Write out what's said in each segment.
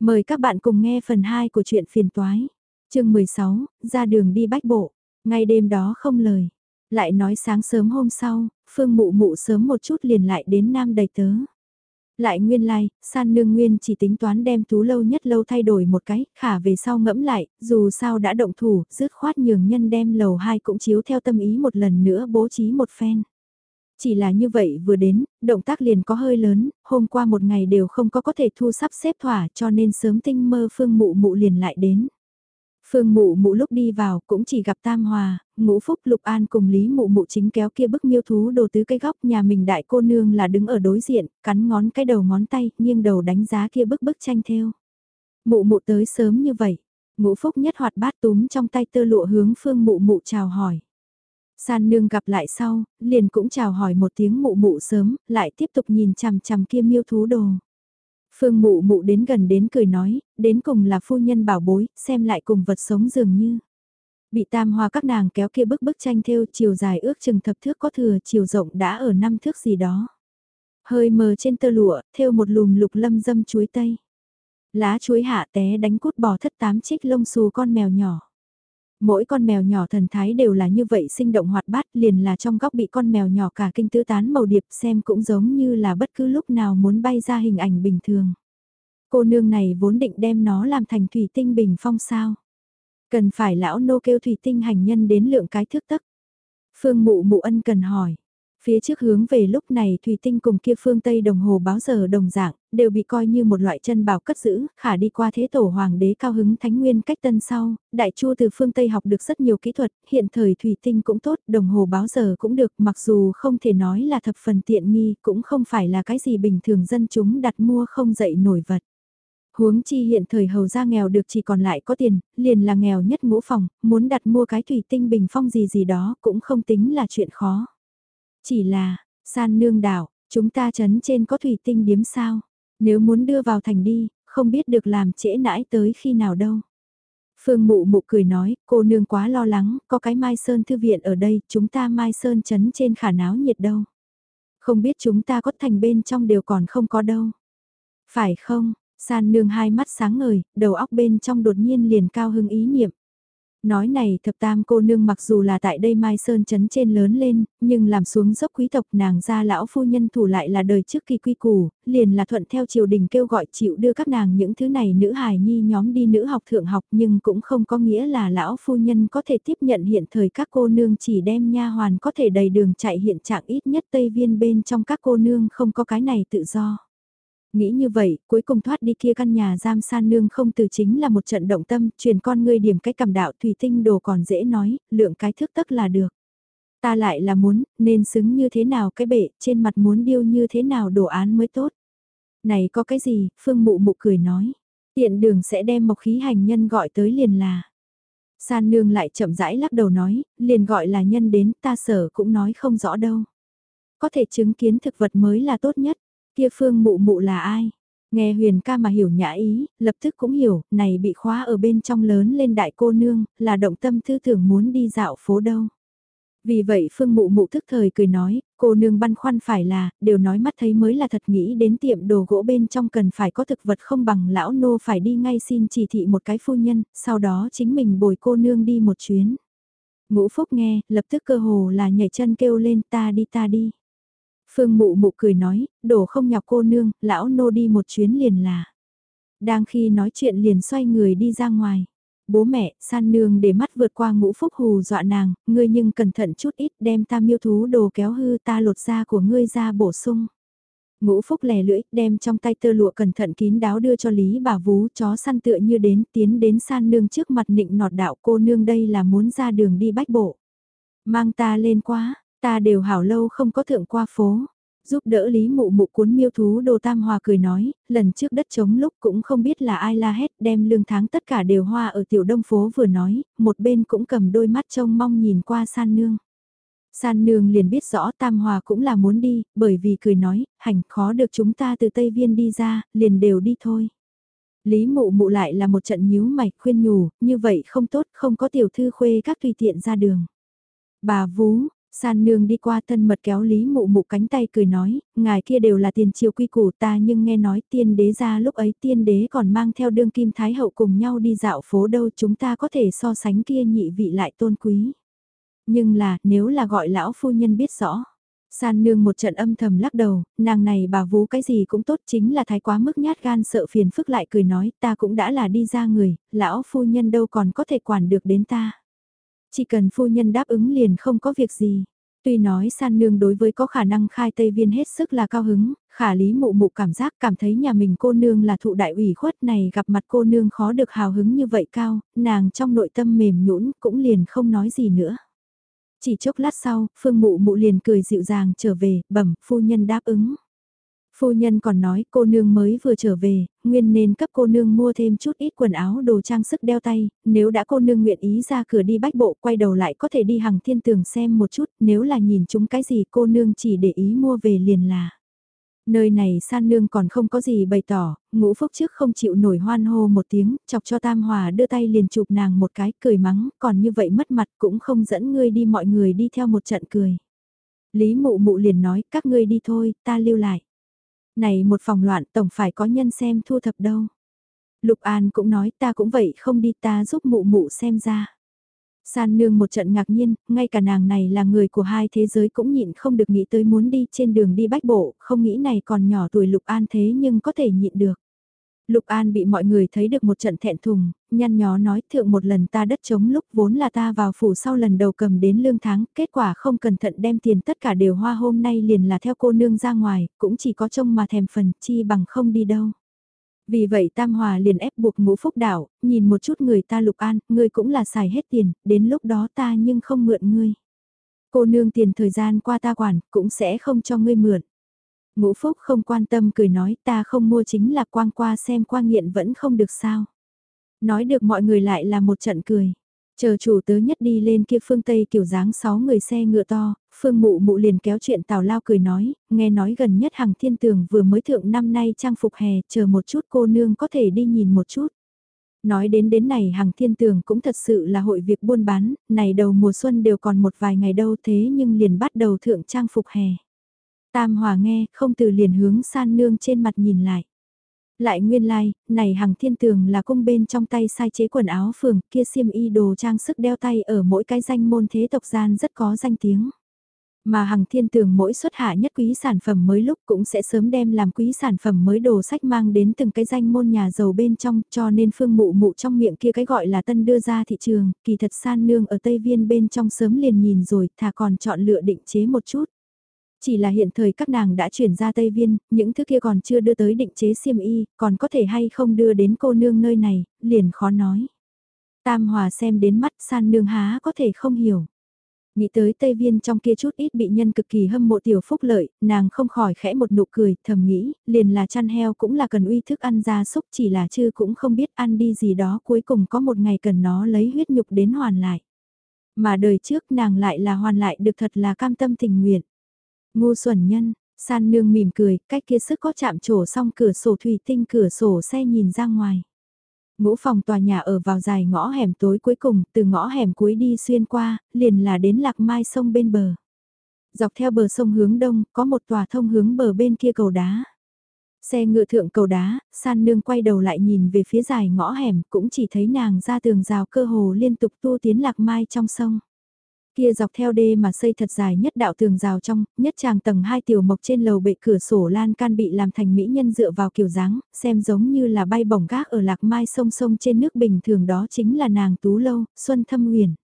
Mời các bạn cùng nghe phần 2 của truyện phiền toái. chương 16, ra đường đi bách bộ. Ngay đêm đó không lời. Lại nói sáng sớm hôm sau, Phương Mụ Mụ sớm một chút liền lại đến Nam đầy tớ. Lại nguyên lai, like, san nương nguyên chỉ tính toán đem tú lâu nhất lâu thay đổi một cái, khả về sau ngẫm lại, dù sao đã động thủ, dứt khoát nhường nhân đem lầu hai cũng chiếu theo tâm ý một lần nữa bố trí một phen. Chỉ là như vậy vừa đến, động tác liền có hơi lớn, hôm qua một ngày đều không có có thể thu sắp xếp thỏa cho nên sớm tinh mơ phương mụ mụ liền lại đến. Phương mụ mụ lúc đi vào cũng chỉ gặp Tam Hòa, ngũ phúc lục an cùng Lý mụ mụ chính kéo kia bức miêu thú đồ tứ cái góc nhà mình đại cô nương là đứng ở đối diện, cắn ngón cái đầu ngón tay, nghiêng đầu đánh giá kia bức bức tranh theo. Mụ mụ tới sớm như vậy, ngũ phúc nhất hoạt bát túm trong tay tơ lụa hướng phương mụ mụ chào hỏi. San nương gặp lại sau, liền cũng chào hỏi một tiếng mụ mụ sớm, lại tiếp tục nhìn chằm chằm kia miêu thú đồ. Phương mụ mụ đến gần đến cười nói, đến cùng là phu nhân bảo bối, xem lại cùng vật sống dường như. Bị tam hoa các nàng kéo kia bức bức tranh theo chiều dài ước chừng thập thước có thừa chiều rộng đã ở năm thước gì đó. Hơi mờ trên tơ lụa, theo một lùm lục lâm dâm chuối tây. Lá chuối hạ té đánh cút bò thất tám chích lông xù con mèo nhỏ. Mỗi con mèo nhỏ thần thái đều là như vậy sinh động hoạt bát, liền là trong góc bị con mèo nhỏ cả kinh tứ tán màu điệp, xem cũng giống như là bất cứ lúc nào muốn bay ra hình ảnh bình thường. Cô nương này vốn định đem nó làm thành thủy tinh bình phong sao. Cần phải lão nô kêu thủy tinh hành nhân đến lượng cái thước tấc. Phương mụ mụ ân cần hỏi. Phía trước hướng về lúc này Thủy Tinh cùng kia phương Tây đồng hồ báo giờ đồng dạng, đều bị coi như một loại chân bảo cất giữ, khả đi qua thế tổ hoàng đế cao hứng thánh nguyên cách tân sau, đại chu từ phương Tây học được rất nhiều kỹ thuật, hiện thời Thủy Tinh cũng tốt, đồng hồ báo giờ cũng được, mặc dù không thể nói là thập phần tiện nghi, cũng không phải là cái gì bình thường dân chúng đặt mua không dậy nổi vật. Huống chi hiện thời hầu gia nghèo được chỉ còn lại có tiền, liền là nghèo nhất ngũ phòng, muốn đặt mua cái thủy tinh bình phong gì gì đó cũng không tính là chuyện khó. Chỉ là, san nương đảo, chúng ta chấn trên có thủy tinh điếm sao? Nếu muốn đưa vào thành đi, không biết được làm trễ nãi tới khi nào đâu. Phương mụ mụ cười nói, cô nương quá lo lắng, có cái Mai Sơn Thư Viện ở đây, chúng ta Mai Sơn chấn trên khả náo nhiệt đâu. Không biết chúng ta có thành bên trong đều còn không có đâu. Phải không, san nương hai mắt sáng ngời, đầu óc bên trong đột nhiên liền cao hưng ý niệm. Nói này thập tam cô nương mặc dù là tại đây Mai Sơn chấn trên lớn lên, nhưng làm xuống dốc quý tộc nàng ra lão phu nhân thủ lại là đời trước kỳ quy củ, liền là thuận theo triều đình kêu gọi chịu đưa các nàng những thứ này nữ hài nhi nhóm đi nữ học thượng học nhưng cũng không có nghĩa là lão phu nhân có thể tiếp nhận hiện thời các cô nương chỉ đem nha hoàn có thể đầy đường chạy hiện trạng ít nhất Tây Viên bên trong các cô nương không có cái này tự do. Nghĩ như vậy, cuối cùng thoát đi kia căn nhà giam san nương không từ chính là một trận động tâm, truyền con ngươi điểm cái cầm đạo thủy tinh đồ còn dễ nói, lượng cái thước tức là được. Ta lại là muốn, nên xứng như thế nào cái bệ, trên mặt muốn điêu như thế nào đồ án mới tốt. Này có cái gì, phương mụ mụ cười nói. Tiện đường sẽ đem mộc khí hành nhân gọi tới liền là. San nương lại chậm rãi lắc đầu nói, liền gọi là nhân đến ta sở cũng nói không rõ đâu. Có thể chứng kiến thực vật mới là tốt nhất. Kia phương mụ mụ là ai? Nghe huyền ca mà hiểu nhã ý, lập tức cũng hiểu, này bị khóa ở bên trong lớn lên đại cô nương, là động tâm tư tưởng muốn đi dạo phố đâu. Vì vậy phương mụ mụ thức thời cười nói, cô nương băn khoăn phải là, đều nói mắt thấy mới là thật nghĩ đến tiệm đồ gỗ bên trong cần phải có thực vật không bằng lão nô phải đi ngay xin chỉ thị một cái phu nhân, sau đó chính mình bồi cô nương đi một chuyến. Ngũ Phúc nghe, lập tức cơ hồ là nhảy chân kêu lên ta đi ta đi. Phương mụ mụ cười nói, đổ không nhọc cô nương, lão nô đi một chuyến liền là. Đang khi nói chuyện liền xoay người đi ra ngoài. Bố mẹ, san nương để mắt vượt qua ngũ phúc hù dọa nàng, ngươi nhưng cẩn thận chút ít đem ta miêu thú đồ kéo hư ta lột da của ngươi ra bổ sung. Ngũ phúc lè lưỡi, đem trong tay tơ lụa cẩn thận kín đáo đưa cho Lý bà vú chó săn tựa như đến tiến đến san nương trước mặt nịnh nọt đạo cô nương đây là muốn ra đường đi bách bộ. Mang ta lên quá, Ta đều hảo lâu không có thượng qua phố. Giúp đỡ Lý Mụ Mụ cuốn miêu thú đồ tam hòa cười nói, lần trước đất trống lúc cũng không biết là ai la hét đem lương tháng tất cả đều hoa ở tiểu đông phố vừa nói, một bên cũng cầm đôi mắt trông mong nhìn qua san nương. San nương liền biết rõ Tam Hòa cũng là muốn đi, bởi vì cười nói, hành khó được chúng ta từ Tây Viên đi ra, liền đều đi thôi. Lý mụ mụ lại là một trận nhíu mạch khuyên nhủ, như vậy không tốt, không có tiểu thư khuê các tùy tiện ra đường. Bà vú, San nương đi qua thân mật kéo Lý Mụ Mụ cánh tay cười nói, ngài kia đều là tiền triều quy củ ta nhưng nghe nói tiên đế ra lúc ấy tiên đế còn mang theo đương kim thái hậu cùng nhau đi dạo phố đâu chúng ta có thể so sánh kia nhị vị lại tôn quý. Nhưng là, nếu là gọi lão phu nhân biết rõ. San nương một trận âm thầm lắc đầu, nàng này bà vú cái gì cũng tốt chính là thái quá mức nhát gan sợ phiền phức lại cười nói ta cũng đã là đi ra người, lão phu nhân đâu còn có thể quản được đến ta. Chỉ cần phu nhân đáp ứng liền không có việc gì. Tuy nói san nương đối với có khả năng khai tây viên hết sức là cao hứng, khả lý mụ mụ cảm giác cảm thấy nhà mình cô nương là thụ đại ủy khuất này gặp mặt cô nương khó được hào hứng như vậy cao, nàng trong nội tâm mềm nhũn cũng liền không nói gì nữa. Chỉ chốc lát sau, phương mụ mụ liền cười dịu dàng trở về, bẩm, phu nhân đáp ứng. Phu nhân còn nói cô nương mới vừa trở về, nguyên nên cấp cô nương mua thêm chút ít quần áo đồ trang sức đeo tay, nếu đã cô nương nguyện ý ra cửa đi bách bộ quay đầu lại có thể đi hàng thiên tường xem một chút, nếu là nhìn chúng cái gì cô nương chỉ để ý mua về liền là. Nơi này san nương còn không có gì bày tỏ, ngũ phúc trước không chịu nổi hoan hô một tiếng, chọc cho Tam Hòa đưa tay liền chụp nàng một cái, cười mắng, còn như vậy mất mặt cũng không dẫn ngươi đi mọi người đi theo một trận cười. Lý mụ mụ liền nói, các ngươi đi thôi, ta lưu lại. Này một phòng loạn tổng phải có nhân xem thu thập đâu. Lục An cũng nói ta cũng vậy không đi ta giúp mụ mụ xem ra. San nương một trận ngạc nhiên, ngay cả nàng này là người của hai thế giới cũng nhịn không được nghĩ tới muốn đi trên đường đi bách bộ, không nghĩ này còn nhỏ tuổi Lục An thế nhưng có thể nhịn được. Lục An bị mọi người thấy được một trận thẹn thùng, nhăn nhó nói thượng một lần ta đất chống lúc vốn là ta vào phủ sau lần đầu cầm đến lương tháng, kết quả không cẩn thận đem tiền tất cả đều hoa hôm nay liền là theo cô nương ra ngoài, cũng chỉ có trông mà thèm phần, chi bằng không đi đâu. Vì vậy Tam Hòa liền ép buộc ngũ phúc đảo, nhìn một chút người ta lục an, ngươi cũng là xài hết tiền, đến lúc đó ta nhưng không mượn ngươi. Cô nương tiền thời gian qua ta quản, cũng sẽ không cho ngươi mượn. Ngũ phúc không quan tâm cười nói ta không mua chính là quang qua xem qua nghiện vẫn không được sao. Nói được mọi người lại là một trận cười. Chờ chủ tớ nhất đi lên kia phương Tây kiểu dáng 6 người xe ngựa to, phương mụ mụ liền kéo chuyện tào lao cười nói, nghe nói gần nhất hàng thiên tường vừa mới thượng năm nay trang phục hè, chờ một chút cô nương có thể đi nhìn một chút. Nói đến đến này hàng thiên tường cũng thật sự là hội việc buôn bán, này đầu mùa xuân đều còn một vài ngày đâu thế nhưng liền bắt đầu thượng trang phục hè. Tam Hòa nghe, không từ liền hướng san nương trên mặt nhìn lại. Lại nguyên lai, like, này hàng thiên tường là cung bên trong tay sai chế quần áo phường, kia xiêm y đồ trang sức đeo tay ở mỗi cái danh môn thế tộc gian rất có danh tiếng. Mà hàng thiên tường mỗi xuất hạ nhất quý sản phẩm mới lúc cũng sẽ sớm đem làm quý sản phẩm mới đồ sách mang đến từng cái danh môn nhà giàu bên trong cho nên phương mụ mụ trong miệng kia cái gọi là tân đưa ra thị trường, kỳ thật san nương ở Tây Viên bên trong sớm liền nhìn rồi thà còn chọn lựa định chế một chút. Chỉ là hiện thời các nàng đã chuyển ra Tây Viên, những thứ kia còn chưa đưa tới định chế siêm y, còn có thể hay không đưa đến cô nương nơi này, liền khó nói. Tam Hòa xem đến mắt san nương há có thể không hiểu. Nghĩ tới Tây Viên trong kia chút ít bị nhân cực kỳ hâm mộ tiểu phúc lợi, nàng không khỏi khẽ một nụ cười, thầm nghĩ, liền là chăn heo cũng là cần uy thức ăn ra súc chỉ là chứ cũng không biết ăn đi gì đó cuối cùng có một ngày cần nó lấy huyết nhục đến hoàn lại. Mà đời trước nàng lại là hoàn lại được thật là cam tâm tình nguyện. Ngu xuẩn nhân, san nương mỉm cười, cách kia sức có chạm trổ xong cửa sổ thủy tinh cửa sổ xe nhìn ra ngoài. Ngũ phòng tòa nhà ở vào dài ngõ hẻm tối cuối cùng, từ ngõ hẻm cuối đi xuyên qua, liền là đến lạc mai sông bên bờ. Dọc theo bờ sông hướng đông, có một tòa thông hướng bờ bên kia cầu đá. Xe ngựa thượng cầu đá, san nương quay đầu lại nhìn về phía dài ngõ hẻm, cũng chỉ thấy nàng ra tường rào cơ hồ liên tục tu tiến lạc mai trong sông. Kia dọc theo đê mà xây thật dài nhất đạo tường rào trong, nhất tràng tầng hai tiểu mộc trên lầu bệ cửa sổ lan can bị làm thành mỹ nhân dựa vào kiểu dáng, xem giống như là bay bổng gác ở lạc mai sông sông trên nước bình thường đó chính là nàng Tú Lâu, Xuân Thâm Huyền.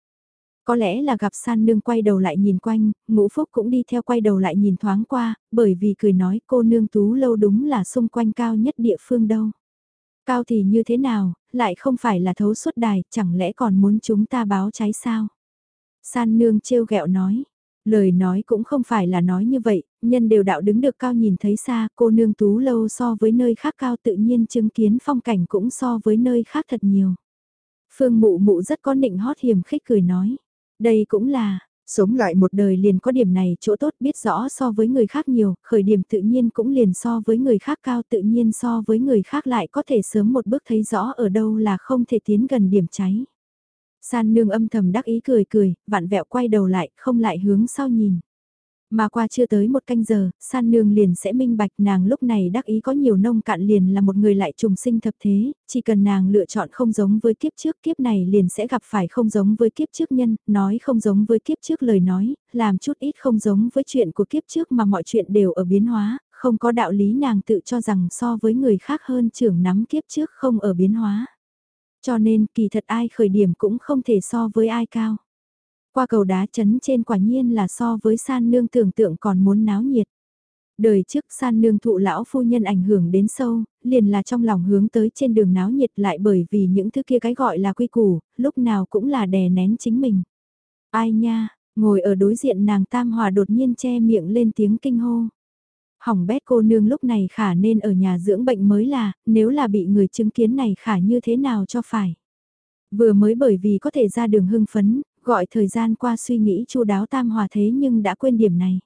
Có lẽ là gặp san nương quay đầu lại nhìn quanh, ngũ phúc cũng đi theo quay đầu lại nhìn thoáng qua, bởi vì cười nói cô nương Tú Lâu đúng là xung quanh cao nhất địa phương đâu. Cao thì như thế nào, lại không phải là thấu suốt đài, chẳng lẽ còn muốn chúng ta báo cháy sao? San nương trêu ghẹo nói. Lời nói cũng không phải là nói như vậy, nhân đều đạo đứng được cao nhìn thấy xa, cô nương tú lâu so với nơi khác cao tự nhiên chứng kiến phong cảnh cũng so với nơi khác thật nhiều. Phương mụ mụ rất có nịnh hót hiểm khích cười nói. Đây cũng là, sống lại một đời liền có điểm này chỗ tốt biết rõ so với người khác nhiều, khởi điểm tự nhiên cũng liền so với người khác cao tự nhiên so với người khác lại có thể sớm một bước thấy rõ ở đâu là không thể tiến gần điểm cháy. San nương âm thầm đắc ý cười cười, vạn vẹo quay đầu lại, không lại hướng sau nhìn. Mà qua chưa tới một canh giờ, san nương liền sẽ minh bạch nàng lúc này đắc ý có nhiều nông cạn liền là một người lại trùng sinh thập thế, chỉ cần nàng lựa chọn không giống với kiếp trước kiếp này liền sẽ gặp phải không giống với kiếp trước nhân, nói không giống với kiếp trước lời nói, làm chút ít không giống với chuyện của kiếp trước mà mọi chuyện đều ở biến hóa, không có đạo lý nàng tự cho rằng so với người khác hơn trưởng nắm kiếp trước không ở biến hóa. Cho nên kỳ thật ai khởi điểm cũng không thể so với ai cao. Qua cầu đá chấn trên quả nhiên là so với san nương tưởng tượng còn muốn náo nhiệt. Đời trước san nương thụ lão phu nhân ảnh hưởng đến sâu, liền là trong lòng hướng tới trên đường náo nhiệt lại bởi vì những thứ kia cái gọi là quy củ, lúc nào cũng là đè nén chính mình. Ai nha, ngồi ở đối diện nàng tam hòa đột nhiên che miệng lên tiếng kinh hô. Hỏng bét cô nương lúc này khả nên ở nhà dưỡng bệnh mới là, nếu là bị người chứng kiến này khả như thế nào cho phải. Vừa mới bởi vì có thể ra đường hưng phấn, gọi thời gian qua suy nghĩ chu đáo tam hòa thế nhưng đã quên điểm này.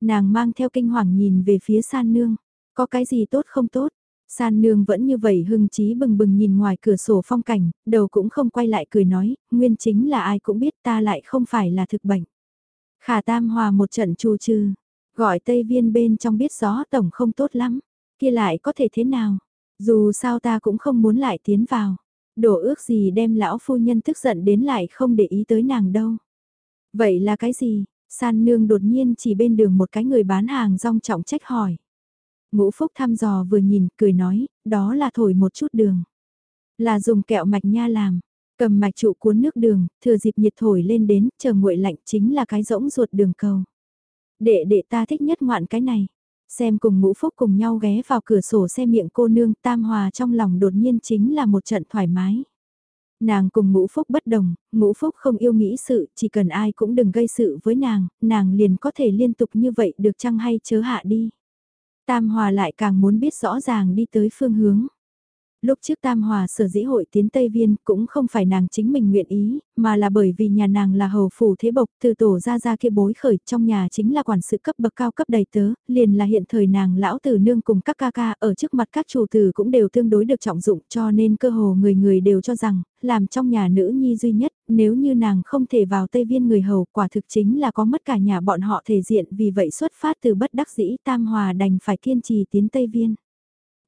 Nàng mang theo kinh hoàng nhìn về phía san nương, có cái gì tốt không tốt, San nương vẫn như vậy hưng trí bừng bừng nhìn ngoài cửa sổ phong cảnh, đầu cũng không quay lại cười nói, nguyên chính là ai cũng biết ta lại không phải là thực bệnh. Khả tam hòa một trận chu trừ, gọi Tây Viên bên trong biết gió tổng không tốt lắm, kia lại có thể thế nào, dù sao ta cũng không muốn lại tiến vào. Đổ ước gì đem lão phu nhân tức giận đến lại không để ý tới nàng đâu. Vậy là cái gì? San nương đột nhiên chỉ bên đường một cái người bán hàng rong trọng trách hỏi. Ngũ Phúc thăm dò vừa nhìn, cười nói, đó là thổi một chút đường. Là dùng kẹo mạch nha làm, cầm mạch trụ cuốn nước đường, thừa dịp nhiệt thổi lên đến, chờ nguội lạnh chính là cái rỗng ruột đường cầu. Đệ đệ ta thích nhất ngoạn cái này. Xem cùng ngũ phúc cùng nhau ghé vào cửa sổ xem miệng cô nương tam hòa trong lòng đột nhiên chính là một trận thoải mái. Nàng cùng ngũ phúc bất đồng, ngũ phúc không yêu nghĩ sự, chỉ cần ai cũng đừng gây sự với nàng, nàng liền có thể liên tục như vậy được chăng hay chớ hạ đi. Tam hòa lại càng muốn biết rõ ràng đi tới phương hướng. Lúc trước Tam Hòa sở dĩ hội tiến Tây Viên cũng không phải nàng chính mình nguyện ý, mà là bởi vì nhà nàng là hầu phủ thế bộc từ tổ ra ra kia bối khởi trong nhà chính là quản sự cấp bậc cao cấp đầy tớ, liền là hiện thời nàng lão tử nương cùng các ca ca ở trước mặt các chủ tử cũng đều tương đối được trọng dụng cho nên cơ hồ người người đều cho rằng, làm trong nhà nữ nhi duy nhất, nếu như nàng không thể vào Tây Viên người hầu quả thực chính là có mất cả nhà bọn họ thể diện vì vậy xuất phát từ bất đắc dĩ Tam Hòa đành phải kiên trì tiến Tây Viên.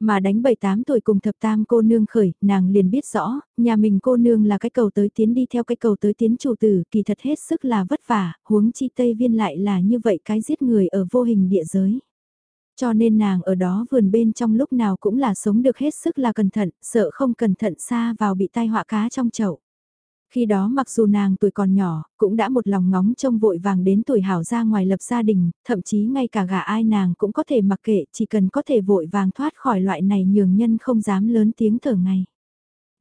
Mà đánh 7-8 tuổi cùng thập tam cô nương khởi, nàng liền biết rõ, nhà mình cô nương là cái cầu tới tiến đi theo cái cầu tới tiến chủ tử, kỳ thật hết sức là vất vả, huống chi Tây Viên lại là như vậy cái giết người ở vô hình địa giới. Cho nên nàng ở đó vườn bên trong lúc nào cũng là sống được hết sức là cẩn thận, sợ không cẩn thận xa vào bị tai họa cá trong chậu. Khi đó mặc dù nàng tuổi còn nhỏ, cũng đã một lòng ngóng trông vội vàng đến tuổi hảo ra ngoài lập gia đình, thậm chí ngay cả gà ai nàng cũng có thể mặc kệ, chỉ cần có thể vội vàng thoát khỏi loại này nhường nhân không dám lớn tiếng thở ngày.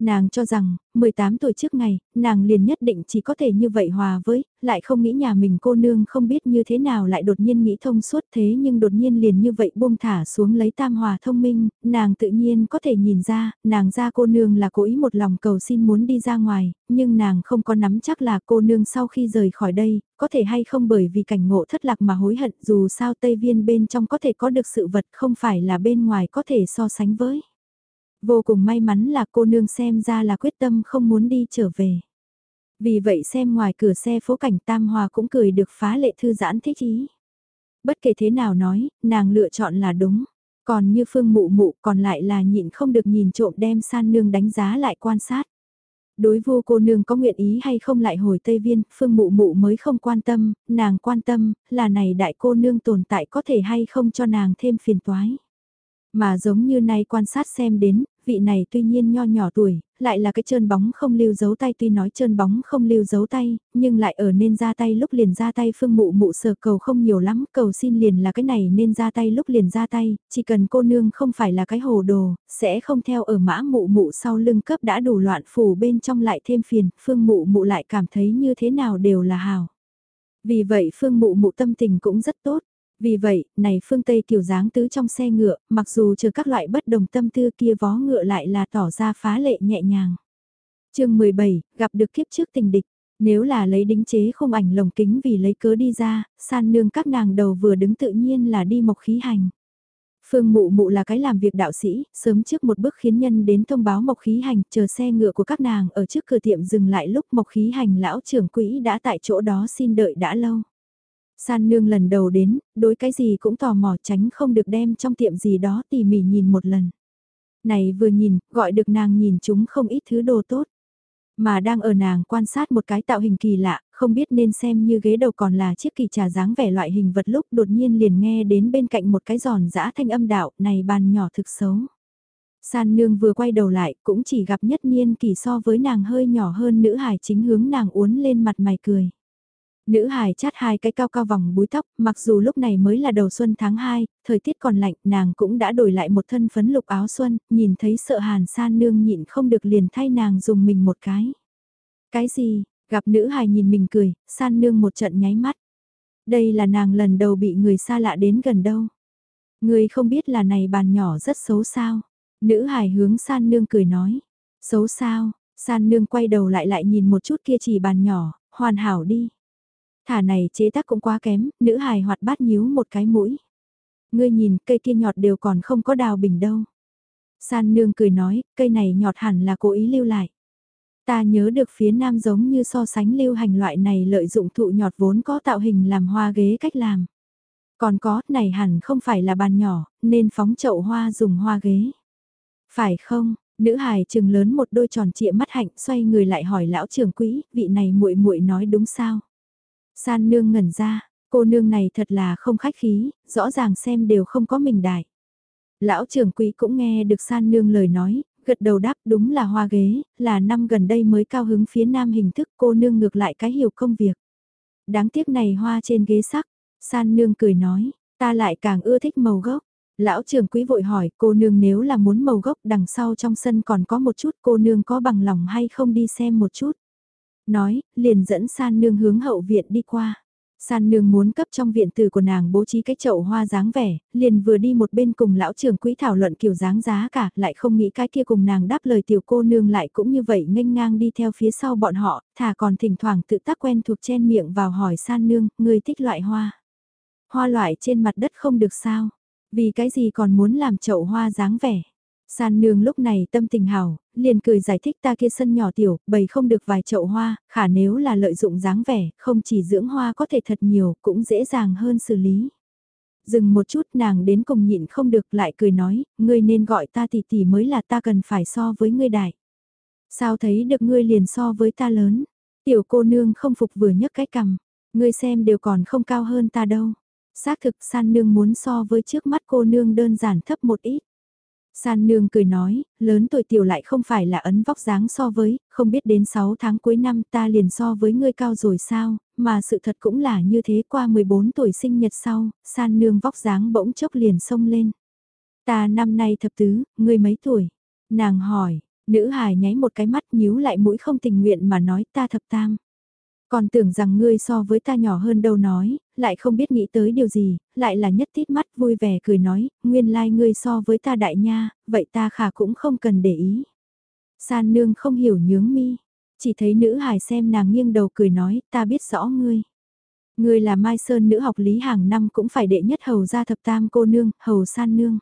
Nàng cho rằng, 18 tuổi trước ngày, nàng liền nhất định chỉ có thể như vậy hòa với, lại không nghĩ nhà mình cô nương không biết như thế nào lại đột nhiên nghĩ thông suốt thế nhưng đột nhiên liền như vậy buông thả xuống lấy tam hòa thông minh, nàng tự nhiên có thể nhìn ra, nàng ra cô nương là cố ý một lòng cầu xin muốn đi ra ngoài, nhưng nàng không có nắm chắc là cô nương sau khi rời khỏi đây, có thể hay không bởi vì cảnh ngộ thất lạc mà hối hận dù sao Tây Viên bên trong có thể có được sự vật không phải là bên ngoài có thể so sánh với. Vô cùng may mắn là cô nương xem ra là quyết tâm không muốn đi trở về. Vì vậy xem ngoài cửa xe phố cảnh Tam Hòa cũng cười được phá lệ thư giãn thích ý. Bất kể thế nào nói, nàng lựa chọn là đúng. Còn như phương mụ mụ còn lại là nhịn không được nhìn trộm đem san nương đánh giá lại quan sát. Đối vô cô nương có nguyện ý hay không lại hồi Tây Viên, phương mụ mụ mới không quan tâm, nàng quan tâm, là này đại cô nương tồn tại có thể hay không cho nàng thêm phiền toái. Mà giống như nay quan sát xem đến, vị này tuy nhiên nho nhỏ tuổi, lại là cái trơn bóng không lưu dấu tay tuy nói trơn bóng không lưu dấu tay, nhưng lại ở nên ra tay lúc liền ra tay phương mụ mụ sở cầu không nhiều lắm, cầu xin liền là cái này nên ra tay lúc liền ra tay, chỉ cần cô nương không phải là cái hồ đồ, sẽ không theo ở mã mụ mụ sau lưng cấp đã đủ loạn phủ bên trong lại thêm phiền, phương mụ mụ lại cảm thấy như thế nào đều là hào. Vì vậy phương mụ mụ tâm tình cũng rất tốt. Vì vậy, này phương Tây kiểu dáng tứ trong xe ngựa, mặc dù trừ các loại bất đồng tâm tư kia vó ngựa lại là tỏ ra phá lệ nhẹ nhàng. chương 17, gặp được kiếp trước tình địch. Nếu là lấy đính chế không ảnh lồng kính vì lấy cớ đi ra, san nương các nàng đầu vừa đứng tự nhiên là đi mộc khí hành. Phương Mụ Mụ là cái làm việc đạo sĩ, sớm trước một bước khiến nhân đến thông báo Mộc Khí Hành, chờ xe ngựa của các nàng ở trước cửa tiệm dừng lại lúc Mộc Khí Hành lão trưởng quỹ đã tại chỗ đó xin đợi đã lâu. San nương lần đầu đến, đối cái gì cũng tò mò tránh không được đem trong tiệm gì đó tỉ mỉ nhìn một lần. Này vừa nhìn, gọi được nàng nhìn chúng không ít thứ đồ tốt. Mà đang ở nàng quan sát một cái tạo hình kỳ lạ, không biết nên xem như ghế đầu còn là chiếc kỳ trà dáng vẻ loại hình vật lúc đột nhiên liền nghe đến bên cạnh một cái giòn giã thanh âm đạo này bàn nhỏ thực xấu. San nương vừa quay đầu lại cũng chỉ gặp nhất niên kỳ so với nàng hơi nhỏ hơn nữ hải chính hướng nàng uốn lên mặt mày cười. Nữ hài chát hai cái cao cao vòng búi tóc, mặc dù lúc này mới là đầu xuân tháng 2, thời tiết còn lạnh, nàng cũng đã đổi lại một thân phấn lục áo xuân, nhìn thấy sợ hàn san nương nhịn không được liền thay nàng dùng mình một cái. Cái gì, gặp nữ hài nhìn mình cười, san nương một trận nháy mắt. Đây là nàng lần đầu bị người xa lạ đến gần đâu. Người không biết là này bàn nhỏ rất xấu sao. Nữ hài hướng san nương cười nói. Xấu sao, san nương quay đầu lại lại nhìn một chút kia chỉ bàn nhỏ, hoàn hảo đi. Thả này chế tác cũng quá kém, nữ hài hoạt bát nhíu một cái mũi. Ngươi nhìn, cây kia nhọt đều còn không có đào bình đâu. San nương cười nói, cây này nhọt hẳn là cố ý lưu lại. Ta nhớ được phía nam giống như so sánh lưu hành loại này lợi dụng thụ nhọt vốn có tạo hình làm hoa ghế cách làm. Còn có, này hẳn không phải là bàn nhỏ, nên phóng chậu hoa dùng hoa ghế. Phải không, nữ hài trừng lớn một đôi tròn trịa mắt hạnh xoay người lại hỏi lão trưởng quỹ, vị này muội muội nói đúng sao? San nương ngẩn ra, cô nương này thật là không khách khí, rõ ràng xem đều không có mình đại. Lão trưởng quý cũng nghe được san nương lời nói, gật đầu đáp đúng là hoa ghế, là năm gần đây mới cao hứng phía nam hình thức cô nương ngược lại cái hiểu công việc. Đáng tiếc này hoa trên ghế sắc, san nương cười nói, ta lại càng ưa thích màu gốc. Lão trưởng quý vội hỏi cô nương nếu là muốn màu gốc đằng sau trong sân còn có một chút cô nương có bằng lòng hay không đi xem một chút. Nói, liền dẫn san nương hướng hậu viện đi qua. San nương muốn cấp trong viện tử của nàng bố trí cái chậu hoa dáng vẻ, liền vừa đi một bên cùng lão trưởng quỹ thảo luận kiểu dáng giá cả, lại không nghĩ cái kia cùng nàng đáp lời tiểu cô nương lại cũng như vậy nghênh ngang đi theo phía sau bọn họ, thà còn thỉnh thoảng tự tác quen thuộc chen miệng vào hỏi san nương, người thích loại hoa. Hoa loại trên mặt đất không được sao, vì cái gì còn muốn làm chậu hoa dáng vẻ. San nương lúc này tâm tình hào, liền cười giải thích ta kia sân nhỏ tiểu, bầy không được vài chậu hoa, khả nếu là lợi dụng dáng vẻ, không chỉ dưỡng hoa có thể thật nhiều, cũng dễ dàng hơn xử lý. Dừng một chút nàng đến cùng nhịn không được lại cười nói, ngươi nên gọi ta tỷ tỷ mới là ta cần phải so với ngươi đại. Sao thấy được ngươi liền so với ta lớn, tiểu cô nương không phục vừa nhấc cái cằm, ngươi xem đều còn không cao hơn ta đâu. Xác thực san nương muốn so với trước mắt cô nương đơn giản thấp một ít. San nương cười nói, lớn tuổi tiểu lại không phải là ấn vóc dáng so với, không biết đến 6 tháng cuối năm ta liền so với ngươi cao rồi sao, mà sự thật cũng là như thế qua 14 tuổi sinh nhật sau, san nương vóc dáng bỗng chốc liền sông lên. Ta năm nay thập tứ, ngươi mấy tuổi? Nàng hỏi, nữ hài nháy một cái mắt nhíu lại mũi không tình nguyện mà nói ta thập tam. Còn tưởng rằng ngươi so với ta nhỏ hơn đâu nói, lại không biết nghĩ tới điều gì, lại là nhất tít mắt vui vẻ cười nói, nguyên lai like ngươi so với ta đại nha, vậy ta khả cũng không cần để ý. San nương không hiểu nhướng mi, chỉ thấy nữ hài xem nàng nghiêng đầu cười nói, ta biết rõ ngươi. Ngươi là Mai Sơn nữ học lý hàng năm cũng phải đệ nhất hầu gia thập tam cô nương, hầu san nương.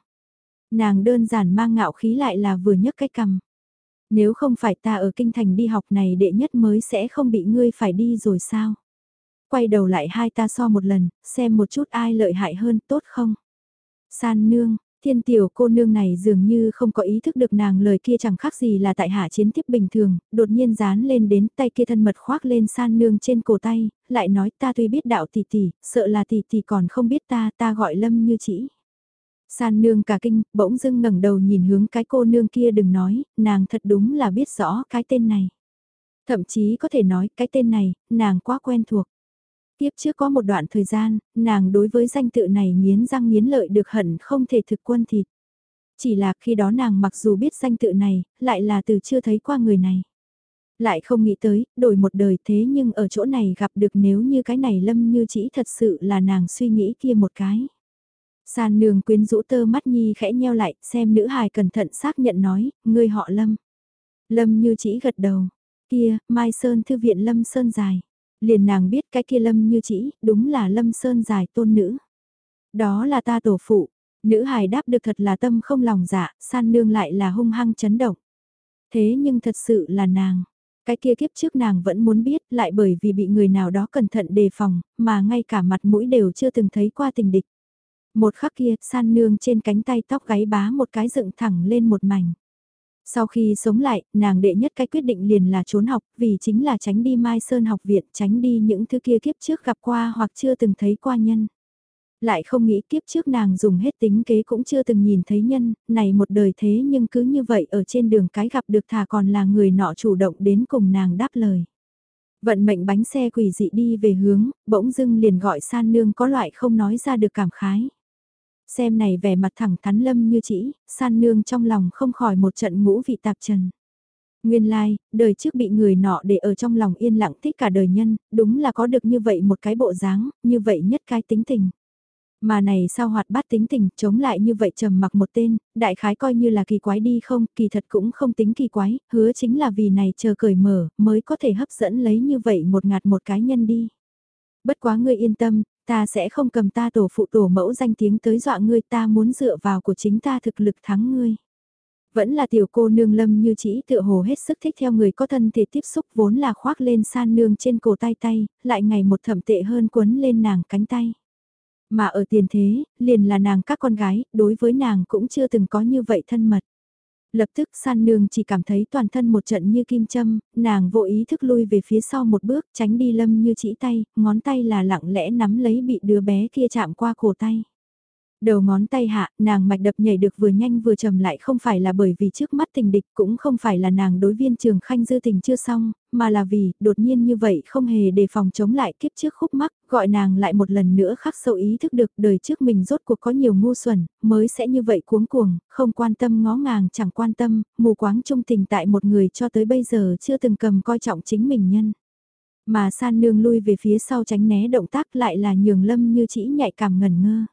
Nàng đơn giản mang ngạo khí lại là vừa nhấc cái cầm. Nếu không phải ta ở kinh thành đi học này đệ nhất mới sẽ không bị ngươi phải đi rồi sao? Quay đầu lại hai ta so một lần, xem một chút ai lợi hại hơn tốt không? San nương, thiên tiểu cô nương này dường như không có ý thức được nàng lời kia chẳng khác gì là tại hạ chiến tiếp bình thường, đột nhiên dán lên đến tay kia thân mật khoác lên san nương trên cổ tay, lại nói ta tuy biết đạo tỷ tỷ, sợ là tỷ tỷ còn không biết ta, ta gọi lâm như chỉ. San nương cả kinh, bỗng dưng ngẩng đầu nhìn hướng cái cô nương kia đừng nói, nàng thật đúng là biết rõ cái tên này. Thậm chí có thể nói cái tên này, nàng quá quen thuộc. Tiếp trước có một đoạn thời gian, nàng đối với danh tự này nghiến răng nghiến lợi được hận không thể thực quân thịt. Chỉ là khi đó nàng mặc dù biết danh tự này, lại là từ chưa thấy qua người này. Lại không nghĩ tới, đổi một đời thế nhưng ở chỗ này gặp được nếu như cái này lâm như chỉ thật sự là nàng suy nghĩ kia một cái. San nương quyến rũ tơ mắt nhi khẽ nheo lại, xem nữ hài cẩn thận xác nhận nói, ngươi họ Lâm. Lâm như chỉ gật đầu, kia, Mai Sơn thư viện Lâm Sơn dài. Liền nàng biết cái kia Lâm như chỉ, đúng là Lâm Sơn dài tôn nữ. Đó là ta tổ phụ, Nữ hài đáp được thật là tâm không lòng dạ, san nương lại là hung hăng chấn động. Thế nhưng thật sự là nàng. Cái kia kiếp trước nàng vẫn muốn biết lại bởi vì bị người nào đó cẩn thận đề phòng, mà ngay cả mặt mũi đều chưa từng thấy qua tình địch. Một khắc kia, san nương trên cánh tay tóc gáy bá một cái dựng thẳng lên một mảnh. Sau khi sống lại, nàng đệ nhất cái quyết định liền là trốn học, vì chính là tránh đi Mai Sơn học viện, tránh đi những thứ kia kiếp trước gặp qua hoặc chưa từng thấy qua nhân. Lại không nghĩ kiếp trước nàng dùng hết tính kế cũng chưa từng nhìn thấy nhân, này một đời thế nhưng cứ như vậy ở trên đường cái gặp được thà còn là người nọ chủ động đến cùng nàng đáp lời. Vận mệnh bánh xe quỷ dị đi về hướng, bỗng dưng liền gọi san nương có loại không nói ra được cảm khái. Xem này vẻ mặt thẳng thắn lâm như chỉ, san nương trong lòng không khỏi một trận ngũ vị tạp trần. Nguyên lai, like, đời trước bị người nọ để ở trong lòng yên lặng thích cả đời nhân, đúng là có được như vậy một cái bộ dáng, như vậy nhất cái tính tình. Mà này sao hoạt bát tính tình, chống lại như vậy trầm mặc một tên, đại khái coi như là kỳ quái đi không, kỳ thật cũng không tính kỳ quái, hứa chính là vì này chờ cởi mở, mới có thể hấp dẫn lấy như vậy một ngạt một cái nhân đi. Bất quá ngươi yên tâm, ta sẽ không cầm ta tổ phụ tổ mẫu danh tiếng tới dọa ngươi ta muốn dựa vào của chính ta thực lực thắng ngươi. Vẫn là tiểu cô nương lâm như chỉ tựa hồ hết sức thích theo người có thân thể tiếp xúc vốn là khoác lên san nương trên cổ tay tay, lại ngày một thẩm tệ hơn quấn lên nàng cánh tay. Mà ở tiền thế, liền là nàng các con gái, đối với nàng cũng chưa từng có như vậy thân mật. Lập tức san nương chỉ cảm thấy toàn thân một trận như kim châm, nàng vô ý thức lui về phía sau một bước tránh đi lâm như chỉ tay, ngón tay là lặng lẽ nắm lấy bị đứa bé kia chạm qua cổ tay. Đầu ngón tay hạ, nàng mạch đập nhảy được vừa nhanh vừa chậm lại không phải là bởi vì trước mắt tình địch cũng không phải là nàng đối viên trường khanh dư tình chưa xong, mà là vì, đột nhiên như vậy không hề đề phòng chống lại kiếp trước khúc mắc, gọi nàng lại một lần nữa khắc sâu ý thức được đời trước mình rốt cuộc có nhiều ngu xuẩn, mới sẽ như vậy cuống cuồng, không quan tâm ngó ngàng chẳng quan tâm, mù quáng trung tình tại một người cho tới bây giờ chưa từng cầm coi trọng chính mình nhân. Mà san nương lui về phía sau tránh né động tác lại là nhường lâm như chỉ nhạy cảm ngẩn ngơ.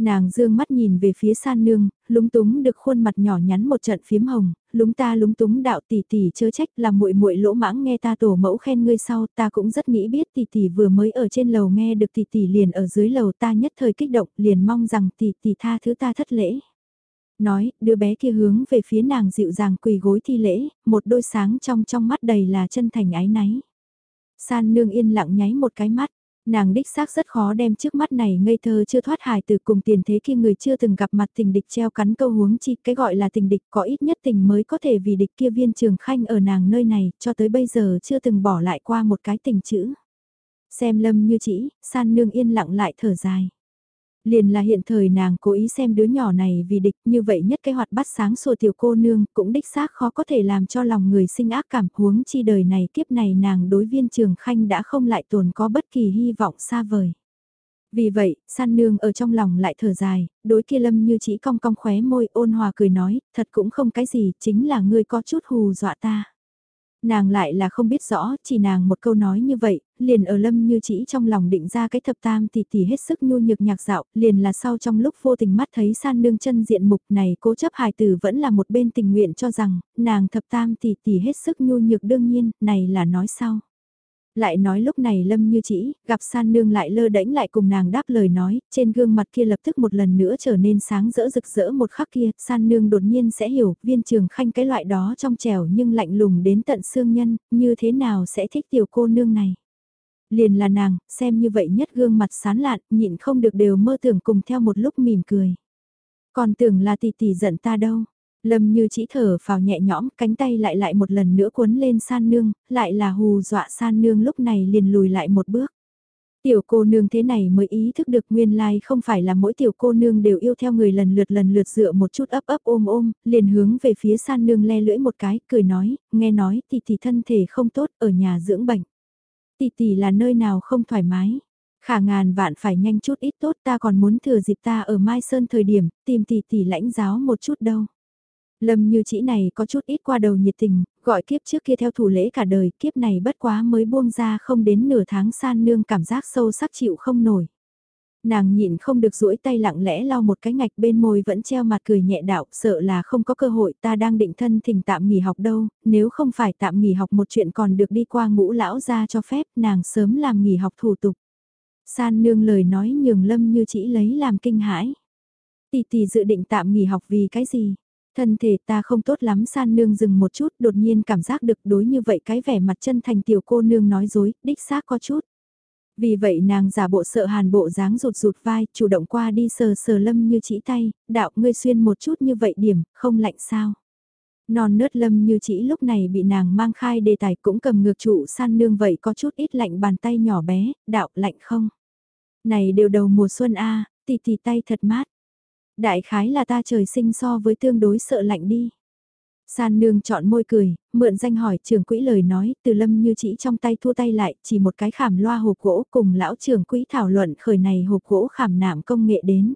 Nàng dương mắt nhìn về phía san nương, lúng túng được khuôn mặt nhỏ nhắn một trận phiếm hồng, lúng ta lúng túng đạo tỷ tỷ chớ trách là muội muội lỗ mãng nghe ta tổ mẫu khen ngươi sau, ta cũng rất nghĩ biết tỷ tỷ vừa mới ở trên lầu nghe được tỷ tỷ liền ở dưới lầu ta nhất thời kích động, liền mong rằng tỷ tỷ tha thứ ta thất lễ. Nói, đứa bé kia hướng về phía nàng dịu dàng quỳ gối thi lễ, một đôi sáng trong trong mắt đầy là chân thành ái náy. San nương yên lặng nháy một cái mắt, Nàng đích xác rất khó đem trước mắt này ngây thơ chưa thoát hài từ cùng tiền thế kia người chưa từng gặp mặt tình địch treo cắn câu huống chi, cái gọi là tình địch có ít nhất tình mới có thể vì địch kia viên trường khanh ở nàng nơi này, cho tới bây giờ chưa từng bỏ lại qua một cái tình chữ. Xem lâm như chỉ, san nương yên lặng lại thở dài. Liền là hiện thời nàng cố ý xem đứa nhỏ này vì địch như vậy nhất cái hoạt bắt sáng sủa tiểu cô nương cũng đích xác khó có thể làm cho lòng người sinh ác cảm huống chi đời này kiếp này nàng đối viên trường khanh đã không lại tồn có bất kỳ hy vọng xa vời. Vì vậy, san nương ở trong lòng lại thở dài, đối kia lâm như chỉ cong cong khóe môi ôn hòa cười nói, thật cũng không cái gì, chính là ngươi có chút hù dọa ta. Nàng lại là không biết rõ, chỉ nàng một câu nói như vậy, liền ở lâm như chỉ trong lòng định ra cái thập tam tỷ tỷ hết sức nhu nhược nhạc dạo, liền là sau trong lúc vô tình mắt thấy san nương chân diện mục này cố chấp hài tử vẫn là một bên tình nguyện cho rằng, nàng thập tam tỷ tỷ hết sức nhu nhược đương nhiên, này là nói sau. Lại nói lúc này Lâm Như Chỉ, gặp San Nương lại lơ đễnh lại cùng nàng đáp lời nói, trên gương mặt kia lập tức một lần nữa trở nên sáng rỡ rực rỡ một khắc kia, San Nương đột nhiên sẽ hiểu, viên trường khanh cái loại đó trong trẻo nhưng lạnh lùng đến tận xương nhân, như thế nào sẽ thích tiểu cô nương này. Liền là nàng, xem như vậy nhất gương mặt sán lạn, nhịn không được đều mơ tưởng cùng theo một lúc mỉm cười. Còn tưởng là tỷ tỷ giận ta đâu, Lâm như chỉ thở vào nhẹ nhõm, cánh tay lại lại một lần nữa cuốn lên san nương, lại là hù dọa san nương lúc này liền lùi lại một bước. Tiểu cô nương thế này mới ý thức được nguyên lai like không phải là mỗi tiểu cô nương đều yêu theo người lần lượt lần lượt dựa một chút ấp ấp ôm ôm, liền hướng về phía san nương le lưỡi một cái, cười nói, nghe nói thì thì thân thể không tốt ở nhà dưỡng bệnh. Tỷ tỷ là nơi nào không thoải mái. Khả ngàn vạn phải nhanh chút ít tốt ta còn muốn thừa dịp ta ở Mai Sơn thời điểm, tìm tỷ tỷ lãnh giáo một chút đâu. Lâm như chỉ này có chút ít qua đầu nhiệt tình, gọi kiếp trước kia theo thủ lễ cả đời, kiếp này bất quá mới buông ra không đến nửa tháng san nương cảm giác sâu sắc chịu không nổi. Nàng nhịn không được duỗi tay lặng lẽ lau một cái ngạch bên môi vẫn treo mặt cười nhẹ đạo, sợ là không có cơ hội ta đang định thân thỉnh tạm nghỉ học đâu, nếu không phải tạm nghỉ học một chuyện còn được đi qua ngũ lão ra cho phép nàng sớm làm nghỉ học thủ tục. San nương lời nói nhường lâm như chỉ lấy làm kinh hãi. Tỷ tỷ dự định tạm nghỉ học vì cái gì? Thân thể ta không tốt lắm san nương dừng một chút đột nhiên cảm giác được đối như vậy cái vẻ mặt chân thành tiểu cô nương nói dối, đích xác có chút. Vì vậy nàng giả bộ sợ hàn bộ dáng rụt rụt vai, chủ động qua đi sờ sờ lâm như chỉ tay, đạo ngươi xuyên một chút như vậy điểm, không lạnh sao. Non nớt lâm như chỉ lúc này bị nàng mang khai đề tài cũng cầm ngược trụ san nương vậy có chút ít lạnh bàn tay nhỏ bé, đạo lạnh không. Này đều đầu mùa xuân a tì tì tay thật mát. Đại khái là ta trời sinh so với tương đối sợ lạnh đi. San nương chọn môi cười, mượn danh hỏi trưởng quỹ lời nói, từ lâm như chỉ trong tay thua tay lại, chỉ một cái khảm loa hộp gỗ cùng lão trưởng quỹ thảo luận khởi này hộp gỗ khảm nạm công nghệ đến.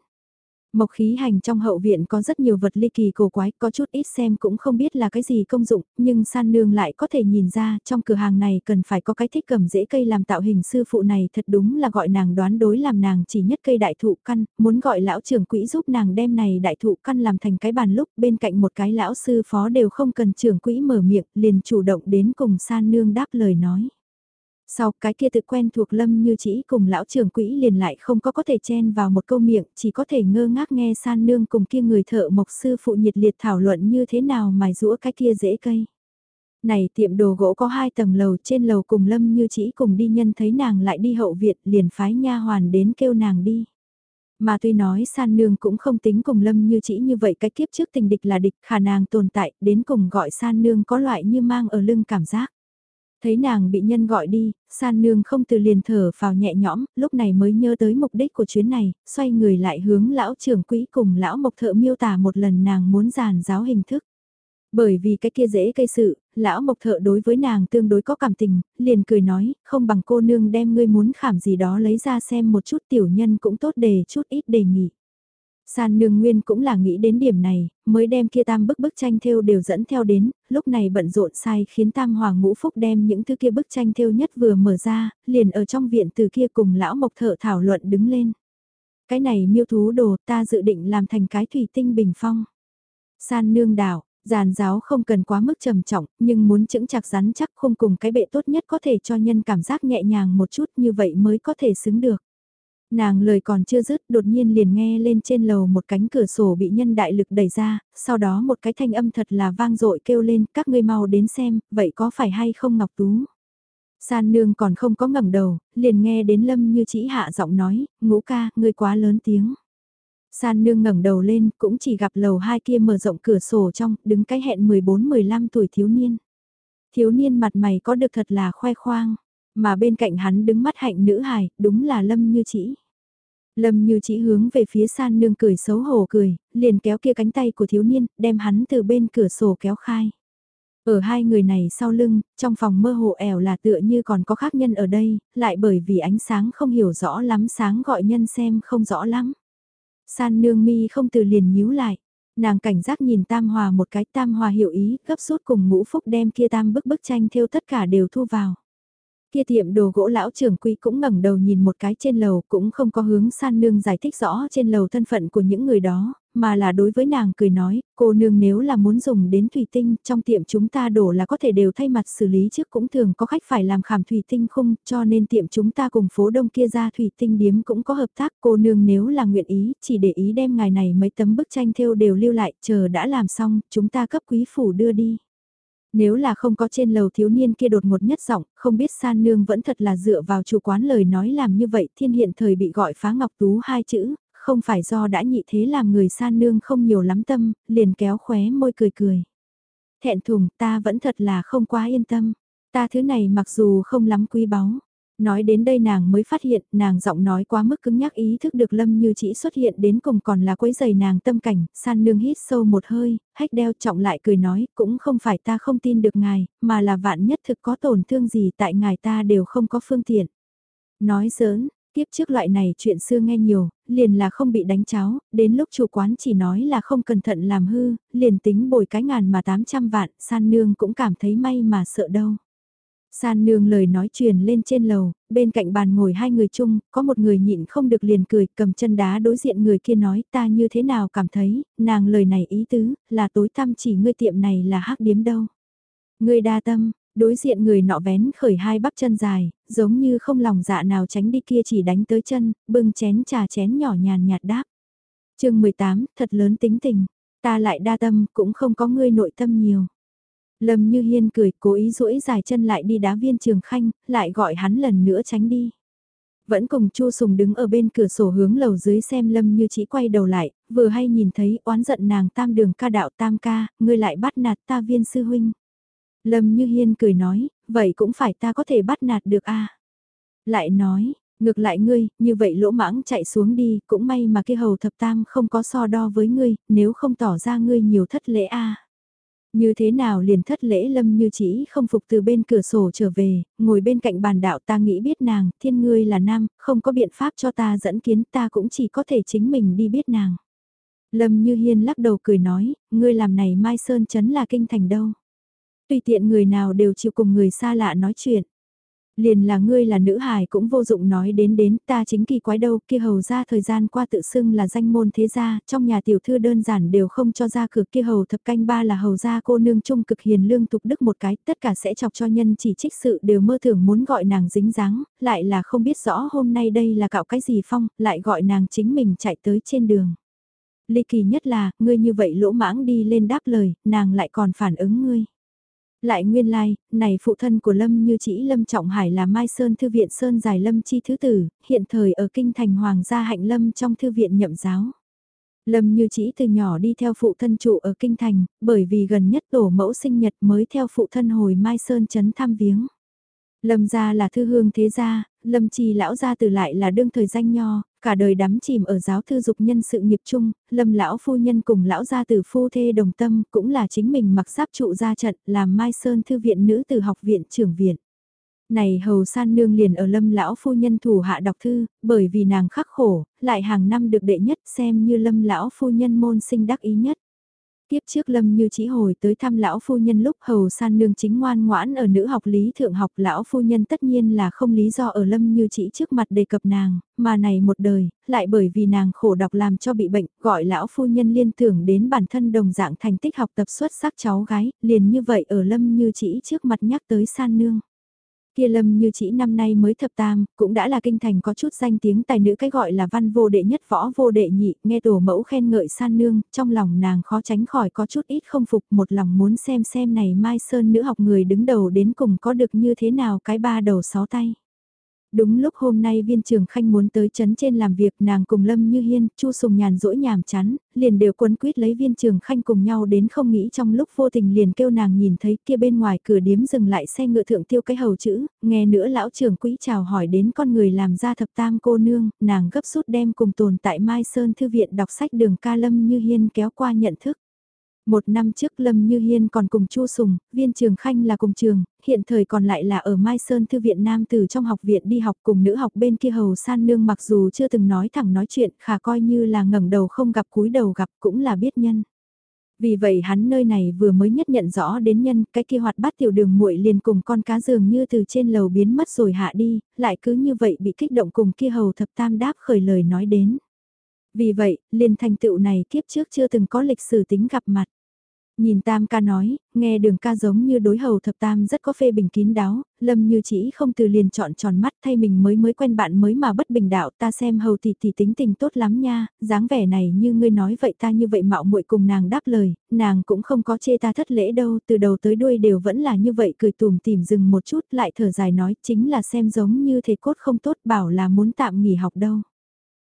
Mộc khí hành trong hậu viện có rất nhiều vật ly kỳ cổ quái, có chút ít xem cũng không biết là cái gì công dụng, nhưng san nương lại có thể nhìn ra trong cửa hàng này cần phải có cái thích cầm dễ cây làm tạo hình sư phụ này thật đúng là gọi nàng đoán đối làm nàng chỉ nhất cây đại thụ căn, muốn gọi lão trưởng quỹ giúp nàng đem này đại thụ căn làm thành cái bàn lúc bên cạnh một cái lão sư phó đều không cần trưởng quỹ mở miệng liền chủ động đến cùng san nương đáp lời nói. Sau cái kia tự quen thuộc lâm như chỉ cùng lão trưởng quỹ liền lại không có có thể chen vào một câu miệng, chỉ có thể ngơ ngác nghe san nương cùng kia người thợ mộc sư phụ nhiệt liệt thảo luận như thế nào mài rũa cái kia dễ cây. Này tiệm đồ gỗ có hai tầng lầu trên lầu cùng lâm như chỉ cùng đi nhân thấy nàng lại đi hậu viện liền phái nha hoàn đến kêu nàng đi. Mà tuy nói san nương cũng không tính cùng lâm như chỉ như vậy cái kiếp trước tình địch là địch khả nàng tồn tại đến cùng gọi san nương có loại như mang ở lưng cảm giác. Thấy nàng bị nhân gọi đi, san nương không từ liền thở vào nhẹ nhõm, lúc này mới nhớ tới mục đích của chuyến này, xoay người lại hướng lão trưởng quỹ cùng lão mộc thợ miêu tả một lần nàng muốn giàn giáo hình thức. Bởi vì cái kia dễ cây sự, lão mộc thợ đối với nàng tương đối có cảm tình, liền cười nói, không bằng cô nương đem ngươi muốn khảm gì đó lấy ra xem một chút tiểu nhân cũng tốt đề chút ít đề nghị. San nương nguyên cũng là nghĩ đến điểm này, mới đem kia tam bức bức tranh thêu đều dẫn theo đến, lúc này bận rộn sai khiến tam hoàng ngũ phúc đem những thứ kia bức tranh thêu nhất vừa mở ra, liền ở trong viện từ kia cùng lão mộc thợ thảo luận đứng lên. Cái này miêu thú đồ ta dự định làm thành cái thủy tinh bình phong. San nương đảo, giàn giáo không cần quá mức trầm trọng, nhưng muốn chững chặt rắn chắc không cùng cái bệ tốt nhất có thể cho nhân cảm giác nhẹ nhàng một chút như vậy mới có thể xứng được. Nàng lời còn chưa dứt đột nhiên liền nghe lên trên lầu một cánh cửa sổ bị nhân đại lực đẩy ra, sau đó một cái thanh âm thật là vang dội kêu lên các ngươi mau đến xem, vậy có phải hay không Ngọc Tú? San nương còn không có ngẩng đầu, liền nghe đến lâm như chỉ hạ giọng nói, ngũ ca, ngươi quá lớn tiếng. San nương ngẩng đầu lên, cũng chỉ gặp lầu hai kia mở rộng cửa sổ trong, đứng cái hẹn 14-15 tuổi thiếu niên. Thiếu niên mặt mày có được thật là khoe khoang, mà bên cạnh hắn đứng mắt hạnh nữ hài, đúng là lâm như chỉ. Lâm như chỉ hướng về phía san nương cười xấu hổ cười, liền kéo kia cánh tay của thiếu niên, đem hắn từ bên cửa sổ kéo khai. Ở hai người này sau lưng, trong phòng mơ hồ ẻo là tựa như còn có khác nhân ở đây, lại bởi vì ánh sáng không hiểu rõ lắm sáng gọi nhân xem không rõ lắm. San nương mi không từ liền nhíu lại, nàng cảnh giác nhìn Tam Hòa một cái Tam Hòa hiểu ý, gấp rút cùng ngũ phúc đem kia tam bức bức tranh theo tất cả đều thu vào. Kia tiệm đồ gỗ lão trưởng quỹ cũng ngẩng đầu nhìn một cái trên lầu cũng không có hướng san nương giải thích rõ trên lầu thân phận của những người đó, mà là đối với nàng cười nói, cô nương nếu là muốn dùng đến thủy tinh trong tiệm chúng ta đổ là có thể đều thay mặt xử lý trước cũng thường có khách phải làm khảm thủy tinh khung cho nên tiệm chúng ta cùng phố đông kia ra thủy tinh điếm cũng có hợp tác cô nương nếu là nguyện ý chỉ để ý đem ngài này mấy tấm bức tranh thêu đều lưu lại chờ đã làm xong chúng ta cấp quý phủ đưa đi. Nếu là không có trên lầu thiếu niên kia đột ngột nhất giọng, không biết san nương vẫn thật là dựa vào chủ quán lời nói làm như vậy thiên hiện thời bị gọi phá ngọc tú hai chữ, không phải do đã nhị thế làm người san nương không nhiều lắm tâm, liền kéo khóe môi cười cười. Thẹn thùng ta vẫn thật là không quá yên tâm, ta thứ này mặc dù không lắm quý báu, Nói đến đây nàng mới phát hiện, nàng giọng nói quá mức cứng nhắc ý thức được Lâm Như chỉ xuất hiện đến cùng còn là quấy giày nàng tâm cảnh, san nương hít sâu một hơi, hách đeo trọng lại cười nói, cũng không phải ta không tin được ngài, mà là vạn nhất thực có tổn thương gì tại ngài ta đều không có phương tiện. Nói giỡn, tiếp trước loại này chuyện xưa nghe nhiều, liền là không bị đánh cháo, đến lúc chủ quán chỉ nói là không cẩn thận làm hư, liền tính bồi cái ngàn mà 800 vạn, san nương cũng cảm thấy may mà sợ đâu. San nương lời nói truyền lên trên lầu, bên cạnh bàn ngồi hai người chung, có một người nhịn không được liền cười, cầm chân đá đối diện người kia nói ta như thế nào cảm thấy, nàng lời này ý tứ, là tối tăm chỉ ngươi tiệm này là hắc điếm đâu. Ngươi đa tâm, đối diện người nọ vén khởi hai bắp chân dài, giống như không lòng dạ nào tránh đi kia chỉ đánh tới chân, bưng chén trà chén nhỏ nhàn nhạt đáp. chương 18, thật lớn tính tình, ta lại đa tâm, cũng không có ngươi nội tâm nhiều. Lâm Như Hiên cười, cố ý duỗi dài chân lại đi đá viên trường khanh, lại gọi hắn lần nữa tránh đi. Vẫn cùng Chu Sùng đứng ở bên cửa sổ hướng lầu dưới xem Lâm Như chỉ quay đầu lại, vừa hay nhìn thấy oán giận nàng tam đường ca đạo tam ca, ngươi lại bắt nạt ta viên sư huynh. Lâm Như Hiên cười nói, vậy cũng phải ta có thể bắt nạt được a Lại nói, ngược lại ngươi, như vậy lỗ mãng chạy xuống đi, cũng may mà kia hầu thập tam không có so đo với ngươi, nếu không tỏ ra ngươi nhiều thất lễ a như thế nào liền thất lễ lâm như chỉ không phục từ bên cửa sổ trở về, ngồi bên cạnh bàn đạo ta nghĩ biết nàng, thiên ngươi là nam, không có biện pháp cho ta dẫn kiến ta cũng chỉ có thể chính mình đi biết nàng. Lâm như hiên lắc đầu cười nói, ngươi làm này mai sơn chấn là kinh thành đâu. Tùy tiện người nào đều chịu cùng người xa lạ nói chuyện liền là ngươi là nữ hài cũng vô dụng nói đến đến ta chính kỳ quái đâu kia hầu ra thời gian qua tự xưng là danh môn thế gia, trong nhà tiểu thư đơn giản đều không cho ra cửa kia hầu thập canh ba là hầu gia cô nương trung cực hiền lương tục đức một cái, tất cả sẽ chọc cho nhân chỉ trích sự đều mơ tưởng muốn gọi nàng dính dáng, lại là không biết rõ hôm nay đây là cạo cái gì phong, lại gọi nàng chính mình chạy tới trên đường. Ly kỳ nhất là, ngươi như vậy lỗ mãng đi lên đáp lời, nàng lại còn phản ứng ngươi. Lại nguyên lai, like, này phụ thân của Lâm như chỉ Lâm Trọng Hải là Mai Sơn Thư viện Sơn Giải Lâm Chi Thứ Tử, hiện thời ở Kinh Thành Hoàng gia Hạnh Lâm trong Thư viện nhậm giáo. Lâm như chỉ từ nhỏ đi theo phụ thân trụ ở Kinh Thành, bởi vì gần nhất tổ mẫu sinh nhật mới theo phụ thân hồi Mai Sơn chấn thăm viếng. Lâm gia là thư hương thế gia, Lâm trì lão gia từ lại là đương thời danh nho, cả đời đắm chìm ở giáo thư dục nhân sự nghiệp chung, Lâm lão phu nhân cùng lão gia tử phu thê đồng tâm, cũng là chính mình mặc giáp trụ ra trận, làm Mai Sơn thư viện nữ từ học viện trưởng viện. Này hầu san nương liền ở lâm lão phu nhân thủ hạ đọc thư, bởi vì nàng khắc khổ, lại hàng năm được đệ nhất xem như lâm lão phu nhân môn sinh đắc ý nhất. Tiếp trước Lâm Như Chỉ hồi tới thăm lão phu nhân lúc hầu san nương chính ngoan ngoãn ở nữ học lý thượng học lão phu nhân tất nhiên là không lý do ở Lâm Như Chỉ trước mặt đề cập nàng, mà này một đời, lại bởi vì nàng khổ đọc làm cho bị bệnh, gọi lão phu nhân liên tưởng đến bản thân đồng dạng thành tích học tập xuất sắc cháu gái, liền như vậy ở Lâm Như Chỉ trước mặt nhắc tới san nương. Kia lâm như chỉ năm nay mới thập tam, cũng đã là kinh thành có chút danh tiếng tài nữ cái gọi là văn vô đệ nhất võ vô đệ nhị, nghe tổ mẫu khen ngợi san nương, trong lòng nàng khó tránh khỏi có chút ít không phục một lòng muốn xem xem này Mai Sơn nữ học người đứng đầu đến cùng có được như thế nào cái ba đầu sáu tay. Đúng lúc hôm nay viên trường khanh muốn tới chấn trên làm việc nàng cùng Lâm Như Hiên, Chu Sùng nhàn rỗi nhàm chán, liền đều quấn quýt lấy viên trường khanh cùng nhau đến không nghĩ trong lúc vô tình liền kêu nàng nhìn thấy kia bên ngoài cửa điếm dừng lại xe ngựa thượng tiêu cái hầu chữ, nghe nữa lão trưởng quỹ chào hỏi đến con người làm ra thập tam cô nương, nàng gấp rút đem cùng tồn tại Mai Sơn Thư viện đọc sách đường ca Lâm Như Hiên kéo qua nhận thức. Một năm trước Lâm Như Hiên còn cùng Chu Sùng, viên trường khanh là cùng trường, hiện thời còn lại là ở Mai Sơn Thư viện Nam từ trong học viện đi học cùng nữ học bên kia hầu san nương mặc dù chưa từng nói thẳng nói chuyện khả coi như là ngẩng đầu không gặp cúi đầu gặp cũng là biết nhân. Vì vậy hắn nơi này vừa mới nhất nhận rõ đến nhân cái kia hoạt bát tiểu đường muội liền cùng con cá dường như từ trên lầu biến mất rồi hạ đi, lại cứ như vậy bị kích động cùng kia hầu thập tam đáp khởi lời nói đến. Vì vậy, liền thành tựu này kiếp trước chưa từng có lịch sử tính gặp mặt. Nhìn tam ca nói, nghe đường ca giống như đối hầu thập tam rất có phê bình kín đáo, lâm như chỉ không từ liền chọn tròn mắt thay mình mới mới quen bạn mới mà bất bình đạo ta xem hầu thì thì tính tình tốt lắm nha, dáng vẻ này như ngươi nói vậy ta như vậy mạo muội cùng nàng đáp lời, nàng cũng không có chê ta thất lễ đâu, từ đầu tới đuôi đều vẫn là như vậy cười tùm tìm dừng một chút lại thở dài nói chính là xem giống như thế cốt không tốt bảo là muốn tạm nghỉ học đâu.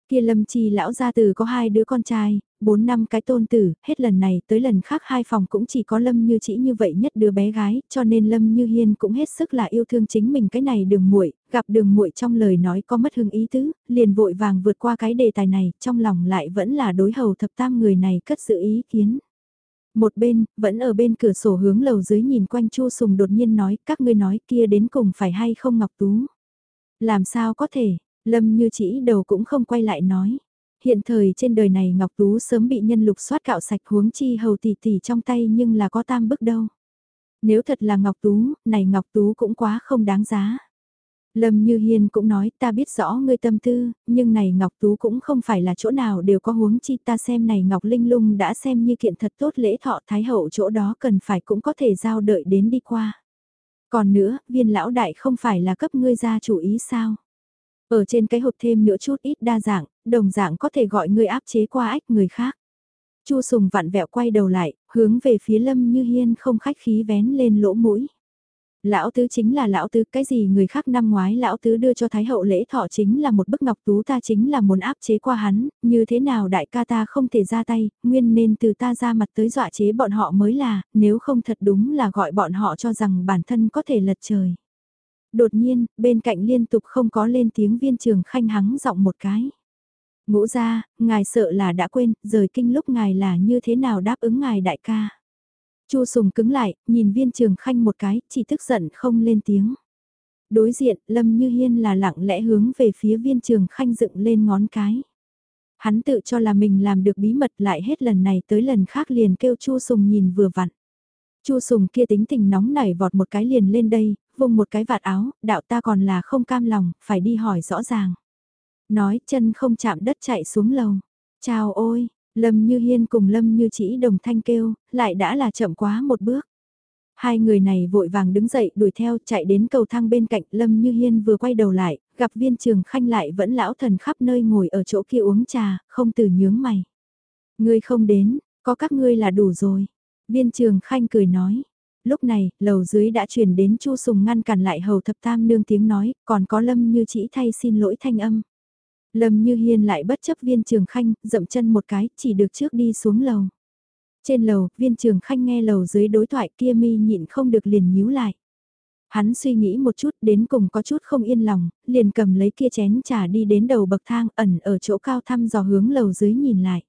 Kia lâm chi lão gia từ có hai đứa con trai, bốn năm cái tôn tử, hết lần này tới lần khác hai phòng cũng chỉ có lâm như chỉ như vậy nhất đứa bé gái, cho nên lâm như hiên cũng hết sức là yêu thương chính mình cái này đường muội gặp đường muội trong lời nói có mất hương ý tứ, liền vội vàng vượt qua cái đề tài này, trong lòng lại vẫn là đối hầu thập tam người này cất giữ ý kiến. Một bên, vẫn ở bên cửa sổ hướng lầu dưới nhìn quanh chu sùng đột nhiên nói, các ngươi nói kia đến cùng phải hay không Ngọc Tú. Làm sao có thể, Lâm như chỉ đầu cũng không quay lại nói. Hiện thời trên đời này Ngọc Tú sớm bị nhân lục soát cạo sạch huống chi hầu tỷ tỷ trong tay nhưng là có tam bức đâu. Nếu thật là Ngọc Tú, này Ngọc Tú cũng quá không đáng giá. Lâm Như Hiên cũng nói ta biết rõ ngươi tâm tư, nhưng này Ngọc Tú cũng không phải là chỗ nào đều có huống chi ta xem này Ngọc Linh Lung đã xem như kiện thật tốt lễ thọ Thái Hậu chỗ đó cần phải cũng có thể giao đợi đến đi qua. Còn nữa, viên lão đại không phải là cấp ngươi ra chủ ý sao? Ở trên cái hộp thêm nữa chút ít đa dạng, đồng dạng có thể gọi người áp chế qua ách người khác. Chu Sùng vặn vẹo quay đầu lại, hướng về phía Lâm Như Hiên không khách khí vén lên lỗ mũi. Lão tứ chính là lão tứ, cái gì người khác năm ngoái lão tứ đưa cho Thái hậu lễ thọ chính là một bức ngọc tú ta chính là muốn áp chế qua hắn, như thế nào đại ca ta không thể ra tay, nguyên nên từ ta ra mặt tới dọa chế bọn họ mới là, nếu không thật đúng là gọi bọn họ cho rằng bản thân có thể lật trời. Đột nhiên, bên cạnh liên tục không có lên tiếng viên trường khanh hắng giọng một cái. Ngũ ra, ngài sợ là đã quên, rời kinh lúc ngài là như thế nào đáp ứng ngài đại ca. Chu Sùng cứng lại, nhìn viên trường khanh một cái, chỉ tức giận không lên tiếng. Đối diện, Lâm Như Hiên là lặng lẽ hướng về phía viên trường khanh dựng lên ngón cái. Hắn tự cho là mình làm được bí mật lại hết lần này tới lần khác liền kêu Chu Sùng nhìn vừa vặn. Chu Sùng kia tính tình nóng nảy vọt một cái liền lên đây, vùng một cái vạt áo, đạo ta còn là không cam lòng, phải đi hỏi rõ ràng. Nói chân không chạm đất chạy xuống lầu. Chào ôi, Lâm Như Hiên cùng Lâm Như Chỉ đồng thanh kêu, lại đã là chậm quá một bước. Hai người này vội vàng đứng dậy đuổi theo chạy đến cầu thang bên cạnh Lâm Như Hiên vừa quay đầu lại, gặp viên trường khanh lại vẫn lão thần khắp nơi ngồi ở chỗ kia uống trà, không từ nhướng mày. Ngươi không đến, có các ngươi là đủ rồi. Viên trường khanh cười nói. Lúc này, lầu dưới đã truyền đến Chu Sùng ngăn cản lại hầu thập tam nương tiếng nói, còn có Lâm Như Chỉ thay xin lỗi thanh âm. Lâm Như Hiên lại bất chấp viên trường khanh, dậm chân một cái, chỉ được trước đi xuống lầu. Trên lầu, viên trường khanh nghe lầu dưới đối thoại kia mi nhịn không được liền nhíu lại. Hắn suy nghĩ một chút đến cùng có chút không yên lòng, liền cầm lấy kia chén trà đi đến đầu bậc thang ẩn ở chỗ cao thăm dò hướng lầu dưới nhìn lại.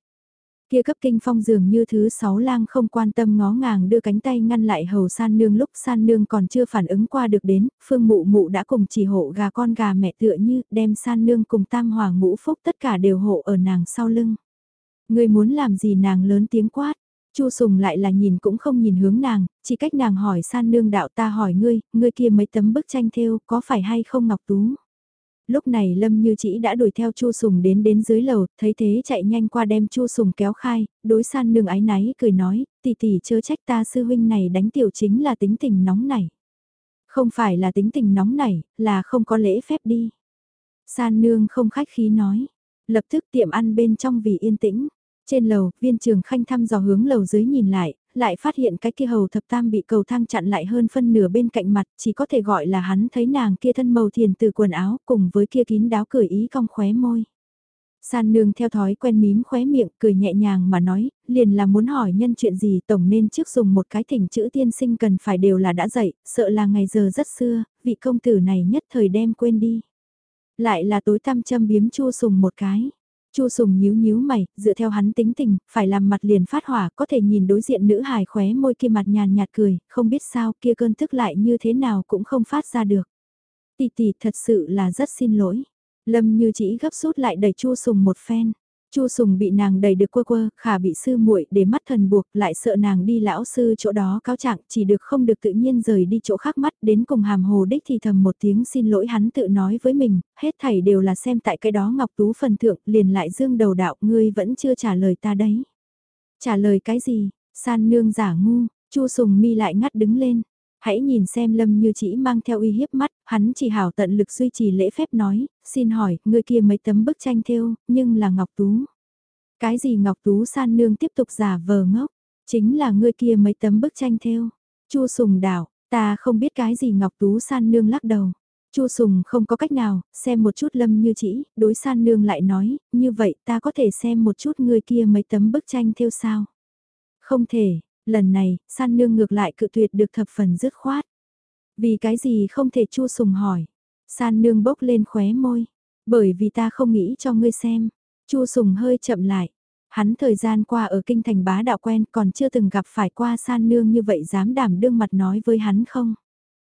Kia cấp kinh phong dường như thứ sáu lang không quan tâm ngó ngàng đưa cánh tay ngăn lại hầu san nương lúc san nương còn chưa phản ứng qua được đến, phương mụ mụ đã cùng chỉ hộ gà con gà mẹ tựa như đem san nương cùng tam hòa ngũ phúc tất cả đều hộ ở nàng sau lưng. Người muốn làm gì nàng lớn tiếng quát, Chu Sùng lại là nhìn cũng không nhìn hướng nàng, chỉ cách nàng hỏi san nương đạo ta hỏi ngươi, ngươi kia mấy tấm bức tranh thêu có phải hay không Ngọc Tú? Lúc này Lâm Như Chỉ đã đuổi theo Chu Sùng đến đến dưới lầu, thấy thế chạy nhanh qua đem Chu Sùng kéo khai, đối san nương ái náy cười nói, tỷ tỷ chớ trách ta sư huynh này đánh tiểu chính là tính tình nóng nảy. Không phải là tính tình nóng nảy, là không có lễ phép đi. San nương không khách khí nói, lập tức tiệm ăn bên trong vì yên tĩnh. Trên lầu, viên trường khanh thăm dò hướng lầu dưới nhìn lại, lại phát hiện cái kia hầu thập tam bị cầu thang chặn lại hơn phân nửa bên cạnh mặt, chỉ có thể gọi là hắn thấy nàng kia thân màu thiền từ quần áo cùng với kia kín đáo cười ý cong khóe môi. San nương theo thói quen mím khóe miệng cười nhẹ nhàng mà nói, liền là muốn hỏi nhân chuyện gì tổng nên trước dùng một cái thỉnh chữ tiên sinh cần phải đều là đã dậy, sợ là ngày giờ rất xưa, vị công tử này nhất thời đem quên đi. Lại là tối tăm châm biếm chua sùng một cái. Chu Sùng nhíu nhíu mày, dựa theo hắn tính tình, phải làm mặt liền phát hỏa, có thể nhìn đối diện nữ hài khóe môi kia mặt nhàn nhạt cười, không biết sao kia cơn tức lại như thế nào cũng không phát ra được. Tỷ tỷ thật sự là rất xin lỗi. Lâm như chỉ gấp rút lại đẩy Chu Sùng một phen. Chu Sùng bị nàng đầy được quơ quơ, khả bị sư muội để mắt thần buộc, lại sợ nàng đi lão sư chỗ đó cáo trạng, chỉ được không được tự nhiên rời đi chỗ khác mắt, đến cùng hàm hồ đích thì thầm một tiếng xin lỗi hắn tự nói với mình, hết thảy đều là xem tại cái đó Ngọc Tú phần thượng, liền lại dương đầu đạo, ngươi vẫn chưa trả lời ta đấy. Trả lời cái gì? San nương giả ngu, Chu Sùng mi lại ngắt đứng lên. Hãy nhìn xem Lâm Như chỉ mang theo uy hiếp mắt, hắn chỉ hảo tận lực duy trì lễ phép nói, xin hỏi, người kia mấy tấm bức tranh thêu, nhưng là Ngọc Tú. Cái gì Ngọc Tú san nương tiếp tục giả vờ ngốc, chính là người kia mấy tấm bức tranh thêu. Chu Sùng đảo, ta không biết cái gì Ngọc Tú san nương lắc đầu. Chu Sùng không có cách nào, xem một chút Lâm Như chỉ, đối san nương lại nói, như vậy ta có thể xem một chút người kia mấy tấm bức tranh thêu sao? Không thể, lần này, san nương ngược lại cự tuyệt được thập phần dứt khoát. Vì cái gì không thể Chu Sùng hỏi? San nương bốc lên khóe môi, bởi vì ta không nghĩ cho ngươi xem. Chu Sùng hơi chậm lại. Hắn thời gian qua ở kinh thành bá đạo quen còn chưa từng gặp phải qua san nương như vậy dám đảm đương mặt nói với hắn không?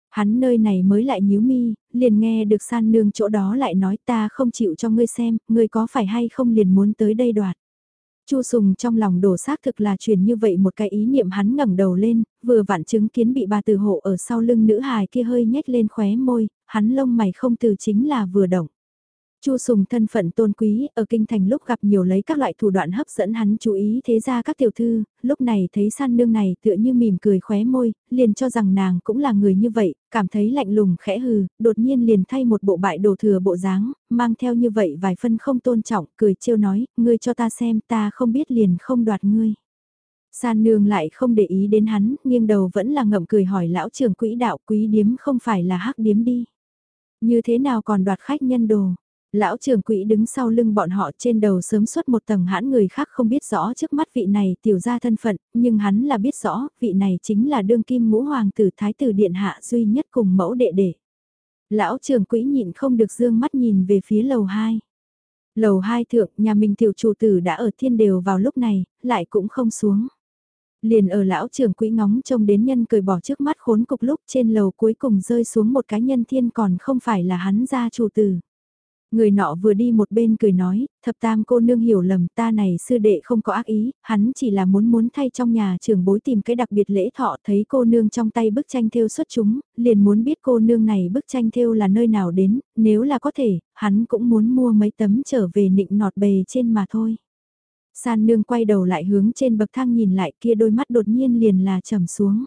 Hắn nơi này mới lại nhíu mi, liền nghe được san nương chỗ đó lại nói ta không chịu cho ngươi xem, ngươi có phải hay không liền muốn tới đây đoạt. Chu Sùng trong lòng đổ xác thực là truyền như vậy một cái ý niệm hắn ngẩng đầu lên, vừa vặn chứng kiến bị bà từ hộ ở sau lưng nữ hài kia hơi nhếch lên khóe môi, hắn lông mày không từ chính là vừa động. Chu Sùng thân phận tôn quý, ở kinh thành lúc gặp nhiều lấy các loại thủ đoạn hấp dẫn hắn chú ý thế ra các tiểu thư, lúc này thấy san nương này tựa như mỉm cười khóe môi, liền cho rằng nàng cũng là người như vậy, cảm thấy lạnh lùng khẽ hừ, đột nhiên liền thay một bộ bại đồ thừa bộ dáng, mang theo như vậy vài phân không tôn trọng, cười trêu nói, ngươi cho ta xem ta không biết liền không đoạt ngươi. San nương lại không để ý đến hắn, nghiêng đầu vẫn là ngậm cười hỏi lão trưởng quỹ đạo quý điếm không phải là hắc điếm đi. Như thế nào còn đoạt khách nhân đồ? Lão trường quỹ đứng sau lưng bọn họ trên đầu sớm xuất một tầng hãn người khác không biết rõ trước mắt vị này tiểu ra thân phận, nhưng hắn là biết rõ vị này chính là đương kim ngũ hoàng tử thái tử điện hạ duy nhất cùng mẫu đệ đệ. Lão trường quỹ nhịn không được dương mắt nhìn về phía lầu 2. Lầu 2 thượng nhà mình tiểu chủ tử đã ở thiên đều vào lúc này, lại cũng không xuống. Liền ở lão trường quỹ ngóng trông đến nhân cười bỏ trước mắt khốn cục lúc trên lầu cuối cùng rơi xuống một cái nhân thiên còn không phải là hắn gia chủ tử. Người nọ vừa đi một bên cười nói, thập tam cô nương hiểu lầm ta này sư đệ không có ác ý, hắn chỉ là muốn muốn thay trong nhà trưởng bối tìm cái đặc biệt lễ thọ thấy cô nương trong tay bức tranh thêu xuất chúng, liền muốn biết cô nương này bức tranh thêu là nơi nào đến, nếu là có thể, hắn cũng muốn mua mấy tấm trở về nịnh nọt bề trên mà thôi. San nương quay đầu lại hướng trên bậc thang nhìn lại kia đôi mắt đột nhiên liền là trầm xuống.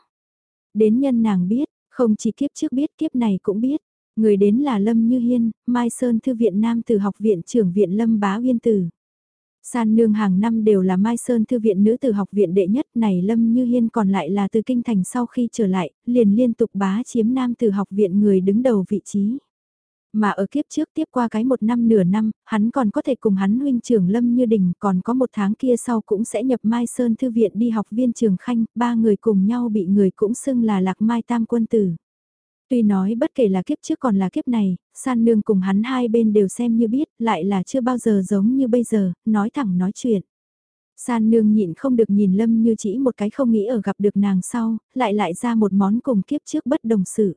Đến nhân nàng biết, không chỉ kiếp trước biết kiếp này cũng biết. Người đến là Lâm Như Hiên, Mai Sơn Thư viện Nam từ học viện trưởng viện Lâm Bá Uyên Tử. San nương hàng năm đều là Mai Sơn Thư viện nữ từ học viện đệ nhất này Lâm Như Hiên còn lại là từ kinh thành sau khi trở lại, liền liên tục bá chiếm Nam từ học viện người đứng đầu vị trí. Mà ở kiếp trước tiếp qua cái một năm nửa năm, hắn còn có thể cùng hắn huynh trưởng Lâm Như Đình, còn có một tháng kia sau cũng sẽ nhập Mai Sơn Thư viện đi học viên trường khanh, ba người cùng nhau bị người cũng xưng là Lạc Mai Tam Quân Tử. Tuy nói bất kể là kiếp trước còn là kiếp này, san nương cùng hắn hai bên đều xem như biết, lại là chưa bao giờ giống như bây giờ, nói thẳng nói chuyện. San nương nhịn không được nhìn Lâm như chỉ một cái không nghĩ ở gặp được nàng sau, lại lại ra một món cùng kiếp trước bất đồng sự.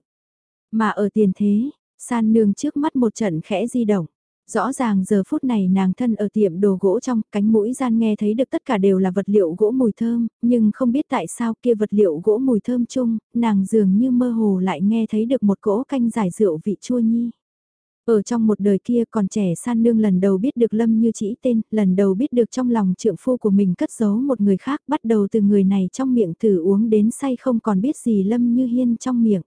Mà ở tiền thế, San nương trước mắt một trận khẽ di động. Rõ ràng giờ phút này nàng thân ở tiệm đồ gỗ trong cánh mũi gian nghe thấy được tất cả đều là vật liệu gỗ mùi thơm, nhưng không biết tại sao kia vật liệu gỗ mùi thơm chung, nàng dường như mơ hồ lại nghe thấy được một cỗ canh giải rượu vị chua nhi. Ở trong một đời kia còn trẻ san nương lần đầu biết được Lâm như chỉ tên, lần đầu biết được trong lòng trượng phu của mình cất giấu một người khác bắt đầu từ người này trong miệng thử uống đến say không còn biết gì Lâm như hiên trong miệng.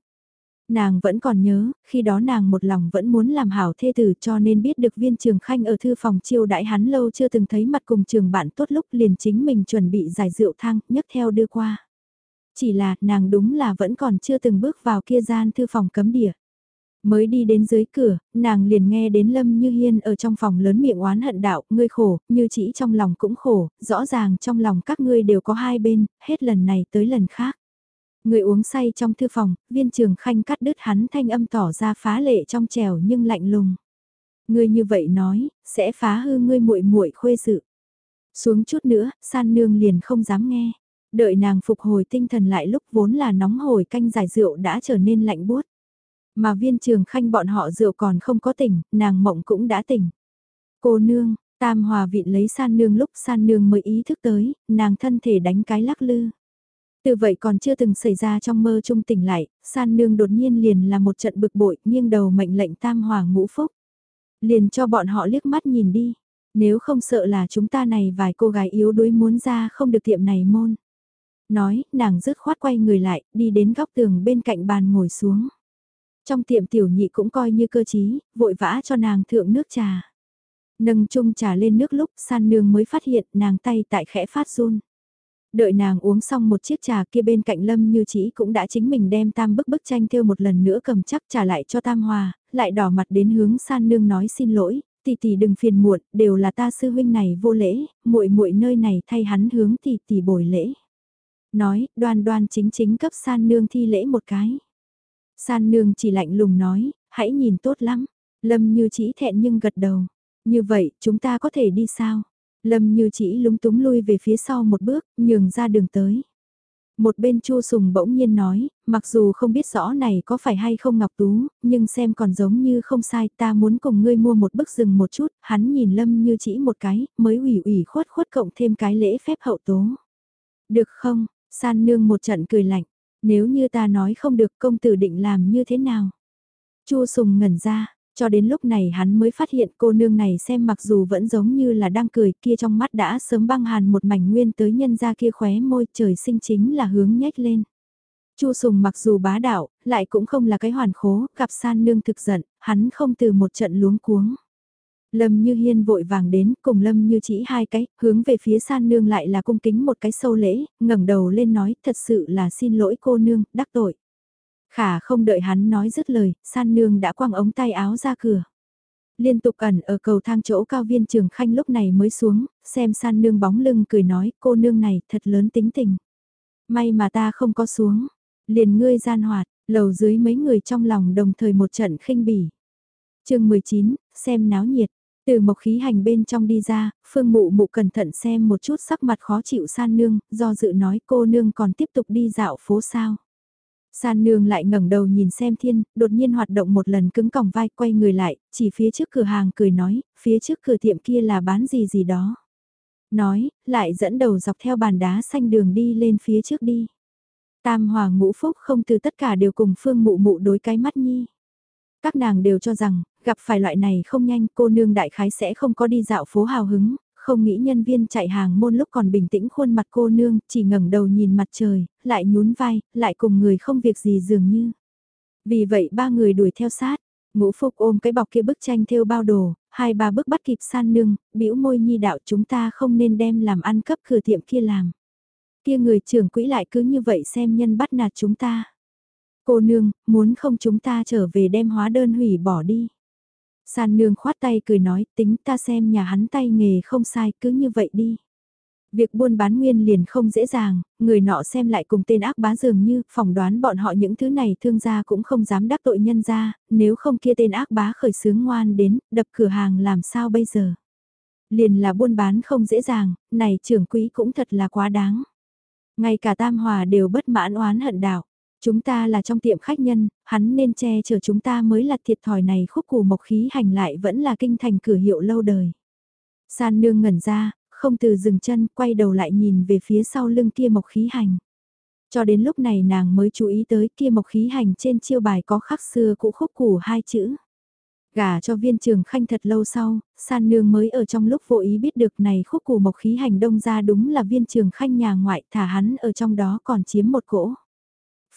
Nàng vẫn còn nhớ, khi đó nàng một lòng vẫn muốn làm hảo thê tử cho nên biết được viên trường khanh ở thư phòng chiêu đãi hắn lâu chưa từng thấy mặt cùng trường bạn tốt lúc liền chính mình chuẩn bị giải rượu thang, nhấc theo đưa qua. Chỉ là nàng đúng là vẫn còn chưa từng bước vào kia gian thư phòng cấm địa. Mới đi đến dưới cửa, nàng liền nghe đến Lâm Như Hiên ở trong phòng lớn miệng oán hận đạo, ngươi khổ, như chỉ trong lòng cũng khổ, rõ ràng trong lòng các ngươi đều có hai bên, hết lần này tới lần khác. Người uống say trong thư phòng, viên trường khanh cắt đứt hắn thanh âm tỏ ra phá lệ trong trèo nhưng lạnh lùng. Người như vậy nói, sẽ phá hư ngươi muội muội khuê sự. Xuống chút nữa, san nương liền không dám nghe. Đợi nàng phục hồi tinh thần lại lúc vốn là nóng hồi canh giải rượu đã trở nên lạnh buốt. Mà viên trường khanh bọn họ rượu còn không có tỉnh, nàng mộng cũng đã tỉnh. Cô nương, tam hòa vịn lấy san nương lúc san nương mới ý thức tới, nàng thân thể đánh cái lắc lư. Từ vậy còn chưa từng xảy ra trong mơ trung tỉnh lại, san nương đột nhiên liền là một trận bực bội, nghiêng đầu mệnh lệnh tam hoàng ngũ phúc. Liền cho bọn họ liếc mắt nhìn đi, nếu không sợ là chúng ta này vài cô gái yếu đuối muốn ra không được tiệm này môn. Nói, nàng rứt khoát quay người lại, đi đến góc tường bên cạnh bàn ngồi xuống. Trong tiệm tiểu nhị cũng coi như cơ chí, vội vã cho nàng thượng nước trà. Nâng chung trà lên nước lúc san nương mới phát hiện nàng tay tại khẽ phát run. Đợi nàng uống xong một chiếc trà kia bên cạnh Lâm Như Chỉ cũng đã chính mình đem tam bức bức tranh thêu một lần nữa cầm chắc trả lại cho Tam Hòa, lại đỏ mặt đến hướng san nương nói xin lỗi, tỷ tỷ đừng phiền muộn, đều là ta sư huynh này vô lễ, muội muội nơi này thay hắn hướng tỷ tỷ bồi lễ. Nói, đoan đoan chính chính cấp san nương thi lễ một cái. San nương chỉ lạnh lùng nói, hãy nhìn tốt lắm. Lâm như chỉ thẹn nhưng gật đầu. Như vậy, chúng ta có thể đi sao? Lâm như chỉ lúng túng lui về phía sau một bước, nhường ra đường tới. Một bên Chu Sùng bỗng nhiên nói, mặc dù không biết rõ này có phải hay không Ngọc Tú, nhưng xem còn giống như không sai, ta muốn cùng ngươi mua một bức rừng một chút, hắn nhìn Lâm như chỉ một cái, mới ủy ủy khuất khuất cộng thêm cái lễ phép hậu tố. Được không, san nương một trận cười lạnh, nếu như ta nói không được công tử định làm như thế nào? Chu Sùng ngẩn ra, cho đến lúc này hắn mới phát hiện cô nương này xem mặc dù vẫn giống như là đang cười kia trong mắt đã sớm băng hàn một mảnh nguyên tới nhân ra kia khóe môi trời sinh chính là hướng nhếch lên. Chu Sùng mặc dù bá đạo, lại cũng không là cái hoàn khố, gặp san nương thực giận, hắn không từ một trận luống cuống. Lâm Như Hiên vội vàng đến, cùng Lâm Như chỉ hai cái, hướng về phía san nương lại là cung kính một cái sâu lễ, ngẩng đầu lên nói thật sự là xin lỗi cô nương, đắc tội. Khả không đợi hắn nói dứt lời, san nương đã quăng ống tay áo ra cửa. Liên tục ẩn ở cầu thang chỗ cao viên trường khanh lúc này mới xuống, xem san nương bóng lưng cười nói cô nương này thật lớn tính tình. May mà ta không có xuống, liền ngươi gian hoạt, lầu dưới mấy người trong lòng đồng thời một trận khinh bỉ. chương 19, xem náo nhiệt. Từ mộc khí hành bên trong đi ra, phương mụ mụ cẩn thận xem một chút sắc mặt khó chịu san nương, do dự nói cô nương còn tiếp tục đi dạo phố sao. San nương lại ngẩng đầu nhìn xem thiên, đột nhiên hoạt động một lần cứng còng vai quay người lại, chỉ phía trước cửa hàng cười nói, phía trước cửa tiệm kia là bán gì gì đó. Nói, lại dẫn đầu dọc theo bàn đá xanh đường đi lên phía trước đi. Tam hòa ngũ phúc không từ tất cả đều cùng phương mụ mụ đối cái mắt nhi. Các nàng đều cho rằng, gặp phải loại này không nhanh cô nương đại khái sẽ không có đi dạo phố hào hứng, không nghĩ nhân viên chạy hàng môn lúc còn bình tĩnh khuôn mặt cô nương, chỉ ngẩng đầu nhìn mặt trời, lại nhún vai, lại cùng người không việc gì dường như. Vì vậy ba người đuổi theo sát, ngũ phúc ôm cái bọc kia bức tranh thêu bao đồ, hai ba bước bắt kịp san nương, bĩu môi nhi đạo chúng ta không nên đem làm ăn cấp cửa tiệm kia làm. Kia người trưởng quỹ lại cứ như vậy xem nhân bắt nạt chúng ta. Cô nương, muốn không chúng ta trở về đem hóa đơn hủy bỏ đi. San nương khoát tay cười nói tính ta xem nhà hắn tay nghề không sai cứ như vậy đi. Việc buôn bán nguyên liền không dễ dàng, người nọ xem lại cùng tên ác bá dường như, phỏng đoán bọn họ những thứ này thương gia cũng không dám đắc tội nhân ra, nếu không kia tên ác bá khởi sướng ngoan đến, đập cửa hàng làm sao bây giờ. Liền là buôn bán không dễ dàng, này trưởng quỹ cũng thật là quá đáng. Ngay cả tam hòa đều bất mãn oán hận đạo. Chúng ta là trong tiệm khách nhân, hắn nên che chở chúng ta mới là thiệt thòi này khúc củ mộc khí hành lại vẫn là kinh thành cửa hiệu lâu đời. San nương ngẩn ra, không từ dừng chân, quay đầu lại nhìn về phía sau lưng kia mộc khí hành. Cho đến lúc này nàng mới chú ý tới kia mộc khí hành trên chiêu bài có khắc xưa cũ khúc củ hai chữ. Gả cho viên trường khanh thật lâu sau, san nương mới ở trong lúc vô ý biết được này khúc củ mộc khí hành đông ra đúng là viên trường khanh nhà ngoại thả hắn ở trong đó còn chiếm một cỗ.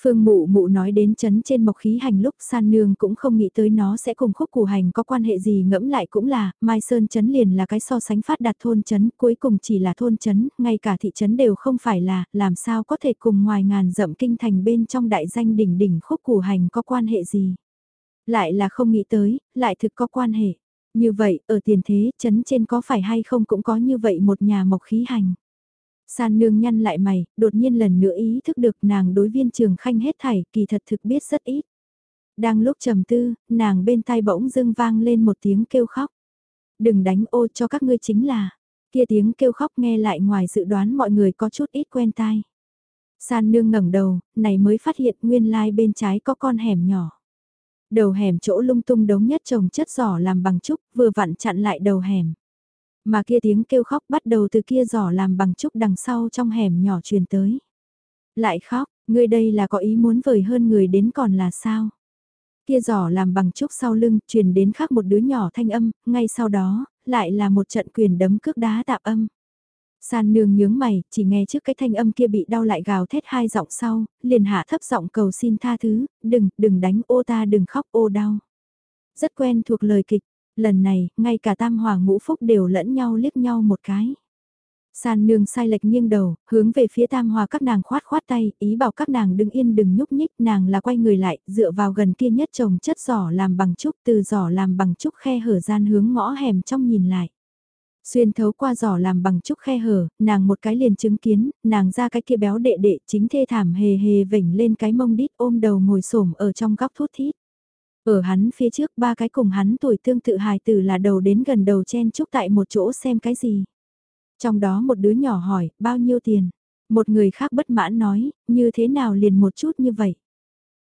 Phương mụ mụ nói đến chấn trên mộc khí hành lúc san nương cũng không nghĩ tới nó sẽ cùng khúc củ hành có quan hệ gì ngẫm lại cũng là, Mai Sơn chấn liền là cái so sánh phát đạt thôn chấn, cuối cùng chỉ là thôn chấn, ngay cả thị trấn đều không phải là, làm sao có thể cùng ngoài ngàn dặm kinh thành bên trong đại danh đỉnh đỉnh khúc củ hành có quan hệ gì. Lại là không nghĩ tới, lại thực có quan hệ. Như vậy, ở tiền thế, chấn trên có phải hay không cũng có như vậy một nhà mộc khí hành. San nương nhăn lại mày, đột nhiên lần nữa ý thức được nàng đối viên trường khanh hết thảy, kỳ thật thực biết rất ít. Đang lúc trầm tư, nàng bên tai bỗng dưng vang lên một tiếng kêu khóc. Đừng đánh ô cho các ngươi chính là, kia tiếng kêu khóc nghe lại ngoài dự đoán mọi người có chút ít quen tai. San nương ngẩng đầu, này mới phát hiện nguyên lai bên trái có con hẻm nhỏ. Đầu hẻm chỗ lung tung đống nhất trồng chất giỏ làm bằng trúc vừa vặn chặn lại đầu hẻm. Mà kia tiếng kêu khóc bắt đầu từ kia giỏ làm bằng trúc đằng sau trong hẻm nhỏ truyền tới. Lại khóc, ngươi đây là có ý muốn vời hơn người đến còn là sao? Kia giỏ làm bằng trúc sau lưng truyền đến khác một đứa nhỏ thanh âm, ngay sau đó, lại là một trận quyền đấm cước đá tạp âm. San nương nhướng mày, chỉ nghe trước cái thanh âm kia bị đau lại gào thét hai giọng sau, liền hạ thấp giọng cầu xin tha thứ, đừng, đừng đánh ô ta đừng khóc ô đau. Rất quen thuộc lời kịch, lần này, ngay cả tam hoàng ngũ phúc đều lẫn nhau liếc nhau một cái. San nương sai lệch nghiêng đầu, hướng về phía tam hòa các nàng khoát khoát tay, ý bảo các nàng đứng yên đừng nhúc nhích, nàng là quay người lại, dựa vào gần kia nhất trồng chất giỏ làm bằng trúc, từ giỏ làm bằng trúc khe hở gian hướng ngõ hẻm trong nhìn lại. Xuyên thấu qua giỏ làm bằng trúc khe hở, nàng một cái liền chứng kiến, nàng ra cái kia béo đệ đệ chính thê thảm hề hề vểnh lên cái mông đít ôm đầu ngồi xổm ở trong góc thút thít. Ở hắn phía trước ba cái cùng hắn tuổi tương tự hài tử là đầu đến gần đầu chen chúc tại một chỗ xem cái gì. Trong đó một đứa nhỏ hỏi, bao nhiêu tiền? Một người khác bất mãn nói, như thế nào liền một chút như vậy?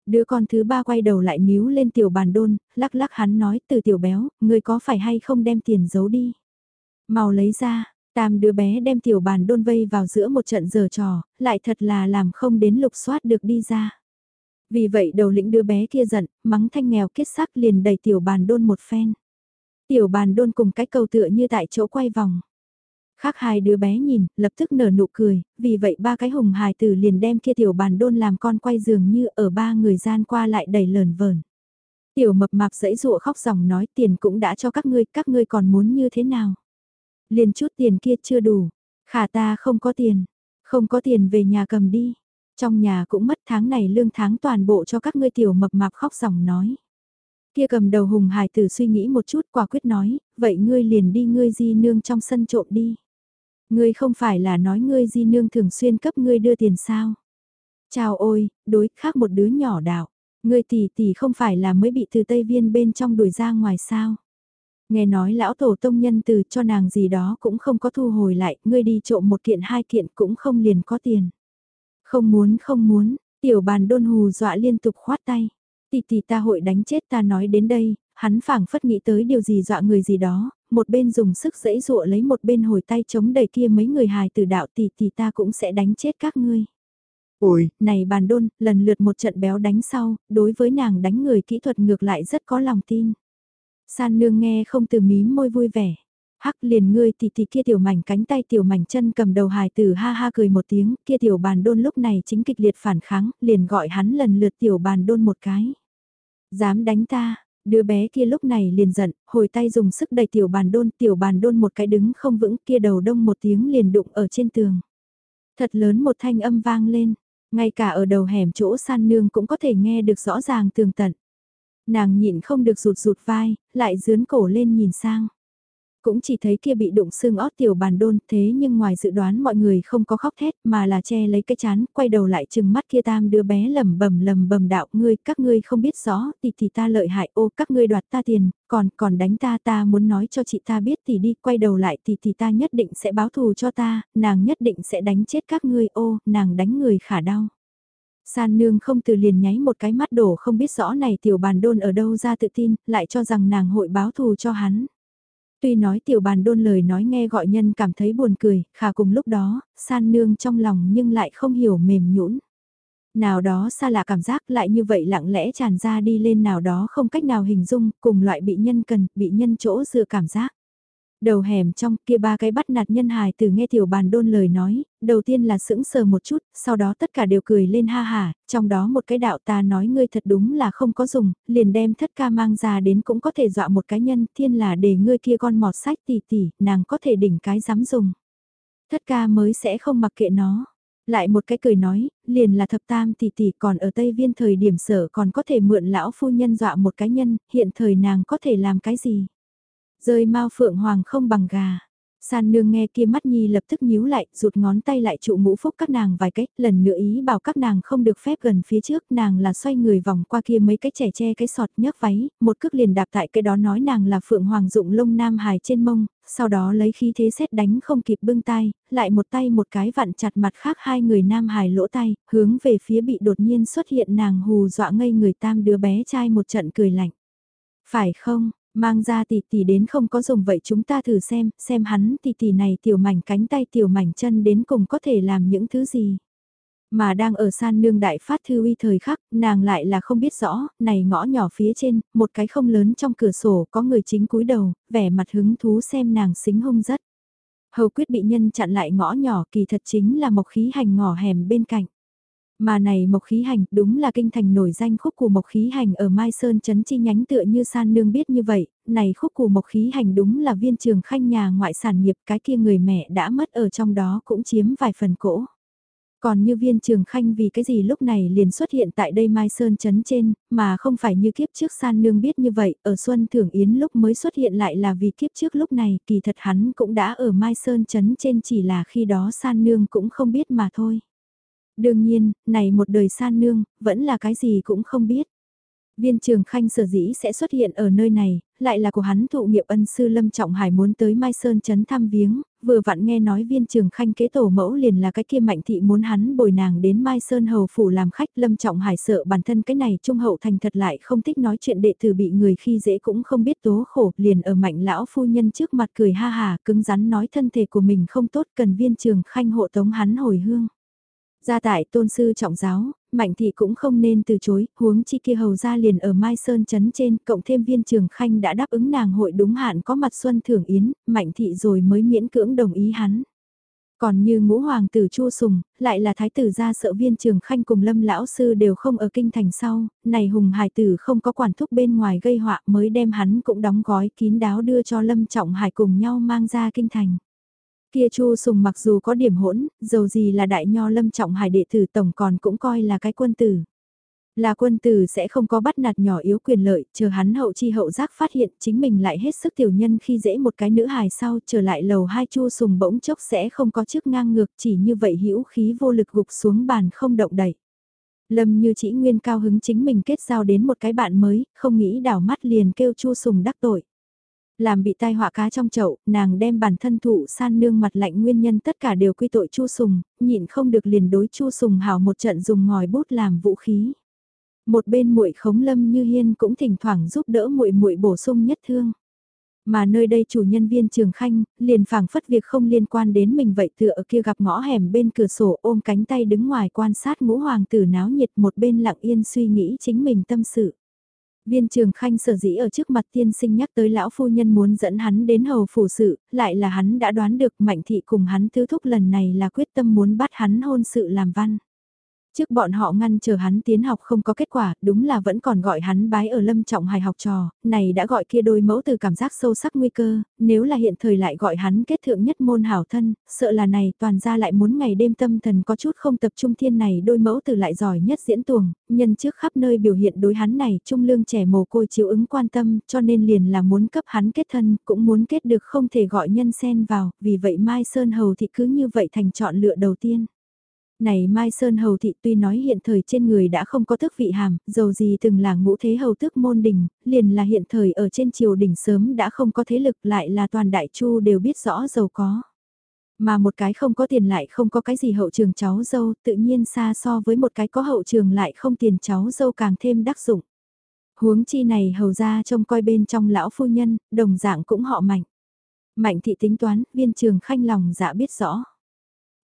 Đứa con thứ ba quay đầu lại níu lên tiểu bàn đôn, lắc lắc hắn nói từ tiểu béo, người có phải hay không đem tiền giấu đi? Mau lấy ra, tam đứa bé đem tiểu bàn đôn vây vào giữa một trận giờ trò, lại thật là làm không đến lục soát được đi ra. Vì vậy đầu lĩnh đứa bé kia giận, mắng thanh nghèo kết sắc liền đẩy tiểu bàn đôn một phen. Tiểu bàn đôn cùng cái cầu tựa như tại chỗ quay vòng. Khác hai đứa bé nhìn, lập tức nở nụ cười, vì vậy ba cái hùng hài tử liền đem kia tiểu bàn đôn làm con quay dường như ở ba người gian qua lại đầy lờn vờn. Tiểu mập mạp dẫy dụa khóc ròng nói tiền cũng đã cho các ngươi, các ngươi còn muốn như thế nào? Liền chút tiền kia chưa đủ, khả ta không có tiền, không có tiền về nhà cầm đi. Trong nhà cũng mất tháng này lương tháng toàn bộ cho các ngươi tiểu mập mạp khóc ròng nói. Kia cầm đầu hùng hài tử suy nghĩ một chút quả quyết nói, vậy ngươi liền đi ngươi di nương trong sân trộm đi. Ngươi không phải là nói ngươi di nương thường xuyên cấp ngươi đưa tiền sao? Chào ôi, đối khác một đứa nhỏ đạo. Ngươi tỷ tỷ không phải là mới bị từ Tây Viên bên trong đuổi ra ngoài sao? Nghe nói lão tổ tông nhân từ cho nàng gì đó cũng không có thu hồi lại, ngươi đi trộm một kiện hai kiện cũng không liền có tiền. Không muốn không muốn, tiểu bàn đôn hù dọa liên tục khoát tay. Tỷ tỷ ta hội đánh chết ta nói đến đây, hắn phảng phất nghĩ tới điều gì dọa người gì đó, một bên dùng sức dẫy dụa lấy một bên hồi tay chống đầy kia mấy người hài từ đạo tỷ tỷ ta cũng sẽ đánh chết các ngươi. Ôi, này bàn đôn, lần lượt một trận béo đánh sau, đối với nàng đánh người kỹ thuật ngược lại rất có lòng tin. San nương nghe không từ mím môi vui vẻ. Hắc liền ngươi thì thì kia tiểu mảnh cánh tay tiểu mảnh chân cầm đầu hài tử ha ha cười một tiếng, kia tiểu bàn đôn lúc này chính kịch liệt phản kháng, liền gọi hắn lần lượt tiểu bàn đôn một cái. Dám đánh ta, đứa bé kia lúc này liền giận, hồi tay dùng sức đẩy tiểu bàn đôn, tiểu bàn đôn một cái đứng không vững kia đầu đông một tiếng liền đụng ở trên tường. Thật lớn một thanh âm vang lên, ngay cả ở đầu hẻm chỗ san nương cũng có thể nghe được rõ ràng tường tận. Nàng nhịn không được rụt rụt vai, lại dướn cổ lên nhìn sang. Cũng chỉ thấy kia bị đụng xương ót tiểu bàn đôn thế nhưng ngoài dự đoán mọi người không có khóc thét mà là che lấy cái chán, quay đầu lại chừng mắt kia tam đứa bé lầm bầm lầm bầm đạo ngươi, các ngươi không biết rõ, thì thì ta lợi hại ô các ngươi đoạt ta tiền, còn còn đánh ta ta muốn nói cho chị ta biết thì đi, quay đầu lại thì thì ta nhất định sẽ báo thù cho ta, nàng nhất định sẽ đánh chết các ngươi ô, nàng đánh người khả đau. San nương không từ liền nháy một cái mắt đổ không biết rõ này tiểu bàn đôn ở đâu ra tự tin, lại cho rằng nàng hội báo thù cho hắn. Tuy nói tiểu bàn đôn lời nói nghe gọi nhân cảm thấy buồn cười, khả cùng lúc đó, san nương trong lòng nhưng lại không hiểu mềm nhũn. Nào đó xa lạ cảm giác lại như vậy lặng lẽ tràn ra đi lên nào đó không cách nào hình dung, cùng loại bị nhân cần, bị nhân chỗ dựa cảm giác. Đầu hẻm trong kia ba cái bắt nạt nhân hài từ nghe tiểu bàn đôn lời nói, đầu tiên là sững sờ một chút, sau đó tất cả đều cười lên ha hà, trong đó một cái đạo ta nói ngươi thật đúng là không có dùng, liền đem thất ca mang ra đến cũng có thể dọa một cái nhân, thiên là để ngươi kia con mọt sách tỉ tỉ, nàng có thể đỉnh cái dám dùng. Thất ca mới sẽ không mặc kệ nó. Lại một cái cười nói, liền là thập tam tỷ tỷ còn ở Tây Viên thời điểm sở còn có thể mượn lão phu nhân dọa một cái nhân, hiện thời nàng có thể làm cái gì. Rơi mau phượng hoàng không bằng gà. San nương nghe kia mắt nhi lập tức nhíu lại, rụt ngón tay lại trụ ngũ phúc các nàng vài cách, lần nữa ý bảo các nàng không được phép gần phía trước, nàng là xoay người vòng qua kia mấy cái trẻ che cái sọt nhấc váy, một cước liền đạp tại cái đó nói nàng là phượng hoàng dụng lông nam hài trên mông, sau đó lấy khí thế xét đánh không kịp bưng tay, lại một tay một cái vặn chặt mặt khác hai người nam hài lỗ tay, hướng về phía bị đột nhiên xuất hiện nàng hù dọa ngây người tam đứa bé trai một trận cười lạnh. Phải không, Mang ra tỷ tỷ đến không có dùng vậy chúng ta thử xem, xem hắn tỷ tỷ này tiểu mảnh cánh tay tiểu mảnh chân đến cùng có thể làm những thứ gì. Mà đang ở san nương đại phát thư uy thời khắc, nàng lại là không biết rõ, này ngõ nhỏ phía trên, một cái không lớn trong cửa sổ có người chính cúi đầu, vẻ mặt hứng thú xem nàng xính hung rất. Hầu quyết bị nhân chặn lại ngõ nhỏ kỳ thật chính là mộc khí hành ngõ hẻm bên cạnh. Mà này Mộc Khí Hành đúng là kinh thành nổi danh khúc của Mộc Khí Hành ở Mai Sơn Trấn chi nhánh tựa như san nương biết như vậy, này khúc của Mộc Khí Hành đúng là viên trường khanh nhà ngoại sản nghiệp cái kia người mẹ đã mất ở trong đó cũng chiếm vài phần cỗ. Còn như viên trường khanh vì cái gì lúc này liền xuất hiện tại đây Mai Sơn Trấn trên, mà không phải như kiếp trước san nương biết như vậy, ở Xuân Thưởng Yến lúc mới xuất hiện lại là vì kiếp trước lúc này, kỳ thật hắn cũng đã ở Mai Sơn Trấn trên chỉ là khi đó san nương cũng không biết mà thôi. Đương nhiên, này một đời san nương, vẫn là cái gì cũng không biết. Viên trường khanh sở dĩ sẽ xuất hiện ở nơi này, lại là của hắn thụ nghiệp ân sư Lâm Trọng Hải muốn tới Mai Sơn chấn thăm viếng, vừa vặn nghe nói viên trường khanh kế tổ mẫu liền là cái kia mạnh thị muốn hắn bồi nàng đến Mai Sơn hầu phủ làm khách Lâm Trọng Hải sợ bản thân cái này trung hậu thành thật lại không thích nói chuyện đệ tử bị người khi dễ cũng không biết tố khổ liền ở mạnh lão phu nhân trước mặt cười ha hà cứng rắn nói thân thể của mình không tốt cần viên trường khanh hộ tống hắn hồi hương. Gia tại tôn sư trọng giáo, Mạnh Thị cũng không nên từ chối, huống chi kia hầu ra liền ở Mai Sơn Trấn trên, cộng thêm viên trường khanh đã đáp ứng nàng hội đúng hạn có mặt xuân thưởng yến, Mạnh Thị rồi mới miễn cưỡng đồng ý hắn. Còn như ngũ hoàng tử Chu Sùng, lại là thái tử gia sợ viên trường khanh cùng lâm lão sư đều không ở kinh thành sau, này hùng hải tử không có quản thúc bên ngoài gây họa mới đem hắn cũng đóng gói kín đáo đưa cho lâm trọng hải cùng nhau mang ra kinh thành. Kia Chu Sùng mặc dù có điểm hỗn, dầu gì là đại nho lâm trọng hải đệ tử tổng còn cũng coi là cái quân tử. Là quân tử sẽ không có bắt nạt nhỏ yếu quyền lợi, chờ hắn hậu chi hậu giác phát hiện chính mình lại hết sức tiểu nhân khi dễ một cái nữ hài sau trở lại lầu hai chu sùng bỗng chốc sẽ không có chức ngang ngược chỉ như vậy hữu khí vô lực gục xuống bàn không động đậy. Lâm như chỉ nguyên cao hứng chính mình kết giao đến một cái bạn mới, không nghĩ đảo mắt liền kêu chu sùng đắc tội. Làm bị tai họa cá trong chậu, nàng đem bản thân thụ san nương mặt lạnh nguyên nhân tất cả đều quy tội chu sùng, nhịn không được liền đối chu sùng hào một trận dùng ngòi bút làm vũ khí. Một bên muội khống lâm như hiên cũng thỉnh thoảng giúp đỡ muội muội bổ sung nhất thương. Mà nơi đây chủ nhân viên trường khanh, liền phảng phất việc không liên quan đến mình vậy tựa ở kia gặp ngõ hẻm bên cửa sổ ôm cánh tay đứng ngoài quan sát ngũ hoàng tử náo nhiệt một bên lặng yên suy nghĩ chính mình tâm sự. Viên trường khanh sở dĩ ở trước mặt tiên sinh nhắc tới lão phu nhân muốn dẫn hắn đến hầu phủ sự, lại là hắn đã đoán được mạnh thị cùng hắn thứ thúc lần này là quyết tâm muốn bắt hắn hôn sự làm văn. Trước bọn họ ngăn chờ hắn tiến học không có kết quả, đúng là vẫn còn gọi hắn bái ở lâm trọng hài học trò, này đã gọi kia đôi mẫu từ cảm giác sâu sắc nguy cơ, nếu là hiện thời lại gọi hắn kết thượng nhất môn hảo thân, sợ là này toàn ra lại muốn ngày đêm tâm thần có chút không tập trung thiên này đôi mẫu từ lại giỏi nhất diễn tuồng, nhân trước khắp nơi biểu hiện đối hắn này trung lương trẻ mồ côi chiếu ứng quan tâm cho nên liền là muốn cấp hắn kết thân, cũng muốn kết được không thể gọi nhân xen vào, vì vậy Mai Sơn Hầu thì cứ như vậy thành chọn lựa đầu tiên. Này Mai Sơn Hầu Thị tuy nói hiện thời trên người đã không có thức vị hàm, dầu gì từng là ngũ thế hầu tước môn đình, liền là hiện thời ở trên triều đình sớm đã không có thế lực lại là toàn đại chu đều biết rõ giàu có. Mà một cái không có tiền lại không có cái gì hậu trường cháu dâu tự nhiên xa so với một cái có hậu trường lại không tiền cháu dâu càng thêm đắc dụng. Huống chi này hầu ra trông coi bên trong lão phu nhân, đồng dạng cũng họ mạnh. Mạnh thị tính toán, viên trường khanh lòng dạ biết rõ.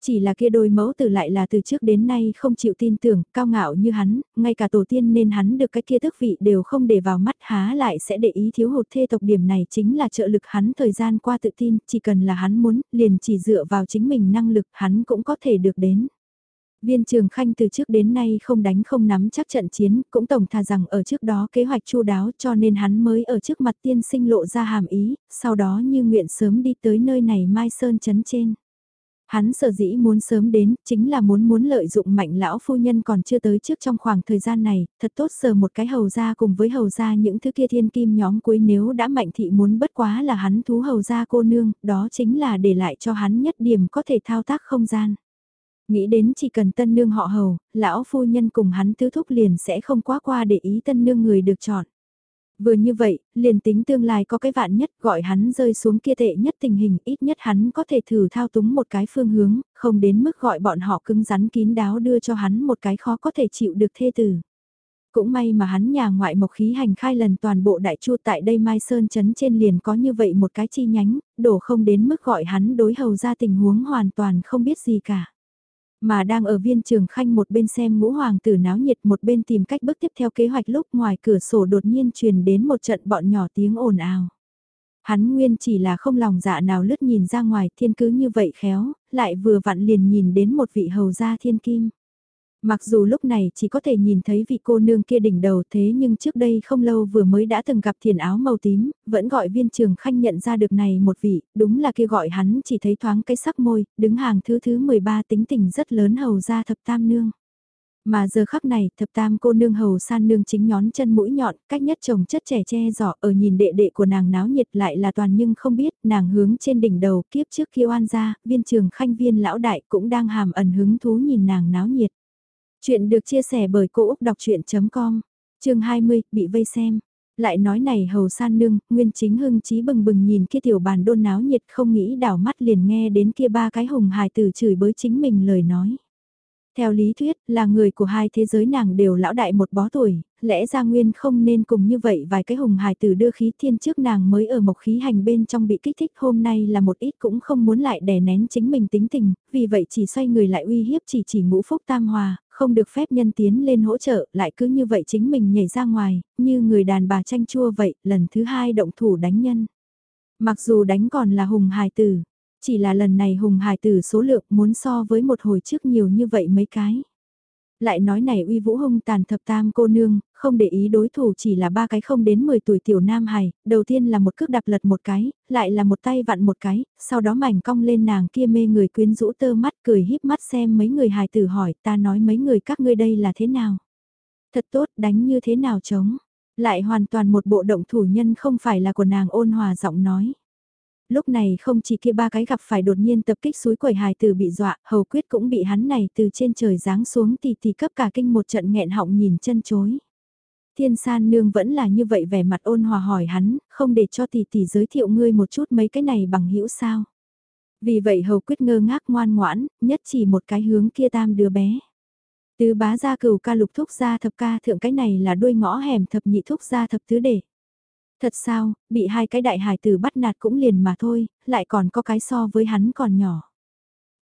Chỉ là kia đôi mẫu tử lại là từ trước đến nay không chịu tin tưởng, cao ngạo như hắn, ngay cả tổ tiên nên hắn được cái kia thức vị đều không để vào mắt há lại sẽ để ý thiếu hụt thê tộc điểm này chính là trợ lực hắn thời gian qua tự tin, chỉ cần là hắn muốn, liền chỉ dựa vào chính mình năng lực hắn cũng có thể được đến. Viên trường khanh từ trước đến nay không đánh không nắm chắc trận chiến, cũng tổng thà rằng ở trước đó kế hoạch chu đáo cho nên hắn mới ở trước mặt tiên sinh lộ ra hàm ý, sau đó như nguyện sớm đi tới nơi này Mai Sơn chấn trên. Hắn sở dĩ muốn sớm đến, chính là muốn muốn lợi dụng mạnh lão phu nhân còn chưa tới trước trong khoảng thời gian này, thật tốt sờ một cái hầu ra cùng với hầu ra những thứ kia thiên kim nhóm cuối nếu đã mạnh thị muốn bất quá là hắn thú hầu ra cô nương, đó chính là để lại cho hắn nhất điểm có thể thao tác không gian. Nghĩ đến chỉ cần tân nương họ hầu, lão phu nhân cùng hắn tứ thúc liền sẽ không quá qua để ý tân nương người được chọn. Vừa như vậy, liền tính tương lai có cái vạn nhất gọi hắn rơi xuống kia tệ nhất tình hình ít nhất hắn có thể thử thao túng một cái phương hướng, không đến mức gọi bọn họ cứng rắn kín đáo đưa cho hắn một cái khó có thể chịu được thê tử. Cũng may mà hắn nhà ngoại mộc khí hành khai lần toàn bộ đại chu tại đây Mai Sơn chấn trên liền có như vậy một cái chi nhánh, đổ không đến mức gọi hắn đối hầu ra tình huống hoàn toàn không biết gì cả. Mà đang ở viên trường khanh một bên xem ngũ hoàng tử náo nhiệt một bên tìm cách bước tiếp theo kế hoạch lúc ngoài cửa sổ đột nhiên truyền đến một trận bọn nhỏ tiếng ồn ào. Hắn nguyên chỉ là không lòng dạ nào lướt nhìn ra ngoài thiên cứ như vậy khéo, lại vừa vặn liền nhìn đến một vị hầu gia thiên kim. Mặc dù lúc này chỉ có thể nhìn thấy vị cô nương kia đỉnh đầu thế nhưng trước đây không lâu vừa mới đã từng gặp thiền áo màu tím, vẫn gọi viên trường khanh nhận ra được này một vị, đúng là kia gọi hắn chỉ thấy thoáng cái sắc môi, đứng hàng thứ thứ 13 tính tình rất lớn hầu ra thập tam nương. Mà giờ khắc này, thập tam cô nương hầu san nương chính nhón chân mũi nhọn, cách nhất chồng chất trẻ che giỏ ở nhìn đệ đệ của nàng náo nhiệt lại là toàn nhưng không biết, nàng hướng trên đỉnh đầu kiếp trước kia oan ra, viên trường khanh viên lão đại cũng đang hàm ẩn hứng thú nhìn nàng náo nhiệt. Chuyện được chia sẻ bởi Cô Úc Đọc Chuyện.com, chương 20, bị vây xem. Lại nói này hầu san nương, nguyên chính hưng trí bừng bừng nhìn kia tiểu bàn đôn náo nhiệt không nghĩ đảo mắt liền nghe đến kia ba cái hùng hài tử chửi bới chính mình lời nói. Theo lý thuyết, là người của hai thế giới nàng đều lão đại một bó tuổi, lẽ ra nguyên không nên cùng như vậy vài cái hùng hài tử đưa khí thiên trước nàng mới ở mộc khí hành bên trong bị kích thích hôm nay là một ít cũng không muốn lại đè nén chính mình tính tình, vì vậy chỉ xoay người lại uy hiếp chỉ chỉ ngũ phúc tam hòa, không được phép nhân tiến lên hỗ trợ, lại cứ như vậy chính mình nhảy ra ngoài, như người đàn bà tranh chua vậy, lần thứ hai động thủ đánh nhân. Mặc dù đánh còn là hùng hài tử, chỉ là lần này hùng hài tử số lượng muốn so với một hồi trước nhiều như vậy mấy cái. Lại nói này uy vũ hung tàn thập tam cô nương, không để ý đối thủ chỉ là ba cái không đến 10 tuổi tiểu nam hài, đầu tiên là một cước đạp lật một cái, lại là một tay vặn một cái, sau đó mảnh cong lên nàng kia mê người quyến rũ tơ mắt cười híp mắt xem mấy người hài tử hỏi ta nói mấy người các ngươi đây là thế nào. Thật tốt đánh như thế nào chống, lại hoàn toàn một bộ động thủ nhân không phải là của nàng ôn hòa giọng nói lúc này không chỉ kia ba cái gặp phải đột nhiên tập kích suối quẩy hài tử bị dọa, hầu quyết cũng bị hắn này từ trên trời giáng xuống tì tì cấp cả kinh một trận nghẹn họng nhìn chân chối. Thiên san nương vẫn là như vậy vẻ mặt ôn hòa hỏi hắn, không để cho tỷ tỷ giới thiệu ngươi một chút mấy cái này bằng hữu sao. Vì vậy hầu quyết ngơ ngác ngoan ngoãn, nhất chỉ một cái hướng kia tam đứa bé. Tứ bá gia cửu ca lục thúc gia thập ca thượng cái này là đuôi ngõ hẻm thập nhị thúc gia thập tứ để. Thật sao, bị hai cái đại hài tử bắt nạt cũng liền mà thôi, lại còn có cái so với hắn còn nhỏ.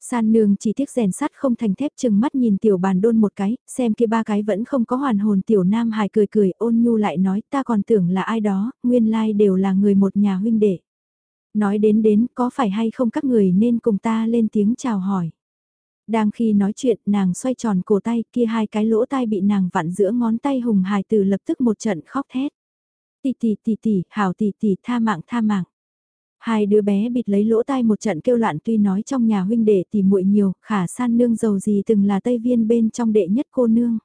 San nương chỉ tiếc rèn sắt không thành thép chừng mắt nhìn tiểu bàn đôn một cái, xem kia ba cái vẫn không có hoàn hồn tiểu nam hài cười cười ôn nhu lại nói ta còn tưởng là ai đó, nguyên lai đều là người một nhà huynh đệ. Nói đến đến có phải hay không các người nên cùng ta lên tiếng chào hỏi. Đang khi nói chuyện nàng xoay tròn cổ tay kia hai cái lỗ tai bị nàng vặn giữa ngón tay hùng hài từ lập tức một trận khóc thét tì tì tì tì hảo tì tì tha mạng tha mạng. Hai đứa bé bịt lấy lỗ tai một trận kêu loạn tuy nói trong nhà huynh đệ tìm muội nhiều, khả san nương giàu gì từng là tây viên bên trong đệ nhất cô nương.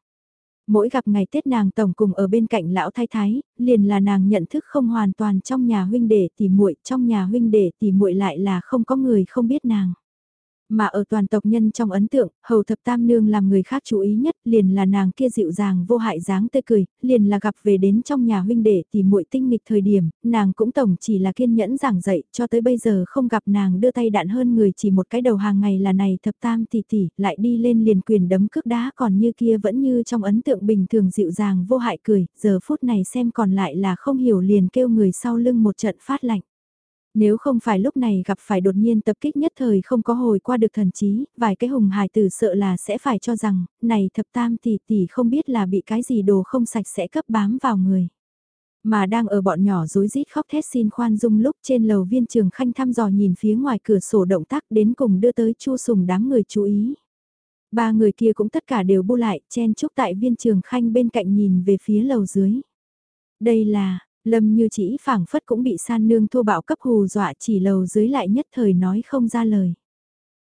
Mỗi gặp ngày Tết nàng tổng cùng ở bên cạnh lão thái thái, liền là nàng nhận thức không hoàn toàn trong nhà huynh đệ tìm muội, trong nhà huynh đệ tìm muội lại là không có người không biết nàng. Mà ở toàn tộc nhân trong ấn tượng, hầu thập tam nương làm người khác chú ý nhất, liền là nàng kia dịu dàng vô hại dáng tươi cười, liền là gặp về đến trong nhà huynh đệ thì muội tinh nghịch thời điểm, nàng cũng tổng chỉ là kiên nhẫn giảng dạy, cho tới bây giờ không gặp nàng đưa tay đạn hơn người chỉ một cái đầu hàng ngày là này thập tam tỷ tỷ, lại đi lên liền quyền đấm cước đá còn như kia vẫn như trong ấn tượng bình thường dịu dàng vô hại cười, giờ phút này xem còn lại là không hiểu liền kêu người sau lưng một trận phát lạnh. Nếu không phải lúc này gặp phải đột nhiên tập kích nhất thời không có hồi qua được thần trí, vài cái hùng hài tử sợ là sẽ phải cho rằng, này thập tam tỷ tỷ không biết là bị cái gì đồ không sạch sẽ cấp bám vào người. Mà đang ở bọn nhỏ rối rít khóc thét xin khoan dung lúc trên lầu viên trường khanh thăm dò nhìn phía ngoài cửa sổ động tác đến cùng đưa tới chu sùng đám người chú ý. Ba người kia cũng tất cả đều bu lại, chen chúc tại viên trường khanh bên cạnh nhìn về phía lầu dưới. Đây là, Lâm như chỉ phảng phất cũng bị san nương thô bạo cấp hù dọa chỉ lầu dưới lại nhất thời nói không ra lời.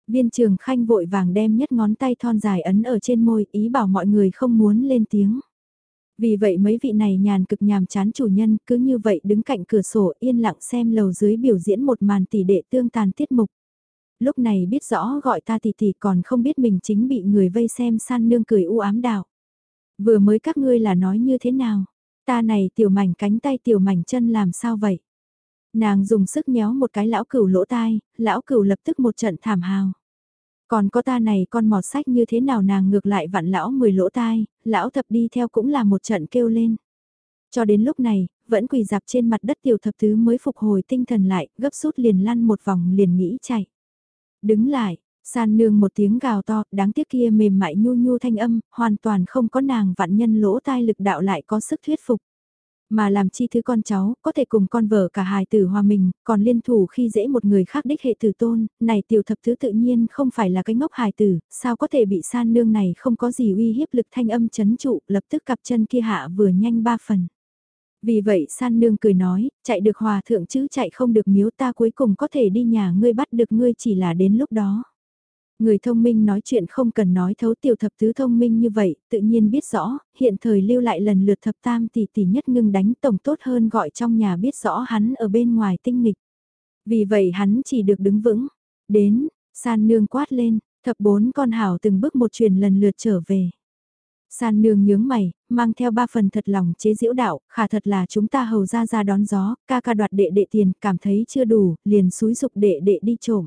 Viên trường khanh vội vàng đem nhất ngón tay thon dài ấn ở trên môi, ý bảo mọi người không muốn lên tiếng. Vì vậy mấy vị này nhàn cực nhàm chán chủ nhân, cứ như vậy đứng cạnh cửa sổ yên lặng xem lầu dưới biểu diễn một màn tỷ đệ tương tàn tiết mục. Lúc này biết rõ gọi ta tỷ tỷ còn không biết mình chính bị người vây xem san nương cười u ám đạo. Vừa mới các ngươi là nói như thế nào? Ta này tiểu mảnh cánh tay tiểu mảnh chân làm sao vậy? Nàng dùng sức nhéo một cái lão cửu lỗ tai, lão cửu lập tức một trận thảm hào. Còn có ta này con mọt sách như thế nào nàng ngược lại vặn lão mười lỗ tai, lão thập đi theo cũng là một trận kêu lên. Cho đến lúc này, vẫn quỳ dạp trên mặt đất tiểu thập tứ mới phục hồi tinh thần lại, gấp rút liền lăn một vòng liền nghĩ chạy. Đứng lại, san nương một tiếng gào to, đáng tiếc kia mềm mại nhu nhu thanh âm, hoàn toàn không có nàng vạn nhân lỗ tai lực đạo lại có sức thuyết phục. Mà làm chi thứ con cháu, có thể cùng con vợ cả hài tử hòa mình, còn liên thủ khi dễ một người khác đích hệ tử tôn, này tiểu thập thứ tự nhiên không phải là cái ngốc hài tử, sao có thể bị san nương này không có gì uy hiếp lực thanh âm chấn trụ, lập tức cặp chân kia hạ vừa nhanh ba phần. Vì vậy san nương cười nói, chạy được hòa thượng chứ chạy không được miếu ta cuối cùng có thể đi nhà ngươi bắt được ngươi chỉ là đến lúc đó. Người thông minh nói chuyện không cần nói thấu tiểu thập tứ thông minh như vậy, tự nhiên biết rõ, hiện thời lưu lại lần lượt thập tam tỷ tỷ nhất ngưng đánh tổng tốt hơn gọi trong nhà biết rõ hắn ở bên ngoài tinh nghịch. Vì vậy hắn chỉ được đứng vững. Đến, san nương quát lên, thập bốn con hảo từng bước một truyền lần lượt trở về. San nương nhướng mày, mang theo ba phần thật lòng chế diễu đạo, khả thật là chúng ta hầu ra ra đón gió, ca ca đoạt đệ đệ tiền, cảm thấy chưa đủ, liền xúi dục đệ đệ đi trộm.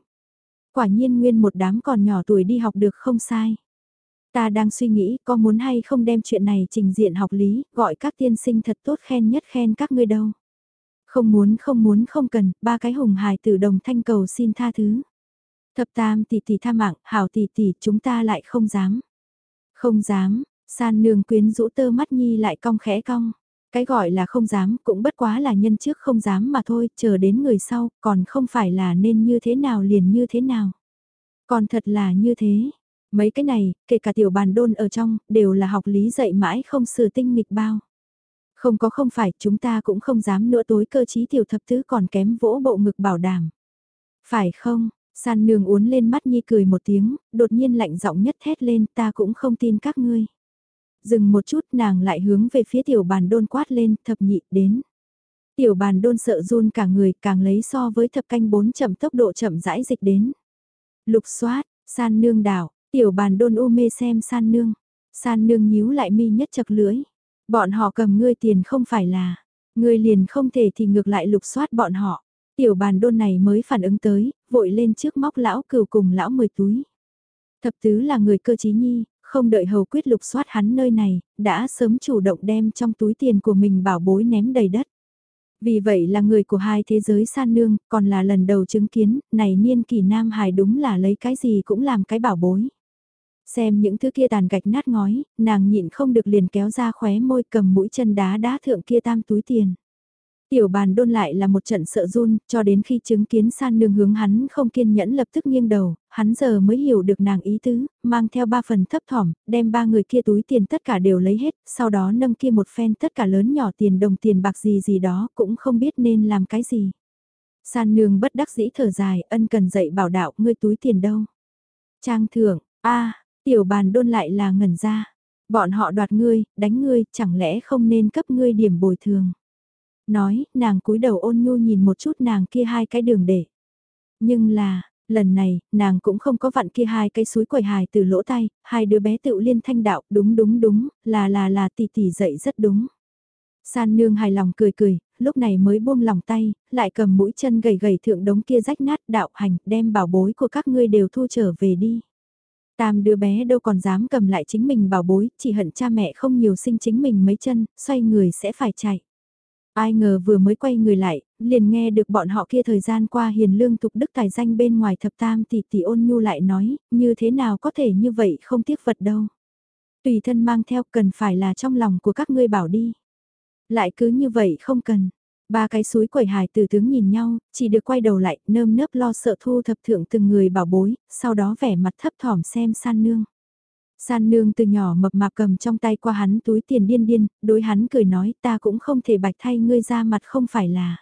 Quả nhiên nguyên một đám còn nhỏ tuổi đi học được không sai. Ta đang suy nghĩ có muốn hay không đem chuyện này trình diện học lý, gọi các tiên sinh thật tốt khen nhất khen các ngươi đâu. Không muốn không muốn không cần, ba cái hùng hài tử đồng thanh cầu xin tha thứ. Thập tam tỷ tỷ tha mạng, hảo tỷ tỷ chúng ta lại không dám. Không dám, san nương quyến rũ tơ mắt nhi lại cong khẽ cong. Cái gọi là không dám cũng bất quá là nhân trước không dám mà thôi, chờ đến người sau, còn không phải là nên như thế nào liền như thế nào. Còn thật là như thế. Mấy cái này, kể cả tiểu bàn đôn ở trong, đều là học lý dạy mãi không sửa tinh nghịch bao. Không có không phải, chúng ta cũng không dám nữa tối cơ chí tiểu thập tứ còn kém vỗ bộ ngực bảo đảm. Phải không, san nương uốn lên mắt nhi cười một tiếng, đột nhiên lạnh giọng nhất thét lên ta cũng không tin các ngươi. Dừng một chút nàng lại hướng về phía tiểu bàn đôn quát lên thập nhị đến. Tiểu bàn đôn sợ run cả người càng lấy so với thập canh bốn chậm tốc độ chậm rãi dịch đến. Lục xoát, san nương đảo, tiểu bàn đôn u mê xem san nương. San nương nhíu lại mi nhất chật lưỡi. Bọn họ cầm ngươi tiền không phải là, ngươi liền không thể thì ngược lại lục soát bọn họ. Tiểu bàn đôn này mới phản ứng tới, vội lên trước móc lão cừu cùng lão mười túi. Thập tứ là người cơ trí nhi, không đợi hầu quyết lục soát hắn nơi này, đã sớm chủ động đem trong túi tiền của mình bảo bối ném đầy đất. Vì vậy là người của hai thế giới san nương, còn là lần đầu chứng kiến, này niên kỳ nam hài đúng là lấy cái gì cũng làm cái bảo bối. Xem những thứ kia tàn gạch nát ngói, nàng nhịn không được liền kéo ra khóe môi cầm mũi chân đá đá thượng kia tam túi tiền. Tiểu bàn đôn lại là một trận sợ run, cho đến khi chứng kiến san nương hướng hắn không kiên nhẫn lập tức nghiêng đầu, hắn giờ mới hiểu được nàng ý tứ, mang theo ba phần thấp thỏm, đem ba người kia túi tiền tất cả đều lấy hết, sau đó nâng kia một phen tất cả lớn nhỏ tiền đồng tiền bạc gì gì đó, cũng không biết nên làm cái gì. San nương bất đắc dĩ thở dài, ân cần dạy bảo đạo, ngươi túi tiền đâu? Trang thưởng, a tiểu bàn đôn lại là ngẩn ra. Bọn họ đoạt ngươi, đánh ngươi, chẳng lẽ không nên cấp ngươi điểm bồi thường? Nói, nàng cúi đầu ôn nhu nhìn một chút nàng kia hai cái đường để. Nhưng là, lần này, nàng cũng không có vặn kia hai cái suối quẩy hài từ lỗ tay, hai đứa bé tự liên thanh đạo, đúng đúng đúng, là là là tỷ tỷ dậy rất đúng. San nương hài lòng cười cười, lúc này mới buông lòng tay, lại cầm mũi chân gầy gầy thượng đống kia rách nát đạo hành, đem bảo bối của các ngươi đều thu trở về đi. Tam đứa bé đâu còn dám cầm lại chính mình bảo bối, chỉ hận cha mẹ không nhiều sinh chính mình mấy chân, xoay người sẽ phải chạy. Ai ngờ vừa mới quay người lại, liền nghe được bọn họ kia thời gian qua hiền lương tục đức tài danh bên ngoài thập tam tỷ tỷ ôn nhu lại nói, như thế nào có thể như vậy không tiếc vật đâu. Tùy thân mang theo cần phải là trong lòng của các ngươi bảo đi. Lại cứ như vậy không cần. Ba cái suối quẩy hài từ tướng nhìn nhau, chỉ được quay đầu lại, nơm nớp lo sợ thu thập thượng từng người bảo bối, sau đó vẻ mặt thấp thỏm xem san nương. San nương từ nhỏ mập mạp cầm trong tay qua hắn túi tiền điên điên, đối hắn cười nói ta cũng không thể bạch thay ngươi ra mặt không phải là.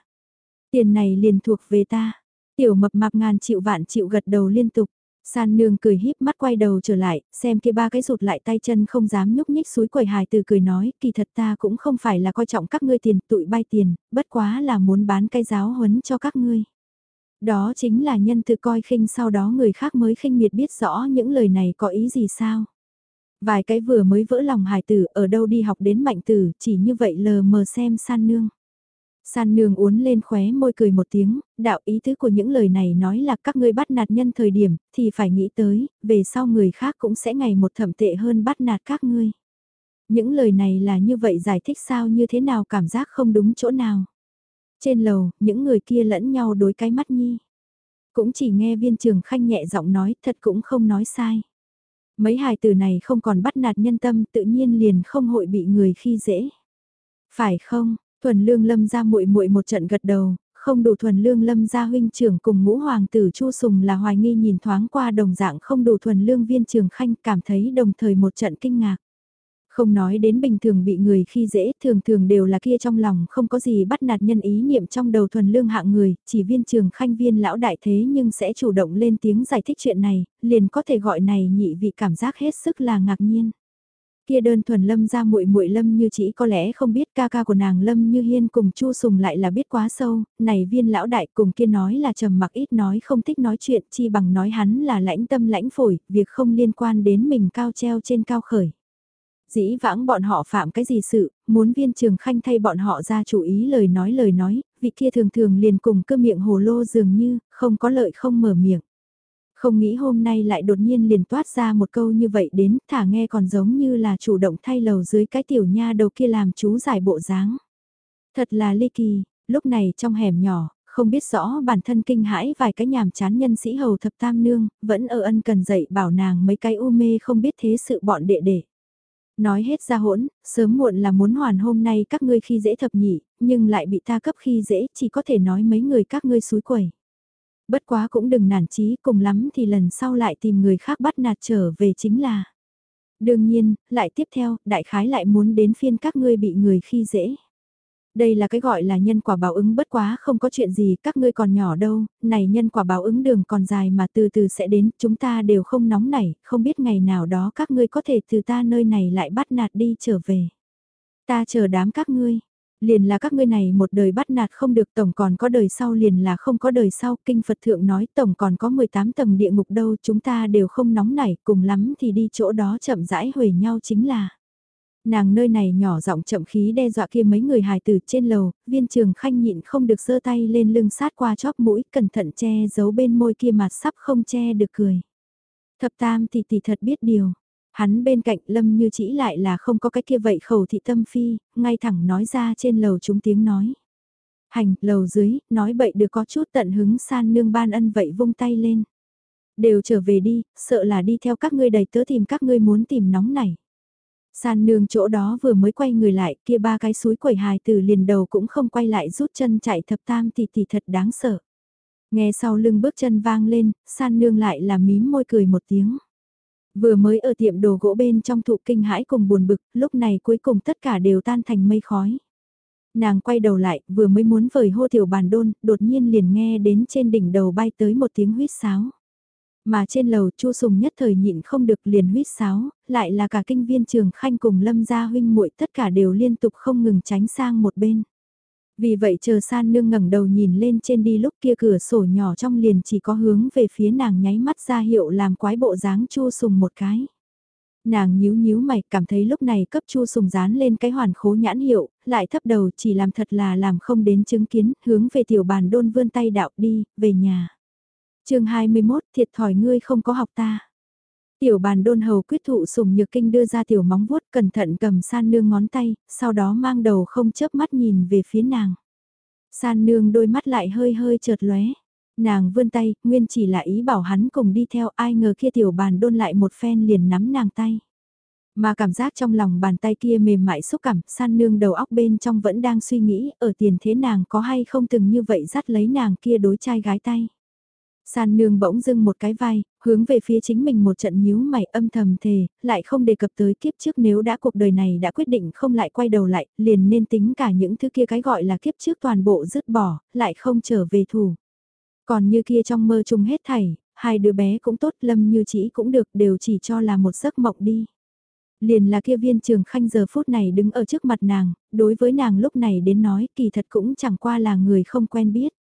Tiền này liền thuộc về ta. Tiểu mập mạp ngàn chịu vạn chịu gật đầu liên tục. San nương cười híp mắt quay đầu trở lại, xem kia ba cái rụt lại tay chân không dám nhúc nhích suối quầy hài từ cười nói, kỳ thật ta cũng không phải là coi trọng các ngươi tiền tụi bay tiền, bất quá là muốn bán cái giáo huấn cho các ngươi. Đó chính là nhân từ coi khinh sau đó người khác mới khinh miệt biết rõ những lời này có ý gì sao. Vài cái vừa mới vỡ lòng hài tử ở đâu đi học đến mạnh tử, chỉ như vậy lờ mờ xem san nương. San nương uốn lên khóe môi cười một tiếng, đạo ý tứ của những lời này nói là các ngươi bắt nạt nhân thời điểm, thì phải nghĩ tới, về sau người khác cũng sẽ ngày một thẩm tệ hơn bắt nạt các ngươi. Những lời này là như vậy giải thích sao như thế nào cảm giác không đúng chỗ nào. Trên lầu, những người kia lẫn nhau đối cái mắt nhi. Cũng chỉ nghe viên trường khanh nhẹ giọng nói thật cũng không nói sai. Mấy hài từ này không còn bắt nạt nhân tâm tự nhiên liền không hội bị người khi dễ. Phải không, thuần lương lâm ra muội muội một trận gật đầu, không đủ thuần lương lâm gia huynh trưởng cùng ngũ hoàng tử chu sùng là hoài nghi nhìn thoáng qua đồng dạng không đủ thuần lương viên trường khanh cảm thấy đồng thời một trận kinh ngạc. Không nói đến bình thường bị người khi dễ, thường thường đều là kia trong lòng không có gì bắt nạt nhân ý niệm trong đầu thuần lương hạng người, chỉ viên trường khanh viên lão đại thế nhưng sẽ chủ động lên tiếng giải thích chuyện này, liền có thể gọi này nhị vị cảm giác hết sức là ngạc nhiên. Kia đơn thuần lâm ra muội muội lâm như chỉ có lẽ không biết ca ca của nàng lâm như hiên cùng chu sùng lại là biết quá sâu, này viên lão đại cùng kia nói là trầm mặc ít nói không thích nói chuyện chi bằng nói hắn là lãnh tâm lãnh phổi, việc không liên quan đến mình cao treo trên cao khởi dĩ vãng bọn họ phạm cái gì sự, muốn viên trường khanh thay bọn họ ra chủ ý lời nói lời nói, vị kia thường thường liền cùng cơ miệng hồ lô dường như, không có lợi không mở miệng. Không nghĩ hôm nay lại đột nhiên liền toát ra một câu như vậy đến, thả nghe còn giống như là chủ động thay lầu dưới cái tiểu nha đầu kia làm chú giải bộ dáng. Thật là ly kỳ, lúc này trong hẻm nhỏ, không biết rõ bản thân kinh hãi vài cái nhàm chán nhân sĩ hầu thập tam nương, vẫn ở ân cần dạy bảo nàng mấy cái u mê không biết thế sự bọn đệ đệ. Nói hết ra hỗn, sớm muộn là muốn hoàn hôm nay các ngươi khi dễ thập nhị, nhưng lại bị ta cấp khi dễ, chỉ có thể nói mấy người các ngươi suối quẩy. Bất quá cũng đừng nản chí cùng lắm thì lần sau lại tìm người khác bắt nạt trở về chính là. Đương nhiên, lại tiếp theo, đại khái lại muốn đến phiên các ngươi bị người khi dễ. Đây là cái gọi là nhân quả báo ứng bất quá không có chuyện gì các ngươi còn nhỏ đâu, này nhân quả báo ứng đường còn dài mà từ từ sẽ đến, chúng ta đều không nóng nảy, không biết ngày nào đó các ngươi có thể từ ta nơi này lại bắt nạt đi trở về. Ta chờ đám các ngươi, liền là các ngươi này một đời bắt nạt không được tổng còn có đời sau liền là không có đời sau, kinh Phật thượng nói tổng còn có 18 tầng địa ngục đâu, chúng ta đều không nóng nảy, cùng lắm thì đi chỗ đó chậm rãi huề nhau chính là. Nàng nơi này nhỏ giọng chậm khí đe dọa kia mấy người hài tử trên lầu, viên trường khanh nhịn không được giơ tay lên lưng sát qua chóp mũi, cẩn thận che giấu bên môi kia mặt sắp không che được cười. Thập tam thì tỷ thật biết điều. Hắn bên cạnh lâm như chỉ lại là không có cái kia vậy khẩu thị tâm phi, ngay thẳng nói ra trên lầu chúng tiếng nói. Hành, lầu dưới, nói bậy được có chút tận hứng san nương ban ân vậy vung tay lên. Đều trở về đi, sợ là đi theo các ngươi đầy tớ tìm các ngươi muốn tìm nóng này. San nương chỗ đó vừa mới quay người lại, kia ba cái suối quẩy hài từ liền đầu cũng không quay lại rút chân chạy thập tam thì thì thật đáng sợ. Nghe sau lưng bước chân vang lên, san nương lại là mím môi cười một tiếng. Vừa mới ở tiệm đồ gỗ bên trong thụ kinh hãi cùng buồn bực, lúc này cuối cùng tất cả đều tan thành mây khói. Nàng quay đầu lại, vừa mới muốn vời hô tiểu bàn đôn, đột nhiên liền nghe đến trên đỉnh đầu bay tới một tiếng huýt sáo. Mà trên lầu Chu Sùng nhất thời nhịn không được liền huýt sáo, lại là cả kinh viên trường khanh cùng lâm gia huynh muội tất cả đều liên tục không ngừng tránh sang một bên. Vì vậy chờ san nương ngẩng đầu nhìn lên trên đi lúc kia cửa sổ nhỏ trong liền chỉ có hướng về phía nàng nháy mắt ra hiệu làm quái bộ dáng Chu Sùng một cái. Nàng nhíu nhíu mày cảm thấy lúc này cấp Chu Sùng dán lên cái hoàn khố nhãn hiệu, lại thấp đầu chỉ làm thật là làm không đến chứng kiến, hướng về tiểu bàn đôn vươn tay đạo đi, về nhà chương 21 thiệt thòi ngươi không có học ta. Tiểu bàn đôn hầu quyết thụ sùng nhược kinh đưa ra tiểu móng vuốt cẩn thận cầm san nương ngón tay, sau đó mang đầu không chớp mắt nhìn về phía nàng. San nương đôi mắt lại hơi hơi chợt lóe. Nàng vươn tay, nguyên chỉ là ý bảo hắn cùng đi theo ai ngờ kia tiểu bàn đôn lại một phen liền nắm nàng tay. Mà cảm giác trong lòng bàn tay kia mềm mại xúc cảm, san nương đầu óc bên trong vẫn đang suy nghĩ ở tiền thế nàng có hay không từng như vậy dắt lấy nàng kia đối trai gái tay. San nương bỗng dưng một cái vai, hướng về phía chính mình một trận nhíu mày âm thầm thề, lại không đề cập tới kiếp trước nếu đã cuộc đời này đã quyết định không lại quay đầu lại, liền nên tính cả những thứ kia cái gọi là kiếp trước toàn bộ dứt bỏ, lại không trở về thủ. Còn như kia trong mơ chung hết thảy, hai đứa bé cũng tốt lâm như chỉ cũng được đều chỉ cho là một giấc mộng đi. Liền là kia viên trường khanh giờ phút này đứng ở trước mặt nàng, đối với nàng lúc này đến nói kỳ thật cũng chẳng qua là người không quen biết.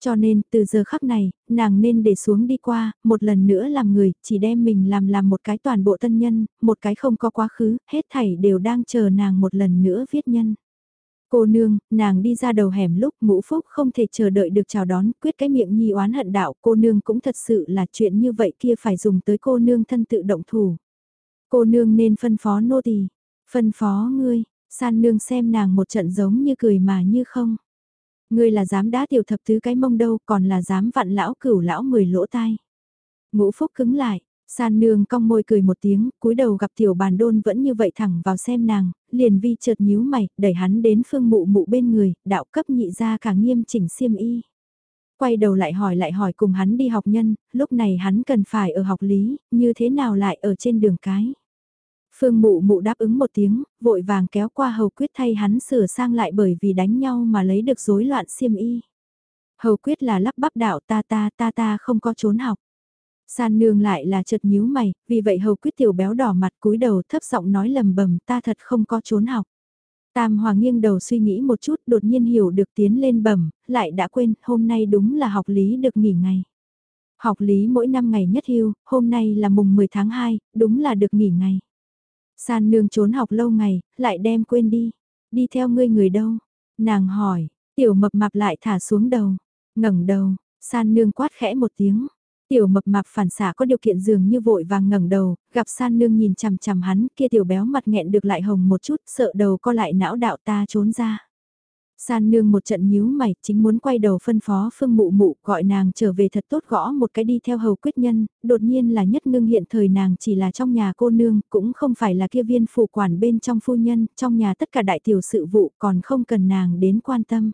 Cho nên, từ giờ khắc này, nàng nên để xuống đi qua, một lần nữa làm người, chỉ đem mình làm làm một cái toàn bộ tân nhân, một cái không có quá khứ, hết thảy đều đang chờ nàng một lần nữa viết nhân. Cô nương, nàng đi ra đầu hẻm lúc ngũ phúc không thể chờ đợi được chào đón, quyết cái miệng nhi oán hận đạo, cô nương cũng thật sự là chuyện như vậy kia phải dùng tới cô nương thân tự động thủ. Cô nương nên phân phó nô tỳ, phân phó ngươi, san nương xem nàng một trận giống như cười mà như không. Ngươi là dám đá tiểu thập tứ cái mông đâu còn là dám vặn lão cửu lão mười lỗ tai. Ngũ phúc cứng lại, san nương cong môi cười một tiếng, cúi đầu gặp tiểu bàn đôn vẫn như vậy thẳng vào xem nàng, liền vi chợt nhíu mày, đẩy hắn đến phương mụ mụ bên người, đạo cấp nhị ra càng nghiêm chỉnh xiêm y. Quay đầu lại hỏi lại hỏi cùng hắn đi học nhân, lúc này hắn cần phải ở học lý, như thế nào lại ở trên đường cái. Phương mụ mụ đáp ứng một tiếng, vội vàng kéo qua hầu quyết thay hắn sửa sang lại bởi vì đánh nhau mà lấy được rối loạn xiêm y. Hầu quyết là lắp bắp đạo ta ta ta ta không có trốn học. San nương lại là chợt nhíu mày, vì vậy hầu quyết tiểu béo đỏ mặt cúi đầu thấp giọng nói lầm bầm ta thật không có trốn học. Tam Hoàng nghiêng đầu suy nghĩ một chút đột nhiên hiểu được tiến lên bẩm, lại đã quên hôm nay đúng là học lý được nghỉ ngày. Học lý mỗi năm ngày nhất hưu, hôm nay là mùng 10 tháng 2, đúng là được nghỉ ngày. San nương trốn học lâu ngày, lại đem quên đi. Đi theo ngươi người đâu? Nàng hỏi, tiểu mập mạp lại thả xuống đầu. ngẩng đầu, san nương quát khẽ một tiếng. Tiểu mập mạp phản xả có điều kiện dường như vội vàng ngẩng đầu, gặp san nương nhìn chằm chằm hắn, kia tiểu béo mặt nghẹn được lại hồng một chút, sợ đầu co lại não đạo ta trốn ra. San nương một trận nhíu mày, chính muốn quay đầu phân phó phương mụ mụ gọi nàng trở về thật tốt gõ một cái đi theo hầu quyết nhân, đột nhiên là nhất ngưng hiện thời nàng chỉ là trong nhà cô nương, cũng không phải là kia viên phụ quản bên trong phu nhân, trong nhà tất cả đại tiểu sự vụ còn không cần nàng đến quan tâm.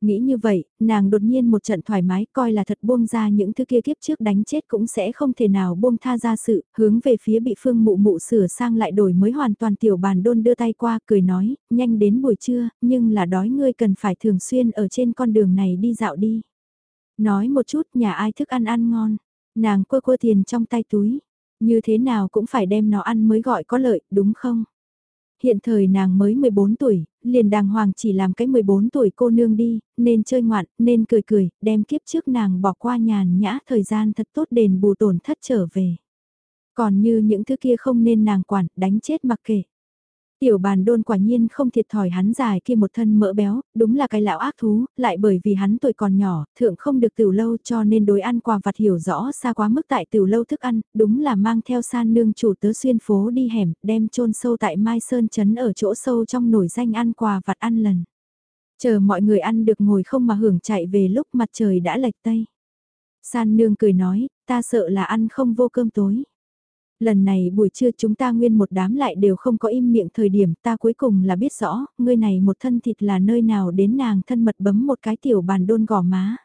Nghĩ như vậy, nàng đột nhiên một trận thoải mái coi là thật buông ra những thứ kia kiếp trước đánh chết cũng sẽ không thể nào buông tha ra sự, hướng về phía bị phương mụ mụ sửa sang lại đổi mới hoàn toàn tiểu bàn đôn đưa tay qua cười nói, nhanh đến buổi trưa, nhưng là đói ngươi cần phải thường xuyên ở trên con đường này đi dạo đi. Nói một chút nhà ai thức ăn ăn ngon, nàng quơ quơ tiền trong tay túi, như thế nào cũng phải đem nó ăn mới gọi có lợi, đúng không? Hiện thời nàng mới 14 tuổi, liền đàng hoàng chỉ làm cái 14 tuổi cô nương đi, nên chơi ngoạn, nên cười cười, đem kiếp trước nàng bỏ qua nhàn nhã thời gian thật tốt đền bù tổn thất trở về. Còn như những thứ kia không nên nàng quản, đánh chết mặc kệ. Tiểu bàn đôn quả nhiên không thiệt thòi hắn dài kia một thân mỡ béo, đúng là cái lão ác thú, lại bởi vì hắn tuổi còn nhỏ, thượng không được tiểu lâu cho nên đối ăn quà vặt hiểu rõ xa quá mức tại tiểu lâu thức ăn, đúng là mang theo san nương chủ tớ xuyên phố đi hẻm, đem chôn sâu tại Mai Sơn Trấn ở chỗ sâu trong nổi danh ăn quà vặt ăn lần. Chờ mọi người ăn được ngồi không mà hưởng chạy về lúc mặt trời đã lệch tây. San nương cười nói, ta sợ là ăn không vô cơm tối. Lần này buổi trưa chúng ta nguyên một đám lại đều không có im miệng thời điểm ta cuối cùng là biết rõ, ngươi này một thân thịt là nơi nào đến nàng thân mật bấm một cái tiểu bàn đôn gò má.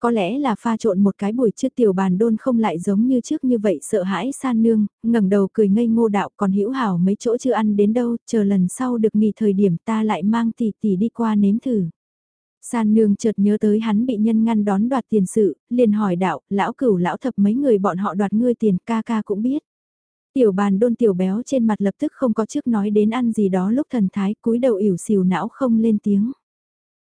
Có lẽ là pha trộn một cái buổi trưa tiểu bàn đôn không lại giống như trước như vậy sợ hãi san nương, ngẩng đầu cười ngây ngô đạo còn hữu hảo mấy chỗ chưa ăn đến đâu, chờ lần sau được nghỉ thời điểm ta lại mang tỷ tỷ đi qua nếm thử. San nương chợt nhớ tới hắn bị nhân ngăn đón đoạt tiền sự, liền hỏi đạo, lão cửu lão thập mấy người bọn họ đoạt ngươi tiền ca ca cũng biết. Tiểu bàn đôn tiểu béo trên mặt lập tức không có trước nói đến ăn gì đó lúc thần thái cúi đầu ỉu xìu não không lên tiếng.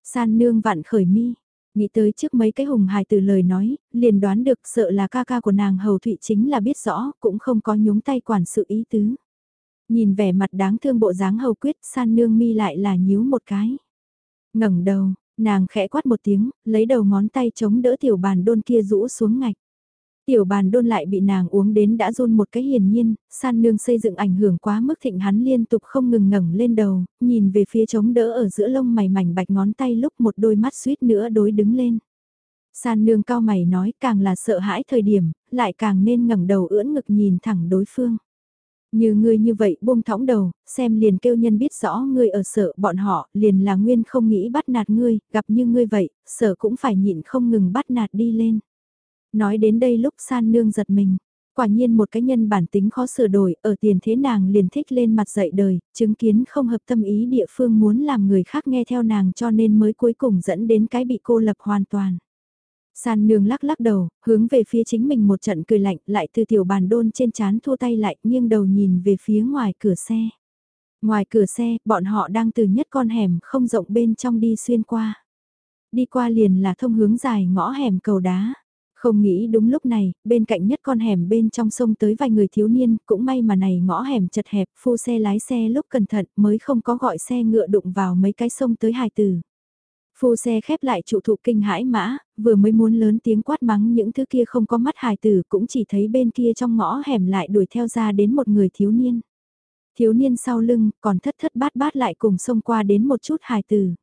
San nương vạn khởi mi, nghĩ tới trước mấy cái hùng hài từ lời nói, liền đoán được sợ là ca ca của nàng hầu thụy chính là biết rõ, cũng không có nhúng tay quản sự ý tứ. Nhìn vẻ mặt đáng thương bộ dáng hầu quyết san nương mi lại là nhíu một cái. ngẩng đầu, nàng khẽ quát một tiếng, lấy đầu ngón tay chống đỡ tiểu bàn đôn kia rũ xuống ngạch. Tiểu bàn đôn lại bị nàng uống đến đã run một cái hiền nhiên, san nương xây dựng ảnh hưởng quá mức thịnh hắn liên tục không ngừng ngẩng lên đầu, nhìn về phía chống đỡ ở giữa lông mày mảnh bạch ngón tay lúc một đôi mắt suýt nữa đối đứng lên. San nương cao mày nói càng là sợ hãi thời điểm, lại càng nên ngẩng đầu ưỡn ngực nhìn thẳng đối phương. Như ngươi như vậy buông thõng đầu, xem liền kêu nhân biết rõ ngươi ở sợ bọn họ, liền là nguyên không nghĩ bắt nạt ngươi, gặp như ngươi vậy, sợ cũng phải nhịn không ngừng bắt nạt đi lên. Nói đến đây lúc san nương giật mình. Quả nhiên một cái nhân bản tính khó sửa đổi, ở tiền thế nàng liền thích lên mặt dậy đời, chứng kiến không hợp tâm ý địa phương muốn làm người khác nghe theo nàng cho nên mới cuối cùng dẫn đến cái bị cô lập hoàn toàn. San nương lắc lắc đầu, hướng về phía chính mình một trận cười lạnh lại từ tiểu bàn đôn trên chán thua tay lại nghiêng đầu nhìn về phía ngoài cửa xe. Ngoài cửa xe, bọn họ đang từ nhất con hẻm không rộng bên trong đi xuyên qua. Đi qua liền là thông hướng dài ngõ hẻm cầu đá. Không nghĩ đúng lúc này, bên cạnh nhất con hẻm bên trong sông tới vài người thiếu niên, cũng may mà này ngõ hẻm chật hẹp, phu xe lái xe lúc cẩn thận mới không có gọi xe ngựa đụng vào mấy cái sông tới hài tử. Phu xe khép lại trụ thụ kinh hãi mã, vừa mới muốn lớn tiếng quát mắng những thứ kia không có mắt hài tử cũng chỉ thấy bên kia trong ngõ hẻm lại đuổi theo ra đến một người thiếu niên. Thiếu niên sau lưng còn thất thất bát bát lại cùng xông qua đến một chút hài tử.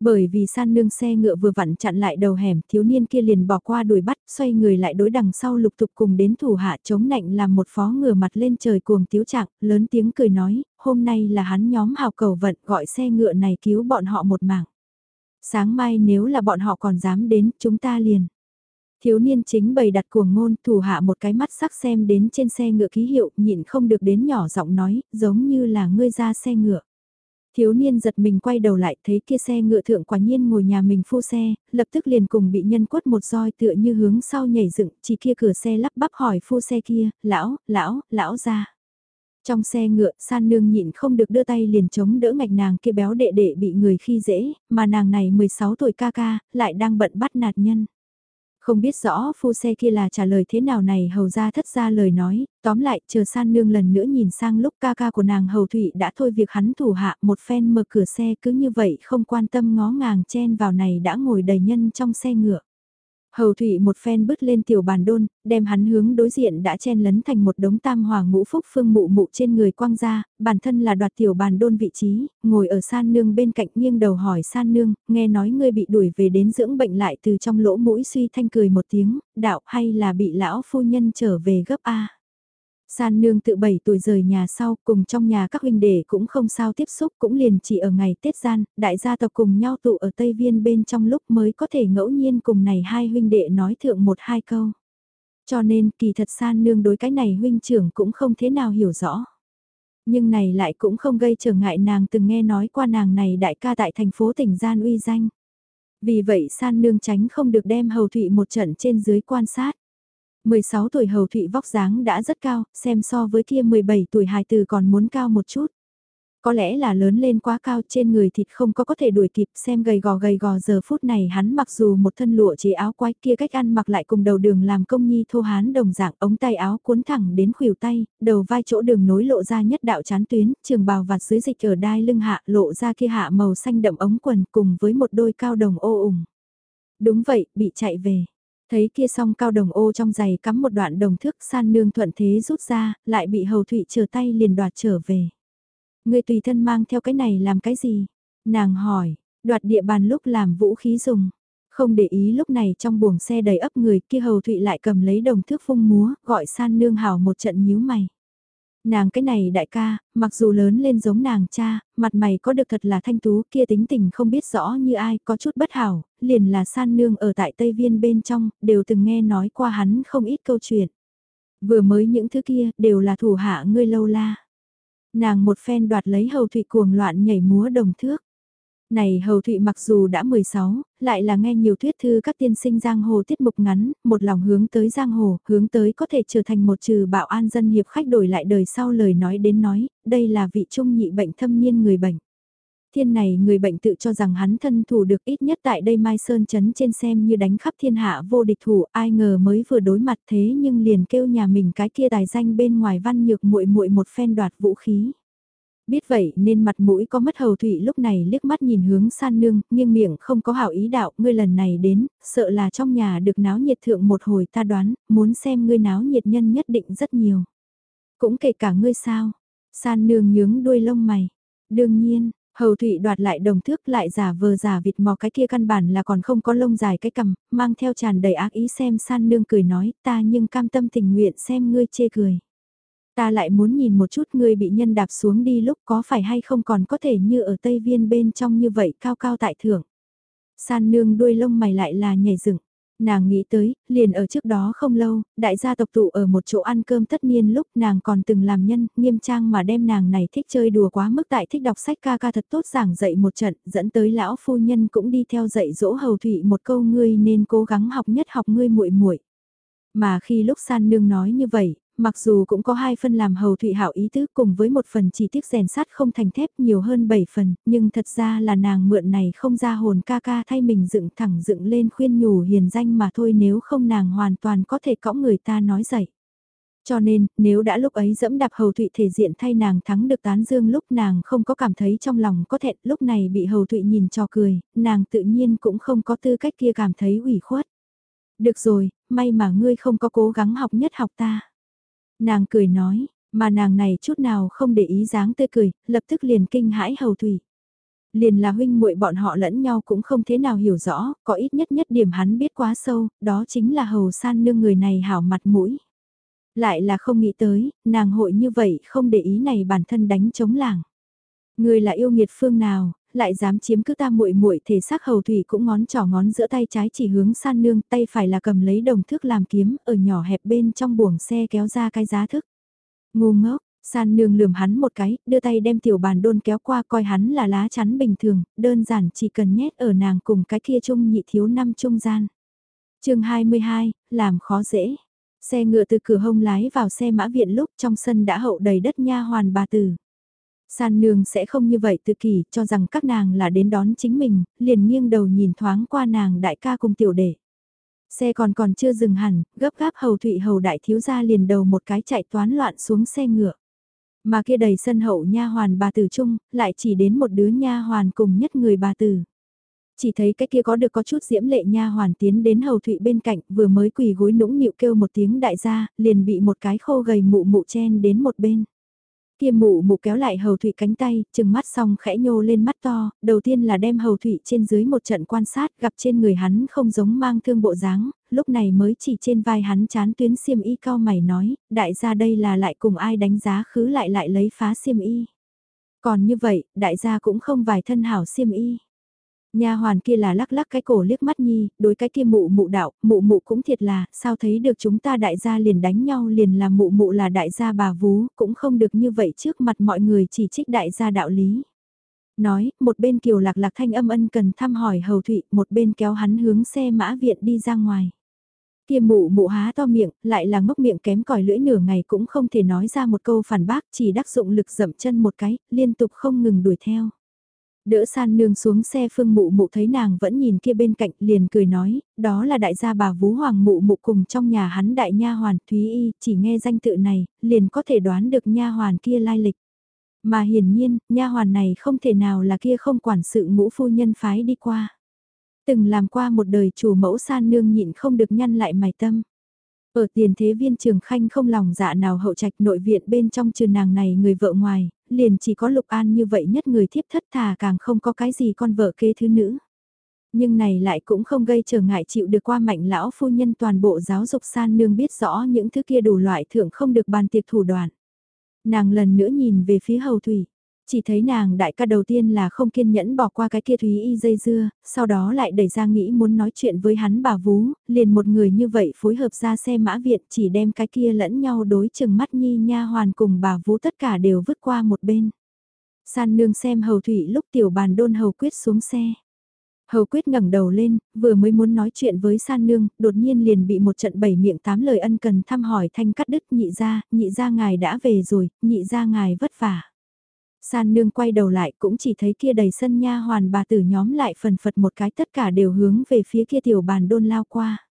Bởi vì san nương xe ngựa vừa vặn chặn lại đầu hẻm, thiếu niên kia liền bỏ qua đuổi bắt, xoay người lại đối đằng sau lục tục cùng đến thủ hạ chống nạnh làm một phó ngửa mặt lên trời cuồng tiếu trạng, lớn tiếng cười nói, hôm nay là hắn nhóm hào cầu vận gọi xe ngựa này cứu bọn họ một mạng. Sáng mai nếu là bọn họ còn dám đến, chúng ta liền. Thiếu niên chính bày đặt cuồng ngôn thủ hạ một cái mắt sắc xem đến trên xe ngựa ký hiệu nhịn không được đến nhỏ giọng nói, giống như là ngươi ra xe ngựa. Thiếu niên giật mình quay đầu lại thấy kia xe ngựa thượng quả nhiên ngồi nhà mình phu xe, lập tức liền cùng bị nhân quất một roi tựa như hướng sau nhảy dựng, chỉ kia cửa xe lắp bắp hỏi phu xe kia, lão, lão, lão ra. Trong xe ngựa, san nương nhịn không được đưa tay liền chống đỡ ngạch nàng kia béo đệ đệ bị người khi dễ, mà nàng này 16 tuổi ca ca, lại đang bận bắt nạt nhân. Không biết rõ phu xe kia là trả lời thế nào này hầu ra thất ra lời nói, tóm lại chờ san nương lần nữa nhìn sang lúc ca ca của nàng hầu thụy đã thôi việc hắn thủ hạ một phen mở cửa xe cứ như vậy không quan tâm ngó ngàng chen vào này đã ngồi đầy nhân trong xe ngựa. Hầu Thụy một phen bứt lên tiểu bàn đôn, đem hắn hướng đối diện đã chen lấn thành một đống tam hoàng ngũ phúc phương mụ mụ trên người quang ra, bản thân là đoạt tiểu bàn đôn vị trí, ngồi ở san nương bên cạnh nghiêng đầu hỏi san nương, nghe nói ngươi bị đuổi về đến dưỡng bệnh lại từ trong lỗ mũi suy thanh cười một tiếng, đạo hay là bị lão phu nhân trở về gấp A. San nương tự 7 tuổi rời nhà sau, cùng trong nhà các huynh đệ cũng không sao tiếp xúc, cũng liền chỉ ở ngày Tết gian, đại gia tộc cùng nhau tụ ở Tây Viên bên trong lúc mới có thể ngẫu nhiên cùng này hai huynh đệ nói thượng một hai câu. Cho nên kỳ thật San nương đối cái này huynh trưởng cũng không thế nào hiểu rõ. Nhưng này lại cũng không gây trở ngại nàng từng nghe nói qua nàng này đại ca tại thành phố tỉnh Gian uy danh. Vì vậy San nương tránh không được đem hầu thụy một trận trên dưới quan sát. 16 tuổi hầu thụy vóc dáng đã rất cao, xem so với kia 17 tuổi hài từ còn muốn cao một chút. Có lẽ là lớn lên quá cao trên người thịt không có có thể đuổi kịp xem gầy gò gầy gò giờ phút này hắn mặc dù một thân lụa chế áo quái kia cách ăn mặc lại cùng đầu đường làm công nhi thô hán đồng dạng ống tay áo cuốn thẳng đến khuỷu tay, đầu vai chỗ đường nối lộ ra nhất đạo chán tuyến, trường bào vạt dưới dịch ở đai lưng hạ lộ ra kia hạ màu xanh đậm ống quần cùng với một đôi cao đồng ô ủng. Đúng vậy, bị chạy về. Thấy kia song cao đồng ô trong giày cắm một đoạn đồng thước san nương thuận thế rút ra, lại bị hầu thụy trở tay liền đoạt trở về. Người tùy thân mang theo cái này làm cái gì? Nàng hỏi, đoạt địa bàn lúc làm vũ khí dùng. Không để ý lúc này trong buồng xe đầy ấp người kia hầu thụy lại cầm lấy đồng thước phung múa, gọi san nương hào một trận nhíu mày. Nàng cái này đại ca, mặc dù lớn lên giống nàng cha, mặt mày có được thật là thanh tú kia tính tình không biết rõ như ai có chút bất hảo, liền là san nương ở tại Tây Viên bên trong, đều từng nghe nói qua hắn không ít câu chuyện. Vừa mới những thứ kia đều là thủ hạ ngươi lâu la. Nàng một phen đoạt lấy hầu thủy cuồng loạn nhảy múa đồng thước. Này Hầu Thụy mặc dù đã 16, lại là nghe nhiều thuyết thư các tiên sinh giang hồ tiết mục ngắn, một lòng hướng tới giang hồ, hướng tới có thể trở thành một trừ bạo an dân hiệp khách đổi lại đời sau lời nói đến nói, đây là vị trung nhị bệnh thâm niên người bệnh. Thiên này người bệnh tự cho rằng hắn thân thủ được ít nhất tại đây Mai Sơn chấn trên xem như đánh khắp thiên hạ vô địch thủ, ai ngờ mới vừa đối mặt thế nhưng liền kêu nhà mình cái kia tài danh bên ngoài văn nhược muội muội một phen đoạt vũ khí. Biết vậy nên mặt mũi có mất hầu thủy lúc này liếc mắt nhìn hướng san nương, nhưng miệng không có hảo ý đạo, ngươi lần này đến, sợ là trong nhà được náo nhiệt thượng một hồi ta đoán, muốn xem ngươi náo nhiệt nhân nhất định rất nhiều. Cũng kể cả ngươi sao, san nương nhướng đuôi lông mày. Đương nhiên, Hầu Thụy đoạt lại đồng thước lại giả vờ giả vịt mò cái kia căn bản là còn không có lông dài cái cầm, mang theo tràn đầy ác ý xem san nương cười nói ta nhưng cam tâm tình nguyện xem ngươi chê cười. Ta lại muốn nhìn một chút ngươi bị nhân đạp xuống đi lúc có phải hay không còn có thể như ở Tây Viên bên trong như vậy cao cao tại thượng. San nương đuôi lông mày lại là nhảy dựng. Nàng nghĩ tới, liền ở trước đó không lâu, đại gia tộc tụ ở một chỗ ăn cơm tất niên lúc nàng còn từng làm nhân, nghiêm trang mà đem nàng này thích chơi đùa quá mức tại thích đọc sách ca ca thật tốt giảng dạy một trận, dẫn tới lão phu nhân cũng đi theo dạy dỗ hầu thụy một câu ngươi nên cố gắng học nhất học ngươi muội muội. Mà khi lúc san nương nói như vậy, mặc dù cũng có hai phần làm hầu thụy hảo ý tứ cùng với một phần chỉ tiếc rèn sắt không thành thép nhiều hơn bảy phần, nhưng thật ra là nàng mượn này không ra hồn ca ca thay mình dựng thẳng dựng lên khuyên nhủ hiền danh mà thôi nếu không nàng hoàn toàn có thể cõng người ta nói dậy. Cho nên, nếu đã lúc ấy dẫm đạp hầu thụy thể diện thay nàng thắng được tán dương lúc nàng không có cảm thấy trong lòng có thẹn lúc này bị hầu thụy nhìn cho cười, nàng tự nhiên cũng không có tư cách kia cảm thấy ủy khuất. Được rồi, may mà ngươi không có cố gắng học nhất học ta. Nàng cười nói, mà nàng này chút nào không để ý dáng tươi cười, lập tức liền kinh hãi hầu thủy. Liền là huynh muội bọn họ lẫn nhau cũng không thế nào hiểu rõ, có ít nhất nhất điểm hắn biết quá sâu, đó chính là hầu san nương người này hảo mặt mũi. Lại là không nghĩ tới, nàng hội như vậy không để ý này bản thân đánh chống làng. Người là yêu nghiệt phương nào, lại dám chiếm cứ ta muội muội thể xác hầu thủy cũng ngón trỏ ngón giữa tay trái chỉ hướng san nương, tay phải là cầm lấy đồng thước làm kiếm, ở nhỏ hẹp bên trong buồng xe kéo ra cái giá thức. Ngu ngốc, san nương lườm hắn một cái, đưa tay đem tiểu bàn đôn kéo qua coi hắn là lá chắn bình thường, đơn giản chỉ cần nhét ở nàng cùng cái kia chung nhị thiếu năm trung gian. chương 22, làm khó dễ. Xe ngựa từ cửa hông lái vào xe mã viện lúc trong sân đã hậu đầy đất nha hoàn bà tử. San nương sẽ không như vậy tự kỷ cho rằng các nàng là đến đón chính mình, liền nghiêng đầu nhìn thoáng qua nàng đại ca cùng tiểu đệ. Xe còn còn chưa dừng hẳn, gấp gáp hầu thụy hầu đại thiếu gia liền đầu một cái chạy toán loạn xuống xe ngựa. Mà kia đầy sân hậu nha hoàn bà tử trung, lại chỉ đến một đứa nha hoàn cùng nhất người bà tử. Chỉ thấy cái kia có được có chút diễm lệ nha hoàn tiến đến hầu thụy bên cạnh vừa mới quỳ gối nũng nịu kêu một tiếng đại gia, liền bị một cái khô gầy mụ mụ chen đến một bên. Kia mụ mụ kéo lại hầu thủy cánh tay, chừng mắt xong khẽ nhô lên mắt to, đầu tiên là đem hầu thủy trên dưới một trận quan sát gặp trên người hắn không giống mang thương bộ dáng, lúc này mới chỉ trên vai hắn chán tuyến xiêm y cao mày nói, đại gia đây là lại cùng ai đánh giá khứ lại lại lấy phá xiêm y. Còn như vậy, đại gia cũng không vài thân hảo xiêm y nhà hoàn kia là lắc lắc cái cổ liếc mắt nhi, đối cái kia mụ mụ đạo, mụ mụ cũng thiệt là, sao thấy được chúng ta đại gia liền đánh nhau liền là mụ mụ là đại gia bà vú, cũng không được như vậy trước mặt mọi người chỉ trích đại gia đạo lý. Nói, một bên kiều lạc lạc thanh âm ân cần thăm hỏi hầu thụy, một bên kéo hắn hướng xe mã viện đi ra ngoài kia mụ mụ há to miệng, lại là ngốc miệng kém còi lưỡi nửa ngày cũng không thể nói ra một câu phản bác, chỉ đắc dụng lực dậm chân một cái, liên tục không ngừng đuổi theo. Đỡ san nương xuống xe phương mụ mụ thấy nàng vẫn nhìn kia bên cạnh liền cười nói, đó là đại gia bà vú hoàng mụ mụ cùng trong nhà hắn đại nha hoàn Thúy Y, chỉ nghe danh tự này, liền có thể đoán được nha hoàn kia lai lịch. Mà hiển nhiên, nha hoàn này không thể nào là kia không quản sự ngũ phu nhân phái đi qua. Từng làm qua một đời chủ mẫu san nương nhịn không được nhăn lại mày tâm. Ở tiền thế viên trường khanh không lòng dạ nào hậu trạch nội viện bên trong trường nàng này người vợ ngoài, liền chỉ có lục an như vậy nhất người thiếp thất thà càng không có cái gì con vợ kế thứ nữ. Nhưng này lại cũng không gây trở ngại chịu được qua mạnh lão phu nhân toàn bộ giáo dục san nương biết rõ những thứ kia đủ loại thượng không được bàn tiệc thủ đoạn. Nàng lần nữa nhìn về phía hầu thủy, chỉ thấy nàng đại ca đầu tiên là không kiên nhẫn bỏ qua cái kia Thúy Y dây dưa, sau đó lại đẩy ra nghĩ muốn nói chuyện với hắn bà vú, liền một người như vậy phối hợp ra xe mã viện chỉ đem cái kia lẫn nhau đối chừng mắt nhi nha hoàn cùng bà vú tất cả đều vứt qua một bên. San nương xem hầu thủy lúc tiểu bàn đôn hầu quyết xuống xe. Hầu quyết ngẩng đầu lên, vừa mới muốn nói chuyện với san nương, đột nhiên liền bị một trận bảy miệng tám lời ân cần thăm hỏi thanh cắt đứt nhị ra, nhị ra ngài đã về rồi, nhị ra ngài vất vả. San nương quay đầu lại cũng chỉ thấy kia đầy sân nha hoàn bà tử nhóm lại phần phật một cái tất cả đều hướng về phía kia tiểu bàn đôn lao qua.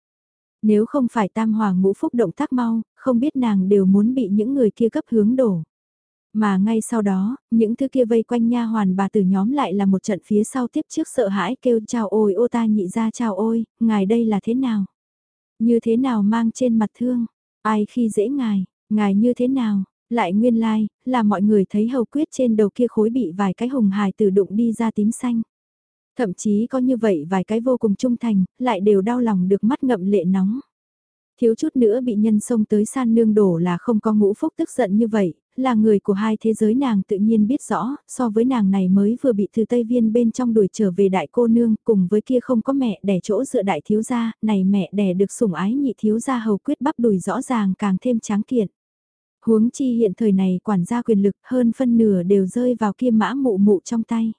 Nếu không phải tam hòa ngũ phúc động tác mau, không biết nàng đều muốn bị những người kia cấp hướng đổ. Mà ngay sau đó, những thứ kia vây quanh nha hoàn bà tử nhóm lại là một trận phía sau tiếp trước sợ hãi kêu chào ôi ô ta nhị ra chào ôi, ngài đây là thế nào? Như thế nào mang trên mặt thương? Ai khi dễ ngài? Ngài như thế nào? Lại nguyên lai, like, là mọi người thấy hầu quyết trên đầu kia khối bị vài cái hùng hài tử đụng đi ra tím xanh. Thậm chí có như vậy vài cái vô cùng trung thành, lại đều đau lòng được mắt ngậm lệ nóng. Thiếu chút nữa bị nhân sông tới san nương đổ là không có ngũ phúc tức giận như vậy, là người của hai thế giới nàng tự nhiên biết rõ, so với nàng này mới vừa bị từ Tây Viên bên trong đuổi trở về đại cô nương, cùng với kia không có mẹ đẻ chỗ dựa đại thiếu gia, này mẹ đẻ được sủng ái nhị thiếu gia hầu quyết bắp đùi rõ ràng càng thêm tráng kiện. Huống chi hiện thời này quản gia quyền lực hơn phân nửa đều rơi vào kia mã mụ mụ trong tay.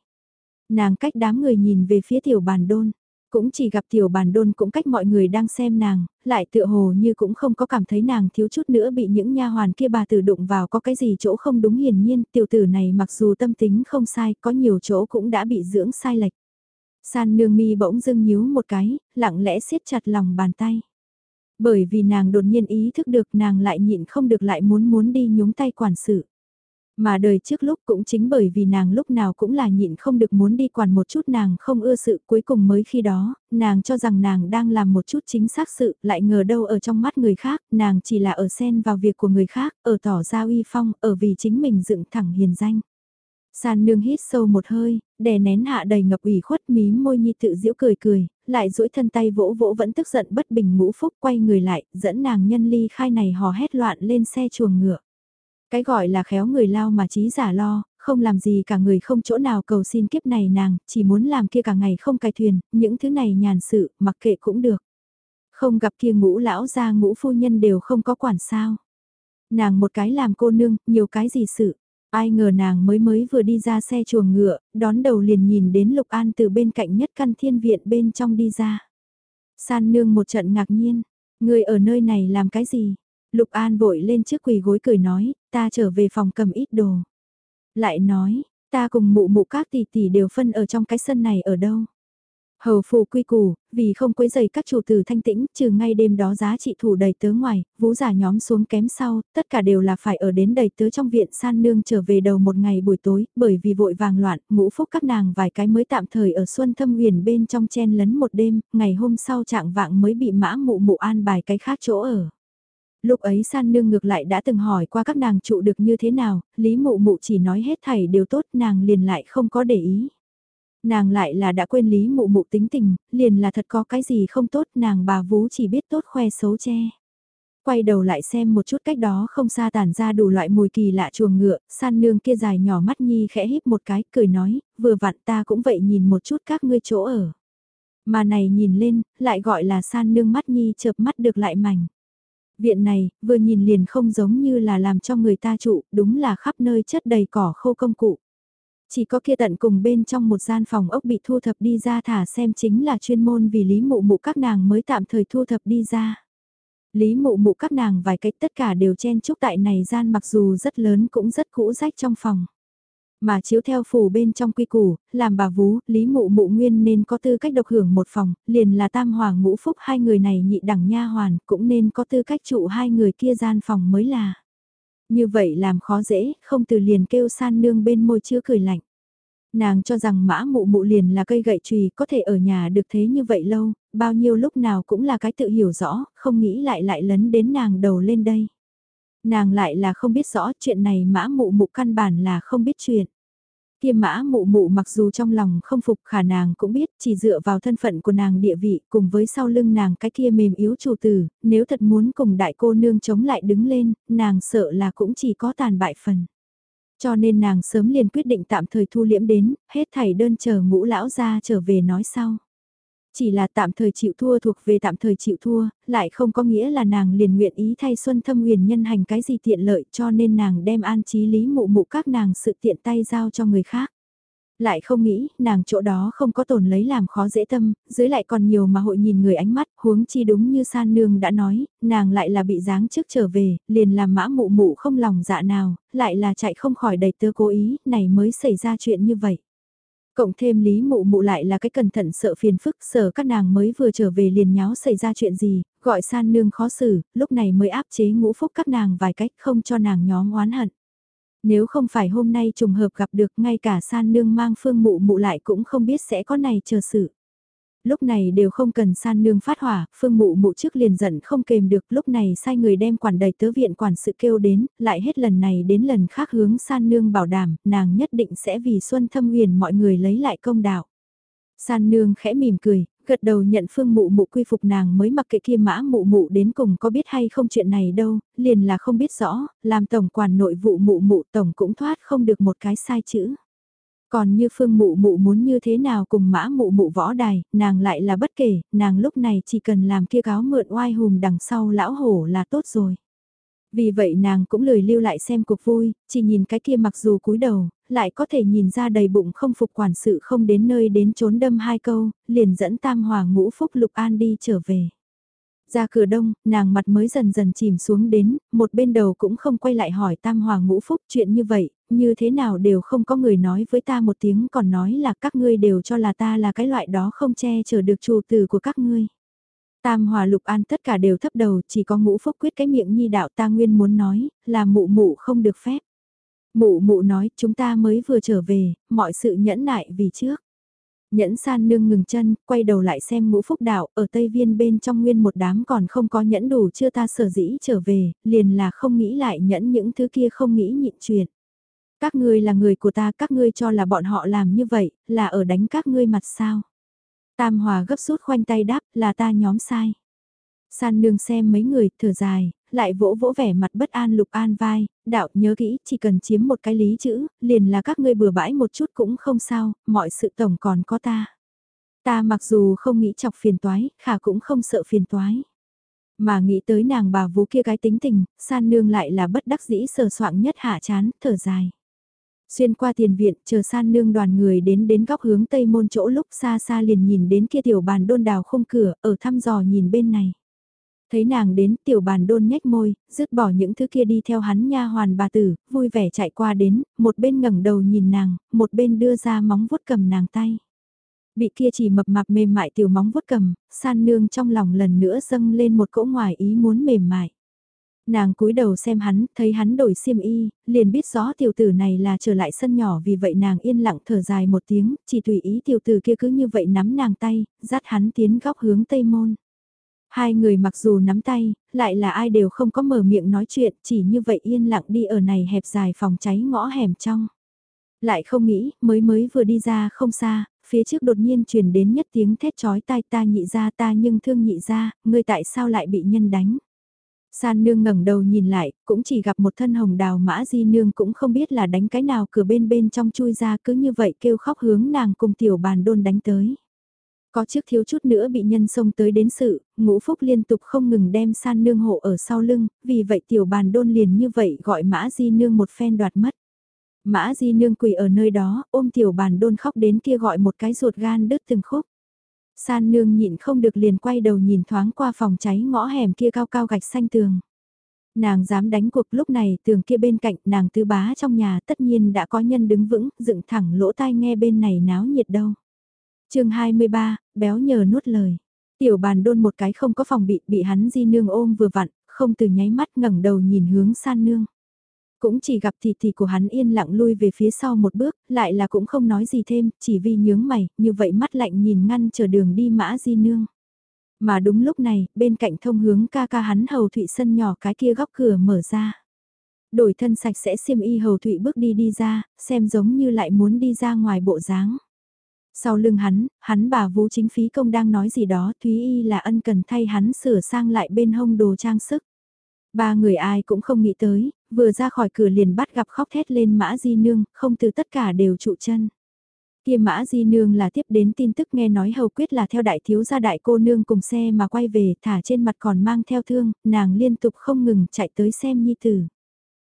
Nàng cách đám người nhìn về phía tiểu bàn đôn. Cũng chỉ gặp tiểu bàn đôn cũng cách mọi người đang xem nàng, lại tựa hồ như cũng không có cảm thấy nàng thiếu chút nữa bị những nha hoàn kia bà tử đụng vào có cái gì chỗ không đúng hiển nhiên, tiểu tử này mặc dù tâm tính không sai, có nhiều chỗ cũng đã bị dưỡng sai lệch. San nương mi bỗng dưng nhíu một cái, lặng lẽ siết chặt lòng bàn tay. Bởi vì nàng đột nhiên ý thức được nàng lại nhịn không được lại muốn muốn đi nhúng tay quản sự. Mà đời trước lúc cũng chính bởi vì nàng lúc nào cũng là nhịn không được muốn đi quản một chút nàng không ưa sự cuối cùng mới khi đó, nàng cho rằng nàng đang làm một chút chính xác sự, lại ngờ đâu ở trong mắt người khác, nàng chỉ là ở xen vào việc của người khác, ở tỏ ra uy phong, ở vì chính mình dựng thẳng hiền danh. San nương hít sâu một hơi, đè nén hạ đầy ngập ủy khuất mím môi nhi tự giễu cười cười, lại duỗi thân tay vỗ vỗ vẫn tức giận bất bình ngũ phúc quay người lại, dẫn nàng nhân ly khai này hò hét loạn lên xe chuồng ngựa. Cái gọi là khéo người lao mà trí giả lo, không làm gì cả người không chỗ nào cầu xin kiếp này nàng, chỉ muốn làm kia cả ngày không cài thuyền, những thứ này nhàn sự, mặc kệ cũng được. Không gặp kia ngũ lão ra ngũ phu nhân đều không có quản sao. Nàng một cái làm cô nương, nhiều cái gì sự. Ai ngờ nàng mới mới vừa đi ra xe chuồng ngựa, đón đầu liền nhìn đến Lục An từ bên cạnh nhất căn thiên viện bên trong đi ra. San nương một trận ngạc nhiên, người ở nơi này làm cái gì? Lục An vội lên trước quỳ gối cười nói, ta trở về phòng cầm ít đồ. Lại nói, ta cùng mụ mụ các tỷ tỷ đều phân ở trong cái sân này ở đâu? Hầu phù quy củ, vì không quấy dày các chủ tử thanh tĩnh, trừ ngay đêm đó giá trị thủ đầy tớ ngoài, vũ giả nhóm xuống kém sau, tất cả đều là phải ở đến đầy tớ trong viện san nương trở về đầu một ngày buổi tối, bởi vì vội vàng loạn, ngũ phúc các nàng vài cái mới tạm thời ở xuân thâm huyền bên trong chen lấn một đêm, ngày hôm sau trạng vạng mới bị mã mụ mụ an bài cái khác chỗ ở. Lúc ấy san nương ngược lại đã từng hỏi qua các nàng trụ được như thế nào, lý mụ mụ chỉ nói hết thảy đều tốt nàng liền lại không có để ý. Nàng lại là đã quên lý mụ mụ tính tình, liền là thật có cái gì không tốt nàng bà vú chỉ biết tốt khoe xấu che. Quay đầu lại xem một chút cách đó không xa tản ra đủ loại mùi kỳ lạ chuồng ngựa, san nương kia dài nhỏ mắt nhi khẽ híp một cái, cười nói, vừa vặn ta cũng vậy nhìn một chút các ngươi chỗ ở. Mà này nhìn lên, lại gọi là san nương mắt nhi chợp mắt được lại mảnh. Viện này, vừa nhìn liền không giống như là làm cho người ta trụ, đúng là khắp nơi chất đầy cỏ khô công cụ. Chỉ có kia tận cùng bên trong một gian phòng ốc bị thu thập đi ra thả xem chính là chuyên môn vì lý mụ mụ các nàng mới tạm thời thu thập đi ra. Lý mụ mụ các nàng vài cách tất cả đều chen chúc tại này gian mặc dù rất lớn cũng rất cũ rách trong phòng. Mà chiếu theo phủ bên trong quy củ, làm bà vú, Lý Mụ Mụ Nguyên nên có tư cách độc hưởng một phòng, liền là tam hoàng ngũ phúc hai người này nhị đẳng nha hoàn, cũng nên có tư cách trụ hai người kia gian phòng mới là. Như vậy làm khó dễ, không từ liền kêu san nương bên môi chứa cười lạnh. Nàng cho rằng mã mụ mụ liền là cây gậy chùy có thể ở nhà được thế như vậy lâu, bao nhiêu lúc nào cũng là cái tự hiểu rõ, không nghĩ lại lại lấn đến nàng đầu lên đây. Nàng lại là không biết rõ chuyện này mã mụ mụ căn bản là không biết chuyện. Kiêm mã mụ mụ mặc dù trong lòng không phục khả nàng cũng biết chỉ dựa vào thân phận của nàng địa vị cùng với sau lưng nàng cái kia mềm yếu chủ tử, nếu thật muốn cùng đại cô nương chống lại đứng lên, nàng sợ là cũng chỉ có tàn bại phần. Cho nên nàng sớm liền quyết định tạm thời thu liễm đến, hết thảy đơn chờ ngũ lão ra trở về nói sau. Chỉ là tạm thời chịu thua thuộc về tạm thời chịu thua, lại không có nghĩa là nàng liền nguyện ý thay Xuân Thâm Huyền nhân hành cái gì tiện lợi cho nên nàng đem an trí lý mụ mụ các nàng sự tiện tay giao cho người khác. Lại không nghĩ, nàng chỗ đó không có tổn lấy làm khó dễ tâm, dưới lại còn nhiều mà hội nhìn người ánh mắt, huống chi đúng như san nương đã nói, nàng lại là bị giáng trước trở về, liền làm mã mụ mụ không lòng dạ nào, lại là chạy không khỏi đầy tơ cố ý, này mới xảy ra chuyện như vậy. Cộng thêm lý mụ mụ lại là cái cẩn thận sợ phiền phức, sợ các nàng mới vừa trở về liền nháo xảy ra chuyện gì, gọi san nương khó xử, lúc này mới áp chế ngũ phúc các nàng vài cách không cho nàng nhóm oán hận. Nếu không phải hôm nay trùng hợp gặp được ngay cả san nương mang phương mụ mụ lại cũng không biết sẽ có này chờ sự. Lúc này đều không cần san nương phát hỏa, phương mụ mụ trước liền giận không kềm được lúc này sai người đem quản đầy tớ viện quản sự kêu đến, lại hết lần này đến lần khác hướng san nương bảo đảm, nàng nhất định sẽ vì xuân thâm huyền mọi người lấy lại công đạo. San nương khẽ mỉm cười, gật đầu nhận phương mụ mụ quy phục nàng mới mặc kệ kia mã mụ mụ đến cùng có biết hay không chuyện này đâu, liền là không biết rõ, làm tổng quản nội vụ mụ mụ tổng cũng thoát không được một cái sai chữ. Còn như phương mụ mụ muốn như thế nào cùng mã mụ mụ võ đài, nàng lại là bất kể, nàng lúc này chỉ cần làm kia cáo mượn oai hùm đằng sau lão hổ là tốt rồi. Vì vậy nàng cũng lười lưu lại xem cuộc vui, chỉ nhìn cái kia mặc dù cúi đầu, lại có thể nhìn ra đầy bụng không phục quản sự không đến nơi đến trốn đâm hai câu, liền dẫn tam hòa ngũ phúc lục an đi trở về. Ra cửa đông, nàng mặt mới dần dần chìm xuống đến, một bên đầu cũng không quay lại hỏi tam hòa ngũ phúc chuyện như vậy, như thế nào đều không có người nói với ta một tiếng còn nói là các ngươi đều cho là ta là cái loại đó không che chở được chủ tử của các ngươi. Tam hòa lục an tất cả đều thấp đầu, chỉ có ngũ phúc quyết cái miệng nhi đạo ta nguyên muốn nói, là mụ mụ không được phép. Mụ mụ nói, chúng ta mới vừa trở về, mọi sự nhẫn nại vì trước. Nhẫn san nương ngừng chân, quay đầu lại xem ngũ phúc đạo, ở Tây Viên bên trong nguyên một đám còn không có nhẫn đủ chưa ta sở dĩ trở về, liền là không nghĩ lại nhẫn những thứ kia không nghĩ nhịn chuyện. Các ngươi là người của ta, các ngươi cho là bọn họ làm như vậy, là ở đánh các ngươi mặt sao. Tam Hòa gấp rút khoanh tay đáp là ta nhóm sai. San nương xem mấy người, thở dài, lại vỗ vỗ vẻ mặt bất an lục an vai, đạo nhớ kỹ, chỉ cần chiếm một cái lý chữ, liền là các ngươi bừa bãi một chút cũng không sao, mọi sự tổng còn có ta. Ta mặc dù không nghĩ chọc phiền toái, khả cũng không sợ phiền toái. Mà nghĩ tới nàng bà vú kia cái tính tình, san nương lại là bất đắc dĩ sờ soạng nhất hạ chán, thở dài. Xuyên qua tiền viện, chờ san nương đoàn người đến đến góc hướng tây môn chỗ lúc xa xa liền nhìn đến kia tiểu bàn đôn đào không cửa, ở thăm dò nhìn bên này. Thấy nàng đến tiểu bàn đôn nhếch môi, dứt bỏ những thứ kia đi theo hắn nha hoàn bà tử, vui vẻ chạy qua đến, một bên ngẩng đầu nhìn nàng, một bên đưa ra móng vuốt cầm nàng tay. Bị kia chỉ mập mạp mềm mại tiểu móng vuốt cầm, san nương trong lòng lần nữa dâng lên một cỗ ngoài ý muốn mềm mại. Nàng cúi đầu xem hắn, thấy hắn đổi xiêm y, liền biết rõ tiểu tử này là trở lại sân nhỏ vì vậy nàng yên lặng thở dài một tiếng, chỉ tùy ý tiểu tử kia cứ như vậy nắm nàng tay, dắt hắn tiến góc hướng tây môn. Hai người mặc dù nắm tay, lại là ai đều không có mở miệng nói chuyện, chỉ như vậy yên lặng đi ở này hẹp dài phòng cháy ngõ hẻm trong. Lại không nghĩ, mới mới vừa đi ra không xa, phía trước đột nhiên truyền đến nhất tiếng thét chói tai ta nhị ra ta nhưng thương nhị ra, ngươi tại sao lại bị nhân đánh. San nương ngẩng đầu nhìn lại, cũng chỉ gặp một thân hồng đào mã di nương cũng không biết là đánh cái nào cửa bên bên trong chui ra cứ như vậy kêu khóc hướng nàng cùng tiểu bàn đôn đánh tới. Có trước thiếu chút nữa bị nhân xông tới đến sự, ngũ phúc liên tục không ngừng đem san nương hộ ở sau lưng, vì vậy tiểu bàn đôn liền như vậy gọi mã di nương một phen đoạt mất. Mã di nương quỳ ở nơi đó, ôm tiểu bàn đôn khóc đến kia gọi một cái ruột gan đứt từng khúc. San nương nhịn không được liền quay đầu nhìn thoáng qua phòng cháy ngõ hẻm kia cao cao gạch xanh tường. Nàng dám đánh cuộc lúc này tường kia bên cạnh nàng tư bá trong nhà tất nhiên đã có nhân đứng vững, dựng thẳng lỗ tai nghe bên này náo nhiệt đâu. chương 23, béo nhờ nuốt lời. Tiểu bàn đôn một cái không có phòng bị, bị hắn di nương ôm vừa vặn, không từ nháy mắt ngẩng đầu nhìn hướng san nương. Cũng chỉ gặp thì thì của hắn yên lặng lui về phía sau một bước, lại là cũng không nói gì thêm, chỉ vì nhướng mày, như vậy mắt lạnh nhìn ngăn chờ đường đi mã di nương. Mà đúng lúc này, bên cạnh thông hướng ca ca hắn hầu thụy sân nhỏ cái kia góc cửa mở ra. Đổi thân sạch sẽ xiêm y hầu thụy bước đi đi ra, xem giống như lại muốn đi ra ngoài bộ dáng. Sau lưng hắn, hắn bà vũ chính phí công đang nói gì đó, Thúy Y là ân cần thay hắn sửa sang lại bên hông đồ trang sức. Ba người ai cũng không nghĩ tới, vừa ra khỏi cửa liền bắt gặp khóc thét lên mã di nương, không từ tất cả đều trụ chân. Kia mã di nương là tiếp đến tin tức nghe nói hầu quyết là theo đại thiếu gia đại cô nương cùng xe mà quay về thả trên mặt còn mang theo thương, nàng liên tục không ngừng chạy tới xem nhi tử.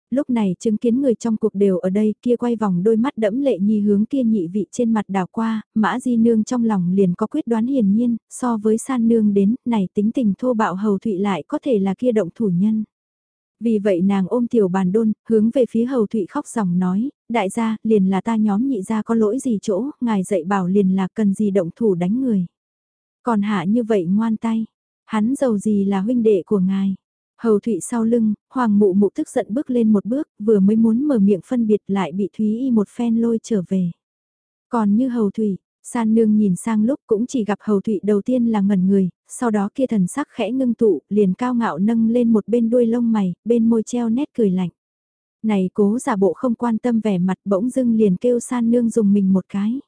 Lúc này chứng kiến người trong cuộc đều ở đây kia quay vòng đôi mắt đẫm lệ nhi hướng kia nhị vị trên mặt đảo qua, mã di nương trong lòng liền có quyết đoán hiển nhiên, so với san nương đến, này tính tình thô bạo hầu thụy lại có thể là kia động thủ nhân. Vì vậy nàng ôm tiểu bàn đôn, hướng về phía hầu thụy khóc dòng nói, đại gia, liền là ta nhóm nhị gia có lỗi gì chỗ, ngài dạy bảo liền là cần gì động thủ đánh người. Còn hạ như vậy ngoan tay, hắn giàu gì là huynh đệ của ngài. Hầu thụy sau lưng, hoàng mụ mụ tức giận bước lên một bước, vừa mới muốn mở miệng phân biệt lại bị Thúy Y một phen lôi trở về. Còn như hầu thụy, San nương nhìn sang lúc cũng chỉ gặp hầu thụy đầu tiên là ngẩn người, sau đó kia thần sắc khẽ ngưng tụ, liền cao ngạo nâng lên một bên đuôi lông mày, bên môi treo nét cười lạnh. Này cố giả bộ không quan tâm vẻ mặt bỗng dưng liền kêu san nương dùng mình một cái.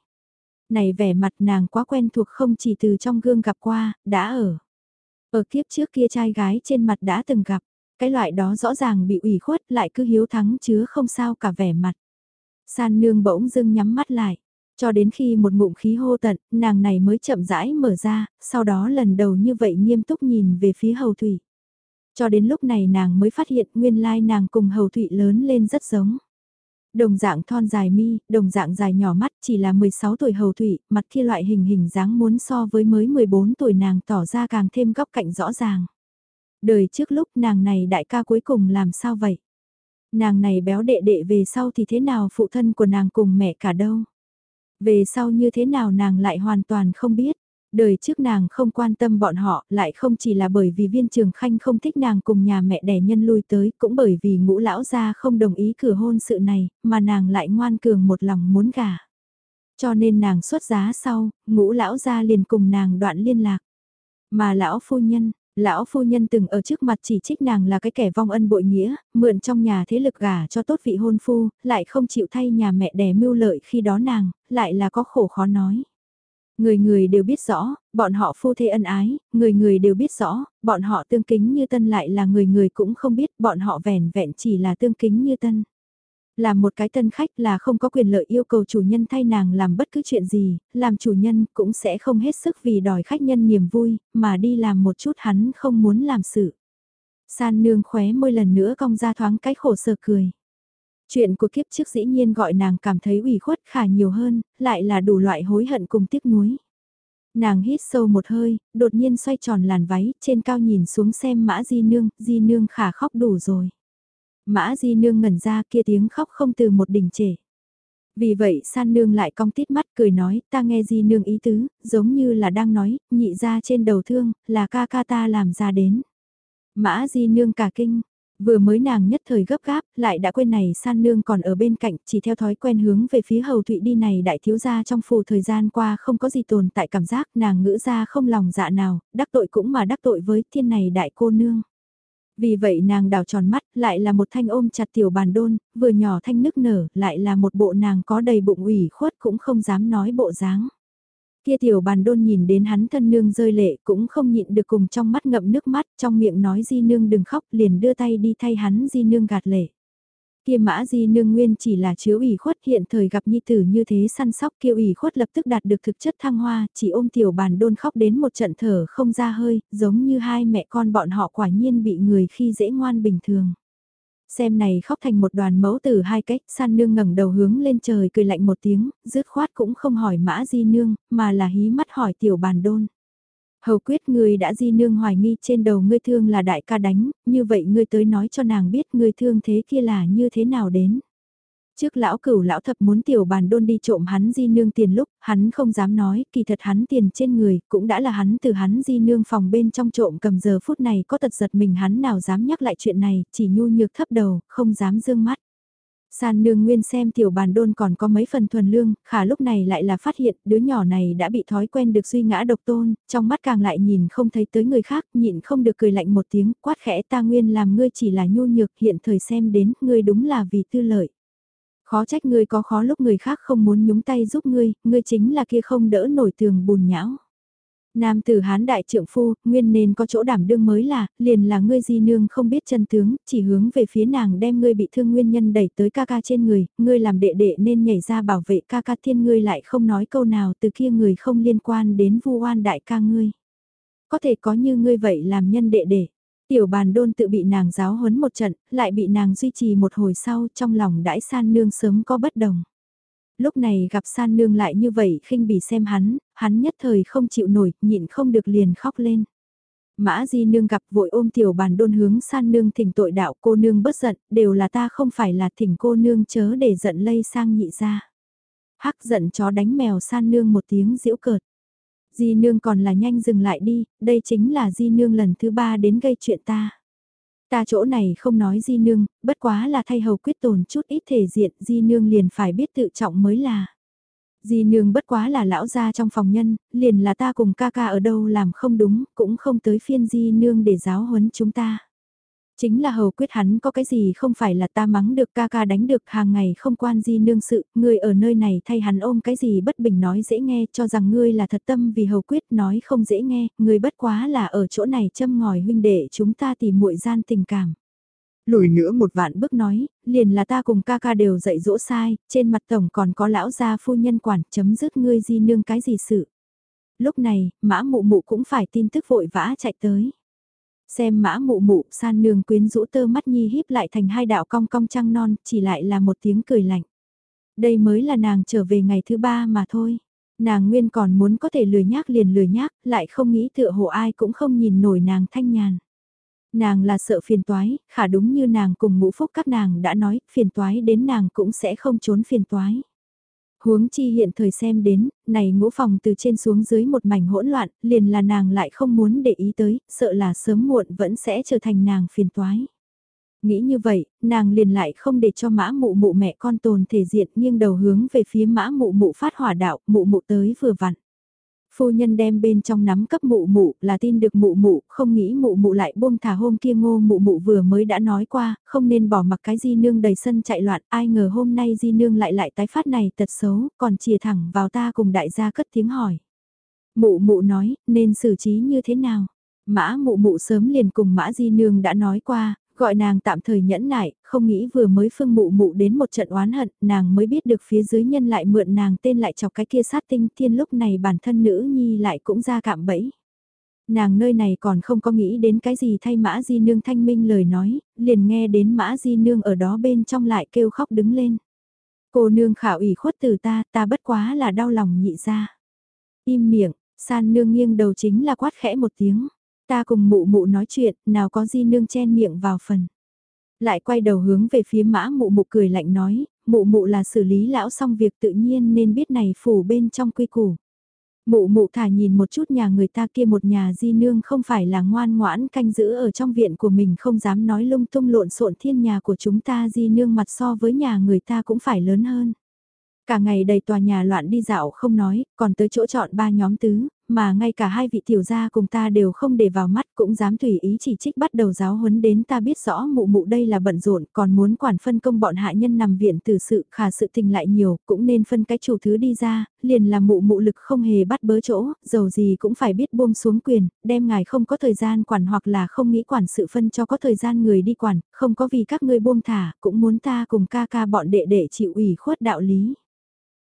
Này vẻ mặt nàng quá quen thuộc không chỉ từ trong gương gặp qua, đã ở. Ở kiếp trước kia trai gái trên mặt đã từng gặp, cái loại đó rõ ràng bị ủy khuất lại cứ hiếu thắng chứ không sao cả vẻ mặt. San nương bỗng dưng nhắm mắt lại cho đến khi một ngụm khí hô tận, nàng này mới chậm rãi mở ra, sau đó lần đầu như vậy nghiêm túc nhìn về phía hầu thủy. Cho đến lúc này nàng mới phát hiện nguyên lai nàng cùng hầu thủy lớn lên rất giống. Đồng dạng thon dài mi, đồng dạng dài nhỏ mắt chỉ là 16 tuổi hầu thủy, mặt kia loại hình hình dáng muốn so với mới 14 tuổi nàng tỏ ra càng thêm góc cạnh rõ ràng. Đời trước lúc nàng này đại ca cuối cùng làm sao vậy? Nàng này béo đệ đệ về sau thì thế nào phụ thân của nàng cùng mẹ cả đâu? Về sau như thế nào nàng lại hoàn toàn không biết. Đời trước nàng không quan tâm bọn họ, lại không chỉ là bởi vì viên trường khanh không thích nàng cùng nhà mẹ đẻ nhân lui tới, cũng bởi vì ngũ lão gia không đồng ý cửa hôn sự này, mà nàng lại ngoan cường một lòng muốn gả. Cho nên nàng xuất giá sau, ngũ lão gia liền cùng nàng đoạn liên lạc. Mà lão phu nhân, Lão phu nhân từng ở trước mặt chỉ trích nàng là cái kẻ vong ân bội nghĩa, mượn trong nhà thế lực gả cho tốt vị hôn phu, lại không chịu thay nhà mẹ đẻ mưu lợi khi đó nàng, lại là có khổ khó nói. Người người đều biết rõ, bọn họ phu thê ân ái, người người đều biết rõ, bọn họ tương kính như tân lại là người người cũng không biết bọn họ vẻn vẹn chỉ là tương kính như tân. Làm một cái tân khách là không có quyền lợi yêu cầu chủ nhân thay nàng làm bất cứ chuyện gì, làm chủ nhân cũng sẽ không hết sức vì đòi khách nhân niềm vui, mà đi làm một chút hắn không muốn làm sự. San nương khóe môi lần nữa cong ra thoáng cái khổ sở cười. Chuyện của kiếp trước dĩ nhiên gọi nàng cảm thấy ủy khuất khả nhiều hơn, lại là đủ loại hối hận cùng tiếc nuối. Nàng hít sâu một hơi, đột nhiên xoay tròn làn váy, trên cao nhìn xuống xem mã di nương, di nương khả khóc đủ rồi. Mã Di Nương ngẩn ra kia tiếng khóc không từ một đỉnh trệ. Vì vậy san nương lại cong tít mắt cười nói ta nghe di nương ý tứ, giống như là đang nói, nhị ra trên đầu thương, là ca ca ta làm ra đến. Mã di nương cả kinh, vừa mới nàng nhất thời gấp gáp, lại đã quên này san nương còn ở bên cạnh, chỉ theo thói quen hướng về phía hầu thụy đi này đại thiếu gia trong phù thời gian qua không có gì tồn tại cảm giác nàng ngữ ra không lòng dạ nào, đắc tội cũng mà đắc tội với thiên này đại cô nương. Vì vậy nàng đào tròn mắt, lại là một thanh ôm chặt tiểu bàn đôn, vừa nhỏ thanh nức nở, lại là một bộ nàng có đầy bụng ủy khuất cũng không dám nói bộ dáng. Kia tiểu bàn đôn nhìn đến hắn thân nương rơi lệ cũng không nhịn được cùng trong mắt ngậm nước mắt, trong miệng nói di nương đừng khóc liền đưa tay đi thay hắn di nương gạt lệ. Kia mã di nương nguyên chỉ là chiếu ủy khuất hiện thời gặp nhi tử như thế săn sóc kia ủy khuất lập tức đạt được thực chất thăng hoa, chỉ ôm tiểu bàn đôn khóc đến một trận thở không ra hơi, giống như hai mẹ con bọn họ quả nhiên bị người khi dễ ngoan bình thường. Xem này khóc thành một đoàn mẫu tử hai cách, san nương ngẩng đầu hướng lên trời cười lạnh một tiếng, dứt khoát cũng không hỏi mã di nương, mà là hí mắt hỏi tiểu bàn đôn. Hầu quyết ngươi đã di nương hoài nghi trên đầu ngươi thương là đại ca đánh, như vậy ngươi tới nói cho nàng biết ngươi thương thế kia là như thế nào đến. Trước lão cửu lão thập muốn tiểu bàn đôn đi trộm hắn di nương tiền lúc, hắn không dám nói, kỳ thật hắn tiền trên người, cũng đã là hắn từ hắn di nương phòng bên trong trộm cầm giờ phút này có tật giật mình hắn nào dám nhắc lại chuyện này, chỉ nhu nhược thấp đầu, không dám dương mắt. San nương nguyên xem tiểu bàn đôn còn có mấy phần thuần lương, khả lúc này lại là phát hiện đứa nhỏ này đã bị thói quen được suy ngã độc tôn, trong mắt càng lại nhìn không thấy tới người khác, nhịn không được cười lạnh một tiếng, quát khẽ ta nguyên làm ngươi chỉ là nhu nhược hiện thời xem đến, ngươi đúng là vì tư lợi. Khó trách ngươi có khó lúc người khác không muốn nhúng tay giúp ngươi, ngươi chính là kia không đỡ nổi tường bùn nhão. Nam tử hán đại trượng phu, nguyên nên có chỗ đảm đương mới là, liền là ngươi di nương không biết chân tướng, chỉ hướng về phía nàng đem ngươi bị thương nguyên nhân đẩy tới ca ca trên người, ngươi làm đệ đệ nên nhảy ra bảo vệ ca ca thiên ngươi lại không nói câu nào từ kia người không liên quan đến vu oan đại ca ngươi. Có thể có như ngươi vậy làm nhân đệ đệ. Tiểu bàn đôn tự bị nàng giáo huấn một trận, lại bị nàng duy trì một hồi sau trong lòng đãi san nương sớm có bất đồng. Lúc này gặp san nương lại như vậy khinh bỉ xem hắn, hắn nhất thời không chịu nổi, nhịn không được liền khóc lên. Mã di nương gặp vội ôm tiểu bàn đôn hướng san nương thỉnh tội đạo cô nương bất giận, đều là ta không phải là thỉnh cô nương chớ để giận lây sang nhị ra. Hắc giận chó đánh mèo san nương một tiếng giễu cợt. Di nương còn là nhanh dừng lại đi, đây chính là di nương lần thứ ba đến gây chuyện ta. Ta chỗ này không nói di nương, bất quá là thay hầu quyết tồn chút ít thể diện, di nương liền phải biết tự trọng mới là. Di nương bất quá là lão gia trong phòng nhân, liền là ta cùng ca ca ở đâu làm không đúng, cũng không tới phiên di nương để giáo huấn chúng ta. Chính là hầu quyết hắn có cái gì không phải là ta mắng được ca ca đánh được hàng ngày không quan di nương sự, ngươi ở nơi này thay hắn ôm cái gì bất bình nói dễ nghe cho rằng ngươi là thật tâm vì hầu quyết nói không dễ nghe, người bất quá là ở chỗ này châm ngòi huynh đệ chúng ta tìm muội gian tình cảm. Lùi nữa một vạn bước nói, liền là ta cùng ca ca đều dạy dỗ sai, trên mặt tổng còn có lão gia phu nhân quản chấm dứt ngươi di nương cái gì sự. Lúc này, mã mụ mụ cũng phải tin tức vội vã chạy tới. Xem mã mụ mụ san nương quyến rũ tơ mắt nhi híp lại thành hai đạo cong cong trăng non, chỉ lại là một tiếng cười lạnh. Đây mới là nàng trở về ngày thứ ba mà thôi. Nàng nguyên còn muốn có thể lười nhác liền lười nhác, lại không nghĩ tựa hồ ai cũng không nhìn nổi nàng thanh nhàn. Nàng là sợ phiền toái, khả đúng như nàng cùng ngũ phúc các nàng đã nói, phiền toái đến nàng cũng sẽ không trốn phiền toái. Huống chi hiện thời xem đến, này ngũ phòng từ trên xuống dưới một mảnh hỗn loạn, liền là nàng lại không muốn để ý tới, sợ là sớm muộn vẫn sẽ trở thành nàng phiền toái. Nghĩ như vậy, nàng liền lại không để cho mã mụ mụ mẹ con tồn thể diện nghiêng đầu hướng về phía mã mụ mụ phát hỏa đạo, mụ mụ tới vừa vặn. Phu nhân đem bên trong nắm cấp mụ mụ là tin được mụ mụ, không nghĩ mụ mụ lại buông thả hôm kia ngô mụ mụ vừa mới đã nói qua, không nên bỏ mặc cái di nương đầy sân chạy loạn, ai ngờ hôm nay di nương lại lại tái phát này tật xấu, còn chìa thẳng vào ta cùng đại gia cất tiếng hỏi. Mụ mụ nói, nên xử trí như thế nào? Mã mụ mụ sớm liền cùng mã di nương đã nói qua, Gọi nàng tạm thời nhẫn nại, không nghĩ vừa mới phương mụ mụ đến một trận oán hận, nàng mới biết được phía dưới nhân lại mượn nàng tên lại chọc cái kia sát tinh thiên lúc này bản thân nữ nhi lại cũng ra cạm bẫy. Nàng nơi này còn không có nghĩ đến cái gì thay mã di nương thanh minh lời nói, liền nghe đến mã di nương ở đó bên trong lại kêu khóc đứng lên. Cô nương khảo ủy khuất từ ta, ta bất quá là đau lòng nhị ra. Im miệng, san nương nghiêng đầu chính là quát khẽ một tiếng. Ta cùng mụ mụ nói chuyện, nào có di nương chen miệng vào phần. Lại quay đầu hướng về phía mã mụ mụ cười lạnh nói, mụ mụ là xử lý lão xong việc tự nhiên nên biết này phủ bên trong quy củ. Mụ mụ thả nhìn một chút nhà người ta kia một nhà di nương không phải là ngoan ngoãn canh giữ ở trong viện của mình không dám nói lung tung lộn xộn thiên nhà của chúng ta di nương mặt so với nhà người ta cũng phải lớn hơn. Cả ngày đầy tòa nhà loạn đi dạo không nói, còn tới chỗ chọn ba nhóm tứ, mà ngay cả hai vị tiểu gia cùng ta đều không để vào mắt cũng dám tùy ý chỉ trích bắt đầu giáo huấn đến ta biết rõ mụ mụ đây là bận rộn còn muốn quản phân công bọn hạ nhân nằm viện từ sự khả sự tình lại nhiều cũng nên phân cái chủ thứ đi ra, liền là mụ mụ lực không hề bắt bớ chỗ, dầu gì cũng phải biết buông xuống quyền, đem ngài không có thời gian quản hoặc là không nghĩ quản sự phân cho có thời gian người đi quản, không có vì các ngươi buông thả, cũng muốn ta cùng ca ca bọn đệ đệ chịu ủy khuất đạo lý.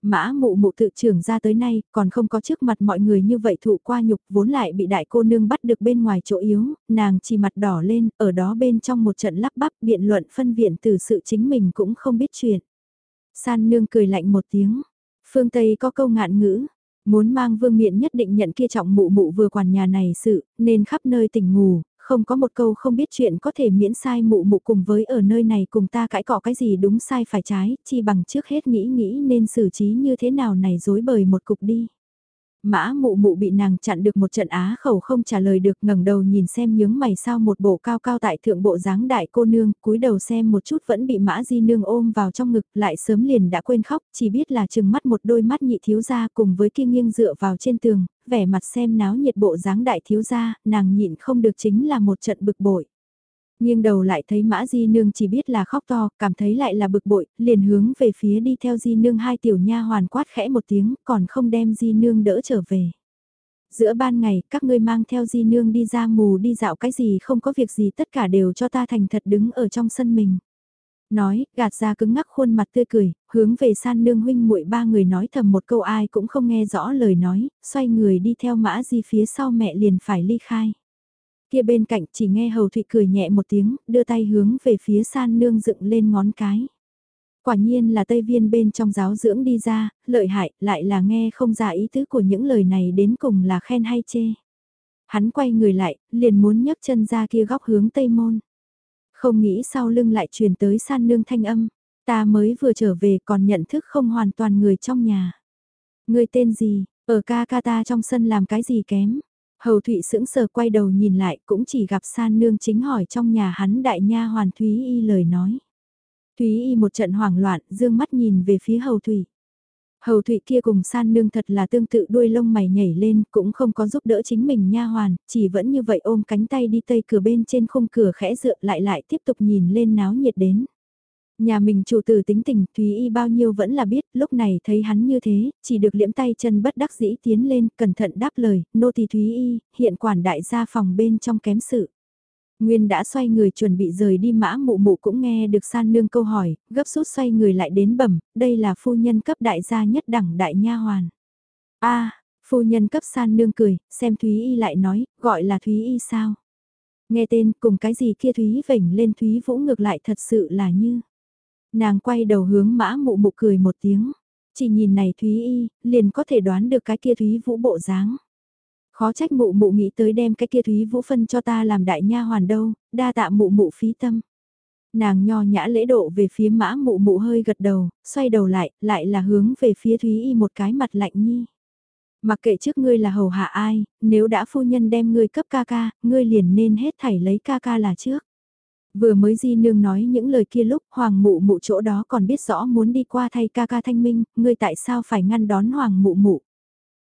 Mã mụ mụ tự trưởng ra tới nay, còn không có trước mặt mọi người như vậy thụ qua nhục vốn lại bị đại cô nương bắt được bên ngoài chỗ yếu, nàng chỉ mặt đỏ lên, ở đó bên trong một trận lắp bắp biện luận phân viện từ sự chính mình cũng không biết chuyện. San nương cười lạnh một tiếng, phương Tây có câu ngạn ngữ, muốn mang vương miện nhất định nhận kia trọng mụ mụ vừa quản nhà này sự, nên khắp nơi tỉnh ngủ, không có một câu không biết chuyện có thể miễn sai mụ mụ cùng với ở nơi này cùng ta cãi cọ cái gì đúng sai phải trái, chi bằng trước hết nghĩ nghĩ nên xử trí như thế nào này dối bời một cục đi. Mã mụ mụ bị nàng chặn được một trận á khẩu không trả lời được ngẩng đầu nhìn xem nhướng mày sao một bộ cao cao tại thượng bộ dáng đại cô nương, cúi đầu xem một chút vẫn bị mã di nương ôm vào trong ngực lại sớm liền đã quên khóc, chỉ biết là chừng mắt một đôi mắt nhị thiếu gia cùng với kia nghiêng dựa vào trên tường, vẻ mặt xem náo nhiệt bộ dáng đại thiếu gia nàng nhịn không được chính là một trận bực bội nghiêng đầu lại thấy mã di nương chỉ biết là khóc to, cảm thấy lại là bực bội, liền hướng về phía đi theo di nương hai tiểu nha hoàn quát khẽ một tiếng, còn không đem di nương đỡ trở về. Giữa ban ngày, các ngươi mang theo di nương đi ra mù đi dạo cái gì không có việc gì tất cả đều cho ta thành thật đứng ở trong sân mình. Nói, gạt ra cứng ngắc khuôn mặt tươi cười, hướng về san nương huynh muội ba người nói thầm một câu ai cũng không nghe rõ lời nói, xoay người đi theo mã di phía sau mẹ liền phải ly khai. Kia bên cạnh chỉ nghe hầu thụy cười nhẹ một tiếng, đưa tay hướng về phía san nương dựng lên ngón cái. Quả nhiên là Tây Viên bên trong giáo dưỡng đi ra, lợi hại, lại là nghe không ra ý tứ của những lời này đến cùng là khen hay chê. Hắn quay người lại, liền muốn nhấc chân ra kia góc hướng Tây Môn. Không nghĩ sau lưng lại truyền tới san nương thanh âm, ta mới vừa trở về còn nhận thức không hoàn toàn người trong nhà. Người tên gì, ở ca ca ta trong sân làm cái gì kém? Hầu Thụy sững sờ quay đầu nhìn lại cũng chỉ gặp san nương chính hỏi trong nhà hắn đại nha hoàn Thúy Y lời nói. Thúy Y một trận hoảng loạn dương mắt nhìn về phía Hầu Thụy. Hầu Thụy kia cùng san nương thật là tương tự đuôi lông mày nhảy lên, cũng không có giúp đỡ chính mình nha hoàn, chỉ vẫn như vậy ôm cánh tay đi tây cửa bên trên khung cửa khẽ dựa lại lại tiếp tục nhìn lên náo nhiệt đến. Nhà mình chủ tử tính tình Thúy Y bao nhiêu vẫn là biết, lúc này thấy hắn như thế, chỉ được liễm tay chân bất đắc dĩ tiến lên, cẩn thận đáp lời, nô tỳ Thúy Y, hiện quản đại gia phòng bên trong kém sự. Nguyên đã xoay người chuẩn bị rời đi mã mụ mụ cũng nghe được san nương câu hỏi, gấp rút xoay người lại đến bẩm, đây là phu nhân cấp đại gia nhất đẳng đại nha hoàn. a phu nhân cấp san nương cười, xem Thúy Y lại nói, gọi là Thúy Y sao? Nghe tên cùng cái gì kia Thúy vểnh lên Thúy Vũ ngược lại thật sự là như. Nàng quay đầu hướng mã mụ mụ cười một tiếng. Chỉ nhìn này Thúy Y, liền có thể đoán được cái kia Thúy Vũ bộ dáng. Khó trách mụ mụ nghĩ tới đem cái kia Thúy Vũ phân cho ta làm đại nha hoàn đâu, đa tạ mụ mụ phí tâm. Nàng nho nhã lễ độ về phía mã mụ mụ hơi gật đầu, xoay đầu lại, lại là hướng về phía Thúy Y một cái mặt lạnh nhi. Mặc kệ trước ngươi là hầu hạ ai, nếu đã phu nhân đem ngươi cấp ca ca, ngươi liền nên hết thảy lấy ca ca là trước. Vừa mới di nương nói những lời kia lúc hoàng mụ mụ chỗ đó còn biết rõ muốn đi qua thay ca ca thanh minh, ngươi tại sao phải ngăn đón hoàng mụ mụ.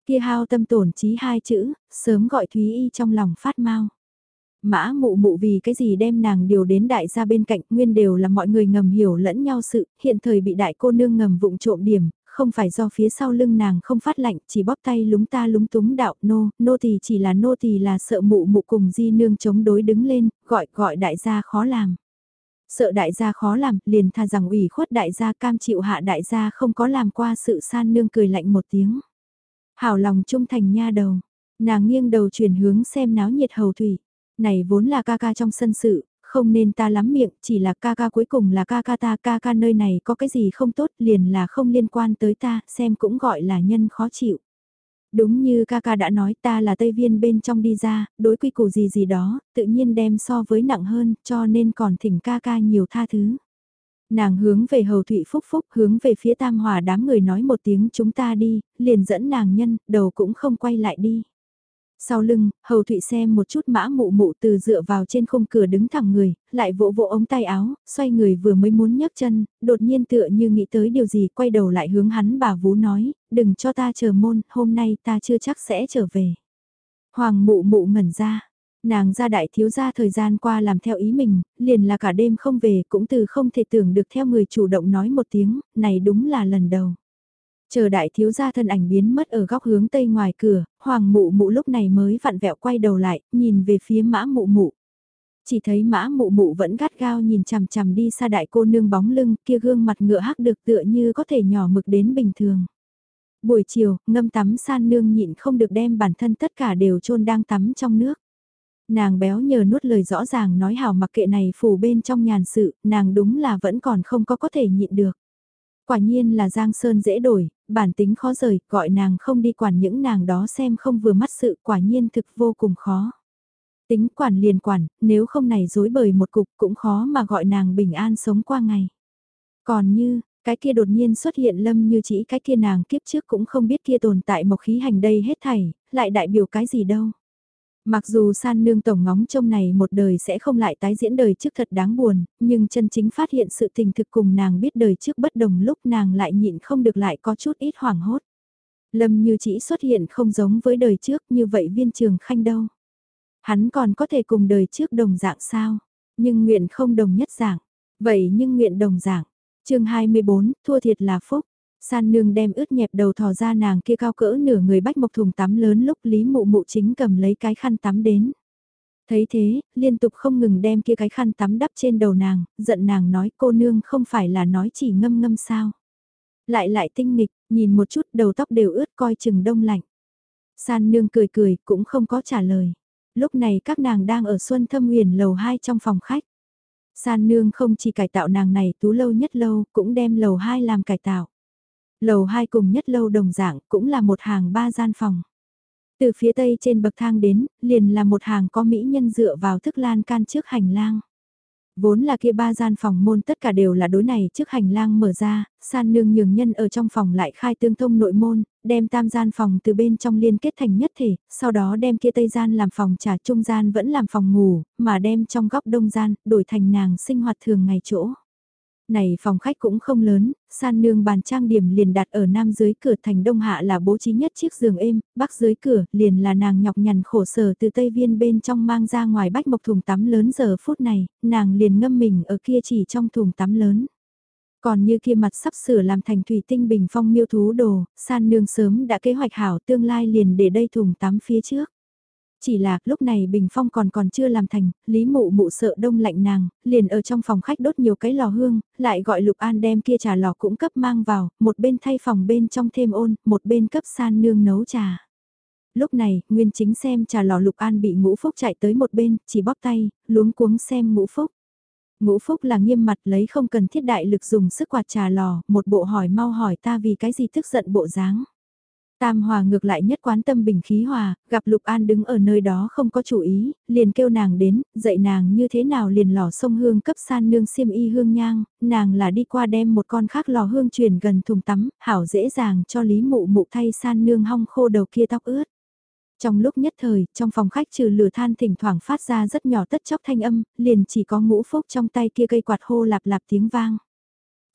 Kia hao tâm tổn trí hai chữ, sớm gọi Thúy Y trong lòng phát mau. Mã mụ mụ vì cái gì đem nàng điều đến đại gia bên cạnh nguyên đều là mọi người ngầm hiểu lẫn nhau sự, hiện thời bị đại cô nương ngầm vụng trộm điểm, không phải do phía sau lưng nàng không phát lạnh, chỉ bóp tay lúng ta lúng túng đạo nô, nô tỳ chỉ là nô tỳ là sợ mụ mụ cùng di nương chống đối đứng lên, gọi gọi đại gia khó làm. Sợ đại gia khó làm, liền tha rằng ủy khuất đại gia cam chịu hạ đại gia không có làm qua sự san nương cười lạnh một tiếng. Hảo lòng trung thành nha đầu, nàng nghiêng đầu chuyển hướng xem náo nhiệt hầu thủy. Này vốn là ca ca trong sân sự, không nên ta lắm miệng, chỉ là ca ca cuối cùng là ca ca ta, ca ca nơi này có cái gì không tốt liền là không liên quan tới ta, xem cũng gọi là nhân khó chịu. Đúng như ca ca đã nói ta là Tây Viên bên trong đi ra, đối quy củ gì gì đó, tự nhiên đem so với nặng hơn, cho nên còn thỉnh ca ca nhiều tha thứ. Nàng hướng về hầu thụy phúc phúc, hướng về phía tam hòa đám người nói một tiếng chúng ta đi, liền dẫn nàng nhân, đầu cũng không quay lại đi. Sau lưng, hầu thụy xem một chút mã mụ mụ từ dựa vào trên khung cửa đứng thẳng người, lại vỗ vỗ ống tay áo, xoay người vừa mới muốn nhấc chân, đột nhiên tựa như nghĩ tới điều gì quay đầu lại hướng hắn bà vú nói, đừng cho ta chờ môn, hôm nay ta chưa chắc sẽ trở về. Hoàng mụ mụ ngẩn ra, nàng ra đại thiếu gia thời gian qua làm theo ý mình, liền là cả đêm không về cũng từ không thể tưởng được theo người chủ động nói một tiếng, này đúng là lần đầu. Chờ đại thiếu gia thân ảnh biến mất ở góc hướng tây ngoài cửa, hoàng mụ mụ lúc này mới vặn vẹo quay đầu lại, nhìn về phía mã mụ mụ. Chỉ thấy mã mụ mụ vẫn gắt gao nhìn chằm chằm đi xa đại cô nương bóng lưng kia gương mặt ngựa hắc được tựa như có thể nhỏ mực đến bình thường. Buổi chiều, ngâm tắm san nương nhịn không được đem bản thân tất cả đều trôn đang tắm trong nước. Nàng béo nhờ nuốt lời rõ ràng nói hào mặc kệ này phủ bên trong nhàn sự, nàng đúng là vẫn còn không có có thể nhịn được. Quả nhiên là Giang Sơn dễ đổi, bản tính khó rời, gọi nàng không đi quản những nàng đó xem không vừa mắt sự quả nhiên thực vô cùng khó. Tính quản liền quản, nếu không này dối bời một cục cũng khó mà gọi nàng bình an sống qua ngày. Còn như, cái kia đột nhiên xuất hiện lâm như chỉ cái kia nàng kiếp trước cũng không biết kia tồn tại một khí hành đây hết thảy, lại đại biểu cái gì đâu. Mặc dù san nương tổng ngóng trông này một đời sẽ không lại tái diễn đời trước thật đáng buồn, nhưng chân chính phát hiện sự tình thực cùng nàng biết đời trước bất đồng lúc nàng lại nhịn không được lại có chút ít hoảng hốt. Lâm như chỉ xuất hiện không giống với đời trước như vậy viên trường khanh đâu. Hắn còn có thể cùng đời trước đồng dạng sao, nhưng nguyện không đồng nhất dạng. Vậy nhưng nguyện đồng dạng. chương 24, thua thiệt là phúc. San nương đem ướt nhẹp đầu thò ra nàng kia cao cỡ nửa người bách mộc thùng tắm lớn lúc Lý Mụ Mụ chính cầm lấy cái khăn tắm đến. Thấy thế, liên tục không ngừng đem kia cái khăn tắm đắp trên đầu nàng, giận nàng nói cô nương không phải là nói chỉ ngâm ngâm sao. Lại lại tinh nghịch, nhìn một chút đầu tóc đều ướt coi chừng đông lạnh. San nương cười cười cũng không có trả lời. Lúc này các nàng đang ở Xuân Thâm Huyền lầu 2 trong phòng khách. San nương không chỉ cải tạo nàng này tú lâu nhất lâu, cũng đem lầu 2 làm cải tạo. Lầu 2 cùng nhất lâu đồng dạng cũng là một hàng ba gian phòng. Từ phía tây trên bậc thang đến, liền là một hàng có mỹ nhân dựa vào thức lan can trước hành lang. Vốn là kia ba gian phòng môn tất cả đều là đối này trước hành lang mở ra, san nương nhường nhân ở trong phòng lại khai tương thông nội môn, đem tam gian phòng từ bên trong liên kết thành nhất thể, sau đó đem kia tây gian làm phòng trà trung gian vẫn làm phòng ngủ, mà đem trong góc đông gian, đổi thành nàng sinh hoạt thường ngày chỗ này phòng khách cũng không lớn, san nương bàn trang điểm liền đặt ở nam dưới cửa thành đông hạ là bố trí nhất chiếc giường êm, bắc dưới cửa liền là nàng nhọc nhằn khổ sở từ tây viên bên trong mang ra ngoài bách mộc thùng tắm lớn giờ phút này, nàng liền ngâm mình ở kia chỉ trong thùng tắm lớn. Còn như kia mặt sắp sửa làm thành thủy tinh bình phong miêu thú đồ, san nương sớm đã kế hoạch hảo tương lai liền để đây thùng tắm phía trước. Chỉ là lúc này bình phong còn còn chưa làm thành, Lý Mụ Mụ sợ đông lạnh nàng, liền ở trong phòng khách đốt nhiều cái lò hương, lại gọi Lục An đem kia trà lò cũng cấp mang vào, một bên thay phòng bên trong thêm ôn, một bên cấp san nương nấu trà. Lúc này, Nguyên chính xem trà lò Lục An bị ngũ phúc chạy tới một bên, chỉ bóp tay, luống cuống xem ngũ phúc. Ngũ phúc là nghiêm mặt lấy không cần thiết đại lực dùng sức quạt trà lò, một bộ hỏi mau hỏi ta vì cái gì tức giận bộ dáng. Tam Hòa ngược lại nhất quán tâm bình khí hòa, gặp Lục An đứng ở nơi đó không có chủ ý, liền kêu nàng đến, dạy nàng như thế nào liền lò sông hương cấp san nương xiêm y hương nhang, nàng là đi qua đem một con khác lò hương truyền gần thùng tắm, hảo dễ dàng cho Lý Mụ Mụ thay san nương hong khô đầu kia tóc ướt. Trong lúc nhất thời, trong phòng khách trừ lửa than thỉnh thoảng phát ra rất nhỏ tất chóc thanh âm, liền chỉ có ngũ phúc trong tay kia cây quạt hô lạp lạp tiếng vang.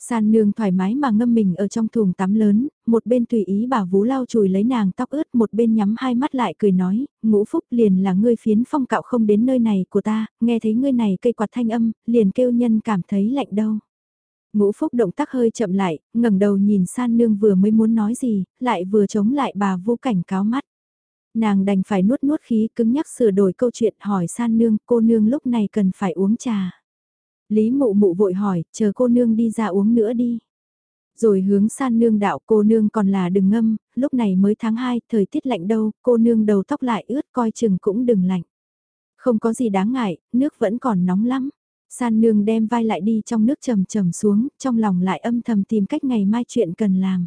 San nương thoải mái mà ngâm mình ở trong thùng tắm lớn, một bên tùy ý bà vú lau chùi lấy nàng tóc ướt một bên nhắm hai mắt lại cười nói, ngũ phúc liền là ngươi phiến phong cạo không đến nơi này của ta, nghe thấy ngươi này cây quạt thanh âm, liền kêu nhân cảm thấy lạnh đâu. Ngũ phúc động tác hơi chậm lại, ngẩng đầu nhìn san nương vừa mới muốn nói gì, lại vừa chống lại bà vô cảnh cáo mắt. Nàng đành phải nuốt nuốt khí cứng nhắc sửa đổi câu chuyện hỏi san nương, cô nương lúc này cần phải uống trà. Lý mụ mụ vội hỏi, chờ cô nương đi ra uống nữa đi. Rồi hướng san nương đạo cô nương còn là đừng ngâm, lúc này mới tháng 2, thời tiết lạnh đâu, cô nương đầu tóc lại ướt coi chừng cũng đừng lạnh. Không có gì đáng ngại, nước vẫn còn nóng lắm. San nương đem vai lại đi trong nước trầm trầm xuống, trong lòng lại âm thầm tìm cách ngày mai chuyện cần làm.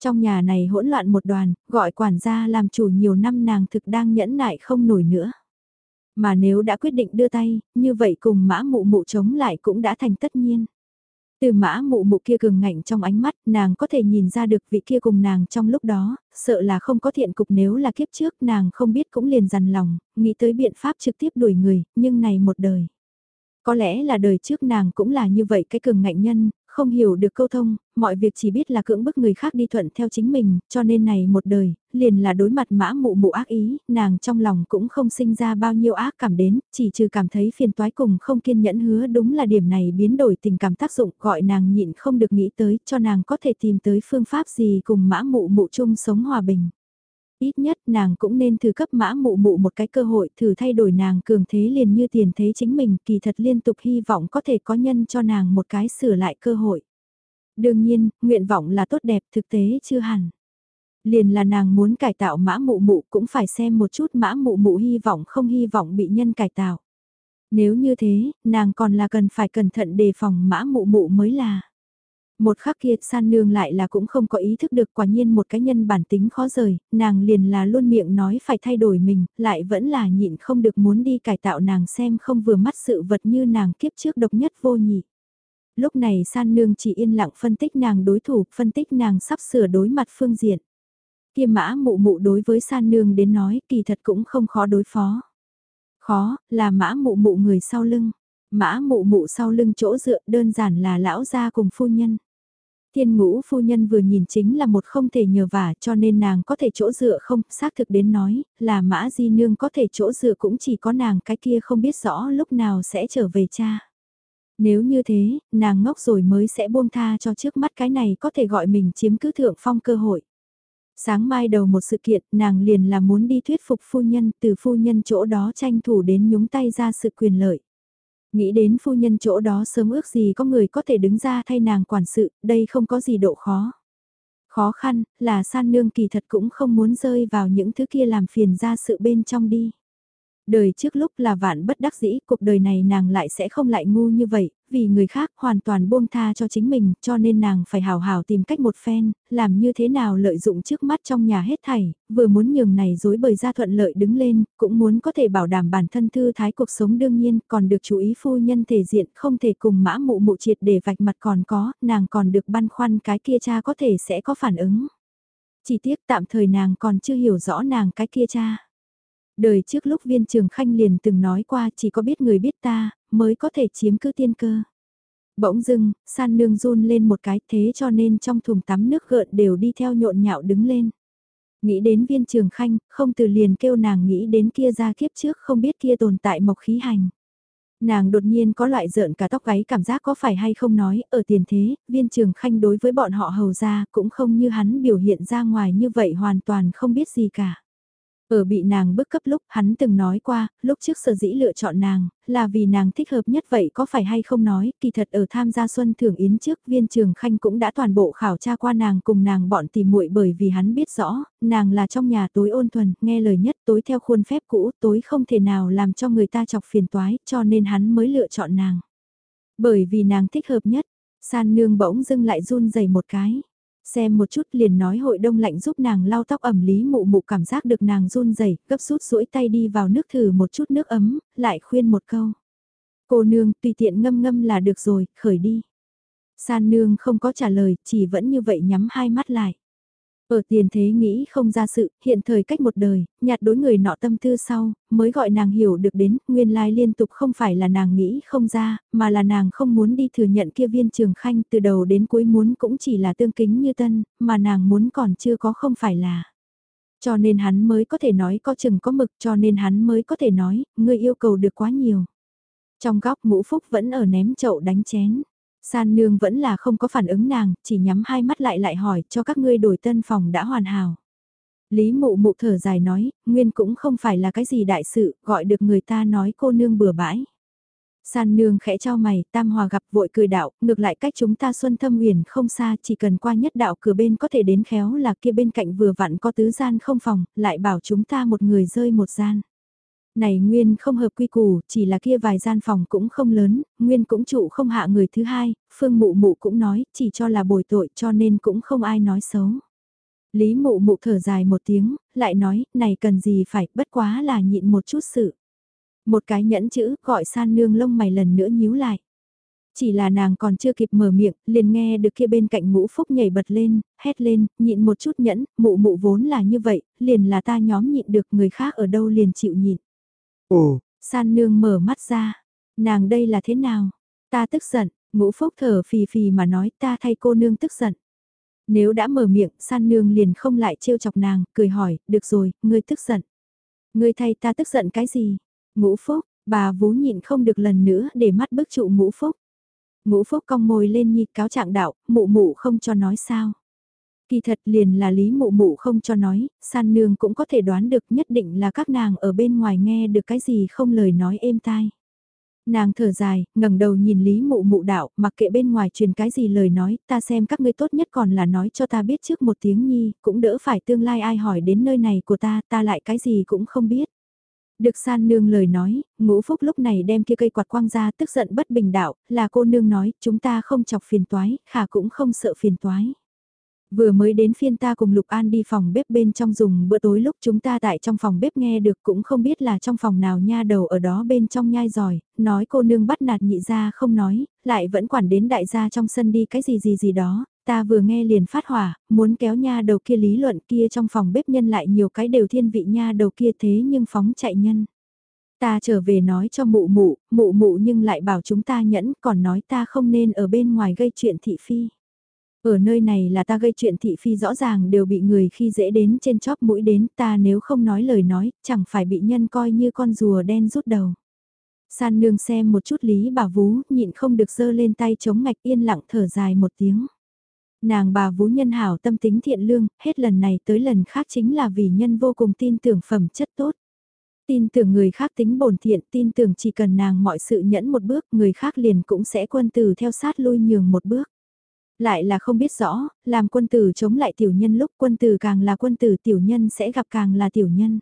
Trong nhà này hỗn loạn một đoàn, gọi quản gia làm chủ nhiều năm nàng thực đang nhẫn nại không nổi nữa. Mà nếu đã quyết định đưa tay, như vậy cùng mã mụ mụ chống lại cũng đã thành tất nhiên. Từ mã mụ mụ kia cường ngạnh trong ánh mắt, nàng có thể nhìn ra được vị kia cùng nàng trong lúc đó, sợ là không có thiện cục nếu là kiếp trước nàng không biết cũng liền dằn lòng, nghĩ tới biện pháp trực tiếp đuổi người, nhưng này một đời. Có lẽ là đời trước nàng cũng là như vậy cái cường ngạnh nhân, không hiểu được câu thông, mọi việc chỉ biết là cưỡng bức người khác đi thuận theo chính mình, cho nên này một đời, liền là đối mặt mã mụ mụ ác ý, nàng trong lòng cũng không sinh ra bao nhiêu ác cảm đến, chỉ trừ cảm thấy phiền toái cùng không kiên nhẫn hứa đúng là điểm này biến đổi tình cảm tác dụng gọi nàng nhịn không được nghĩ tới cho nàng có thể tìm tới phương pháp gì cùng mã mụ mụ chung sống hòa bình. Ít nhất nàng cũng nên thử cấp mã mụ mụ một cái cơ hội thử thay đổi nàng cường thế liền như tiền thế chính mình kỳ thật liên tục hy vọng có thể có nhân cho nàng một cái sửa lại cơ hội. Đương nhiên, nguyện vọng là tốt đẹp thực tế chưa hẳn. Liền là nàng muốn cải tạo mã mụ mụ cũng phải xem một chút mã mụ mụ hy vọng không hy vọng bị nhân cải tạo. Nếu như thế, nàng còn là cần phải cẩn thận đề phòng mã mụ mụ mới là. Một khắc kia san nương lại là cũng không có ý thức được quả nhiên một cái nhân bản tính khó rời, nàng liền là luôn miệng nói phải thay đổi mình, lại vẫn là nhịn không được muốn đi cải tạo nàng xem không vừa mắt sự vật như nàng kiếp trước độc nhất vô nhị. Lúc này san nương chỉ yên lặng phân tích nàng đối thủ, phân tích nàng sắp sửa đối mặt phương diện. Kia mã mụ mụ đối với san nương đến nói kỳ thật cũng không khó đối phó. Khó, là mã mụ mụ người sau lưng. Mã mụ mụ sau lưng chỗ dựa đơn giản là lão gia cùng phu nhân. Thiên ngũ phu nhân vừa nhìn chính là một không thể nhờ vả cho nên nàng có thể chỗ dựa không, xác thực đến nói, là mã di nương có thể chỗ dựa cũng chỉ có nàng cái kia không biết rõ lúc nào sẽ trở về cha. Nếu như thế, nàng ngốc rồi mới sẽ buông tha cho trước mắt cái này có thể gọi mình chiếm cứ thượng phong cơ hội. Sáng mai đầu một sự kiện, nàng liền là muốn đi thuyết phục phu nhân, từ phu nhân chỗ đó tranh thủ đến nhúng tay ra sự quyền lợi. Nghĩ đến phu nhân chỗ đó sớm ước gì có người có thể đứng ra thay nàng quản sự, đây không có gì độ khó. Khó khăn, là san nương kỳ thật cũng không muốn rơi vào những thứ kia làm phiền ra sự bên trong đi. Đời trước lúc là vạn bất đắc dĩ, cuộc đời này nàng lại sẽ không lại ngu như vậy, vì người khác hoàn toàn buông tha cho chính mình, cho nên nàng phải hào hào tìm cách một phen, làm như thế nào lợi dụng trước mắt trong nhà hết thảy, vừa muốn nhường này dối bời ra thuận lợi đứng lên, cũng muốn có thể bảo đảm bản thân thư thái cuộc sống đương nhiên, còn được chú ý phu nhân thể diện, không thể cùng mã mụ mụ triệt để vạch mặt còn có, nàng còn được băn khoăn cái kia cha có thể sẽ có phản ứng. Chỉ tiếc tạm thời nàng còn chưa hiểu rõ nàng cái kia cha. Đời trước lúc viên trường khanh liền từng nói qua chỉ có biết người biết ta, mới có thể chiếm cứ tiên cơ. Bỗng dưng, san nương run lên một cái thế cho nên trong thùng tắm nước gợn đều đi theo nhộn nhạo đứng lên. Nghĩ đến viên trường khanh, không từ liền kêu nàng nghĩ đến kia ra kiếp trước không biết kia tồn tại mộc khí hành. Nàng đột nhiên có loại rợn cả tóc gáy cảm giác có phải hay không nói, ở tiền thế, viên trường khanh đối với bọn họ hầu ra cũng không như hắn biểu hiện ra ngoài như vậy hoàn toàn không biết gì cả. Ở bị nàng bức cấp lúc hắn từng nói qua, lúc trước sở dĩ lựa chọn nàng, là vì nàng thích hợp nhất vậy có phải hay không nói, kỳ thật ở tham gia xuân thưởng yến trước viên trường khanh cũng đã toàn bộ khảo tra qua nàng cùng nàng bọn tìm muội bởi vì hắn biết rõ, nàng là trong nhà tối ôn thuần, nghe lời nhất tối theo khuôn phép cũ, tối không thể nào làm cho người ta chọc phiền toái, cho nên hắn mới lựa chọn nàng. Bởi vì nàng thích hợp nhất, san nương bỗng dưng lại run rẩy một cái. Xem một chút liền nói hội đông lạnh giúp nàng lau tóc ẩm lý mụ mụ cảm giác được nàng run rẩy gấp rút duỗi tay đi vào nước thử một chút nước ấm, lại khuyên một câu. Cô nương tùy tiện ngâm ngâm là được rồi, khởi đi. San nương không có trả lời, chỉ vẫn như vậy nhắm hai mắt lại. Ở tiền thế nghĩ không ra sự, hiện thời cách một đời, nhạt đối người nọ tâm tư sau, mới gọi nàng hiểu được đến, nguyên lai liên tục không phải là nàng nghĩ không ra, mà là nàng không muốn đi thừa nhận kia viên trường khanh từ đầu đến cuối muốn cũng chỉ là tương kính như tân, mà nàng muốn còn chưa có không phải là. Cho nên hắn mới có thể nói có chừng có mực cho nên hắn mới có thể nói, ngươi yêu cầu được quá nhiều. Trong góc ngũ phúc vẫn ở ném chậu đánh chén. San nương vẫn là không có phản ứng nàng, chỉ nhắm hai mắt lại lại hỏi cho các ngươi đổi tân phòng đã hoàn hảo. Lý mụ mụ thở dài nói, nguyên cũng không phải là cái gì đại sự, gọi được người ta nói cô nương bừa bãi. San nương khẽ cho mày, tam hòa gặp vội cười đạo, ngược lại cách chúng ta xuân thâm huyền không xa, chỉ cần qua nhất đạo cửa bên có thể đến khéo là kia bên cạnh vừa vặn có tứ gian không phòng, lại bảo chúng ta một người rơi một gian. Này Nguyên không hợp quy củ, chỉ là kia vài gian phòng cũng không lớn, Nguyên cũng trụ không hạ người thứ hai, Phương Mụ Mụ cũng nói, chỉ cho là bồi tội cho nên cũng không ai nói xấu. Lý mụ mụ thở dài một tiếng, lại nói, này cần gì phải, bất quá là nhịn một chút sự. Một cái nhẫn chữ gọi san nương lông mày lần nữa nhíu lại. Chỉ là nàng còn chưa kịp mở miệng, liền nghe được kia bên cạnh ngũ phúc nhảy bật lên, hét lên, nhịn một chút nhẫn, mụ mụ vốn là như vậy, liền là ta nhóm nhịn được người khác ở đâu liền chịu nhịn. Ồ, san nương mở mắt ra, nàng đây là thế nào? Ta tức giận, ngũ phúc thở phì phì mà nói ta thay cô nương tức giận. Nếu đã mở miệng, san nương liền không lại trêu chọc nàng, cười hỏi, được rồi, ngươi tức giận. Ngươi thay ta tức giận cái gì? Ngũ phúc, bà vú nhịn không được lần nữa để mắt bức trụ ngũ phúc. Ngũ phúc cong môi lên nhị cáo trạng đạo, mụ mụ không cho nói sao. Kỳ thật liền là lý mụ mụ không cho nói, san nương cũng có thể đoán được nhất định là các nàng ở bên ngoài nghe được cái gì không lời nói êm tai. Nàng thở dài, ngẩng đầu nhìn Lý Mụ Mụ đạo, mặc kệ bên ngoài truyền cái gì lời nói, ta xem các ngươi tốt nhất còn là nói cho ta biết trước một tiếng nhi, cũng đỡ phải tương lai ai hỏi đến nơi này của ta, ta lại cái gì cũng không biết. Được san nương lời nói, ngũ phúc lúc này đem kia cây quạt quang ra tức giận bất bình đạo, là cô nương nói, chúng ta không chọc phiền toái, khả cũng không sợ phiền toái. Vừa mới đến phiên ta cùng Lục An đi phòng bếp bên trong dùng bữa tối lúc chúng ta tại trong phòng bếp nghe được cũng không biết là trong phòng nào nha đầu ở đó bên trong nhai giỏi, nói cô nương bắt nạt nhị ra không nói, lại vẫn quản đến đại gia trong sân đi cái gì gì gì đó, ta vừa nghe liền phát hỏa, muốn kéo nha đầu kia lý luận kia trong phòng bếp nhân lại nhiều cái đều thiên vị nha đầu kia thế nhưng phóng chạy nhân. Ta trở về nói cho mụ mụ, mụ mụ nhưng lại bảo chúng ta nhẫn còn nói ta không nên ở bên ngoài gây chuyện thị phi. Ở nơi này là ta gây chuyện thị phi rõ ràng đều bị người khi dễ đến trên chóp mũi đến ta nếu không nói lời nói, chẳng phải bị nhân coi như con rùa đen rút đầu. San nương xem một chút lý bà vú, nhịn không được dơ lên tay chống ngạch yên lặng thở dài một tiếng. Nàng bà vú nhân hảo tâm tính thiện lương, hết lần này tới lần khác chính là vì nhân vô cùng tin tưởng phẩm chất tốt. Tin tưởng người khác tính bổn thiện, tin tưởng chỉ cần nàng mọi sự nhẫn một bước, người khác liền cũng sẽ quân tử theo sát lui nhường một bước. Lại là không biết rõ, làm quân tử chống lại tiểu nhân lúc quân tử càng là quân tử tiểu nhân sẽ gặp càng là tiểu nhân.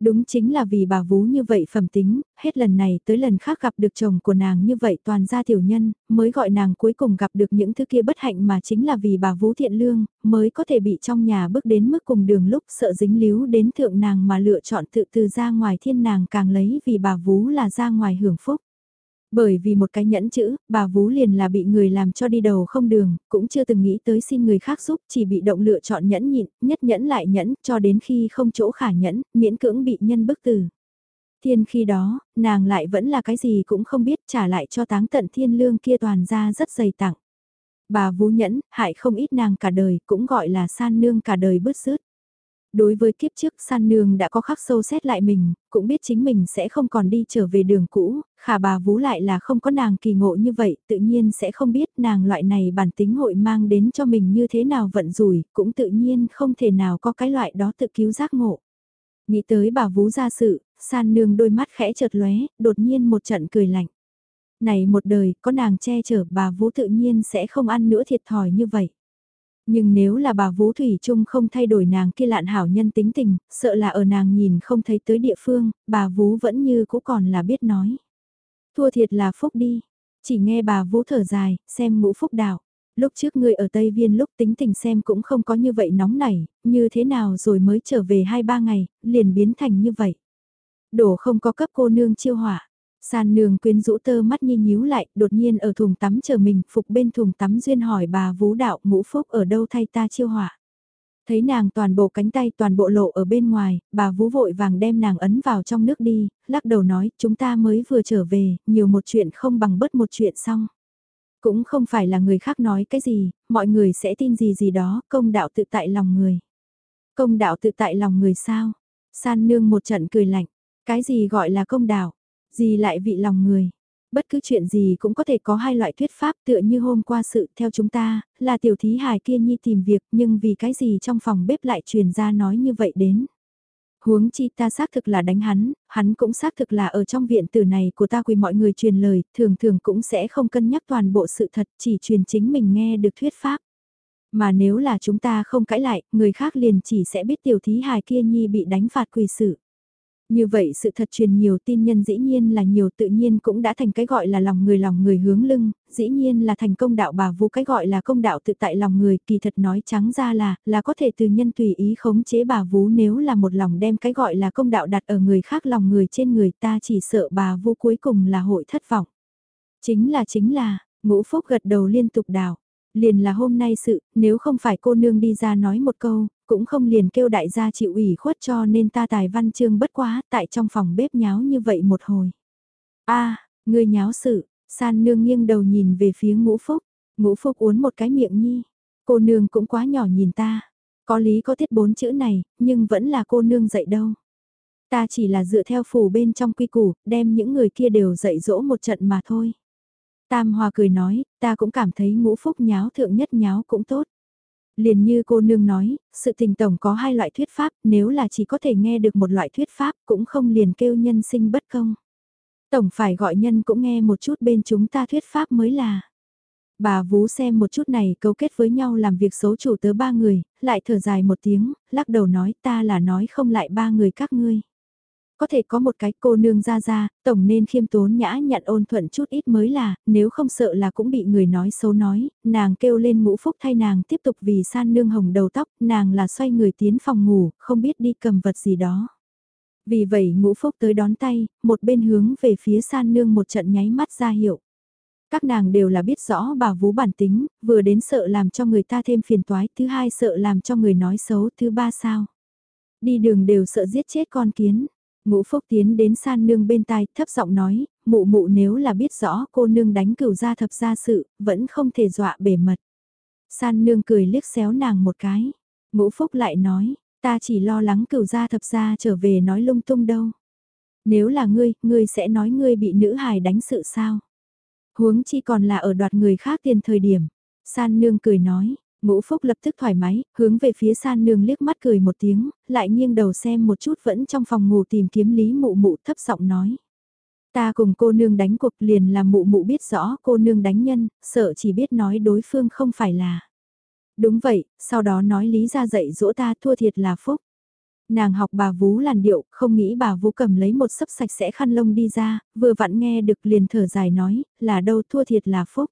Đúng chính là vì bà vú như vậy phẩm tính, hết lần này tới lần khác gặp được chồng của nàng như vậy toàn ra tiểu nhân, mới gọi nàng cuối cùng gặp được những thứ kia bất hạnh mà chính là vì bà vú thiện lương, mới có thể bị trong nhà bước đến mức cùng đường lúc sợ dính líu đến thượng nàng mà lựa chọn tự từ ra ngoài thiên nàng càng lấy vì bà vú là ra ngoài hưởng phúc. Bởi vì một cái nhẫn chữ, bà Vú liền là bị người làm cho đi đầu không đường, cũng chưa từng nghĩ tới xin người khác giúp, chỉ bị động lựa chọn nhẫn nhịn, nhất nhẫn lại nhẫn, cho đến khi không chỗ khả nhẫn, miễn cưỡng bị nhân bức tử. Thiên khi đó, nàng lại vẫn là cái gì cũng không biết trả lại cho táng tận thiên lương kia toàn ra rất dày tặng. Bà Vú nhẫn, hại không ít nàng cả đời, cũng gọi là san nương cả đời bứt rứt. Đối với kiếp trước san nương đã có khắc sâu xét lại mình, cũng biết chính mình sẽ không còn đi trở về đường cũ, khả bà vú lại là không có nàng kỳ ngộ như vậy, tự nhiên sẽ không biết nàng loại này bản tính hội mang đến cho mình như thế nào vận rủi, cũng tự nhiên không thể nào có cái loại đó tự cứu giác ngộ. Nghĩ tới bà vú ra sự, san nương đôi mắt khẽ chợt lóe, đột nhiên một trận cười lạnh. Này một đời, có nàng che chở bà vú tự nhiên sẽ không ăn nữa thiệt thòi như vậy. Nhưng nếu là bà Vũ Thủy Trung không thay đổi nàng kia lạn hảo nhân tính tình, sợ là ở nàng nhìn không thấy tới địa phương, bà Vũ vẫn như cũ còn là biết nói. Thua thiệt là phúc đi, chỉ nghe bà Vũ thở dài, xem ngũ phúc đạo. Lúc trước ngươi ở Tây Viên lúc tính tình xem cũng không có như vậy nóng nảy, như thế nào rồi mới trở về 2-3 ngày, liền biến thành như vậy. Đổ không có cấp cô nương chiêu hỏa. San nương quyến rũ tơ mắt nhi nhíu lại, đột nhiên ở thùng tắm chờ mình, phục bên thùng tắm duyên hỏi bà vú đạo ngũ phúc ở đâu thay ta chiêu hỏa. Thấy nàng toàn bộ cánh tay toàn bộ lộ ở bên ngoài, bà vú vội vàng đem nàng ấn vào trong nước đi, lắc đầu nói chúng ta mới vừa trở về, nhiều một chuyện không bằng bớt một chuyện xong. Cũng không phải là người khác nói cái gì, mọi người sẽ tin gì gì đó, công đạo tự tại lòng người. Công đạo tự tại lòng người sao? San nương một trận cười lạnh, cái gì gọi là công đạo? Gì lại vị lòng người. Bất cứ chuyện gì cũng có thể có hai loại thuyết pháp tựa như hôm qua sự theo chúng ta, là tiểu thí hài kia nhi tìm việc nhưng vì cái gì trong phòng bếp lại truyền ra nói như vậy đến. Huống chi ta xác thực là đánh hắn, hắn cũng xác thực là ở trong viện tử này của ta quỳ mọi người truyền lời, thường thường cũng sẽ không cân nhắc toàn bộ sự thật chỉ truyền chính mình nghe được thuyết pháp. Mà nếu là chúng ta không cãi lại, người khác liền chỉ sẽ biết tiểu thí hài kia nhi bị đánh phạt quỳ sự. Như vậy sự thật truyền nhiều tin nhân dĩ nhiên là nhiều tự nhiên cũng đã thành cái gọi là lòng người lòng người hướng lưng, dĩ nhiên là thành công đạo bà vũ cái gọi là công đạo tự tại lòng người kỳ thật nói trắng ra là, là có thể từ nhân tùy ý khống chế bà vũ nếu là một lòng đem cái gọi là công đạo đặt ở người khác lòng người trên người ta chỉ sợ bà vũ cuối cùng là hội thất vọng. Chính là chính là, ngũ phúc gật đầu liên tục đảo. Liền là hôm nay sự, nếu không phải cô nương đi ra nói một câu, cũng không liền kêu đại gia chịu ủy khuất cho nên ta tài văn chương bất quá, tại trong phòng bếp nháo như vậy một hồi. a à, ngươi nháo sự, san nương nghiêng đầu nhìn về phía ngũ phúc, ngũ phúc uốn một cái miệng nhi, cô nương cũng quá nhỏ nhìn ta, có lý có tiết bốn chữ này, nhưng vẫn là cô nương dạy đâu. Ta chỉ là dựa theo phủ bên trong quy củ, đem những người kia đều dạy dỗ một trận mà thôi. Tam Hòa cười nói, ta cũng cảm thấy ngũ phúc nháo thượng nhất nháo cũng tốt. Liền như cô nương nói, sự tình tổng có hai loại thuyết pháp, nếu là chỉ có thể nghe được một loại thuyết pháp cũng không liền kêu nhân sinh bất công. Tổng phải gọi nhân cũng nghe một chút bên chúng ta thuyết pháp mới là. Bà vú xem một chút này cấu kết với nhau làm việc xấu chủ tớ ba người, lại thở dài một tiếng, lắc đầu nói ta là nói không lại ba người các ngươi có thể có một cái cô nương ra ra, tổng nên khiêm tốn nhã nhặn ôn thuận chút ít mới là, nếu không sợ là cũng bị người nói xấu nói, nàng kêu lên ngũ phúc thay nàng tiếp tục vì san nương hồng đầu tóc, nàng là xoay người tiến phòng ngủ, không biết đi cầm vật gì đó. Vì vậy ngũ phúc tới đón tay, một bên hướng về phía san nương một trận nháy mắt ra hiệu. Các nàng đều là biết rõ bà vú bản tính, vừa đến sợ làm cho người ta thêm phiền toái, thứ hai sợ làm cho người nói xấu, thứ ba sao. Đi đường đều sợ giết chết con kiến, Ngũ Phúc tiến đến san nương bên tai, thấp giọng nói, mụ mụ nếu là biết rõ cô nương đánh cửu gia thập gia sự, vẫn không thể dọa bể mật. San nương cười liếc xéo nàng một cái. Ngũ Phúc lại nói, ta chỉ lo lắng cửu gia thập gia trở về nói lung tung đâu. Nếu là ngươi, ngươi sẽ nói ngươi bị nữ hài đánh sự sao? Huống chi còn là ở đoạt người khác tiền thời điểm. San nương cười nói, Ngũ Phúc lập tức thoải mái, hướng về phía san nương liếc mắt cười một tiếng, lại nghiêng đầu xem một chút vẫn trong phòng ngủ tìm kiếm Lý Mụ Mụ thấp giọng nói. Ta cùng cô nương đánh cuộc liền là mụ mụ biết rõ cô nương đánh nhân, sợ chỉ biết nói đối phương không phải là. Đúng vậy, sau đó nói lý ra dạy dỗ ta thua thiệt là phúc. Nàng học bà vú làn điệu, không nghĩ bà vú cầm lấy một sấp sạch sẽ khăn lông đi ra, vừa vặn nghe được liền thở dài nói, là đâu thua thiệt là phúc.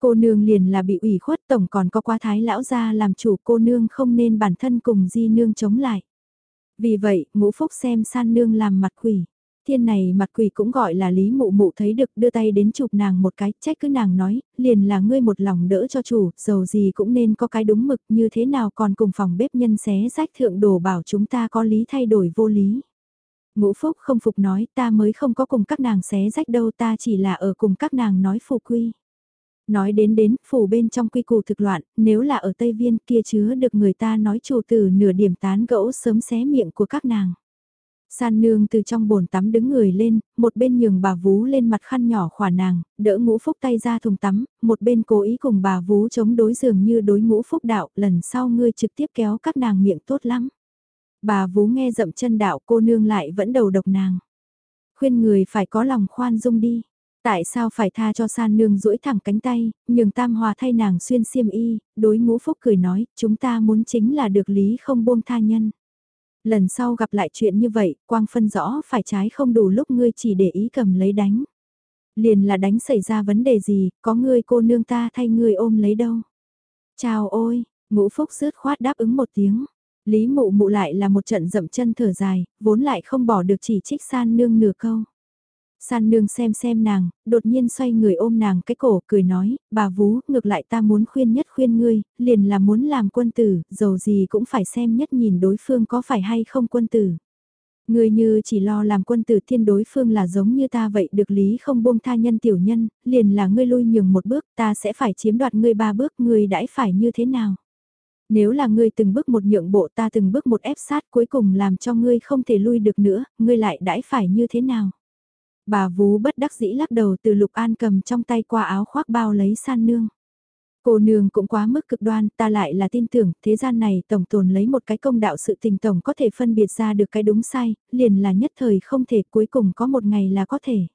Cô nương liền là bị ủy khuất tổng còn có quá thái lão gia làm chủ cô nương không nên bản thân cùng di nương chống lại. Vì vậy, ngũ phúc xem san nương làm mặt quỷ. Thiên này mặt quỷ cũng gọi là lý mụ mụ thấy được đưa tay đến chụp nàng một cái, trách cứ nàng nói, liền là ngươi một lòng đỡ cho chủ, dầu gì cũng nên có cái đúng mực như thế nào còn cùng phòng bếp nhân xé rách thượng đồ bảo chúng ta có lý thay đổi vô lý. Ngũ Phúc không phục nói ta mới không có cùng các nàng xé rách đâu ta chỉ là ở cùng các nàng nói phù quy. Nói đến đến, phủ bên trong quy củ thực loạn, nếu là ở Tây Viên kia chứa được người ta nói chủ từ nửa điểm tán gẫu sớm xé miệng của các nàng. San nương từ trong bồn tắm đứng người lên, một bên nhường bà vú lên mặt khăn nhỏ khỏa nàng, đỡ ngũ phúc tay ra thùng tắm, một bên cố ý cùng bà vú chống đối giường như đối ngũ phúc đạo, lần sau ngươi trực tiếp kéo các nàng miệng tốt lắm. Bà vú nghe dậm chân đạo cô nương lại vẫn đầu độc nàng. Khuyên người phải có lòng khoan dung đi. Tại sao phải tha cho san nương duỗi thẳng cánh tay, nhường tam hòa thay nàng xuyên xiêm y, đối ngũ phúc cười nói, chúng ta muốn chính là được lý không buông tha nhân. Lần sau gặp lại chuyện như vậy, quang phân rõ phải trái không đủ lúc ngươi chỉ để ý cầm lấy đánh. Liền là đánh xảy ra vấn đề gì, có ngươi cô nương ta thay ngươi ôm lấy đâu. Chào ôi, ngũ phúc rứt khoát đáp ứng một tiếng. Lý mụ mụ lại là một trận dậm chân thở dài, vốn lại không bỏ được chỉ trích san nương nửa câu. San nương xem xem nàng, đột nhiên xoay người ôm nàng cái cổ cười nói, bà vú, ngược lại ta muốn khuyên nhất khuyên ngươi, liền là muốn làm quân tử, dầu gì cũng phải xem nhất nhìn đối phương có phải hay không quân tử. Ngươi như chỉ lo làm quân tử thiên đối phương là giống như ta vậy được lý không buông tha nhân tiểu nhân, liền là ngươi lui nhường một bước ta sẽ phải chiếm đoạt ngươi ba bước ngươi đãi phải như thế nào. Nếu là ngươi từng bước một nhượng bộ ta từng bước một ép sát cuối cùng làm cho ngươi không thể lui được nữa, ngươi lại đãi phải như thế nào. Bà vú bất đắc dĩ lắc đầu từ lục an cầm trong tay qua áo khoác bao lấy san nương. Cô nương cũng quá mức cực đoan, ta lại là tin tưởng, thế gian này tổng tồn lấy một cái công đạo sự tình tổng có thể phân biệt ra được cái đúng sai, liền là nhất thời không thể, cuối cùng có một ngày là có thể.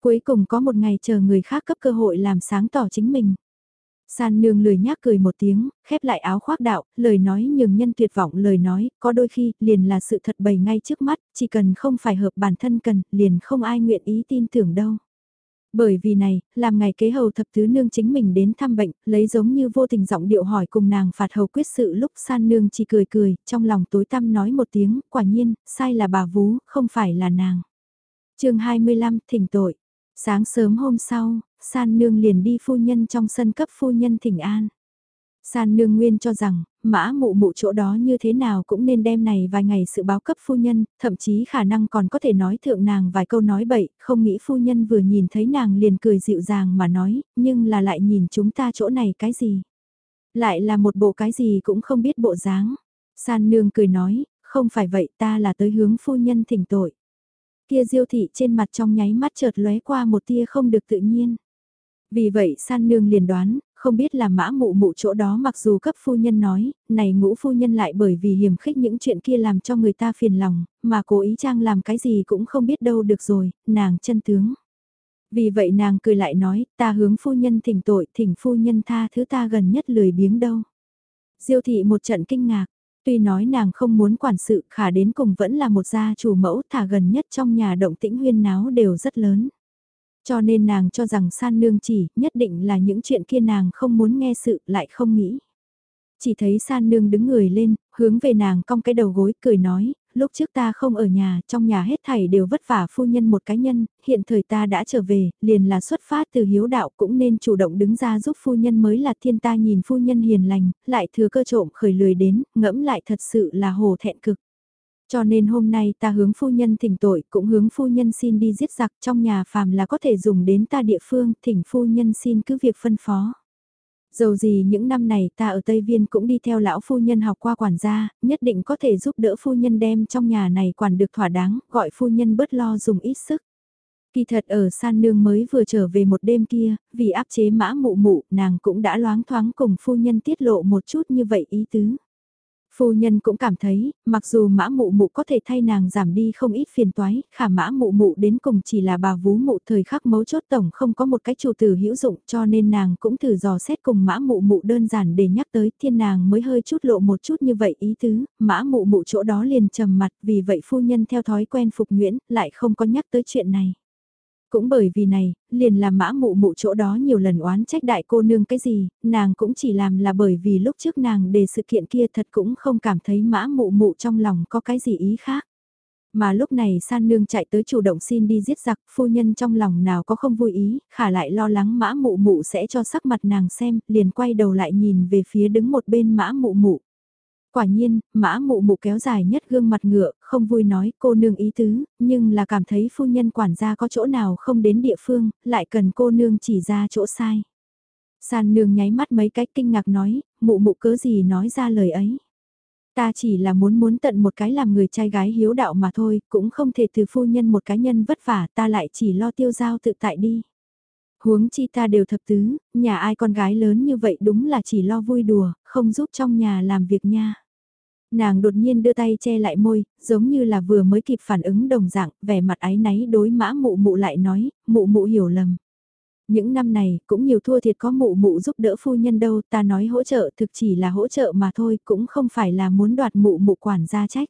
Cuối cùng có một ngày chờ người khác cấp cơ hội làm sáng tỏ chính mình. San nương lười nhác cười một tiếng, khép lại áo khoác đạo, lời nói nhường nhân tuyệt vọng lời nói, có đôi khi, liền là sự thật bày ngay trước mắt, chỉ cần không phải hợp bản thân cần, liền không ai nguyện ý tin tưởng đâu. Bởi vì này, làm ngày kế hầu thập tứ nương chính mình đến thăm bệnh, lấy giống như vô tình giọng điệu hỏi cùng nàng phạt hầu quyết sự lúc san nương chỉ cười cười, trong lòng tối tăm nói một tiếng, quả nhiên, sai là bà vú, không phải là nàng. chương 25, thỉnh tội. Sáng sớm hôm sau, san nương liền đi phu nhân trong sân cấp phu nhân thỉnh an. San nương nguyên cho rằng, mã mụ mụ chỗ đó như thế nào cũng nên đem này vài ngày sự báo cấp phu nhân, thậm chí khả năng còn có thể nói thượng nàng vài câu nói bậy, không nghĩ phu nhân vừa nhìn thấy nàng liền cười dịu dàng mà nói, nhưng là lại nhìn chúng ta chỗ này cái gì. Lại là một bộ cái gì cũng không biết bộ dáng. San nương cười nói, không phải vậy ta là tới hướng phu nhân thỉnh tội. Kia diêu thị trên mặt trong nháy mắt chợt lóe qua một tia không được tự nhiên. Vì vậy san nương liền đoán, không biết là mã mụ mụ chỗ đó mặc dù cấp phu nhân nói, này ngũ phu nhân lại bởi vì hiểm khích những chuyện kia làm cho người ta phiền lòng, mà cố ý trang làm cái gì cũng không biết đâu được rồi, nàng chân tướng. Vì vậy nàng cười lại nói, ta hướng phu nhân thỉnh tội, thỉnh phu nhân tha thứ ta gần nhất lười biếng đâu. Diêu thị một trận kinh ngạc, tuy nói nàng không muốn quản sự khả đến cùng vẫn là một gia chủ mẫu thả gần nhất trong nhà động tĩnh huyên náo đều rất lớn. Cho nên nàng cho rằng san nương chỉ, nhất định là những chuyện kia nàng không muốn nghe sự, lại không nghĩ. Chỉ thấy san nương đứng người lên, hướng về nàng cong cái đầu gối, cười nói, lúc trước ta không ở nhà, trong nhà hết thảy đều vất vả phu nhân một cá nhân, hiện thời ta đã trở về, liền là xuất phát từ hiếu đạo cũng nên chủ động đứng ra giúp phu nhân mới là thiên ta nhìn phu nhân hiền lành, lại thừa cơ trộm khởi lười đến, ngẫm lại thật sự là hồ thẹn cực. Cho nên hôm nay ta hướng phu nhân thỉnh tội, cũng hướng phu nhân xin đi giết giặc trong nhà phàm là có thể dùng đến ta địa phương, thỉnh phu nhân xin cứ việc phân phó. Dầu gì những năm này ta ở Tây Viên cũng đi theo lão phu nhân học qua quản gia, nhất định có thể giúp đỡ phu nhân đem trong nhà này quản được thỏa đáng, gọi phu nhân bớt lo dùng ít sức. Kỳ thật ở san nương mới vừa trở về một đêm kia, vì áp chế mã mụ mụ, nàng cũng đã loáng thoáng cùng phu nhân tiết lộ một chút như vậy ý tứ. Phu nhân cũng cảm thấy, mặc dù mã mụ mụ có thể thay nàng giảm đi không ít phiền toái, khả mã mụ mụ đến cùng chỉ là bà vú mụ thời khắc mấu chốt tổng không có một cái chủ tử hữu dụng cho nên nàng cũng thử dò xét cùng mã mụ mụ đơn giản để nhắc tới thiên nàng mới hơi chút lộ một chút như vậy ý tứ, mã mụ mụ chỗ đó liền trầm mặt vì vậy phu nhân theo thói quen phục nguyễn lại không có nhắc tới chuyện này. Cũng bởi vì này, liền làm mã mụ mụ chỗ đó nhiều lần oán trách đại cô nương cái gì, nàng cũng chỉ làm là bởi vì lúc trước nàng đề sự kiện kia thật cũng không cảm thấy mã mụ mụ trong lòng có cái gì ý khác. Mà lúc này san nương chạy tới chủ động xin đi giết giặc, phu nhân trong lòng nào có không vui ý, khả lại lo lắng mã mụ mụ sẽ cho sắc mặt nàng xem, liền quay đầu lại nhìn về phía đứng một bên mã mụ mụ. Quả nhiên, mã mụ mụ kéo dài nhất gương mặt ngựa, không vui nói cô nương ý tứ, nhưng là cảm thấy phu nhân quản gia có chỗ nào không đến địa phương, lại cần cô nương chỉ ra chỗ sai. San nương nháy mắt mấy cách kinh ngạc nói, mụ mụ cớ gì nói ra lời ấy. Ta chỉ là muốn muốn tận một cái làm người trai gái hiếu đạo mà thôi, cũng không thể từ phu nhân một cá nhân vất vả ta lại chỉ lo tiêu giao tự tại đi. Huống chi ta đều thập tứ, nhà ai con gái lớn như vậy đúng là chỉ lo vui đùa, không giúp trong nhà làm việc nha. Nàng đột nhiên đưa tay che lại môi, giống như là vừa mới kịp phản ứng đồng dạng, vẻ mặt ái náy đối mã mụ mụ lại nói, mụ mụ hiểu lầm. Những năm này, cũng nhiều thua thiệt có mụ mụ giúp đỡ phu nhân đâu, ta nói hỗ trợ thực chỉ là hỗ trợ mà thôi, cũng không phải là muốn đoạt mụ mụ quản gia trách.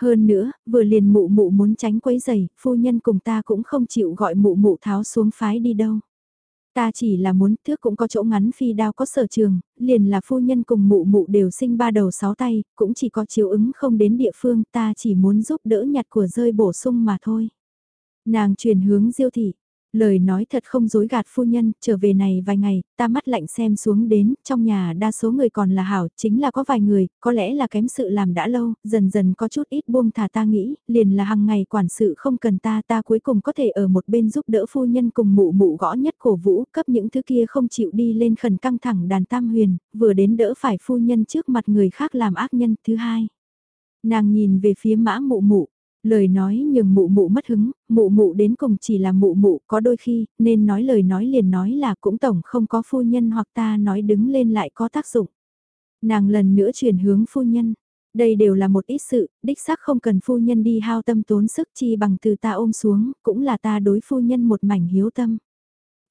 Hơn nữa, vừa liền mụ mụ muốn tránh quấy giày, phu nhân cùng ta cũng không chịu gọi mụ mụ tháo xuống phái đi đâu. Ta chỉ là muốn thước cũng có chỗ ngắn phi đao có sở trường, liền là phu nhân cùng mụ mụ đều sinh ba đầu sáu tay, cũng chỉ có chiếu ứng không đến địa phương ta chỉ muốn giúp đỡ nhặt của rơi bổ sung mà thôi. Nàng truyền hướng diêu thị, Lời nói thật không dối gạt phu nhân, trở về này vài ngày, ta mắt lạnh xem xuống đến, trong nhà đa số người còn là hảo, chính là có vài người, có lẽ là kém sự làm đã lâu, dần dần có chút ít buông thả ta nghĩ, liền là hàng ngày quản sự không cần ta, ta cuối cùng có thể ở một bên giúp đỡ phu nhân cùng mụ mụ gõ nhất cổ vũ, cấp những thứ kia không chịu đi lên khẩn căng thẳng đàn tam huyền, vừa đến đỡ phải phu nhân trước mặt người khác làm ác nhân, thứ hai. Nàng nhìn về phía mã mụ mụ, Lời nói nhường mụ mụ mất hứng, mụ mụ đến cùng chỉ là mụ mụ có đôi khi, nên nói lời nói liền nói là cũng tổng không có phu nhân hoặc ta nói đứng lên lại có tác dụng. Nàng lần nữa chuyển hướng phu nhân. Đây đều là một ít sự, đích xác không cần phu nhân đi hao tâm tốn sức chi bằng từ ta ôm xuống, cũng là ta đối phu nhân một mảnh hiếu tâm.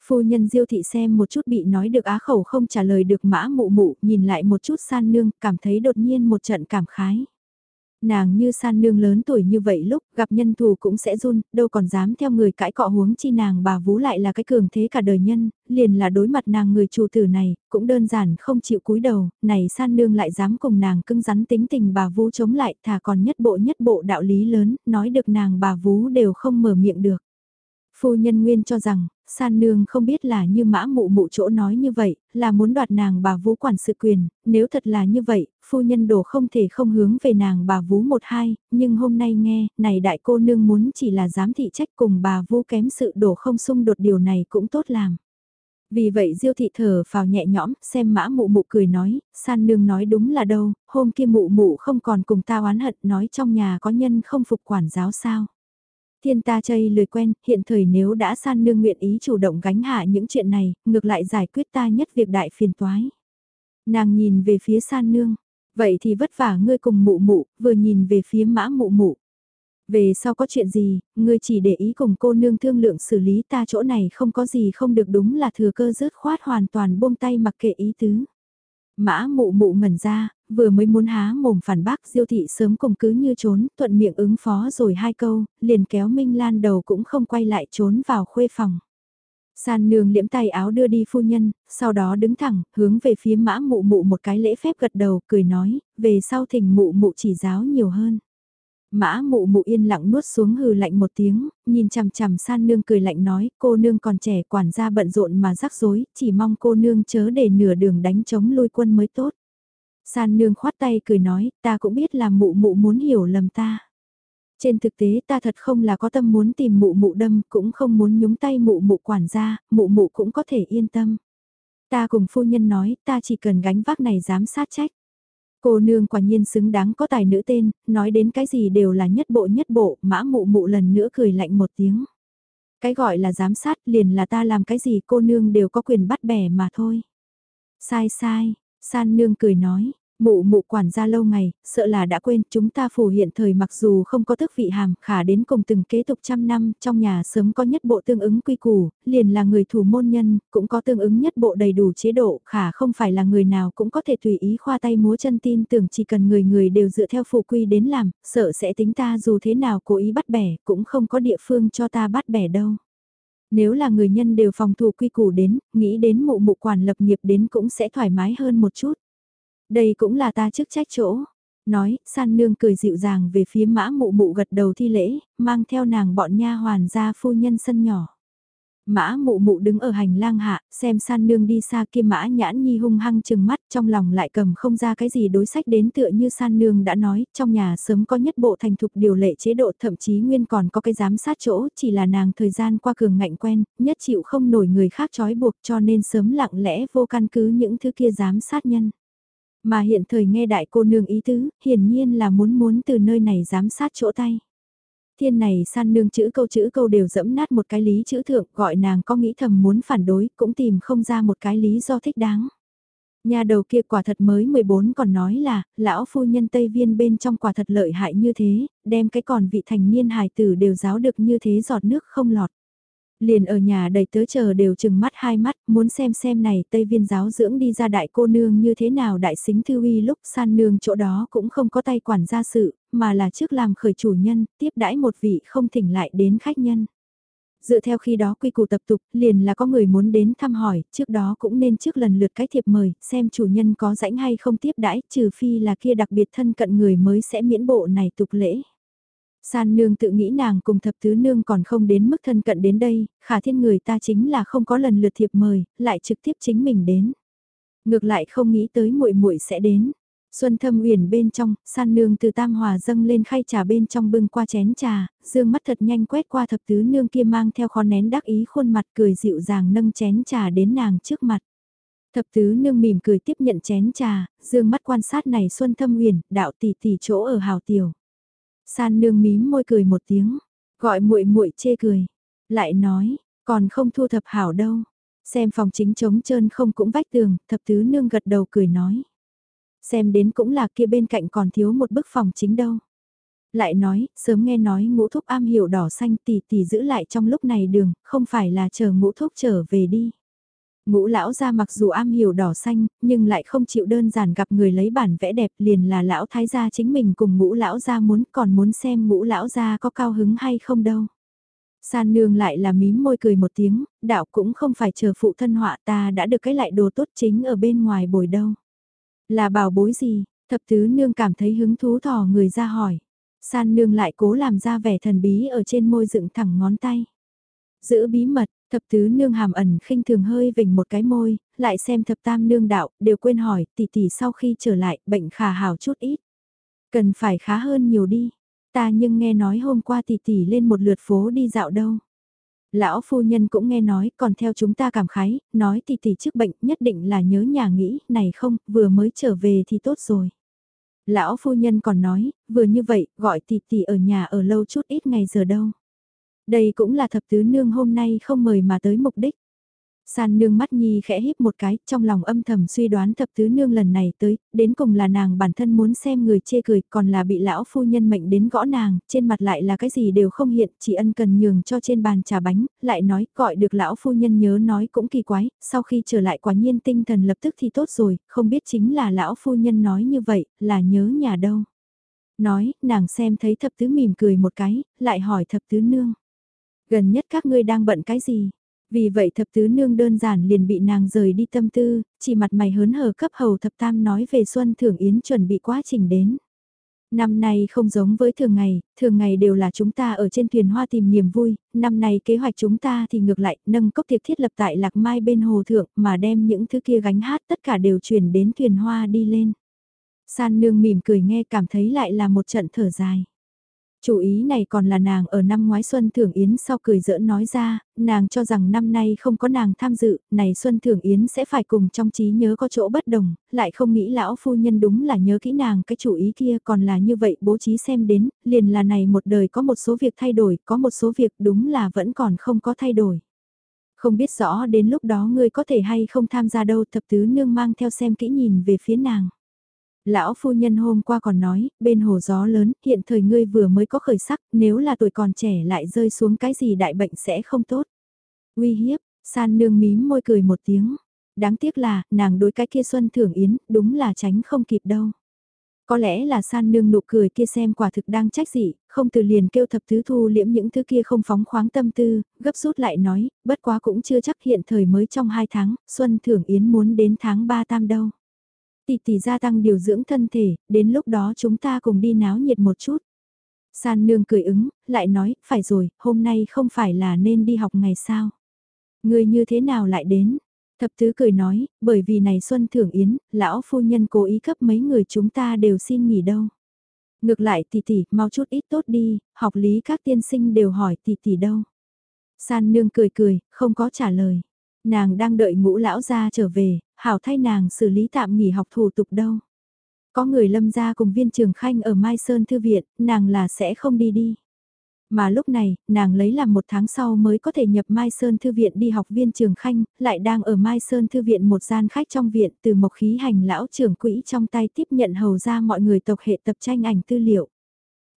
Phu nhân diêu thị xem một chút bị nói được á khẩu không trả lời được mã mụ mụ, nhìn lại một chút san nương, cảm thấy đột nhiên một trận cảm khái. Nàng như san nương lớn tuổi như vậy lúc gặp nhân thù cũng sẽ run, đâu còn dám theo người cãi cọ huống chi nàng bà vú lại là cái cường thế cả đời nhân, liền là đối mặt nàng người chủ tử này, cũng đơn giản không chịu cúi đầu, này san nương lại dám cùng nàng cưng rắn tính tình bà vú chống lại thà còn nhất bộ nhất bộ đạo lý lớn, nói được nàng bà vú đều không mở miệng được. Phu nhân nguyên cho rằng, san nương không biết là như mã mụ mụ chỗ nói như vậy, là muốn đoạt nàng bà vú quản sự quyền, nếu thật là như vậy, phu nhân đổ không thể không hướng về nàng bà vú một hai, nhưng hôm nay nghe, này đại cô nương muốn chỉ là dám thị trách cùng bà vú kém sự đổ không xung đột điều này cũng tốt làm. Vì vậy Diêu thị thở vào nhẹ nhõm, xem mã mụ mụ cười nói, san nương nói đúng là đâu, hôm kia mụ mụ không còn cùng ta oán hận nói trong nhà có nhân không phục quản giáo sao. Thiên ta chây lười quen, hiện thời nếu đã san nương nguyện ý chủ động gánh hạ những chuyện này, ngược lại giải quyết ta nhất việc đại phiền toái. Nàng nhìn về phía san nương, vậy thì vất vả ngươi cùng mụ mụ, vừa nhìn về phía mã mụ mụ. Về sau có chuyện gì, ngươi chỉ để ý cùng cô nương thương lượng xử lý ta chỗ này không có gì không được đúng là thừa cơ rớt khoát hoàn toàn buông tay mặc kệ ý tứ. Mã mụ mụ ngẩn ra, vừa mới muốn há mồm phản bác diêu thị sớm cùng cứ như trốn, thuận miệng ứng phó rồi hai câu, liền kéo Minh Lan đầu cũng không quay lại trốn vào khuê phòng. San nương liễm tay áo đưa đi phu nhân, sau đó đứng thẳng, hướng về phía mã mụ mụ một cái lễ phép gật đầu, cười nói, về sau thỉnh mụ mụ chỉ giáo nhiều hơn. Mã mụ mụ yên lặng nuốt xuống hừ lạnh một tiếng, nhìn chằm chằm san nương cười lạnh nói, cô nương còn trẻ quản gia bận rộn mà rắc rối, chỉ mong cô nương chớ để nửa đường đánh chống lôi quân mới tốt. San nương khoát tay cười nói, ta cũng biết là mụ mụ muốn hiểu lầm ta. Trên thực tế ta thật không là có tâm muốn tìm mụ mụ đâm, cũng không muốn nhúng tay mụ mụ quản gia, mụ mụ cũng có thể yên tâm. Ta cùng phu nhân nói, ta chỉ cần gánh vác này giám sát trách. Cô nương quả nhiên xứng đáng có tài nữ tên, nói đến cái gì đều là nhất bộ nhất bộ, mã mụ mụ lần nữa cười lạnh một tiếng. Cái gọi là giám sát liền là ta làm cái gì cô nương đều có quyền bắt bẻ mà thôi. Sai sai, san nương cười nói, Mụ mụ quản gia lâu ngày, sợ là đã quên, chúng ta phủ hiện thời mặc dù không có thức vị hàm, khả đến cùng từng kế tục trăm năm, trong nhà sớm có nhất bộ tương ứng quy củ, liền là người thủ môn nhân, cũng có tương ứng nhất bộ đầy đủ chế độ, khả không phải là người nào cũng có thể tùy ý khoa tay múa chân tin tưởng chỉ cần người người đều dựa theo phủ quy đến làm, sợ sẽ tính ta dù thế nào cố ý bắt bẻ, cũng không có địa phương cho ta bắt bẻ đâu. Nếu là người nhân đều phòng thủ quy củ đến, nghĩ đến mụ mụ quản lập nghiệp đến cũng sẽ thoải mái hơn một chút. Đây cũng là ta chức trách chỗ. Nói, san nương cười dịu dàng về phía mã mụ mụ gật đầu thi lễ, mang theo nàng bọn nha hoàn ra phu nhân sân nhỏ. Mã mụ mụ đứng ở hành lang hạ, xem san nương đi xa kia mã nhãn nhi hung hăng chừng mắt trong lòng lại cầm không ra cái gì đối sách đến tựa như san nương đã nói, trong nhà sớm có nhất bộ thành thục điều lệ chế độ thậm chí nguyên còn có cái giám sát chỗ, chỉ là nàng thời gian qua cường ngạnh quen, nhất chịu không nổi người khác trói buộc cho nên sớm lặng lẽ vô căn cứ những thứ kia giám sát nhân. Mà hiện thời nghe đại cô nương ý tứ, hiển nhiên là muốn muốn từ nơi này giám sát chỗ tay. Thiên này san nương chữ câu chữ câu đều dẫm nát một cái lý chữ thượng gọi nàng có nghĩ thầm muốn phản đối cũng tìm không ra một cái lý do thích đáng. Nhà đầu kia quả thật mới 14 còn nói là, lão phu nhân Tây Viên bên trong quả thật lợi hại như thế, đem cái còn vị thành niên hài tử đều giáo được như thế giọt nước không lọt. Liền ở nhà đầy tớ chờ đều chừng mắt hai mắt, muốn xem xem này Tây Viên giáo dưỡng đi ra đại cô nương như thế nào đại xính thư uy lúc san nương chỗ đó cũng không có tay quản gia sự, mà là trước làm khởi chủ nhân, tiếp đãi một vị không thỉnh lại đến khách nhân. Dựa theo khi đó quy củ tập tục, liền là có người muốn đến thăm hỏi, trước đó cũng nên trước lần lượt cái thiệp mời, xem chủ nhân có rãnh hay không tiếp đãi, trừ phi là kia đặc biệt thân cận người mới sẽ miễn bộ này tục lễ. San nương tự nghĩ nàng cùng thập tứ nương còn không đến mức thân cận đến đây, khả thiên người ta chính là không có lần lượt thiệp mời, lại trực tiếp chính mình đến. Ngược lại không nghĩ tới muội muội sẽ đến. Xuân thâm uyển bên trong, san nương từ tam hòa dâng lên khay trà bên trong bưng qua chén trà, dương mắt thật nhanh quét qua thập tứ nương kia mang theo khó nén đắc ý khuôn mặt cười dịu dàng nâng chén trà đến nàng trước mặt. Thập tứ nương mỉm cười tiếp nhận chén trà, dương mắt quan sát này xuân thâm uyển, đạo tỷ tỷ chỗ ở hào tiểu. San nương mím môi cười một tiếng, gọi muội muội chê cười, lại nói, còn không thu thập hảo đâu. Xem phòng chính trống trơn không cũng vách tường, thập tứ nương gật đầu cười nói. Xem đến cũng là kia bên cạnh còn thiếu một bức phòng chính đâu. Lại nói, sớm nghe nói ngũ thúc am hiểu đỏ xanh tỷ tỷ giữ lại trong lúc này đường, không phải là chờ ngũ thúc trở về đi. Ngũ lão gia mặc dù am hiểu đỏ xanh, nhưng lại không chịu đơn giản gặp người lấy bản vẽ đẹp liền là lão thái gia chính mình cùng ngũ lão gia muốn còn muốn xem ngũ lão gia có cao hứng hay không đâu. San nương lại là mím môi cười một tiếng, đạo cũng không phải chờ phụ thân họa ta đã được cái lại đồ tốt chính ở bên ngoài bồi đâu. Là bảo bối gì, thập tứ nương cảm thấy hứng thú thò người ra hỏi. San nương lại cố làm ra vẻ thần bí ở trên môi dựng thẳng ngón tay. Giữ bí mật, thập tứ nương hàm ẩn khinh thường hơi vỉnh một cái môi, lại xem thập tam nương đạo, đều quên hỏi, tỷ tỷ sau khi trở lại, bệnh khả hảo chút ít. Cần phải khá hơn nhiều đi. Ta nhưng nghe nói hôm qua tỷ tỷ lên một lượt phố đi dạo đâu. Lão phu nhân cũng nghe nói, còn theo chúng ta cảm khái, nói tỷ tỷ trước bệnh nhất định là nhớ nhà nghĩ, này không, vừa mới trở về thì tốt rồi. Lão phu nhân còn nói, vừa như vậy, gọi tỷ tỷ ở nhà ở lâu chút ít ngày giờ đâu. Đây cũng là thập tứ nương hôm nay không mời mà tới mục đích. San nương mắt nhi khẽ híp một cái, trong lòng âm thầm suy đoán thập tứ nương lần này tới, đến cùng là nàng bản thân muốn xem người chê cười, còn là bị lão phu nhân mệnh đến gõ nàng, trên mặt lại là cái gì đều không hiện, chỉ ân cần nhường cho trên bàn trà bánh, lại nói, gọi được lão phu nhân nhớ nói cũng kỳ quái, sau khi trở lại quả nhiên tinh thần lập tức thì tốt rồi, không biết chính là lão phu nhân nói như vậy, là nhớ nhà đâu. Nói, nàng xem thấy thập tứ mỉm cười một cái, lại hỏi thập tứ nương. Gần nhất các ngươi đang bận cái gì? Vì vậy thập tứ nương đơn giản liền bị nàng rời đi tâm tư, chỉ mặt mày hớn hở cấp hầu thập tam nói về Xuân Thưởng Yến chuẩn bị quá trình đến. Năm nay không giống với thường ngày, thường ngày đều là chúng ta ở trên thuyền hoa tìm niềm vui, năm nay kế hoạch chúng ta thì ngược lại, nâng cốc tiệc thiết lập tại Lạc Mai bên hồ thượng mà đem những thứ kia gánh hát tất cả đều chuyển đến thuyền hoa đi lên. San nương mỉm cười nghe cảm thấy lại là một trận thở dài. Chủ ý này còn là nàng ở năm ngoái Xuân Thưởng Yến sau cười giỡn nói ra, nàng cho rằng năm nay không có nàng tham dự, này Xuân Thưởng Yến sẽ phải cùng trong trí nhớ có chỗ bất đồng, lại không nghĩ lão phu nhân đúng là nhớ kỹ nàng cái chủ ý kia còn là như vậy bố trí xem đến, liền là này một đời có một số việc thay đổi, có một số việc đúng là vẫn còn không có thay đổi. Không biết rõ đến lúc đó ngươi có thể hay không tham gia đâu thập tứ nương mang theo xem kỹ nhìn về phía nàng. Lão phu nhân hôm qua còn nói, bên hồ gió lớn, hiện thời ngươi vừa mới có khởi sắc, nếu là tuổi còn trẻ lại rơi xuống cái gì đại bệnh sẽ không tốt. Uy hiếp, san nương mím môi cười một tiếng. Đáng tiếc là, nàng đối cái kia xuân thưởng yến, đúng là tránh không kịp đâu. Có lẽ là san nương nụ cười kia xem quả thực đang trách dị, không từ liền kêu thập thứ thu liễm những thứ kia không phóng khoáng tâm tư, gấp rút lại nói, bất quá cũng chưa chắc hiện thời mới trong hai tháng, xuân thưởng yến muốn đến tháng ba tam đâu. Tỷ tỷ gia tăng điều dưỡng thân thể, đến lúc đó chúng ta cùng đi náo nhiệt một chút. San nương cười ứng, lại nói, phải rồi, hôm nay không phải là nên đi học ngày sao. Người như thế nào lại đến? Thập tứ cười nói, bởi vì này Xuân Thưởng Yến, lão phu nhân cố ý cấp mấy người chúng ta đều xin nghỉ đâu. Ngược lại tỷ tỷ, mau chút ít tốt đi, học lý các tiên sinh đều hỏi tỷ tỷ đâu. San nương cười cười, không có trả lời. Nàng đang đợi ngũ lão ra trở về, hảo thay nàng xử lý tạm nghỉ học thủ tục đâu. Có người lâm ra cùng viên trường khanh ở Mai Sơn Thư Viện, nàng là sẽ không đi đi. Mà lúc này, nàng lấy làm một tháng sau mới có thể nhập Mai Sơn Thư Viện đi học viên trường khanh, lại đang ở Mai Sơn Thư Viện một gian khách trong viện từ một khí hành lão trưởng quỹ trong tay tiếp nhận hầu ra mọi người tộc hệ tập tranh ảnh tư liệu.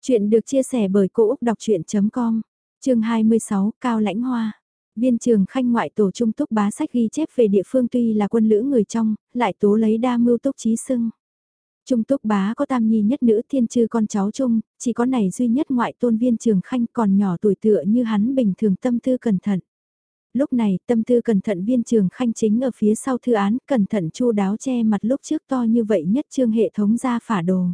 Chuyện được chia sẻ bởi Cô Úc Đọc Chuyện.com, chương 26, Cao Lãnh Hoa. Viên trường khanh ngoại tổ trung túc bá sách ghi chép về địa phương tuy là quân lữ người trong, lại tố lấy đa mưu túc trí sưng. Trung túc bá có tam nhi nhất nữ thiên chư con cháu chung, chỉ có này duy nhất ngoại tôn viên trường khanh còn nhỏ tuổi tựa như hắn bình thường tâm tư cẩn thận. Lúc này tâm tư cẩn thận viên trường khanh chính ở phía sau thư án cẩn thận chu đáo che mặt lúc trước to như vậy nhất trương hệ thống ra phả đồ.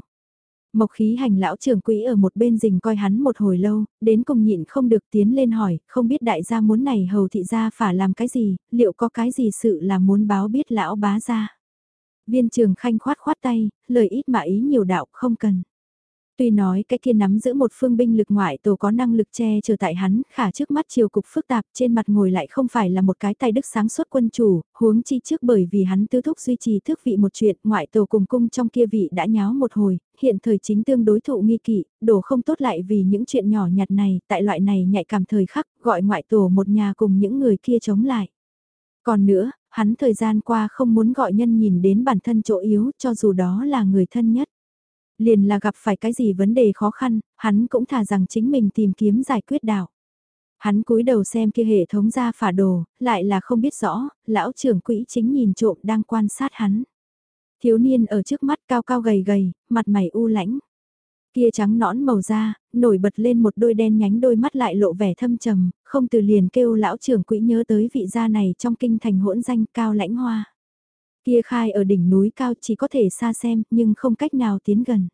Mộc khí hành lão trưởng quỹ ở một bên rình coi hắn một hồi lâu, đến cùng nhịn không được tiến lên hỏi, không biết đại gia muốn này hầu thị gia phả làm cái gì, liệu có cái gì sự là muốn báo biết lão bá gia. Viên trường khanh khoát khoát tay, lời ít mà ý nhiều đạo không cần. Tuy nói cái kia nắm giữ một phương binh lực ngoại tổ có năng lực che chở tại hắn, khả trước mắt chiều cục phức tạp trên mặt ngồi lại không phải là một cái tài đức sáng suốt quân chủ, huống chi trước bởi vì hắn tư thúc duy trì thước vị một chuyện, ngoại tổ cùng cung trong kia vị đã nháo một hồi, hiện thời chính tương đối thụ nghi kỵ, đổ không tốt lại vì những chuyện nhỏ nhặt này, tại loại này nhạy cảm thời khắc, gọi ngoại tổ một nhà cùng những người kia chống lại. Còn nữa, hắn thời gian qua không muốn gọi nhân nhìn đến bản thân chỗ yếu cho dù đó là người thân nhất. Liền là gặp phải cái gì vấn đề khó khăn, hắn cũng thà rằng chính mình tìm kiếm giải quyết đạo. Hắn cúi đầu xem kia hệ thống ra phả đồ, lại là không biết rõ, lão trưởng quỹ chính nhìn trộm đang quan sát hắn. Thiếu niên ở trước mắt cao cao gầy gầy, mặt mày u lãnh. Kia trắng nõn màu da, nổi bật lên một đôi đen nhánh đôi mắt lại lộ vẻ thâm trầm, không từ liền kêu lão trưởng quỹ nhớ tới vị gia này trong kinh thành hỗn danh cao lãnh hoa. Kia khai ở đỉnh núi cao chỉ có thể xa xem nhưng không cách nào tiến gần.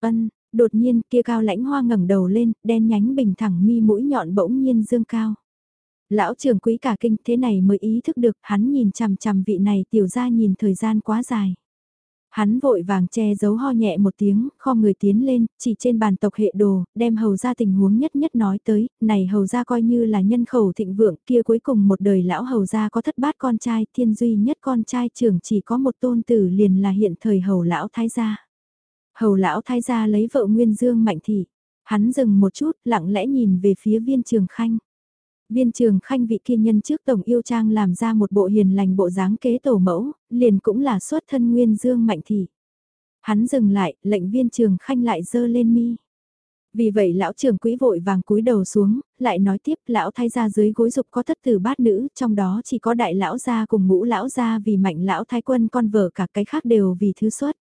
Ân, đột nhiên kia cao lãnh hoa ngẩng đầu lên, đen nhánh bình thẳng mi mũi nhọn bỗng nhiên dương cao. Lão trưởng quý cả kinh thế này mới ý thức được hắn nhìn chằm chằm vị này tiểu ra nhìn thời gian quá dài. Hắn vội vàng che giấu ho nhẹ một tiếng, kho người tiến lên, chỉ trên bàn tộc hệ đồ, đem hầu ra tình huống nhất nhất nói tới, này hầu ra coi như là nhân khẩu thịnh vượng, kia cuối cùng một đời lão hầu ra có thất bát con trai, thiên duy nhất con trai trưởng chỉ có một tôn tử liền là hiện thời hầu lão thái gia. Hầu lão thái gia lấy vợ Nguyên Dương mạnh thị, hắn dừng một chút, lặng lẽ nhìn về phía viên trường khanh. Viên trường khanh vị kia nhân trước tổng yêu trang làm ra một bộ hiền lành bộ dáng kế tổ mẫu, liền cũng là xuất thân nguyên dương mạnh thị. Hắn dừng lại, lệnh viên trường khanh lại dơ lên mi. Vì vậy lão trưởng quỹ vội vàng cúi đầu xuống, lại nói tiếp lão thay ra dưới gối dục có thất tử bát nữ, trong đó chỉ có đại lão gia cùng ngũ lão gia vì mạnh lão thái quân con vợ cả cái khác đều vì thứ xuất.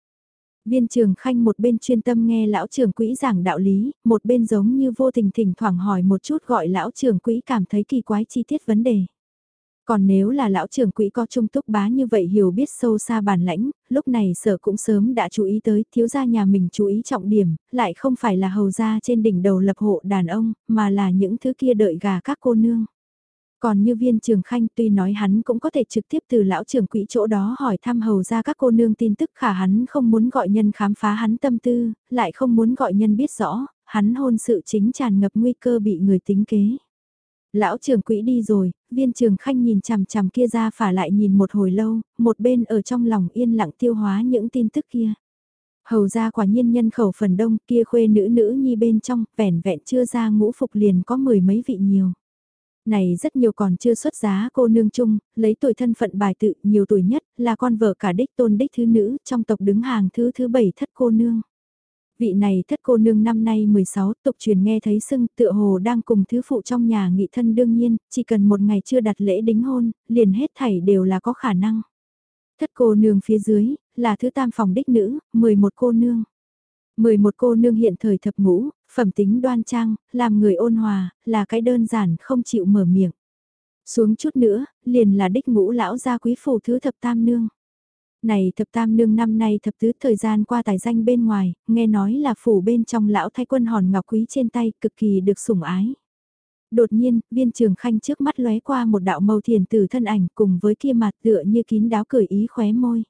Viên trường khanh một bên chuyên tâm nghe lão trưởng quỹ giảng đạo lý, một bên giống như vô tình thỉnh thoảng hỏi một chút gọi lão trưởng quỹ cảm thấy kỳ quái chi tiết vấn đề. Còn nếu là lão trưởng quỹ có trung túc bá như vậy hiểu biết sâu xa bản lãnh, lúc này sở cũng sớm đã chú ý tới thiếu gia nhà mình chú ý trọng điểm, lại không phải là hầu gia trên đỉnh đầu lập hộ đàn ông, mà là những thứ kia đợi gà các cô nương. Còn như viên trường khanh tuy nói hắn cũng có thể trực tiếp từ lão trưởng quỹ chỗ đó hỏi thăm hầu ra các cô nương tin tức khả hắn không muốn gọi nhân khám phá hắn tâm tư, lại không muốn gọi nhân biết rõ, hắn hôn sự chính tràn ngập nguy cơ bị người tính kế. Lão trưởng quỹ đi rồi, viên trường khanh nhìn chằm chằm kia ra phả lại nhìn một hồi lâu, một bên ở trong lòng yên lặng tiêu hóa những tin tức kia. Hầu ra quả nhiên nhân khẩu phần đông kia khuê nữ nữ nhi bên trong, vẻn vẹn chưa ra ngũ phục liền có mười mấy vị nhiều. Này rất nhiều còn chưa xuất giá cô nương chung, lấy tuổi thân phận bài tự nhiều tuổi nhất là con vợ cả đích tôn đích thứ nữ trong tộc đứng hàng thứ thứ bảy thất cô nương. Vị này thất cô nương năm nay 16 tục truyền nghe thấy sưng tựa hồ đang cùng thứ phụ trong nhà nghị thân đương nhiên, chỉ cần một ngày chưa đặt lễ đính hôn, liền hết thảy đều là có khả năng. Thất cô nương phía dưới, là thứ tam phòng đích nữ, 11 cô nương. 11 cô nương hiện thời thập ngũ, phẩm tính đoan trang, làm người ôn hòa, là cái đơn giản không chịu mở miệng. Xuống chút nữa, liền là đích ngũ lão gia quý phủ thứ thập tam nương. Này thập tam nương năm nay thập tứ thời gian qua tài danh bên ngoài, nghe nói là phủ bên trong lão thái quân hòn ngọc quý trên tay cực kỳ được sủng ái. Đột nhiên, viên trường khanh trước mắt lóe qua một đạo màu thiền từ thân ảnh cùng với kia mặt tựa như kín đáo cười ý khóe môi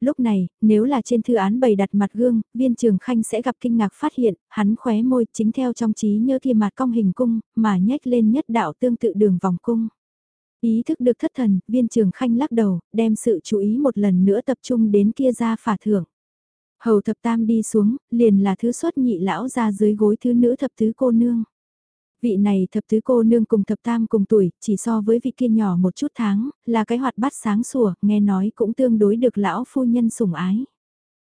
lúc này, nếu là trên thư án bày đặt mặt gương, viên trường khanh sẽ gặp kinh ngạc phát hiện, hắn khóe môi chính theo trong trí nhớ kia mặt cong hình cung, mà nhếch lên nhất đạo tương tự đường vòng cung. Ý thức được thất thần, viên trường khanh lắc đầu, đem sự chú ý một lần nữa tập trung đến kia ra phả thưởng. Hầu thập tam đi xuống, liền là thứ xuất nhị lão ra dưới gối thứ nữ thập tứ cô nương. Vị này thập tứ cô nương cùng thập tam cùng tuổi, chỉ so với vị kia nhỏ một chút tháng, là cái hoạt bát sáng sủa, nghe nói cũng tương đối được lão phu nhân sủng ái.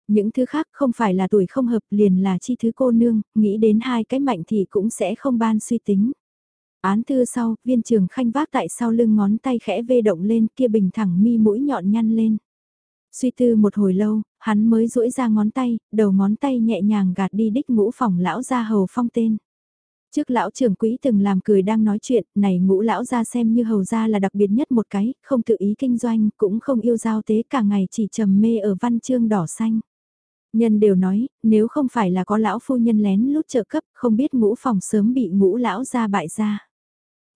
Những thứ khác không phải là tuổi không hợp liền là chi thứ cô nương, nghĩ đến hai cái mạnh thì cũng sẽ không ban suy tính. Án thư sau, viên trường khanh vác tại sau lưng ngón tay khẽ vê động lên kia bình thẳng mi mũi nhọn nhăn lên. Suy tư một hồi lâu, hắn mới duỗi ra ngón tay, đầu ngón tay nhẹ nhàng gạt đi đích ngũ phòng lão ra hầu phong tên. Trước lão trưởng quỹ từng làm cười đang nói chuyện, này ngũ lão ra xem như hầu ra là đặc biệt nhất một cái, không tự ý kinh doanh, cũng không yêu giao tế cả ngày chỉ trầm mê ở văn chương đỏ xanh. Nhân đều nói, nếu không phải là có lão phu nhân lén lút trợ cấp, không biết ngũ phòng sớm bị ngũ lão ra bại ra.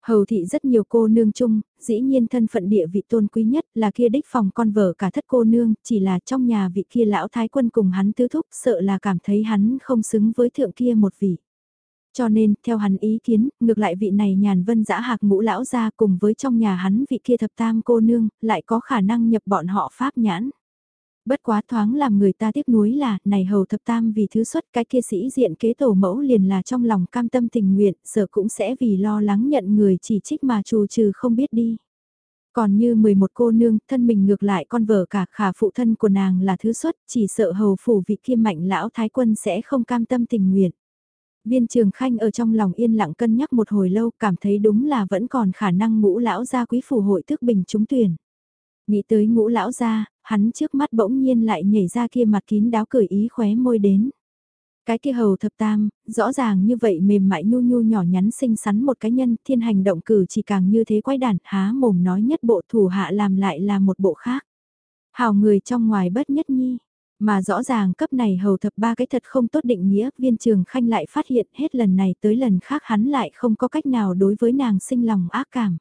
Hầu thị rất nhiều cô nương chung, dĩ nhiên thân phận địa vị tôn quý nhất là kia đích phòng con vợ cả thất cô nương, chỉ là trong nhà vị kia lão thái quân cùng hắn tứ thúc sợ là cảm thấy hắn không xứng với thượng kia một vị. Cho nên, theo hắn ý kiến, ngược lại vị này nhàn vân dã hạc ngũ lão ra cùng với trong nhà hắn vị kia thập tam cô nương, lại có khả năng nhập bọn họ pháp nhãn. Bất quá thoáng làm người ta tiếc nuối là, này hầu thập tam vì thứ xuất cái kia sĩ diện kế tổ mẫu liền là trong lòng cam tâm tình nguyện, sợ cũng sẽ vì lo lắng nhận người chỉ trích mà trù trừ không biết đi. Còn như 11 cô nương, thân mình ngược lại con vợ cả khả phụ thân của nàng là thứ xuất, chỉ sợ hầu phủ vị kia mạnh lão thái quân sẽ không cam tâm tình nguyện. Viên trường khanh ở trong lòng yên lặng cân nhắc một hồi lâu cảm thấy đúng là vẫn còn khả năng ngũ lão gia quý phủ hội thức bình trúng tuyển. Nghĩ tới ngũ lão gia, hắn trước mắt bỗng nhiên lại nhảy ra kia mặt kín đáo cười ý khóe môi đến. Cái kia hầu thập tam, rõ ràng như vậy mềm mại nhu nhu nhỏ nhắn xinh xắn một cái nhân, thiên hành động cử chỉ càng như thế quái đản, há mồm nói nhất bộ thủ hạ làm lại là một bộ khác. Hào người trong ngoài bất nhất nhi, mà rõ ràng cấp này hầu thập ba cái thật không tốt định nghĩa, viên trường khanh lại phát hiện hết lần này tới lần khác hắn lại không có cách nào đối với nàng sinh lòng ác cảm.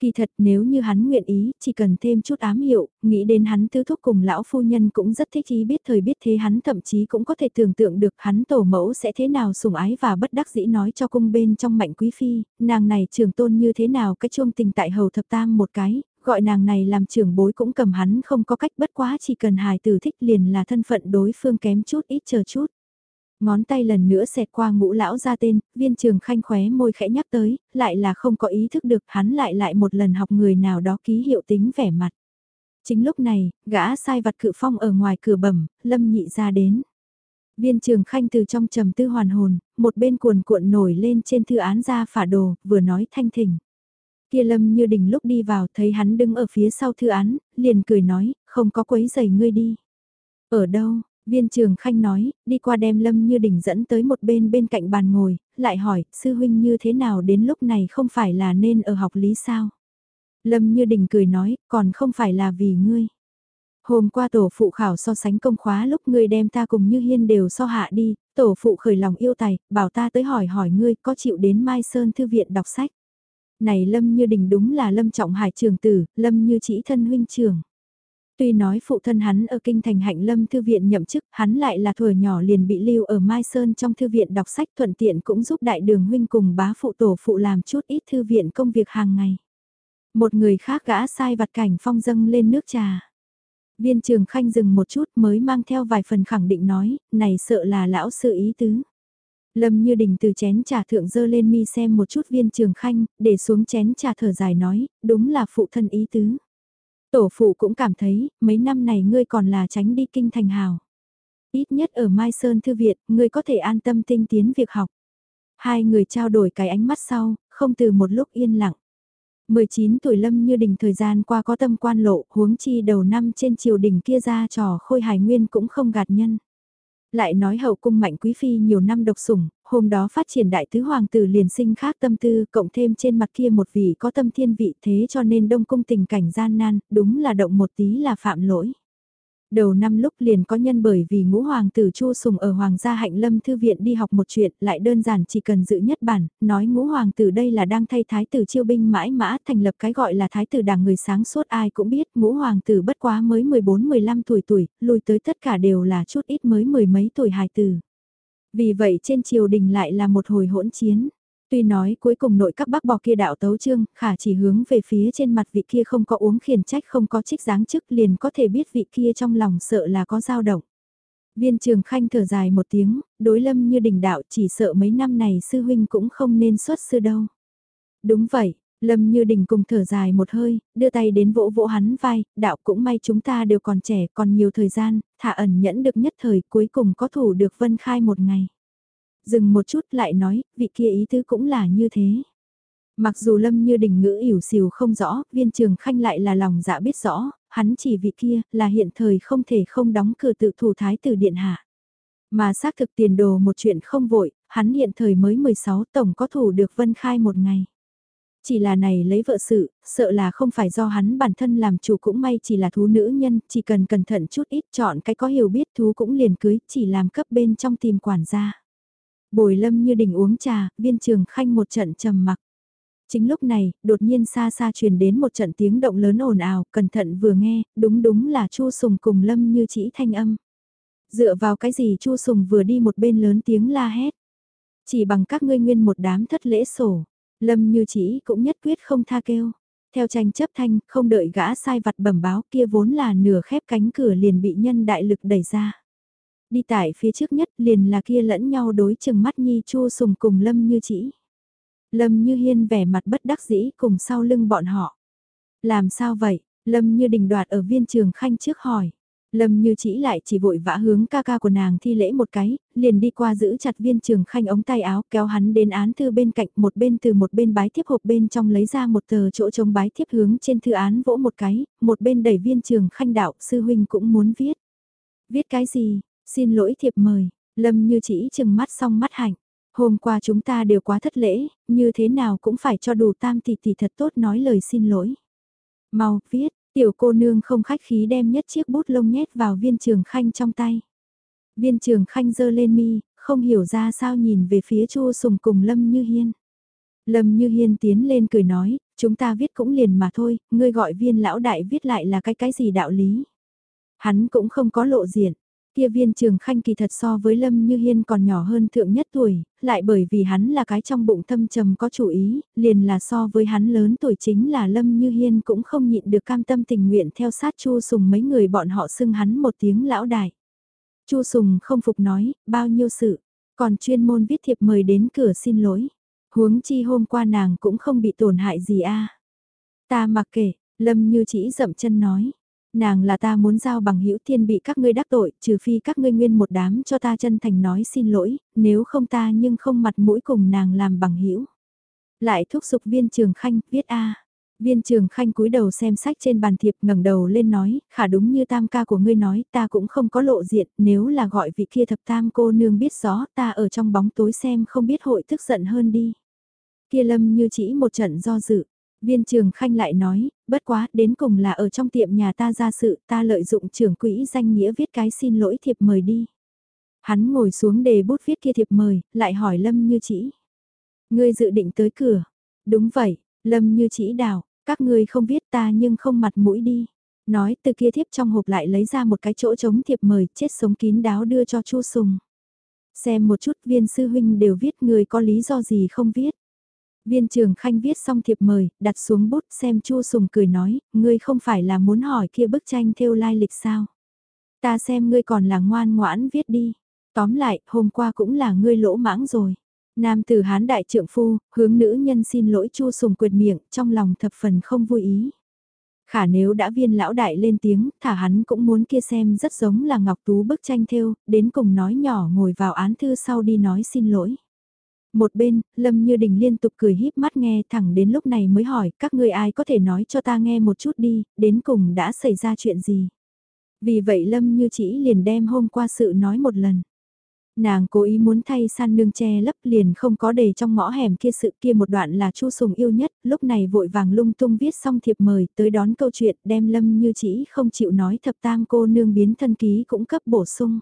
Kỳ thật nếu như hắn nguyện ý, chỉ cần thêm chút ám hiệu, nghĩ đến hắn tứ thúc cùng lão phu nhân cũng rất thích ý biết thời biết thế hắn thậm chí cũng có thể tưởng tượng được hắn tổ mẫu sẽ thế nào sủng ái và bất đắc dĩ nói cho cung bên trong mạnh quý phi, nàng này trường tôn như thế nào cái chuông tình tại hầu thập tam một cái, gọi nàng này làm trưởng bối cũng cầm hắn không có cách bất quá chỉ cần hài tử thích liền là thân phận đối phương kém chút ít chờ chút. Ngón tay lần nữa xẹt qua ngũ lão ra tên, viên trường khanh khóe môi khẽ nhắc tới, lại là không có ý thức được hắn lại lại một lần học người nào đó ký hiệu tính vẻ mặt. Chính lúc này, gã sai vặt cự phong ở ngoài cửa bẩm, lâm nhị ra đến. Viên trường khanh từ trong trầm tư hoàn hồn, một bên cuồn cuộn nổi lên trên thư án ra phả đồ, vừa nói thanh thỉnh. Kia lâm như đỉnh lúc đi vào thấy hắn đứng ở phía sau thư án, liền cười nói, không có quấy giày ngươi đi. Ở đâu, Viên trường khanh nói, đi qua đem Lâm Như Đình dẫn tới một bên bên cạnh bàn ngồi, lại hỏi, sư huynh như thế nào đến lúc này không phải là nên ở học lý sao? Lâm Như Đình cười nói, còn không phải là vì ngươi. Hôm qua tổ phụ khảo so sánh công khóa lúc ngươi đem ta cùng Như Hiên đều so hạ đi, tổ phụ khởi lòng yêu tài, bảo ta tới hỏi hỏi ngươi có chịu đến Mai Sơn Thư viện đọc sách. Này Lâm Như Đình đúng là Lâm Trọng Hải trường tử, Lâm Như chỉ thân huynh trường. Tuy nói phụ thân hắn ở kinh thành hạnh lâm thư viện nhậm chức, hắn lại là thuở nhỏ liền bị lưu ở Mai Sơn trong thư viện đọc sách thuận tiện cũng giúp đại đường huynh cùng bá phụ tổ phụ làm chút ít thư viện công việc hàng ngày. Một người khác gã sai vặt cảnh phong dâng lên nước trà. Viên trường khanh dừng một chút mới mang theo vài phần khẳng định nói, này sợ là lão sư ý tứ. Lâm như đình từ chén trà thượng dơ lên mi xem một chút viên trường khanh, để xuống chén trà thở dài nói, đúng là phụ thân ý tứ. Tổ phụ cũng cảm thấy, mấy năm này ngươi còn là tránh đi kinh thành hào. Ít nhất ở Mai Sơn Thư Viện, ngươi có thể an tâm tinh tiến việc học. Hai người trao đổi cái ánh mắt sau, không từ một lúc yên lặng. 19 tuổi Lâm như đình thời gian qua có tâm quan lộ, huống chi đầu năm trên triều đình kia ra trò khôi hài nguyên cũng không gạt nhân. Lại nói hậu cung mạnh quý phi nhiều năm độc sủng, hôm đó phát triển đại tứ hoàng tử liền sinh khác tâm tư, cộng thêm trên mặt kia một vị có tâm thiên vị thế cho nên đông cung tình cảnh gian nan, đúng là động một tí là phạm lỗi. Đầu năm lúc liền có nhân bởi vì ngũ hoàng tử Chu Sùng ở Hoàng gia Hạnh Lâm Thư viện đi học một chuyện, lại đơn giản chỉ cần giữ nhất bản, nói ngũ hoàng tử đây là đang thay thái tử chiêu binh mãi mã thành lập cái gọi là thái tử đảng người sáng suốt ai cũng biết ngũ hoàng tử bất quá mới 14-15 tuổi tuổi, lùi tới tất cả đều là chút ít mới mười mấy tuổi hài tử. Vì vậy trên triều đình lại là một hồi hỗn chiến. Tuy nói cuối cùng nội các bác bò kia đạo tấu trương, khả chỉ hướng về phía trên mặt vị kia không có uống khiển trách không có trích dáng chức liền có thể biết vị kia trong lòng sợ là có dao động. Viên trường khanh thở dài một tiếng, đối lâm như đình đạo chỉ sợ mấy năm này sư huynh cũng không nên xuất sư đâu. Đúng vậy, lâm như đình cùng thở dài một hơi, đưa tay đến vỗ vỗ hắn vai, đạo cũng may chúng ta đều còn trẻ còn nhiều thời gian, thả ẩn nhẫn được nhất thời cuối cùng có thủ được vân khai một ngày. Dừng một chút lại nói, vị kia ý tứ cũng là như thế. Mặc dù lâm như đỉnh ngữ ỉu xìu không rõ, viên trường khanh lại là lòng dạ biết rõ, hắn chỉ vị kia là hiện thời không thể không đóng cửa tự thủ thái tử điện hạ. Mà xác thực tiền đồ một chuyện không vội, hắn hiện thời mới 16 tổng có thủ được vân khai một ngày. Chỉ là này lấy vợ sự, sợ là không phải do hắn bản thân làm chủ cũng may chỉ là thú nữ nhân, chỉ cần cẩn thận chút ít chọn cái có hiểu biết thú cũng liền cưới, chỉ làm cấp bên trong tìm quản gia. Bồi lâm như đỉnh uống trà, viên trường khanh một trận trầm mặc. Chính lúc này, đột nhiên xa xa truyền đến một trận tiếng động lớn ồn ào, cẩn thận vừa nghe, đúng đúng là Chu Sùng cùng Lâm Như Chỉ thanh âm. Dựa vào cái gì Chu Sùng vừa đi một bên lớn tiếng la hét. Chỉ bằng các ngươi nguyên một đám thất lễ sổ, Lâm Như Chỉ cũng nhất quyết không tha kêu. Theo tranh chấp thanh, không đợi gã sai vặt bẩm báo kia vốn là nửa khép cánh cửa liền bị nhân đại lực đẩy ra. Đi tại phía trước nhất liền là kia lẫn nhau đối chừng mắt Nhi Chu Sùng cùng Lâm Như Chỉ. Lâm Như Hiên vẻ mặt bất đắc dĩ cùng sau lưng bọn họ. Làm sao vậy? Lâm như đình đoạt ở viên trường khanh trước hỏi. Lâm như chỉ lại chỉ vội vã hướng ca ca của nàng thi lễ một cái, liền đi qua giữ chặt viên trường khanh ống tay áo kéo hắn đến án thư bên cạnh một bên từ một bên bái tiếp hộp bên trong lấy ra một tờ chỗ trống bái tiếp hướng trên thư án vỗ một cái, một bên đẩy viên trường khanh đạo sư huynh cũng muốn viết. Viết cái gì? Xin lỗi thiệp mời, Lâm như chỉ chừng mắt xong mắt hạnh. Hôm qua chúng ta đều quá thất lễ, như thế nào cũng phải cho đủ tam tỷ tỷ thật tốt nói lời xin lỗi. Mau, viết, tiểu cô nương không khách khí đem nhất chiếc bút lông nhét vào viên trường khanh trong tay. Viên trường khanh giơ lên mi, không hiểu ra sao nhìn về phía chu sùng cùng Lâm Như Hiên. Lâm Như Hiên tiến lên cười nói, chúng ta viết cũng liền mà thôi, ngươi gọi viên lão đại viết lại là cái cái gì đạo lý. Hắn cũng không có lộ diện, Kia viên trường khanh kỳ thật so với Lâm Như Hiên còn nhỏ hơn thượng nhất tuổi, lại bởi vì hắn là cái trong bụng thâm trầm có chủ ý, liền là so với hắn lớn tuổi chính là Lâm Như Hiên cũng không nhịn được cam tâm tình nguyện theo sát Chu Sùng mấy người bọn họ xưng hắn một tiếng lão đại. Chu Sùng không phục nói, bao nhiêu sự, còn chuyên môn viết thiệp mời đến cửa xin lỗi. Huống chi hôm qua nàng cũng không bị tổn hại gì a. Ta mặc kệ, Lâm Như chỉ dậm chân nói, Nàng là ta muốn giao bằng hữu thiên bị các ngươi đắc tội, trừ phi các ngươi nguyên một đám cho ta chân thành nói xin lỗi, nếu không ta nhưng không mặt mũi cùng nàng làm bằng hữu Lại thúc giục viên trường khanh, viết A. Viên trường khanh cúi đầu xem sách trên bàn thiệp ngẩng đầu lên nói, khả đúng như tam ca của ngươi nói, ta cũng không có lộ diện, nếu là gọi vị kia thập tam cô nương biết rõ, ta ở trong bóng tối xem không biết hội tức giận hơn đi. Kia lâm như chỉ một trận do dự, Viên trường khanh lại nói, bất quá, đến cùng là ở trong tiệm nhà ta ra sự, ta lợi dụng trưởng quỹ danh nghĩa viết cái xin lỗi thiệp mời đi. Hắn ngồi xuống đề bút viết kia thiệp mời, lại hỏi Lâm Như Chỉ. Ngươi dự định tới cửa. Đúng vậy, Lâm Như Chỉ đào, các ngươi không viết ta nhưng không mặt mũi đi. Nói từ kia thiếp trong hộp lại lấy ra một cái chỗ trống thiệp mời chết sống kín đáo đưa cho Chu Sùng. Xem một chút viên sư huynh đều viết người có lý do gì không viết. Viên trường khanh viết xong thiệp mời, đặt xuống bút xem Chu Sùng cười nói, ngươi không phải là muốn hỏi kia bức tranh theo lai lịch sao? Ta xem ngươi còn là ngoan ngoãn viết đi. Tóm lại, hôm qua cũng là ngươi lỗ mãng rồi. Nam tử hán đại trượng phu, hướng nữ nhân xin lỗi Chu Sùng quyệt miệng, trong lòng thập phần không vui ý. Khả nếu đã viên lão đại lên tiếng, thả hắn cũng muốn kia xem rất giống là Ngọc Tú bức tranh theo, đến cùng nói nhỏ ngồi vào án thư sau đi nói xin lỗi. Một bên, Lâm Như Đình liên tục cười híp mắt nghe thẳng đến lúc này mới hỏi, các ngươi ai có thể nói cho ta nghe một chút đi, đến cùng đã xảy ra chuyện gì. Vì vậy Lâm Như chỉ liền đem hôm qua sự nói một lần. Nàng cố ý muốn thay san nương che lấp liền không có đề trong ngõ hẻm kia sự kia một đoạn là chu sùng yêu nhất, lúc này vội vàng lung tung viết xong thiệp mời tới đón câu chuyện đem Lâm Như chỉ không chịu nói thập tam cô nương biến thân ký cũng cấp bổ sung.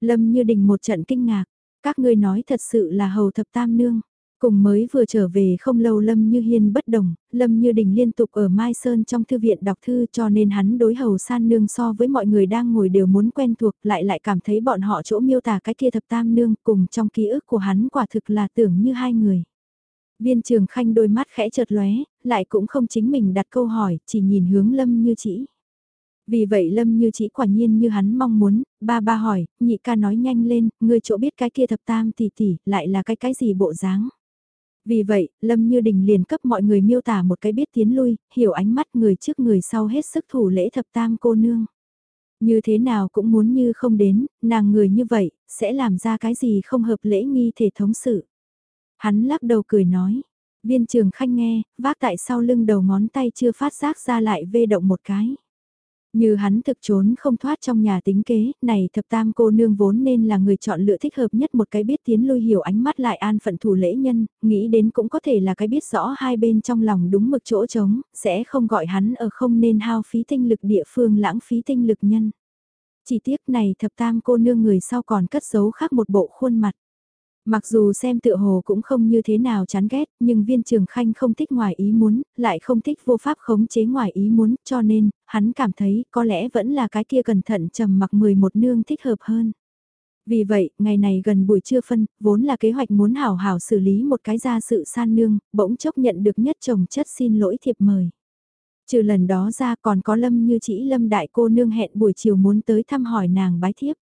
Lâm Như Đình một trận kinh ngạc, các ngươi nói thật sự là hầu thập tam nương. Cùng mới vừa trở về không lâu Lâm Như Hiên bất đồng, Lâm Như Đình liên tục ở Mai Sơn trong thư viện đọc thư cho nên hắn đối hầu san nương so với mọi người đang ngồi đều muốn quen thuộc lại lại cảm thấy bọn họ chỗ miêu tả cái kia thập tam nương cùng trong ký ức của hắn quả thực là tưởng như hai người. Viên trường khanh đôi mắt khẽ chợt lóe, lại cũng không chính mình đặt câu hỏi, chỉ nhìn hướng Lâm Như chỉ. Vì vậy Lâm như chỉ quả nhiên như hắn mong muốn, ba ba hỏi, nhị ca nói nhanh lên, ngươi chỗ biết cái kia thập tam tỷ tỷ, lại là cái cái gì bộ dáng. Vì vậy, Lâm Như Đình liền cấp mọi người miêu tả một cái biết tiến lui, hiểu ánh mắt người trước người sau hết sức thủ lễ thập tam cô nương. Như thế nào cũng muốn như không đến, nàng người như vậy, sẽ làm ra cái gì không hợp lễ nghi thể thống sự. Hắn lắc đầu cười nói, viên trường khanh nghe, vác tại sau lưng đầu ngón tay chưa phát giác ra lại vê động một cái. Như hắn thực trốn không thoát trong nhà tính kế, này thập tam cô nương vốn nên là người chọn lựa thích hợp nhất một cái biết tiến lui hiểu ánh mắt lại an phận thủ lễ nhân, nghĩ đến cũng có thể là cái biết rõ hai bên trong lòng đúng mực chỗ trống, sẽ không gọi hắn ở không nên hao phí tinh lực địa phương lãng phí tinh lực nhân. Chỉ tiếc này thập tam cô nương người sau còn cất giấu khác một bộ khuôn mặt. Mặc dù xem tựa hồ cũng không như thế nào chán ghét, nhưng viên trường khanh không thích ngoài ý muốn, lại không thích vô pháp khống chế ngoài ý muốn, cho nên, hắn cảm thấy có lẽ vẫn là cái kia cẩn thận trầm mặc 11 nương thích hợp hơn. Vì vậy, ngày này gần buổi trưa phân, vốn là kế hoạch muốn hảo hảo xử lý một cái gia sự san nương, bỗng chốc nhận được nhất chồng chất xin lỗi thiệp mời. Trừ lần đó ra còn có lâm như chỉ lâm đại cô nương hẹn buổi chiều muốn tới thăm hỏi nàng bái thiếp.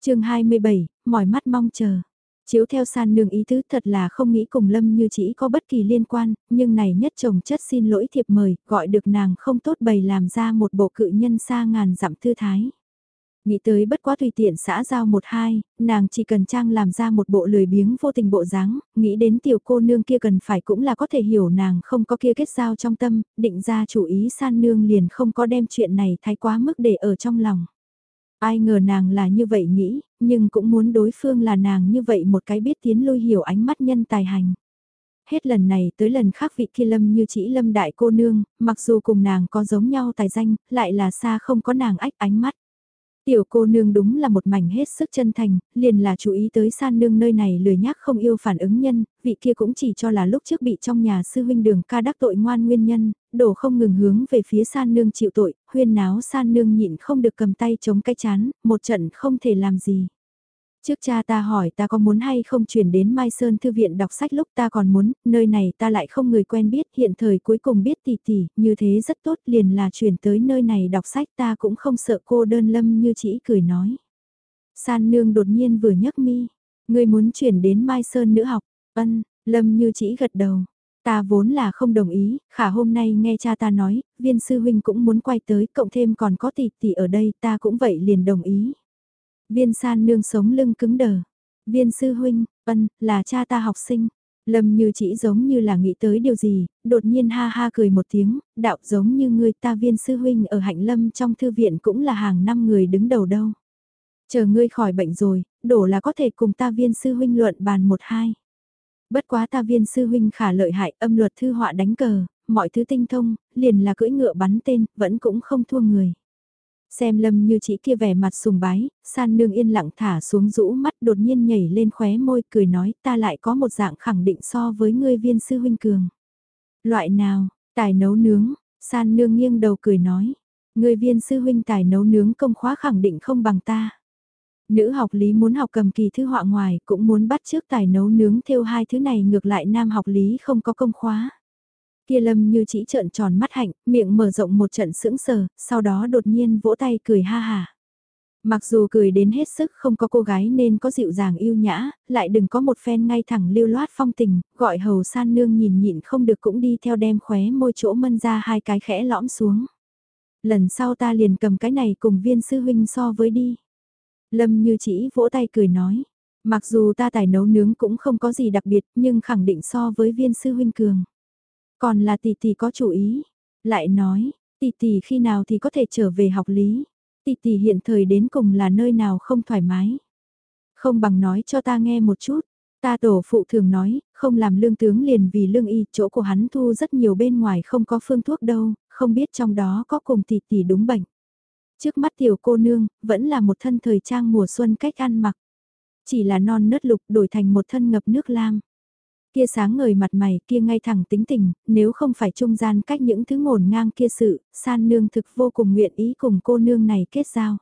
chương 27, mỏi mắt mong chờ. Chiếu theo san nương ý tứ thật là không nghĩ cùng Lâm như chỉ có bất kỳ liên quan, nhưng này nhất chồng chất xin lỗi thiệp mời, gọi được nàng không tốt bày làm ra một bộ cự nhân xa ngàn dặm thư thái. Nghĩ tới bất quá tùy tiện xã giao một hai, nàng chỉ cần trang làm ra một bộ lười biếng vô tình bộ dáng, nghĩ đến tiểu cô nương kia cần phải cũng là có thể hiểu nàng không có kia kết giao trong tâm, định ra chủ ý san nương liền không có đem chuyện này thái quá mức để ở trong lòng. Ai ngờ nàng là như vậy nghĩ, nhưng cũng muốn đối phương là nàng như vậy một cái biết tiến lui hiểu ánh mắt nhân tài hành. Hết lần này tới lần khác vị kia lâm như chỉ lâm đại cô nương, mặc dù cùng nàng có giống nhau tài danh, lại là xa không có nàng ách ánh mắt. Tiểu cô nương đúng là một mảnh hết sức chân thành, liền là chú ý tới san nương nơi này lười nhác không yêu phản ứng nhân, vị kia cũng chỉ cho là lúc trước bị trong nhà sư huynh đường ca đắc tội ngoan nguyên nhân, đổ không ngừng hướng về phía san nương chịu tội, huyên náo san nương nhịn không được cầm tay chống cái chán, một trận không thể làm gì. Trước cha ta hỏi ta có muốn hay không chuyển đến Mai Sơn Thư viện đọc sách lúc ta còn muốn, nơi này ta lại không người quen biết, hiện thời cuối cùng biết tỷ tỷ, như thế rất tốt liền là chuyển tới nơi này đọc sách ta cũng không sợ cô đơn lâm như chỉ cười nói. San nương đột nhiên vừa nhấc mi, người muốn chuyển đến Mai Sơn nữ học, ân, lâm như chỉ gật đầu. Ta vốn là không đồng ý, khả hôm nay nghe cha ta nói, viên sư huynh cũng muốn quay tới, cộng thêm còn có tỷ tỷ ở đây, ta cũng vậy liền đồng ý. Viên san nương sống lưng cứng đờ. Viên sư huynh, ân, là cha ta học sinh. Lâm như chỉ giống như là nghĩ tới điều gì, đột nhiên ha ha cười một tiếng, đạo giống như người ta viên sư huynh ở hạnh lâm trong thư viện cũng là hàng năm người đứng đầu đâu. Chờ ngươi khỏi bệnh rồi, đổ là có thể cùng ta viên sư huynh luận bàn một hai. Bất quá ta viên sư huynh khả lợi hại âm luật thư họa đánh cờ, mọi thứ tinh thông, liền là cưỡi ngựa bắn tên, vẫn cũng không thua người. Xem lâm như chỉ kia vẻ mặt sùng bái, san nương yên lặng thả xuống rũ mắt đột nhiên nhảy lên khóe môi cười nói ta lại có một dạng khẳng định so với ngươi viên sư huynh cường. Loại nào, tài nấu nướng, san nương nghiêng đầu cười nói, ngươi viên sư huynh tài nấu nướng công khóa khẳng định không bằng ta. Nữ học lý muốn học cầm kỳ thư họa ngoài cũng muốn bắt trước tài nấu nướng theo hai thứ này ngược lại nam học lý không có công khóa. Kia lâm như chỉ trợn tròn mắt hạnh, miệng mở rộng một trận sững sờ, sau đó đột nhiên vỗ tay cười ha hà. Mặc dù cười đến hết sức không có cô gái nên có dịu dàng yêu nhã, lại đừng có một phen ngay thẳng lưu loát phong tình, gọi hầu san nương nhìn nhịn không được cũng đi theo đem khóe môi chỗ mân ra hai cái khẽ lõm xuống. Lần sau ta liền cầm cái này cùng viên sư huynh so với đi. Lâm như chỉ vỗ tay cười nói, mặc dù ta tài nấu nướng cũng không có gì đặc biệt nhưng khẳng định so với viên sư huynh cường. Còn là tỷ tỷ có chủ ý. Lại nói, tỷ tỷ khi nào thì có thể trở về học lý. Tỷ tỷ hiện thời đến cùng là nơi nào không thoải mái. Không bằng nói cho ta nghe một chút. Ta tổ phụ thường nói, không làm lương tướng liền vì lương y, chỗ của hắn thu rất nhiều bên ngoài không có phương thuốc đâu, không biết trong đó có cùng tỷ tỷ đúng bệnh. Trước mắt tiểu cô nương, vẫn là một thân thời trang mùa xuân cách ăn mặc. Chỉ là non nớt lục đổi thành một thân ngập nước lam. Kia sáng ngời mặt mày kia ngay thẳng tính tình, nếu không phải trung gian cách những thứ ngổn ngang kia sự, san nương thực vô cùng nguyện ý cùng cô nương này kết giao.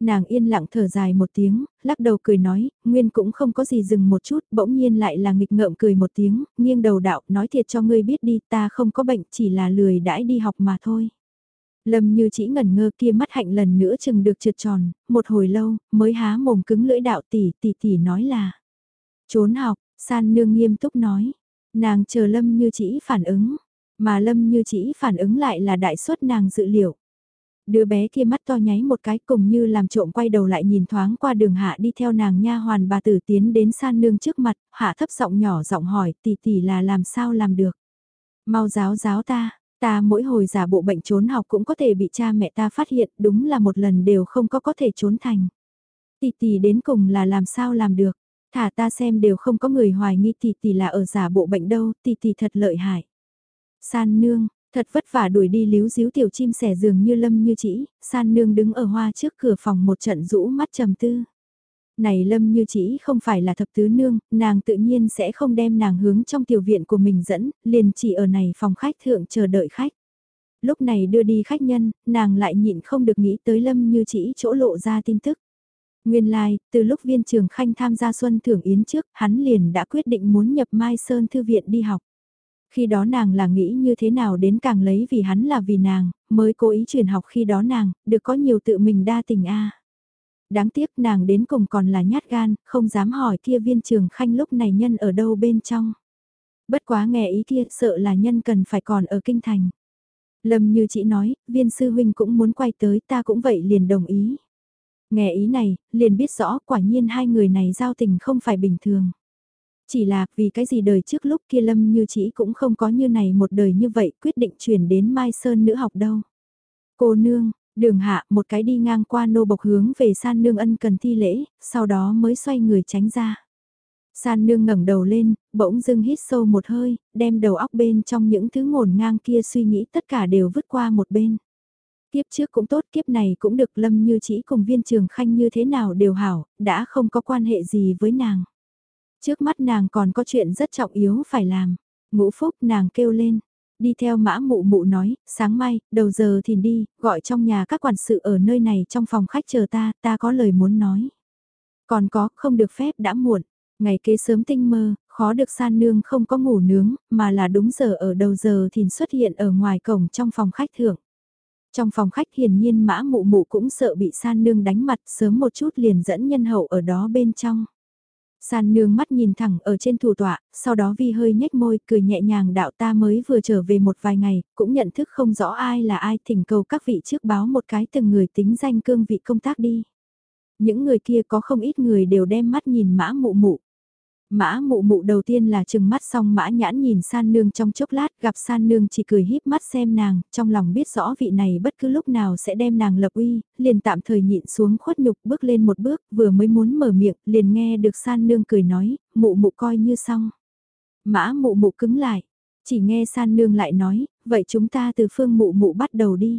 Nàng yên lặng thở dài một tiếng, lắc đầu cười nói, nguyên cũng không có gì dừng một chút, bỗng nhiên lại là nghịch ngợm cười một tiếng, nghiêng đầu đạo, nói thiệt cho ngươi biết đi, ta không có bệnh, chỉ là lười đãi đi học mà thôi. Lâm như chỉ ngẩn ngơ kia mắt hạnh lần nữa chừng được trượt tròn, một hồi lâu, mới há mồm cứng lưỡi đạo tỷ tỷ tỷ nói là. Trốn học, San nương nghiêm túc nói, nàng chờ Lâm như chỉ phản ứng, mà Lâm như chỉ phản ứng lại là đại suất nàng dự liệu. Đứa bé kia mắt to nháy một cái cùng như làm trộm quay đầu lại nhìn thoáng qua đường hạ đi theo nàng nha hoàn bà tử tiến đến san nương trước mặt, hạ thấp giọng nhỏ giọng hỏi tỷ tỷ là làm sao làm được. Mau giáo giáo ta, ta mỗi hồi giả bộ bệnh trốn học cũng có thể bị cha mẹ ta phát hiện đúng là một lần đều không có có thể trốn thành. Tỷ tỷ đến cùng là làm sao làm được. Thả ta xem đều không có người hoài nghi tỷ tỷ là ở giả bộ bệnh đâu, tỷ tỷ thật lợi hại. San nương, thật vất vả đuổi đi líu díu tiểu chim sẻ dường như lâm như chỉ, san nương đứng ở hoa trước cửa phòng một trận rũ mắt trầm tư. Này lâm như chỉ không phải là thập tứ nương, nàng tự nhiên sẽ không đem nàng hướng trong tiểu viện của mình dẫn, liền chỉ ở này phòng khách thượng chờ đợi khách. Lúc này đưa đi khách nhân, nàng lại nhịn không được nghĩ tới lâm như chỉ chỗ lộ ra tin tức. Nguyên lai, like, từ lúc viên trường khanh tham gia xuân thưởng yến trước, hắn liền đã quyết định muốn nhập Mai Sơn Thư viện đi học. Khi đó nàng là nghĩ như thế nào đến càng lấy vì hắn là vì nàng, mới cố ý truyền học khi đó nàng, được có nhiều tự mình đa tình a Đáng tiếc nàng đến cùng còn là nhát gan, không dám hỏi kia viên trường khanh lúc này nhân ở đâu bên trong. Bất quá nghe ý kia sợ là nhân cần phải còn ở kinh thành. Lâm như chị nói, viên sư huynh cũng muốn quay tới ta cũng vậy liền đồng ý. Nghe ý này, liền biết rõ quả nhiên hai người này giao tình không phải bình thường. Chỉ là vì cái gì đời trước lúc kia Lâm như chỉ cũng không có như này một đời như vậy quyết định chuyển đến Mai Sơn nữ học đâu. Cô nương, đường hạ một cái đi ngang qua nô bộc hướng về san nương ân cần thi lễ, sau đó mới xoay người tránh ra. San nương ngẩng đầu lên, bỗng dưng hít sâu một hơi, đem đầu óc bên trong những thứ ngổn ngang kia suy nghĩ tất cả đều vứt qua một bên. Kiếp trước cũng tốt, kiếp này cũng được lâm như chỉ cùng viên trường khanh như thế nào đều hảo, đã không có quan hệ gì với nàng. Trước mắt nàng còn có chuyện rất trọng yếu phải làm. Ngũ phúc nàng kêu lên, đi theo mã mụ mụ nói, sáng mai, đầu giờ thì đi, gọi trong nhà các quản sự ở nơi này trong phòng khách chờ ta, ta có lời muốn nói. Còn có, không được phép đã muộn. Ngày kế sớm tinh mơ, khó được san nương không có ngủ nướng, mà là đúng giờ ở đầu giờ thì xuất hiện ở ngoài cổng trong phòng khách thượng. Trong phòng khách hiển nhiên mã mụ mụ cũng sợ bị san nương đánh mặt sớm một chút liền dẫn nhân hậu ở đó bên trong. San nương mắt nhìn thẳng ở trên thủ tọa, sau đó vi hơi nhếch môi cười nhẹ nhàng đạo ta mới vừa trở về một vài ngày, cũng nhận thức không rõ ai là ai thỉnh cầu các vị trước báo một cái từng người tính danh cương vị công tác đi. Những người kia có không ít người đều đem mắt nhìn mã mụ mụ. Mã mụ mụ đầu tiên là chừng mắt xong mã nhãn nhìn san nương trong chốc lát gặp san nương chỉ cười híp mắt xem nàng, trong lòng biết rõ vị này bất cứ lúc nào sẽ đem nàng lập uy, liền tạm thời nhịn xuống khuất nhục bước lên một bước vừa mới muốn mở miệng liền nghe được san nương cười nói, mụ mụ coi như xong. Mã mụ mụ cứng lại, chỉ nghe san nương lại nói, vậy chúng ta từ phương mụ mụ bắt đầu đi.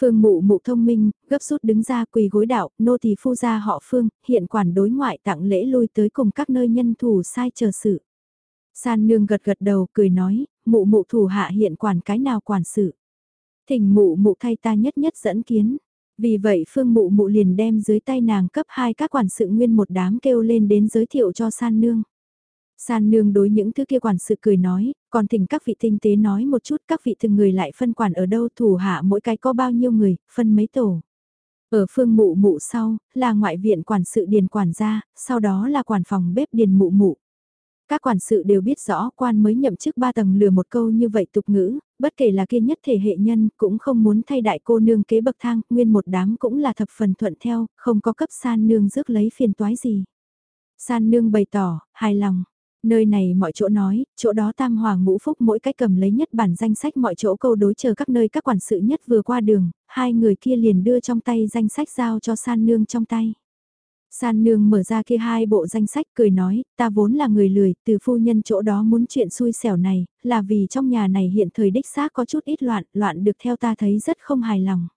Phương mụ mụ thông minh, gấp rút đứng ra quỳ gối đạo, nô tỳ phu gia họ Phương, hiện quản đối ngoại tặng lễ lui tới cùng các nơi nhân thủ sai chờ sự. San nương gật gật đầu cười nói, mụ mụ thủ hạ hiện quản cái nào quản sự. Thỉnh mụ mụ thay ta nhất nhất dẫn kiến. Vì vậy phương mụ mụ liền đem dưới tay nàng cấp hai các quản sự nguyên một đám kêu lên đến giới thiệu cho san nương. San nương đối những thứ kia quản sự cười nói, còn thỉnh các vị tinh tế nói một chút các vị từng người lại phân quản ở đâu thủ hạ mỗi cái có bao nhiêu người, phân mấy tổ. Ở phương mụ mụ sau, là ngoại viện quản sự điền quản gia, sau đó là quản phòng bếp điền mụ mụ. Các quản sự đều biết rõ quan mới nhậm chức ba tầng lừa một câu như vậy tục ngữ, bất kể là kia nhất thể hệ nhân cũng không muốn thay đại cô nương kế bậc thang, nguyên một đám cũng là thập phần thuận theo, không có cấp san nương rước lấy phiền toái gì. San nương bày tỏ, hài lòng, Nơi này mọi chỗ nói, chỗ đó tam hoàng ngũ phúc mỗi cách cầm lấy nhất bản danh sách mọi chỗ câu đối chờ các nơi các quản sự nhất vừa qua đường, hai người kia liền đưa trong tay danh sách giao cho san nương trong tay. San nương mở ra kia hai bộ danh sách cười nói, ta vốn là người lười, từ phu nhân chỗ đó muốn chuyện xui xẻo này, là vì trong nhà này hiện thời đích xác có chút ít loạn, loạn được theo ta thấy rất không hài lòng.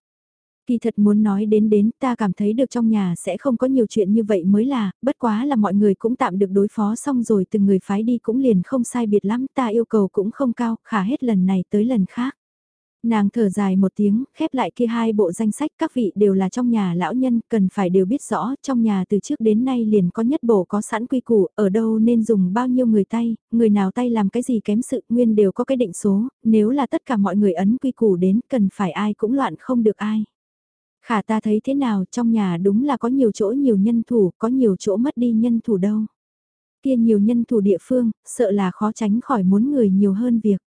Kỳ thật muốn nói đến đến ta cảm thấy được trong nhà sẽ không có nhiều chuyện như vậy mới là, bất quá là mọi người cũng tạm được đối phó xong rồi từng người phái đi cũng liền không sai biệt lắm ta yêu cầu cũng không cao, khả hết lần này tới lần khác. Nàng thở dài một tiếng, khép lại kia hai bộ danh sách các vị đều là trong nhà lão nhân, cần phải đều biết rõ, trong nhà từ trước đến nay liền có nhất bổ có sẵn quy củ, ở đâu nên dùng bao nhiêu người tay, người nào tay làm cái gì kém sự, nguyên đều có cái định số, nếu là tất cả mọi người ấn quy củ đến, cần phải ai cũng loạn không được ai. Khả ta thấy thế nào trong nhà đúng là có nhiều chỗ nhiều nhân thủ, có nhiều chỗ mất đi nhân thủ đâu. Kia nhiều nhân thủ địa phương, sợ là khó tránh khỏi muốn người nhiều hơn việc.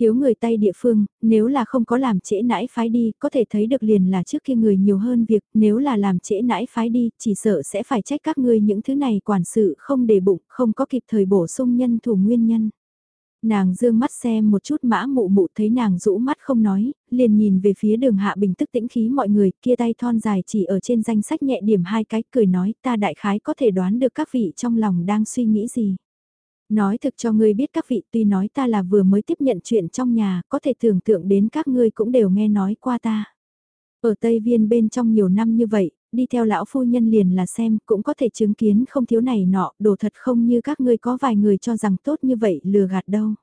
Thiếu người tay địa phương, nếu là không có làm trễ nãi phái đi, có thể thấy được liền là trước kia người nhiều hơn việc, nếu là làm trễ nãi phái đi, chỉ sợ sẽ phải trách các ngươi những thứ này quản sự không để bụng, không có kịp thời bổ sung nhân thủ nguyên nhân. Nàng dương mắt xem một chút mã mụ mụ thấy nàng rũ mắt không nói, liền nhìn về phía đường hạ bình tức tĩnh khí mọi người, kia tay thon dài chỉ ở trên danh sách nhẹ điểm hai cái cười nói ta đại khái có thể đoán được các vị trong lòng đang suy nghĩ gì. Nói thực cho ngươi biết các vị tuy nói ta là vừa mới tiếp nhận chuyện trong nhà, có thể tưởng tượng đến các ngươi cũng đều nghe nói qua ta. Ở Tây Viên bên trong nhiều năm như vậy, đi theo lão phu nhân liền là xem, cũng có thể chứng kiến không thiếu này nọ, đồ thật không như các ngươi có vài người cho rằng tốt như vậy lừa gạt đâu.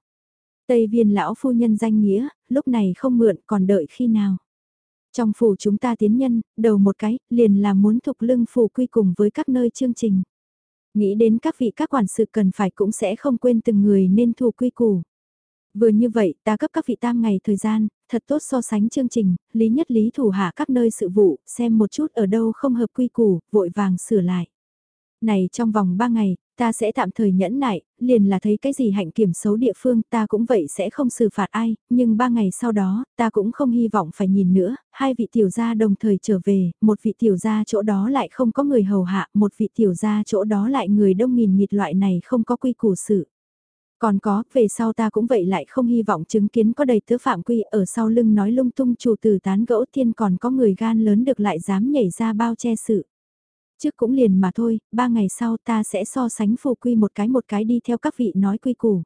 Tây viên lão phu nhân danh nghĩa, lúc này không mượn còn đợi khi nào. Trong phủ chúng ta tiến nhân, đầu một cái, liền là muốn thục lưng phủ quy cùng với các nơi chương trình. Nghĩ đến các vị các quản sự cần phải cũng sẽ không quên từng người nên thù quy củ. Vừa như vậy, ta cấp các vị tam ngày thời gian, thật tốt so sánh chương trình, lý nhất lý thủ hạ các nơi sự vụ, xem một chút ở đâu không hợp quy củ, vội vàng sửa lại. Này trong vòng 3 ngày, ta sẽ tạm thời nhẫn nại, liền là thấy cái gì hạnh kiểm xấu địa phương ta cũng vậy sẽ không xử phạt ai, nhưng 3 ngày sau đó, ta cũng không hy vọng phải nhìn nữa, hai vị tiểu gia đồng thời trở về, một vị tiểu gia chỗ đó lại không có người hầu hạ, một vị tiểu gia chỗ đó lại người đông nghìn nghịt loại này không có quy củ sự. Còn có, về sau ta cũng vậy lại không hy vọng chứng kiến có đầy tứ phạm quy ở sau lưng nói lung tung chủ tử tán gẫu thiên còn có người gan lớn được lại dám nhảy ra bao che sự. Trước cũng liền mà thôi, ba ngày sau ta sẽ so sánh phù quy một cái một cái đi theo các vị nói quy củ.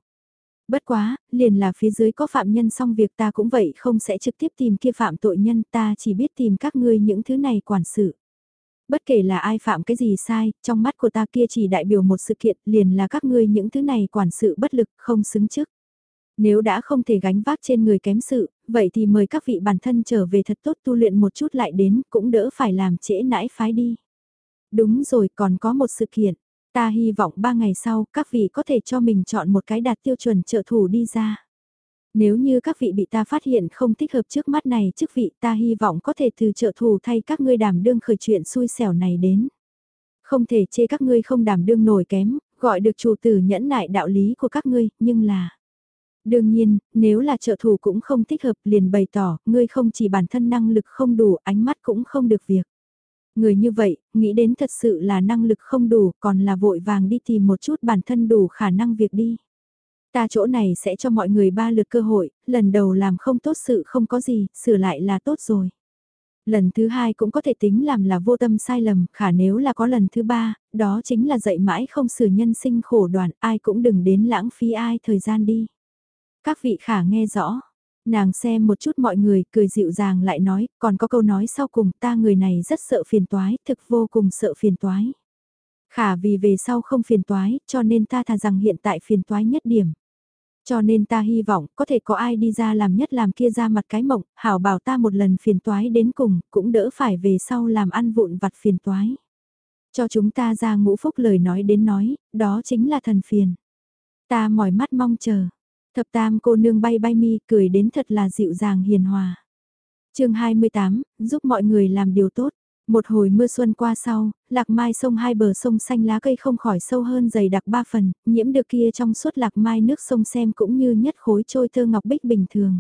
Bất quá, liền là phía dưới có phạm nhân xong việc ta cũng vậy không sẽ trực tiếp tìm kia phạm tội nhân ta chỉ biết tìm các ngươi những thứ này quản sự. Bất kể là ai phạm cái gì sai, trong mắt của ta kia chỉ đại biểu một sự kiện liền là các ngươi những thứ này quản sự bất lực không xứng chức. Nếu đã không thể gánh vác trên người kém sự, vậy thì mời các vị bản thân trở về thật tốt tu luyện một chút lại đến cũng đỡ phải làm trễ nãi phái đi. Đúng rồi còn có một sự kiện, ta hy vọng ba ngày sau các vị có thể cho mình chọn một cái đạt tiêu chuẩn trợ thủ đi ra. Nếu như các vị bị ta phát hiện không thích hợp trước mắt này chức vị ta hy vọng có thể từ trợ thủ thay các ngươi đảm đương khởi chuyện xui xẻo này đến. Không thể chê các ngươi không đảm đương nổi kém, gọi được chủ tử nhẫn nại đạo lý của các ngươi, nhưng là... Đương nhiên, nếu là trợ thủ cũng không thích hợp liền bày tỏ, ngươi không chỉ bản thân năng lực không đủ, ánh mắt cũng không được việc. Người như vậy, nghĩ đến thật sự là năng lực không đủ, còn là vội vàng đi tìm một chút bản thân đủ khả năng việc đi. Ta chỗ này sẽ cho mọi người ba lượt cơ hội, lần đầu làm không tốt sự không có gì, sửa lại là tốt rồi. Lần thứ hai cũng có thể tính làm là vô tâm sai lầm, khả nếu là có lần thứ ba, đó chính là dạy mãi không sửa nhân sinh khổ đoàn, ai cũng đừng đến lãng phí ai thời gian đi. Các vị khả nghe rõ, nàng xem một chút mọi người, cười dịu dàng lại nói, còn có câu nói sau cùng, ta người này rất sợ phiền toái, thực vô cùng sợ phiền toái. Khả vì về sau không phiền toái, cho nên ta thà rằng hiện tại phiền toái nhất điểm. Cho nên ta hy vọng có thể có ai đi ra làm nhất làm kia ra mặt cái mộng, hảo bảo ta một lần phiền toái đến cùng, cũng đỡ phải về sau làm ăn vụn vặt phiền toái. Cho chúng ta ra ngũ phúc lời nói đến nói, đó chính là thần phiền. Ta mỏi mắt mong chờ. Thập tam cô nương bay bay mi cười đến thật là dịu dàng hiền hòa. chương 28, giúp mọi người làm điều tốt. Một hồi mưa xuân qua sau, lạc mai sông hai bờ sông xanh lá cây không khỏi sâu hơn dày đặc ba phần, nhiễm được kia trong suốt lạc mai nước sông xem cũng như nhất khối trôi thơ ngọc bích bình thường.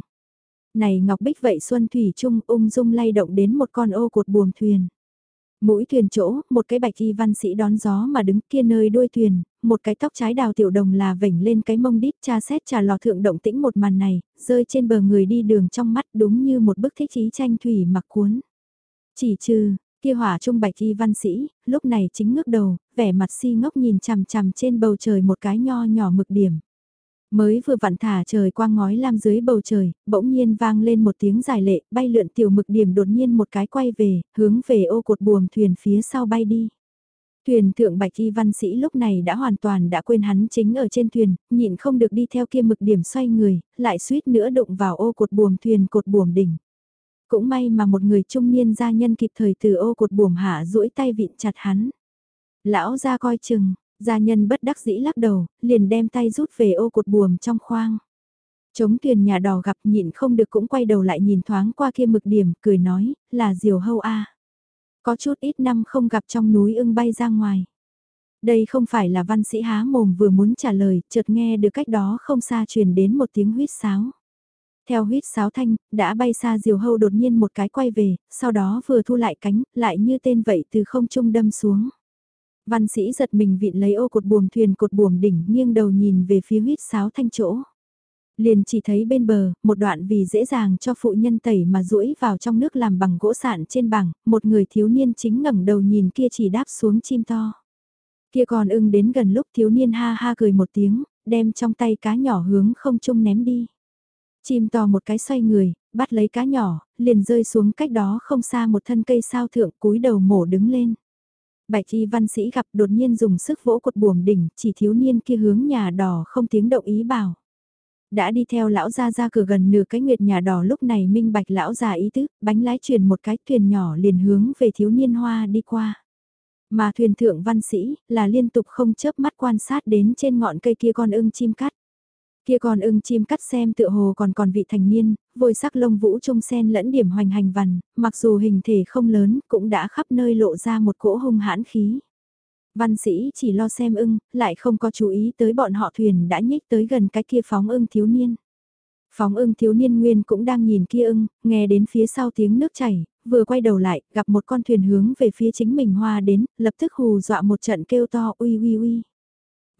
Này ngọc bích vậy xuân thủy trung ung dung lay động đến một con ô cột buồm thuyền. Mũi thuyền chỗ, một cái bạch y văn sĩ đón gió mà đứng kia nơi đuôi thuyền, một cái tóc trái đào tiểu đồng là vểnh lên cái mông đít cha xét trà lò thượng động tĩnh một màn này, rơi trên bờ người đi đường trong mắt đúng như một bức thích ý tranh thủy mặc cuốn. Chỉ trừ, Kia hỏa trung bạch y văn sĩ, lúc này chính ngước đầu, vẻ mặt si ngốc nhìn chằm chằm trên bầu trời một cái nho nhỏ mực điểm. Mới vừa vặn thả trời quang ngói lam dưới bầu trời, bỗng nhiên vang lên một tiếng dài lệ, bay lượn tiểu mực điểm đột nhiên một cái quay về, hướng về ô cột buồm thuyền phía sau bay đi. Thuyền thượng bạch y văn sĩ lúc này đã hoàn toàn đã quên hắn chính ở trên thuyền, nhịn không được đi theo kia mực điểm xoay người, lại suýt nữa đụng vào ô cột buồm thuyền cột buồm đỉnh. Cũng may mà một người trung niên gia nhân kịp thời từ ô cột buồm hạ duỗi tay vịn chặt hắn. Lão ra coi chừng, gia nhân bất đắc dĩ lắc đầu, liền đem tay rút về ô cột buồm trong khoang. Chống thuyền nhà đò gặp nhịn không được cũng quay đầu lại nhìn thoáng qua kia mực điểm, cười nói, là diều hâu a Có chút ít năm không gặp trong núi ưng bay ra ngoài. Đây không phải là văn sĩ há mồm vừa muốn trả lời, chợt nghe được cách đó không xa truyền đến một tiếng huyết sáo. Theo huyết sáo thanh, đã bay xa diều hâu đột nhiên một cái quay về, sau đó vừa thu lại cánh, lại như tên vậy từ không trung đâm xuống. Văn sĩ giật mình vịn lấy ô cột buồm thuyền cột buồm đỉnh nghiêng đầu nhìn về phía huyết sáo thanh chỗ. Liền chỉ thấy bên bờ, một đoạn vì dễ dàng cho phụ nhân tẩy mà duỗi vào trong nước làm bằng gỗ sạn trên bảng, một người thiếu niên chính ngẩng đầu nhìn kia chỉ đáp xuống chim to. Kia còn ưng đến gần lúc thiếu niên ha ha cười một tiếng, đem trong tay cá nhỏ hướng không trung ném đi. Chim to một cái xoay người, bắt lấy cá nhỏ, liền rơi xuống cách đó không xa một thân cây sao thượng cúi đầu mổ đứng lên. Bạch y văn sĩ gặp đột nhiên dùng sức vỗ cột buồm đỉnh, chỉ thiếu niên kia hướng nhà đỏ không tiếng động ý bảo. Đã đi theo lão ra ra cửa gần nửa cái nguyệt nhà đỏ lúc này minh bạch lão già ý tứ, bánh lái truyền một cái thuyền nhỏ liền hướng về thiếu niên hoa đi qua. Mà thuyền thượng văn sĩ là liên tục không chớp mắt quan sát đến trên ngọn cây kia con ưng chim cắt. Kia còn ưng chim cắt xem tựa hồ còn còn vị thành niên, vôi sắc lông vũ trung sen lẫn điểm hoành hành vằn, mặc dù hình thể không lớn, cũng đã khắp nơi lộ ra một cỗ hung hãn khí. Văn sĩ chỉ lo xem ưng, lại không có chú ý tới bọn họ thuyền đã nhích tới gần cái kia phóng ưng thiếu niên. Phóng ưng thiếu niên nguyên cũng đang nhìn kia ưng, nghe đến phía sau tiếng nước chảy, vừa quay đầu lại, gặp một con thuyền hướng về phía chính mình hoa đến, lập tức hù dọa một trận kêu to uy uy uy.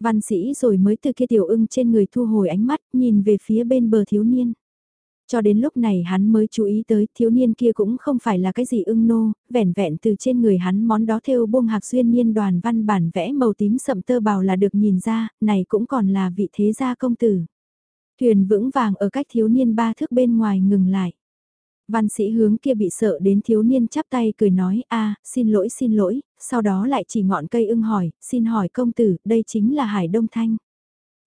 Văn sĩ rồi mới từ kia tiểu ưng trên người thu hồi ánh mắt, nhìn về phía bên bờ thiếu niên. Cho đến lúc này hắn mới chú ý tới thiếu niên kia cũng không phải là cái gì ưng nô, vẻn vẹn từ trên người hắn món đó theo buông hạc xuyên niên đoàn văn bản vẽ màu tím sậm tơ bào là được nhìn ra, này cũng còn là vị thế gia công tử. Thuyền vững vàng ở cách thiếu niên ba thước bên ngoài ngừng lại. Văn sĩ hướng kia bị sợ đến thiếu niên chắp tay cười nói a xin lỗi xin lỗi, sau đó lại chỉ ngọn cây ưng hỏi, xin hỏi công tử, đây chính là Hải Đông Thanh.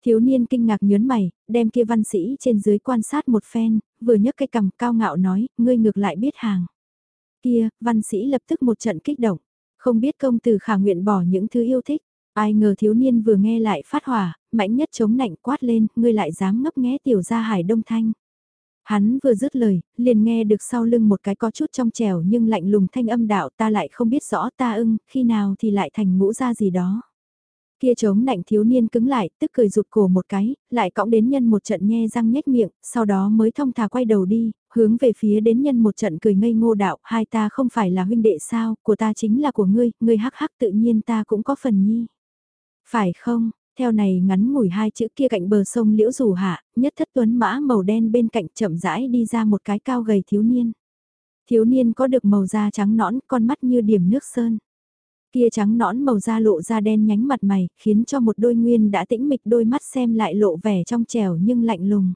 Thiếu niên kinh ngạc nhớn mày, đem kia văn sĩ trên dưới quan sát một phen, vừa nhấc cây cầm cao ngạo nói, ngươi ngược lại biết hàng. Kia, văn sĩ lập tức một trận kích động, không biết công tử khả nguyện bỏ những thứ yêu thích. Ai ngờ thiếu niên vừa nghe lại phát hỏa, mạnh nhất chống nạnh quát lên, ngươi lại dám ngấp nghé tiểu gia hải đông thanh. Hắn vừa dứt lời, liền nghe được sau lưng một cái có chút trong trẻo nhưng lạnh lùng thanh âm đạo ta lại không biết rõ ta ưng, khi nào thì lại thành ngũ ra gì đó. Kia trống nạnh thiếu niên cứng lại, tức cười rụt cổ một cái, lại cõng đến nhân một trận nhe răng nhếch miệng, sau đó mới thông thả quay đầu đi, hướng về phía đến nhân một trận cười ngây ngô đạo, hai ta không phải là huynh đệ sao, của ta chính là của ngươi, ngươi hắc hắc tự nhiên ta cũng có phần nhi. Phải không, theo này ngắn ngủi hai chữ kia cạnh bờ sông liễu rủ hạ, nhất thất tuấn mã màu đen bên cạnh chậm rãi đi ra một cái cao gầy thiếu niên. Thiếu niên có được màu da trắng nõn, con mắt như điểm nước sơn. Kia trắng nõn màu da lộ ra đen nhánh mặt mày, khiến cho một đôi nguyên đã tĩnh mịch đôi mắt xem lại lộ vẻ trong trẻo nhưng lạnh lùng.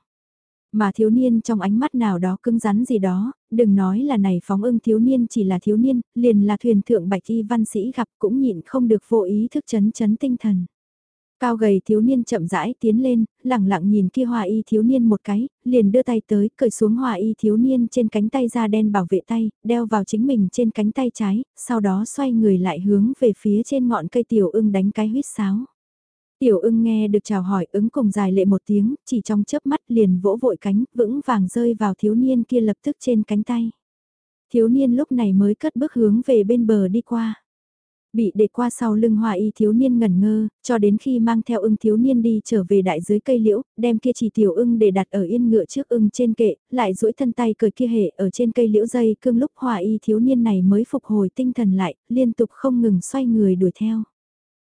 Mà thiếu niên trong ánh mắt nào đó cứng rắn gì đó, đừng nói là này phóng ưng thiếu niên chỉ là thiếu niên, liền là thuyền thượng bạch y văn sĩ gặp cũng nhịn không được vô ý thức chấn chấn tinh thần. Cao gầy thiếu niên chậm rãi tiến lên, lẳng lặng nhìn kia hòa y thiếu niên một cái, liền đưa tay tới, cởi xuống hòa y thiếu niên trên cánh tay da đen bảo vệ tay, đeo vào chính mình trên cánh tay trái, sau đó xoay người lại hướng về phía trên ngọn cây tiểu ưng đánh cái huyết sáo. Tiểu ưng nghe được chào hỏi ứng cùng dài lệ một tiếng, chỉ trong chớp mắt liền vỗ vội cánh, vững vàng rơi vào thiếu niên kia lập tức trên cánh tay. Thiếu niên lúc này mới cất bước hướng về bên bờ đi qua. Bị để qua sau lưng hòa y thiếu niên ngẩn ngơ, cho đến khi mang theo ưng thiếu niên đi trở về đại dưới cây liễu, đem kia chỉ tiểu ưng để đặt ở yên ngựa trước ưng trên kệ, lại duỗi thân tay cởi kia hệ ở trên cây liễu dây cương lúc hòa y thiếu niên này mới phục hồi tinh thần lại, liên tục không ngừng xoay người đuổi theo.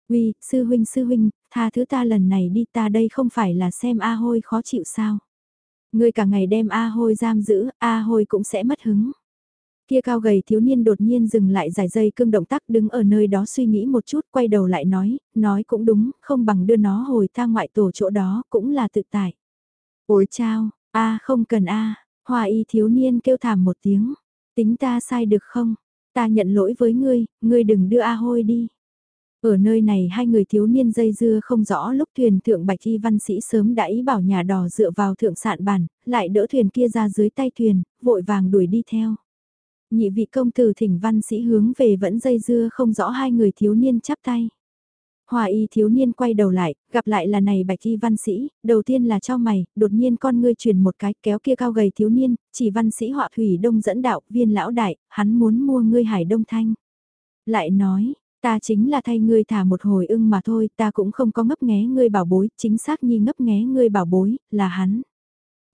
Uy, sư huynh sư huynh, tha thứ ta lần này đi ta đây không phải là xem A hôi khó chịu sao. Ngươi cả ngày đem A hôi giam giữ, A hôi cũng sẽ mất hứng. Kia cao gầy thiếu niên đột nhiên dừng lại giải dây cương động tác đứng ở nơi đó suy nghĩ một chút quay đầu lại nói, nói cũng đúng, không bằng đưa nó hồi ta ngoại tổ chỗ đó cũng là tự tại. Ôi chao, a không cần a hòa y thiếu niên kêu thảm một tiếng, tính ta sai được không, ta nhận lỗi với ngươi, ngươi đừng đưa a hôi đi. Ở nơi này hai người thiếu niên dây dưa không rõ lúc thuyền thượng bạch y văn sĩ sớm đã ý bảo nhà đò dựa vào thượng sạn bàn, lại đỡ thuyền kia ra dưới tay thuyền, vội vàng đuổi đi theo. Nhị vị công tử thỉnh văn sĩ hướng về vẫn dây dưa không rõ hai người thiếu niên chắp tay. Hòa y thiếu niên quay đầu lại, gặp lại là này bạch y văn sĩ, đầu tiên là cho mày, đột nhiên con ngươi truyền một cái kéo kia cao gầy thiếu niên, chỉ văn sĩ họa thủy đông dẫn đạo, viên lão đại, hắn muốn mua ngươi hải đông thanh. Lại nói, ta chính là thay ngươi thả một hồi ưng mà thôi, ta cũng không có ngấp nghé ngươi bảo bối, chính xác nhi ngấp nghé ngươi bảo bối, là hắn.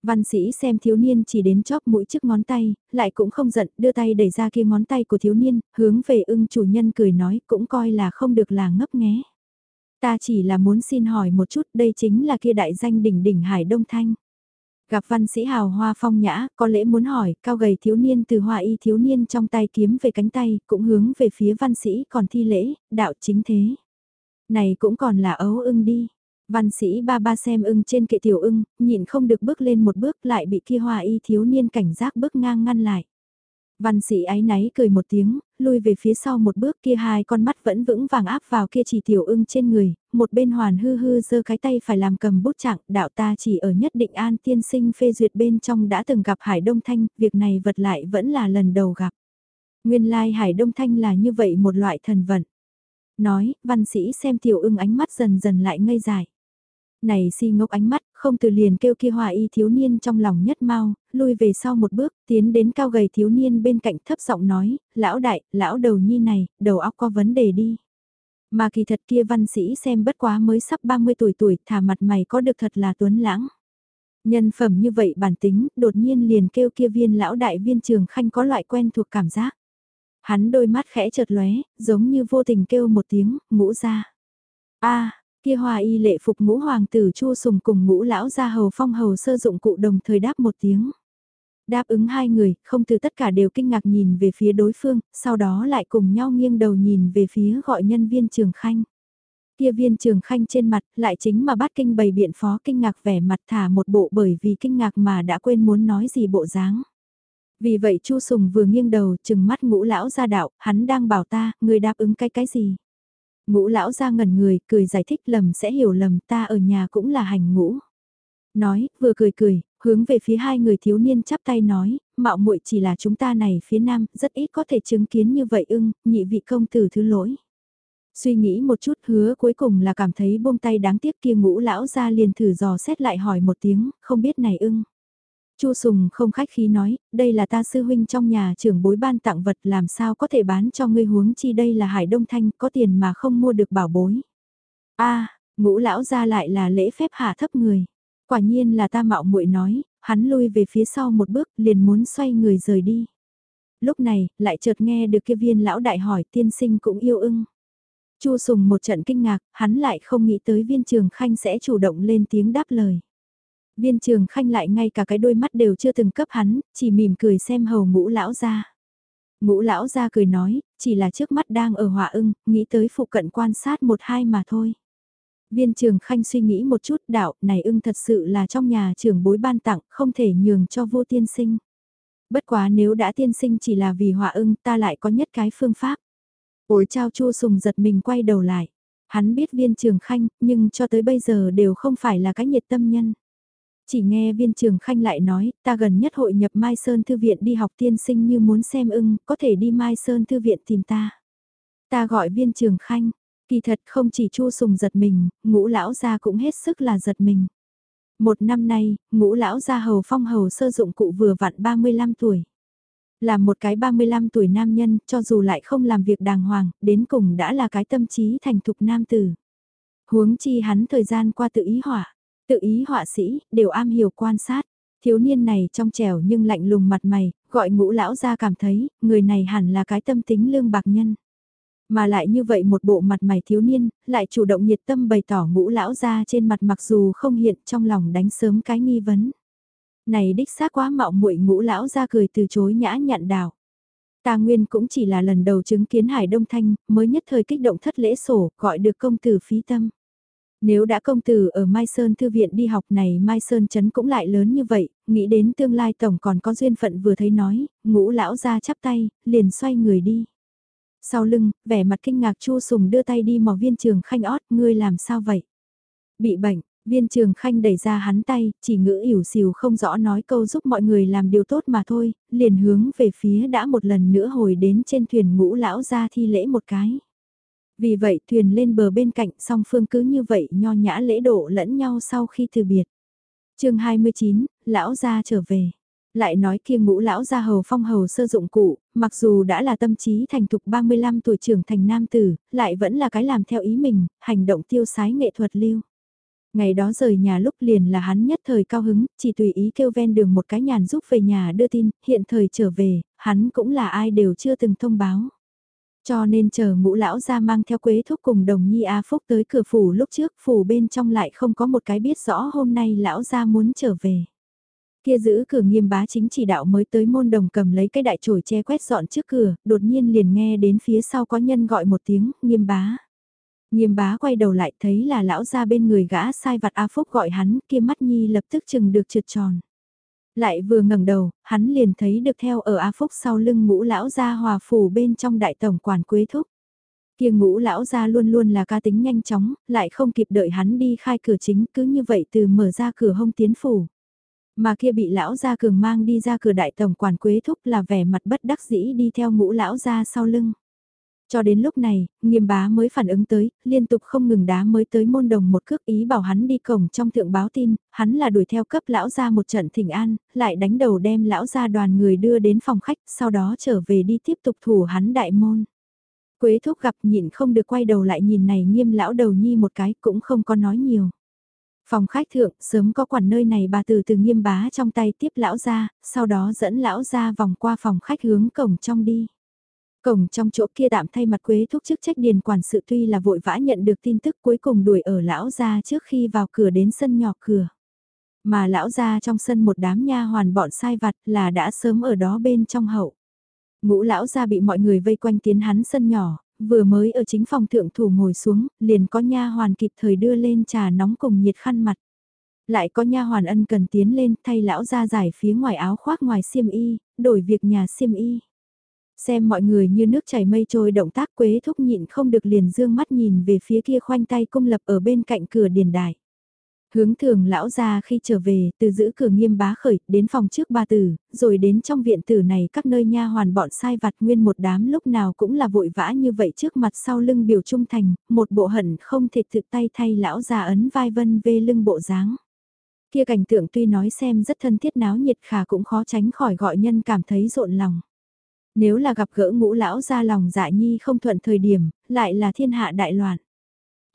Văn sĩ xem thiếu niên chỉ đến chóp mũi trước ngón tay, lại cũng không giận, đưa tay đẩy ra kia ngón tay của thiếu niên, hướng về ưng chủ nhân cười nói cũng coi là không được là ngấp nghé. Ta chỉ là muốn xin hỏi một chút, đây chính là kia đại danh đỉnh đỉnh Hải Đông Thanh. Gặp văn sĩ hào hoa phong nhã, có lẽ muốn hỏi, cao gầy thiếu niên từ hoa y thiếu niên trong tay kiếm về cánh tay, cũng hướng về phía văn sĩ còn thi lễ, đạo chính thế. Này cũng còn là ấu ưng đi, Văn sĩ ba ba xem ưng trên kệ tiểu ưng, nhịn không được bước lên một bước lại bị kia hòa y thiếu niên cảnh giác bước ngang ngăn lại. Văn sĩ ái náy cười một tiếng, lui về phía sau một bước kia hai con mắt vẫn vững vàng áp vào kia chỉ tiểu ưng trên người, một bên hoàn hư hư giơ cái tay phải làm cầm bút trạng, đạo ta chỉ ở nhất định an tiên sinh phê duyệt bên trong đã từng gặp Hải Đông Thanh, việc này vật lại vẫn là lần đầu gặp. Nguyên lai Hải Đông Thanh là như vậy một loại thần vận. Nói, văn sĩ xem tiểu ưng ánh mắt dần dần lại ngây dài. Này si ngốc ánh mắt, không từ liền kêu kia hòa y thiếu niên trong lòng nhất mau, lui về sau một bước, tiến đến cao gầy thiếu niên bên cạnh thấp giọng nói, lão đại, lão đầu nhi này, đầu óc có vấn đề đi. Mà kỳ thật kia văn sĩ xem bất quá mới sắp 30 tuổi tuổi, thả mặt mày có được thật là tuấn lãng. Nhân phẩm như vậy bản tính, đột nhiên liền kêu kia viên lão đại viên trường khanh có loại quen thuộc cảm giác. Hắn đôi mắt khẽ chợt lóe, giống như vô tình kêu một tiếng, ngũ ra. a kia hòa y lệ phục ngũ hoàng tử chu sùng cùng ngũ lão gia hầu phong hầu sơ dụng cụ đồng thời đáp một tiếng. Đáp ứng hai người, không từ tất cả đều kinh ngạc nhìn về phía đối phương, sau đó lại cùng nhau nghiêng đầu nhìn về phía gọi nhân viên trường khanh. Kia viên trường khanh trên mặt, lại chính mà bắt kinh bày biện phó kinh ngạc vẻ mặt thả một bộ bởi vì kinh ngạc mà đã quên muốn nói gì bộ dáng. Vì vậy Chu Sùng vừa nghiêng đầu chừng mắt ngũ lão ra đạo, hắn đang bảo ta, người đáp ứng cái cái gì. Ngũ lão ra ngẩn người, cười giải thích lầm sẽ hiểu lầm ta ở nhà cũng là hành ngũ. Nói, vừa cười cười, hướng về phía hai người thiếu niên chắp tay nói, mạo muội chỉ là chúng ta này phía nam, rất ít có thể chứng kiến như vậy ưng, nhị vị công tử thứ lỗi. Suy nghĩ một chút hứa cuối cùng là cảm thấy buông tay đáng tiếc kia ngũ lão ra liền thử dò xét lại hỏi một tiếng, không biết này ưng. Chu Sùng không khách khí nói, đây là ta sư huynh trong nhà trưởng bối ban tặng vật làm sao có thể bán cho ngươi huống chi đây là Hải Đông Thanh, có tiền mà không mua được bảo bối. a ngũ lão ra lại là lễ phép hạ thấp người. Quả nhiên là ta mạo muội nói, hắn lui về phía sau một bước liền muốn xoay người rời đi. Lúc này, lại chợt nghe được kia viên lão đại hỏi tiên sinh cũng yêu ưng. Chu Sùng một trận kinh ngạc, hắn lại không nghĩ tới viên trường khanh sẽ chủ động lên tiếng đáp lời. Viên trường khanh lại ngay cả cái đôi mắt đều chưa từng cấp hắn, chỉ mỉm cười xem hầu ngũ lão ra. Ngũ lão ra cười nói, chỉ là trước mắt đang ở hỏa ưng, nghĩ tới phụ cận quan sát một hai mà thôi. Viên trường khanh suy nghĩ một chút đạo, này ưng thật sự là trong nhà trưởng bối ban tặng, không thể nhường cho vô tiên sinh. Bất quá nếu đã tiên sinh chỉ là vì hỏa ưng ta lại có nhất cái phương pháp. Ôi trao chua sùng giật mình quay đầu lại. Hắn biết viên trường khanh, nhưng cho tới bây giờ đều không phải là cái nhiệt tâm nhân. Chỉ nghe viên trường khanh lại nói, ta gần nhất hội nhập Mai Sơn Thư Viện đi học tiên sinh như muốn xem ưng, có thể đi Mai Sơn Thư Viện tìm ta. Ta gọi viên trường khanh, kỳ thật không chỉ chu sùng giật mình, ngũ lão gia cũng hết sức là giật mình. Một năm nay, ngũ lão gia hầu phong hầu sơ dụng cụ vừa vặn 35 tuổi. Là một cái 35 tuổi nam nhân, cho dù lại không làm việc đàng hoàng, đến cùng đã là cái tâm trí thành thục nam tử. Huống chi hắn thời gian qua tự ý hỏa, tự ý họa sĩ, đều am hiểu quan sát. Thiếu niên này trong trẻo nhưng lạnh lùng mặt mày, gọi ngũ lão ra cảm thấy, người này hẳn là cái tâm tính lương bạc nhân. Mà lại như vậy một bộ mặt mày thiếu niên, lại chủ động nhiệt tâm bày tỏ ngũ lão ra trên mặt mặc dù không hiện trong lòng đánh sớm cái nghi vấn. Này đích xác quá mạo muội ngũ lão ra cười từ chối nhã nhặn đào. Ta nguyên cũng chỉ là lần đầu chứng kiến Hải Đông Thanh, mới nhất thời kích động thất lễ sổ, gọi được công tử phí tâm. Nếu đã công tử ở Mai Sơn Thư viện đi học này Mai Sơn Trấn cũng lại lớn như vậy, nghĩ đến tương lai tổng còn có duyên phận vừa thấy nói, ngũ lão ra chắp tay, liền xoay người đi. Sau lưng, vẻ mặt kinh ngạc Chu Sùng đưa tay đi mò viên trường khanh ót, ngươi làm sao vậy? Bị bệnh, viên trường khanh đẩy ra hắn tay, chỉ ngữ ỉu xìu không rõ nói câu giúp mọi người làm điều tốt mà thôi, liền hướng về phía đã một lần nữa hồi đến trên thuyền ngũ lão ra thi lễ một cái. Vì vậy thuyền lên bờ bên cạnh song phương cứ như vậy nho nhã lễ độ lẫn nhau sau khi từ biệt. chương 29, lão gia trở về. Lại nói kia ngũ lão gia hầu phong hầu sơ dụng cụ, mặc dù đã là tâm trí thành thục 35 tuổi trưởng thành nam tử, lại vẫn là cái làm theo ý mình, hành động tiêu sái nghệ thuật lưu. Ngày đó rời nhà lúc liền là hắn nhất thời cao hứng, chỉ tùy ý kêu ven đường một cái nhàn giúp về nhà đưa tin, hiện thời trở về, hắn cũng là ai đều chưa từng thông báo. Cho nên chờ ngũ lão ra mang theo quế thúc cùng đồng nhi A Phúc tới cửa phủ lúc trước phủ bên trong lại không có một cái biết rõ hôm nay lão ra muốn trở về. Kia giữ cửa nghiêm bá chính chỉ đạo mới tới môn đồng cầm lấy cái đại chổi che quét dọn trước cửa, đột nhiên liền nghe đến phía sau có nhân gọi một tiếng, nghiêm bá. Nghiêm bá quay đầu lại thấy là lão ra bên người gã sai vặt A Phúc gọi hắn, kia mắt nhi lập tức chừng được trượt tròn. Lại vừa ngẩng đầu, hắn liền thấy được theo ở A Phúc sau lưng ngũ lão gia hòa phủ bên trong đại tổng quản quế thúc. Kia ngũ lão gia luôn luôn là ca tính nhanh chóng, lại không kịp đợi hắn đi khai cửa chính cứ như vậy từ mở ra cửa hông tiến phủ. Mà kia bị lão gia cường mang đi ra cửa đại tổng quản quế thúc là vẻ mặt bất đắc dĩ đi theo ngũ lão gia sau lưng. Cho đến lúc này, nghiêm bá mới phản ứng tới, liên tục không ngừng đá mới tới môn đồng một cước ý bảo hắn đi cổng trong thượng báo tin, hắn là đuổi theo cấp lão ra một trận thỉnh an, lại đánh đầu đem lão ra đoàn người đưa đến phòng khách, sau đó trở về đi tiếp tục thủ hắn đại môn. Quế thúc gặp nhịn không được quay đầu lại nhìn này nghiêm lão đầu nhi một cái cũng không có nói nhiều. Phòng khách thượng, sớm có quản nơi này bà từ từ nghiêm bá trong tay tiếp lão ra, sau đó dẫn lão ra vòng qua phòng khách hướng cổng trong đi. Cổng trong chỗ kia tạm thay mặt quế thúc chức trách điền quản sự tuy là vội vã nhận được tin tức cuối cùng đuổi ở lão ra trước khi vào cửa đến sân nhỏ cửa. Mà lão ra trong sân một đám nha hoàn bọn sai vặt là đã sớm ở đó bên trong hậu. Ngũ lão ra bị mọi người vây quanh tiến hắn sân nhỏ, vừa mới ở chính phòng thượng thủ ngồi xuống, liền có nha hoàn kịp thời đưa lên trà nóng cùng nhiệt khăn mặt. Lại có nha hoàn ân cần tiến lên thay lão ra giải phía ngoài áo khoác ngoài xiêm y, đổi việc nhà xiêm y. Xem mọi người như nước chảy mây trôi động tác quế thúc nhịn không được liền dương mắt nhìn về phía kia khoanh tay cung lập ở bên cạnh cửa điền đài Hướng thường lão ra khi trở về, từ giữ cửa nghiêm bá khởi, đến phòng trước ba tử, rồi đến trong viện tử này các nơi nha hoàn bọn sai vặt nguyên một đám lúc nào cũng là vội vã như vậy trước mặt sau lưng biểu trung thành, một bộ hận không thể thực tay thay lão già ấn vai vân về lưng bộ dáng. Kia cảnh tượng tuy nói xem rất thân thiết náo nhiệt khả cũng khó tránh khỏi gọi nhân cảm thấy rộn lòng. Nếu là gặp gỡ ngũ lão ra lòng dạ nhi không thuận thời điểm, lại là thiên hạ đại loạn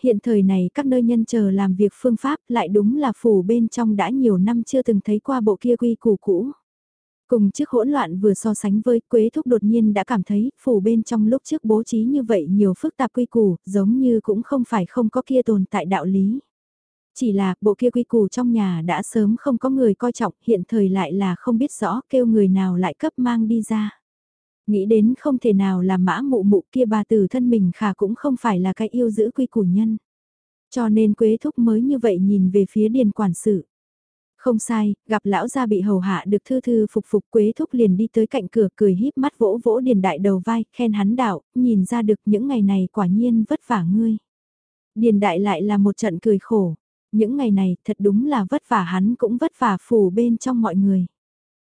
hiện thời này các nơi nhân chờ làm việc phương pháp lại đúng là phủ bên trong đã nhiều năm chưa từng thấy qua bộ kia quy củ cũ. Cùng trước hỗn loạn vừa so sánh với Quế Thúc đột nhiên đã cảm thấy phủ bên trong lúc trước bố trí như vậy nhiều phức tạp quy củ giống như cũng không phải không có kia tồn tại đạo lý. Chỉ là bộ kia quy củ trong nhà đã sớm không có người coi trọng hiện thời lại là không biết rõ kêu người nào lại cấp mang đi ra. Nghĩ đến không thể nào là mã mụ mụ kia bà tử thân mình khả cũng không phải là cái yêu giữ quy củ nhân. Cho nên Quế Thúc mới như vậy nhìn về phía điền quản sự. Không sai, gặp lão gia bị hầu hạ được thư thư phục phục Quế Thúc liền đi tới cạnh cửa cười híp mắt vỗ vỗ điền đại đầu vai, khen hắn đạo, nhìn ra được những ngày này quả nhiên vất vả ngươi. Điền đại lại là một trận cười khổ, những ngày này thật đúng là vất vả hắn cũng vất vả phủ bên trong mọi người.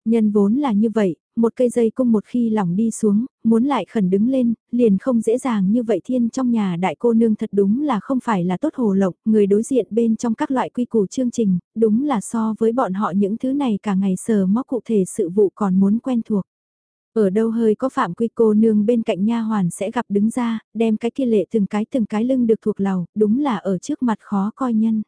Nhân vốn là như vậy, một cây dây cung một khi lỏng đi xuống, muốn lại khẩn đứng lên, liền không dễ dàng như vậy thiên trong nhà đại cô nương thật đúng là không phải là tốt hồ lộc, người đối diện bên trong các loại quy củ chương trình, đúng là so với bọn họ những thứ này cả ngày sờ móc cụ thể sự vụ còn muốn quen thuộc. Ở đâu hơi có phạm quy cô nương bên cạnh nha hoàn sẽ gặp đứng ra, đem cái kia lệ từng cái từng cái lưng được thuộc lầu, đúng là ở trước mặt khó coi nhân.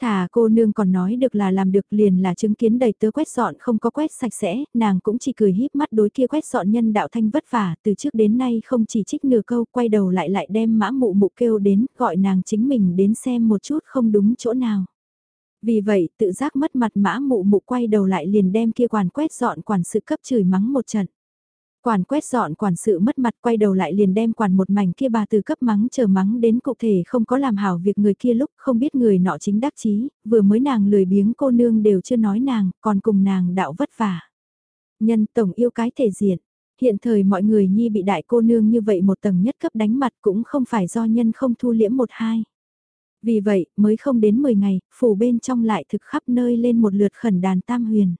Thả cô nương còn nói được là làm được liền là chứng kiến đầy tớ quét dọn không có quét sạch sẽ, nàng cũng chỉ cười híp mắt đối kia quét dọn nhân đạo thanh vất vả, từ trước đến nay không chỉ trích nửa câu, quay đầu lại lại đem mã mụ mụ kêu đến, gọi nàng chính mình đến xem một chút không đúng chỗ nào. Vì vậy, tự giác mất mặt mã mụ mụ quay đầu lại liền đem kia quản quét dọn quản sự cấp chửi mắng một trận. Quản quét dọn quản sự mất mặt quay đầu lại liền đem quản một mảnh kia bà từ cấp mắng chờ mắng đến cụ thể không có làm hảo việc người kia lúc không biết người nọ chính đắc chí vừa mới nàng lười biếng cô nương đều chưa nói nàng, còn cùng nàng đạo vất vả. Nhân tổng yêu cái thể diện, hiện thời mọi người nhi bị đại cô nương như vậy một tầng nhất cấp đánh mặt cũng không phải do nhân không thu liễm một hai. Vì vậy, mới không đến 10 ngày, phủ bên trong lại thực khắp nơi lên một lượt khẩn đàn tam huyền.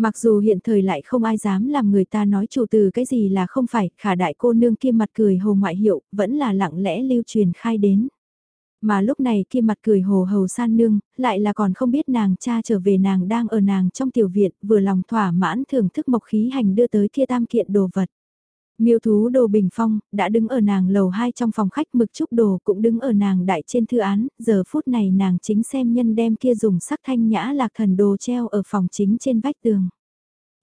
Mặc dù hiện thời lại không ai dám làm người ta nói chủ từ cái gì là không phải, khả đại cô nương kia mặt cười hồ ngoại hiệu, vẫn là lặng lẽ lưu truyền khai đến. Mà lúc này kia mặt cười hồ hầu san nương, lại là còn không biết nàng cha trở về nàng đang ở nàng trong tiểu viện, vừa lòng thỏa mãn thưởng thức mộc khí hành đưa tới kia tam kiện đồ vật. Miêu thú đồ bình phong, đã đứng ở nàng lầu hai trong phòng khách mực trúc đồ cũng đứng ở nàng đại trên thư án, giờ phút này nàng chính xem nhân đem kia dùng sắc thanh nhã lạc thần đồ treo ở phòng chính trên vách tường.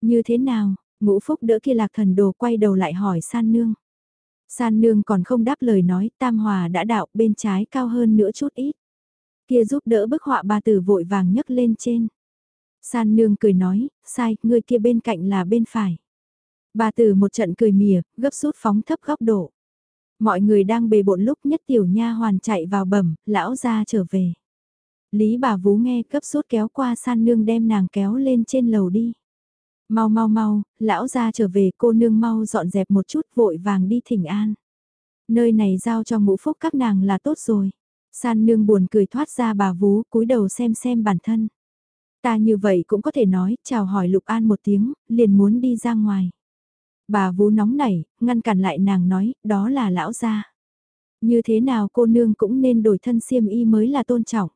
Như thế nào, ngũ phúc đỡ kia lạc thần đồ quay đầu lại hỏi san nương. San nương còn không đáp lời nói, tam hòa đã đạo bên trái cao hơn nữa chút ít. Kia giúp đỡ bức họa bà tử vội vàng nhấc lên trên. San nương cười nói, sai, người kia bên cạnh là bên phải. Bà từ một trận cười mỉa, gấp rút phóng thấp góc độ. Mọi người đang bề bộn lúc nhất tiểu nha hoàn chạy vào bẩm, lão ra trở về. Lý bà vú nghe cấp rút kéo qua san nương đem nàng kéo lên trên lầu đi. Mau mau mau, lão ra trở về cô nương mau dọn dẹp một chút vội vàng đi thỉnh an. Nơi này giao cho ngũ phúc các nàng là tốt rồi. San nương buồn cười thoát ra bà vú cúi đầu xem xem bản thân. Ta như vậy cũng có thể nói chào hỏi Lục An một tiếng, liền muốn đi ra ngoài. Bà vú nóng nảy, ngăn cản lại nàng nói, đó là lão gia. Như thế nào cô nương cũng nên đổi thân xiêm y mới là tôn trọng.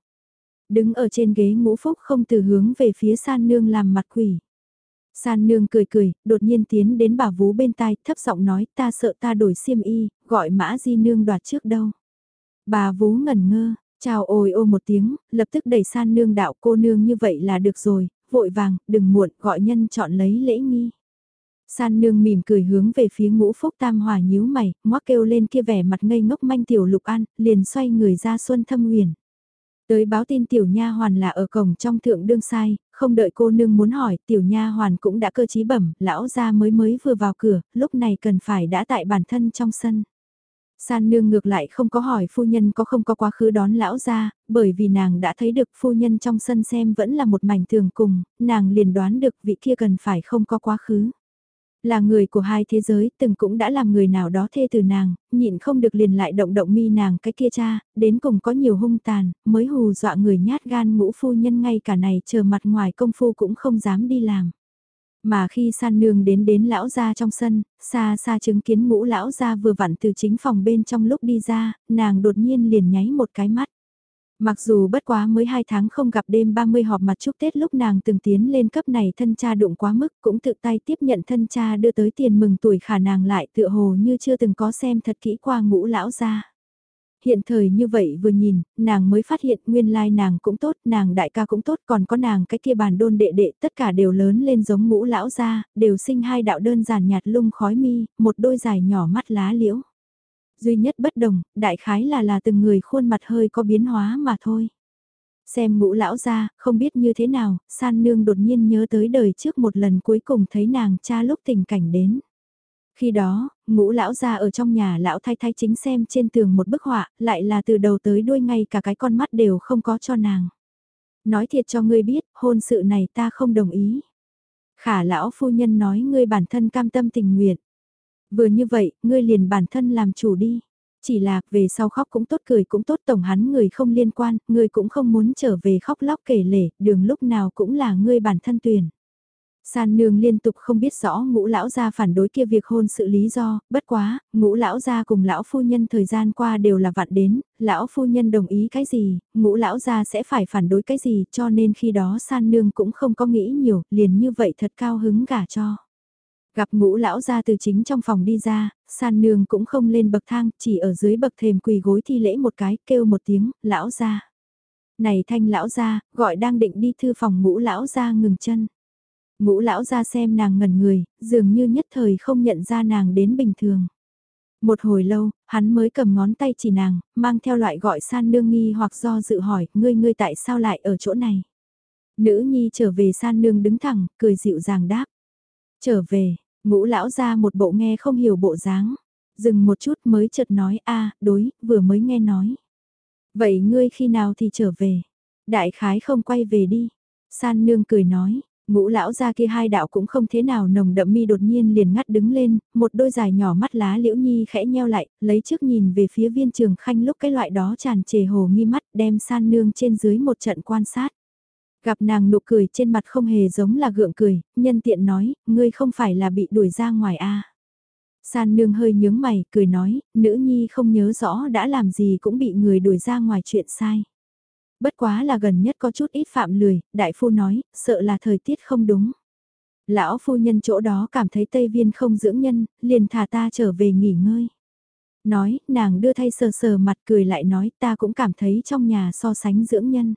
Đứng ở trên ghế ngũ phúc không từ hướng về phía san nương làm mặt quỷ. San nương cười cười, đột nhiên tiến đến bà vú bên tai, thấp giọng nói ta sợ ta đổi xiêm y, gọi mã di nương đoạt trước đâu. Bà vú ngẩn ngơ, chào ôi ô một tiếng, lập tức đẩy san nương đạo cô nương như vậy là được rồi, vội vàng, đừng muộn, gọi nhân chọn lấy lễ nghi. San nương mỉm cười hướng về phía ngũ phúc tam hòa nhíu mày, ngoác kêu lên kia vẻ mặt ngây ngốc manh tiểu lục an, liền xoay người ra xuân thâm huyền. Tới báo tin tiểu nha hoàn là ở cổng trong thượng đương sai, không đợi cô nương muốn hỏi, tiểu nha hoàn cũng đã cơ trí bẩm, lão gia mới mới vừa vào cửa, lúc này cần phải đã tại bản thân trong sân. San nương ngược lại không có hỏi phu nhân có không có quá khứ đón lão ra, bởi vì nàng đã thấy được phu nhân trong sân xem vẫn là một mảnh thường cùng, nàng liền đoán được vị kia cần phải không có quá khứ. Là người của hai thế giới, từng cũng đã làm người nào đó thê từ nàng, nhịn không được liền lại động động mi nàng cái kia cha, đến cùng có nhiều hung tàn, mới hù dọa người nhát gan ngũ phu nhân ngay cả này chờ mặt ngoài công phu cũng không dám đi làm. Mà khi san nương đến đến lão gia trong sân, xa xa chứng kiến ngũ lão gia vừa vặn từ chính phòng bên trong lúc đi ra, nàng đột nhiên liền nháy một cái mắt. Mặc dù bất quá mới 2 tháng không gặp đêm 30 họp mặt chúc Tết lúc nàng từng tiến lên cấp này thân cha đụng quá mức cũng tự tay tiếp nhận thân cha đưa tới tiền mừng tuổi khả nàng lại tựa hồ như chưa từng có xem thật kỹ qua ngũ lão ra. Hiện thời như vậy vừa nhìn, nàng mới phát hiện nguyên lai nàng cũng tốt, nàng đại ca cũng tốt, còn có nàng cái kia bàn đôn đệ đệ tất cả đều lớn lên giống ngũ lão ra, đều sinh hai đạo đơn giản nhạt lung khói mi, một đôi dài nhỏ mắt lá liễu duy nhất bất đồng, đại khái là là từng người khuôn mặt hơi có biến hóa mà thôi. Xem ngũ lão ra, không biết như thế nào, san nương đột nhiên nhớ tới đời trước một lần cuối cùng thấy nàng cha lúc tình cảnh đến. Khi đó, ngũ lão ra ở trong nhà lão thay thay chính xem trên tường một bức họa, lại là từ đầu tới đuôi ngay cả cái con mắt đều không có cho nàng. Nói thiệt cho ngươi biết, hôn sự này ta không đồng ý. Khả lão phu nhân nói ngươi bản thân cam tâm tình nguyện. Vừa như vậy, ngươi liền bản thân làm chủ đi. Chỉ là, về sau khóc cũng tốt cười cũng tốt tổng hắn người không liên quan, ngươi cũng không muốn trở về khóc lóc kể lể, đường lúc nào cũng là ngươi bản thân tuyển. San nương liên tục không biết rõ ngũ lão gia phản đối kia việc hôn sự lý do, bất quá, ngũ lão gia cùng lão phu nhân thời gian qua đều là vặn đến, lão phu nhân đồng ý cái gì, ngũ lão gia sẽ phải phản đối cái gì cho nên khi đó san nương cũng không có nghĩ nhiều, liền như vậy thật cao hứng gả cho. Gặp ngũ lão ra từ chính trong phòng đi ra, san nương cũng không lên bậc thang, chỉ ở dưới bậc thềm quỳ gối thi lễ một cái, kêu một tiếng, lão ra. Này thanh lão ra, gọi đang định đi thư phòng ngũ lão ra ngừng chân. Ngũ lão ra xem nàng ngẩn người, dường như nhất thời không nhận ra nàng đến bình thường. Một hồi lâu, hắn mới cầm ngón tay chỉ nàng, mang theo loại gọi san nương nghi hoặc do dự hỏi, ngươi ngươi tại sao lại ở chỗ này? Nữ nhi trở về san nương đứng thẳng, cười dịu dàng đáp. Trở về, ngũ lão ra một bộ nghe không hiểu bộ dáng. Dừng một chút mới chợt nói a đối, vừa mới nghe nói. Vậy ngươi khi nào thì trở về? Đại khái không quay về đi. San nương cười nói, ngũ lão ra kia hai đạo cũng không thế nào nồng đậm mi đột nhiên liền ngắt đứng lên, một đôi dài nhỏ mắt lá liễu nhi khẽ nheo lại, lấy trước nhìn về phía viên trường khanh lúc cái loại đó tràn trề hồ nghi mắt đem san nương trên dưới một trận quan sát. Gặp nàng nụ cười trên mặt không hề giống là gượng cười, nhân tiện nói, ngươi không phải là bị đuổi ra ngoài a à. San nương hơi nhướng mày, cười nói, nữ nhi không nhớ rõ đã làm gì cũng bị người đuổi ra ngoài chuyện sai. Bất quá là gần nhất có chút ít phạm lười, đại phu nói, sợ là thời tiết không đúng. Lão phu nhân chỗ đó cảm thấy Tây Viên không dưỡng nhân, liền thả ta trở về nghỉ ngơi. Nói, nàng đưa thay sờ sờ mặt cười lại nói ta cũng cảm thấy trong nhà so sánh dưỡng nhân.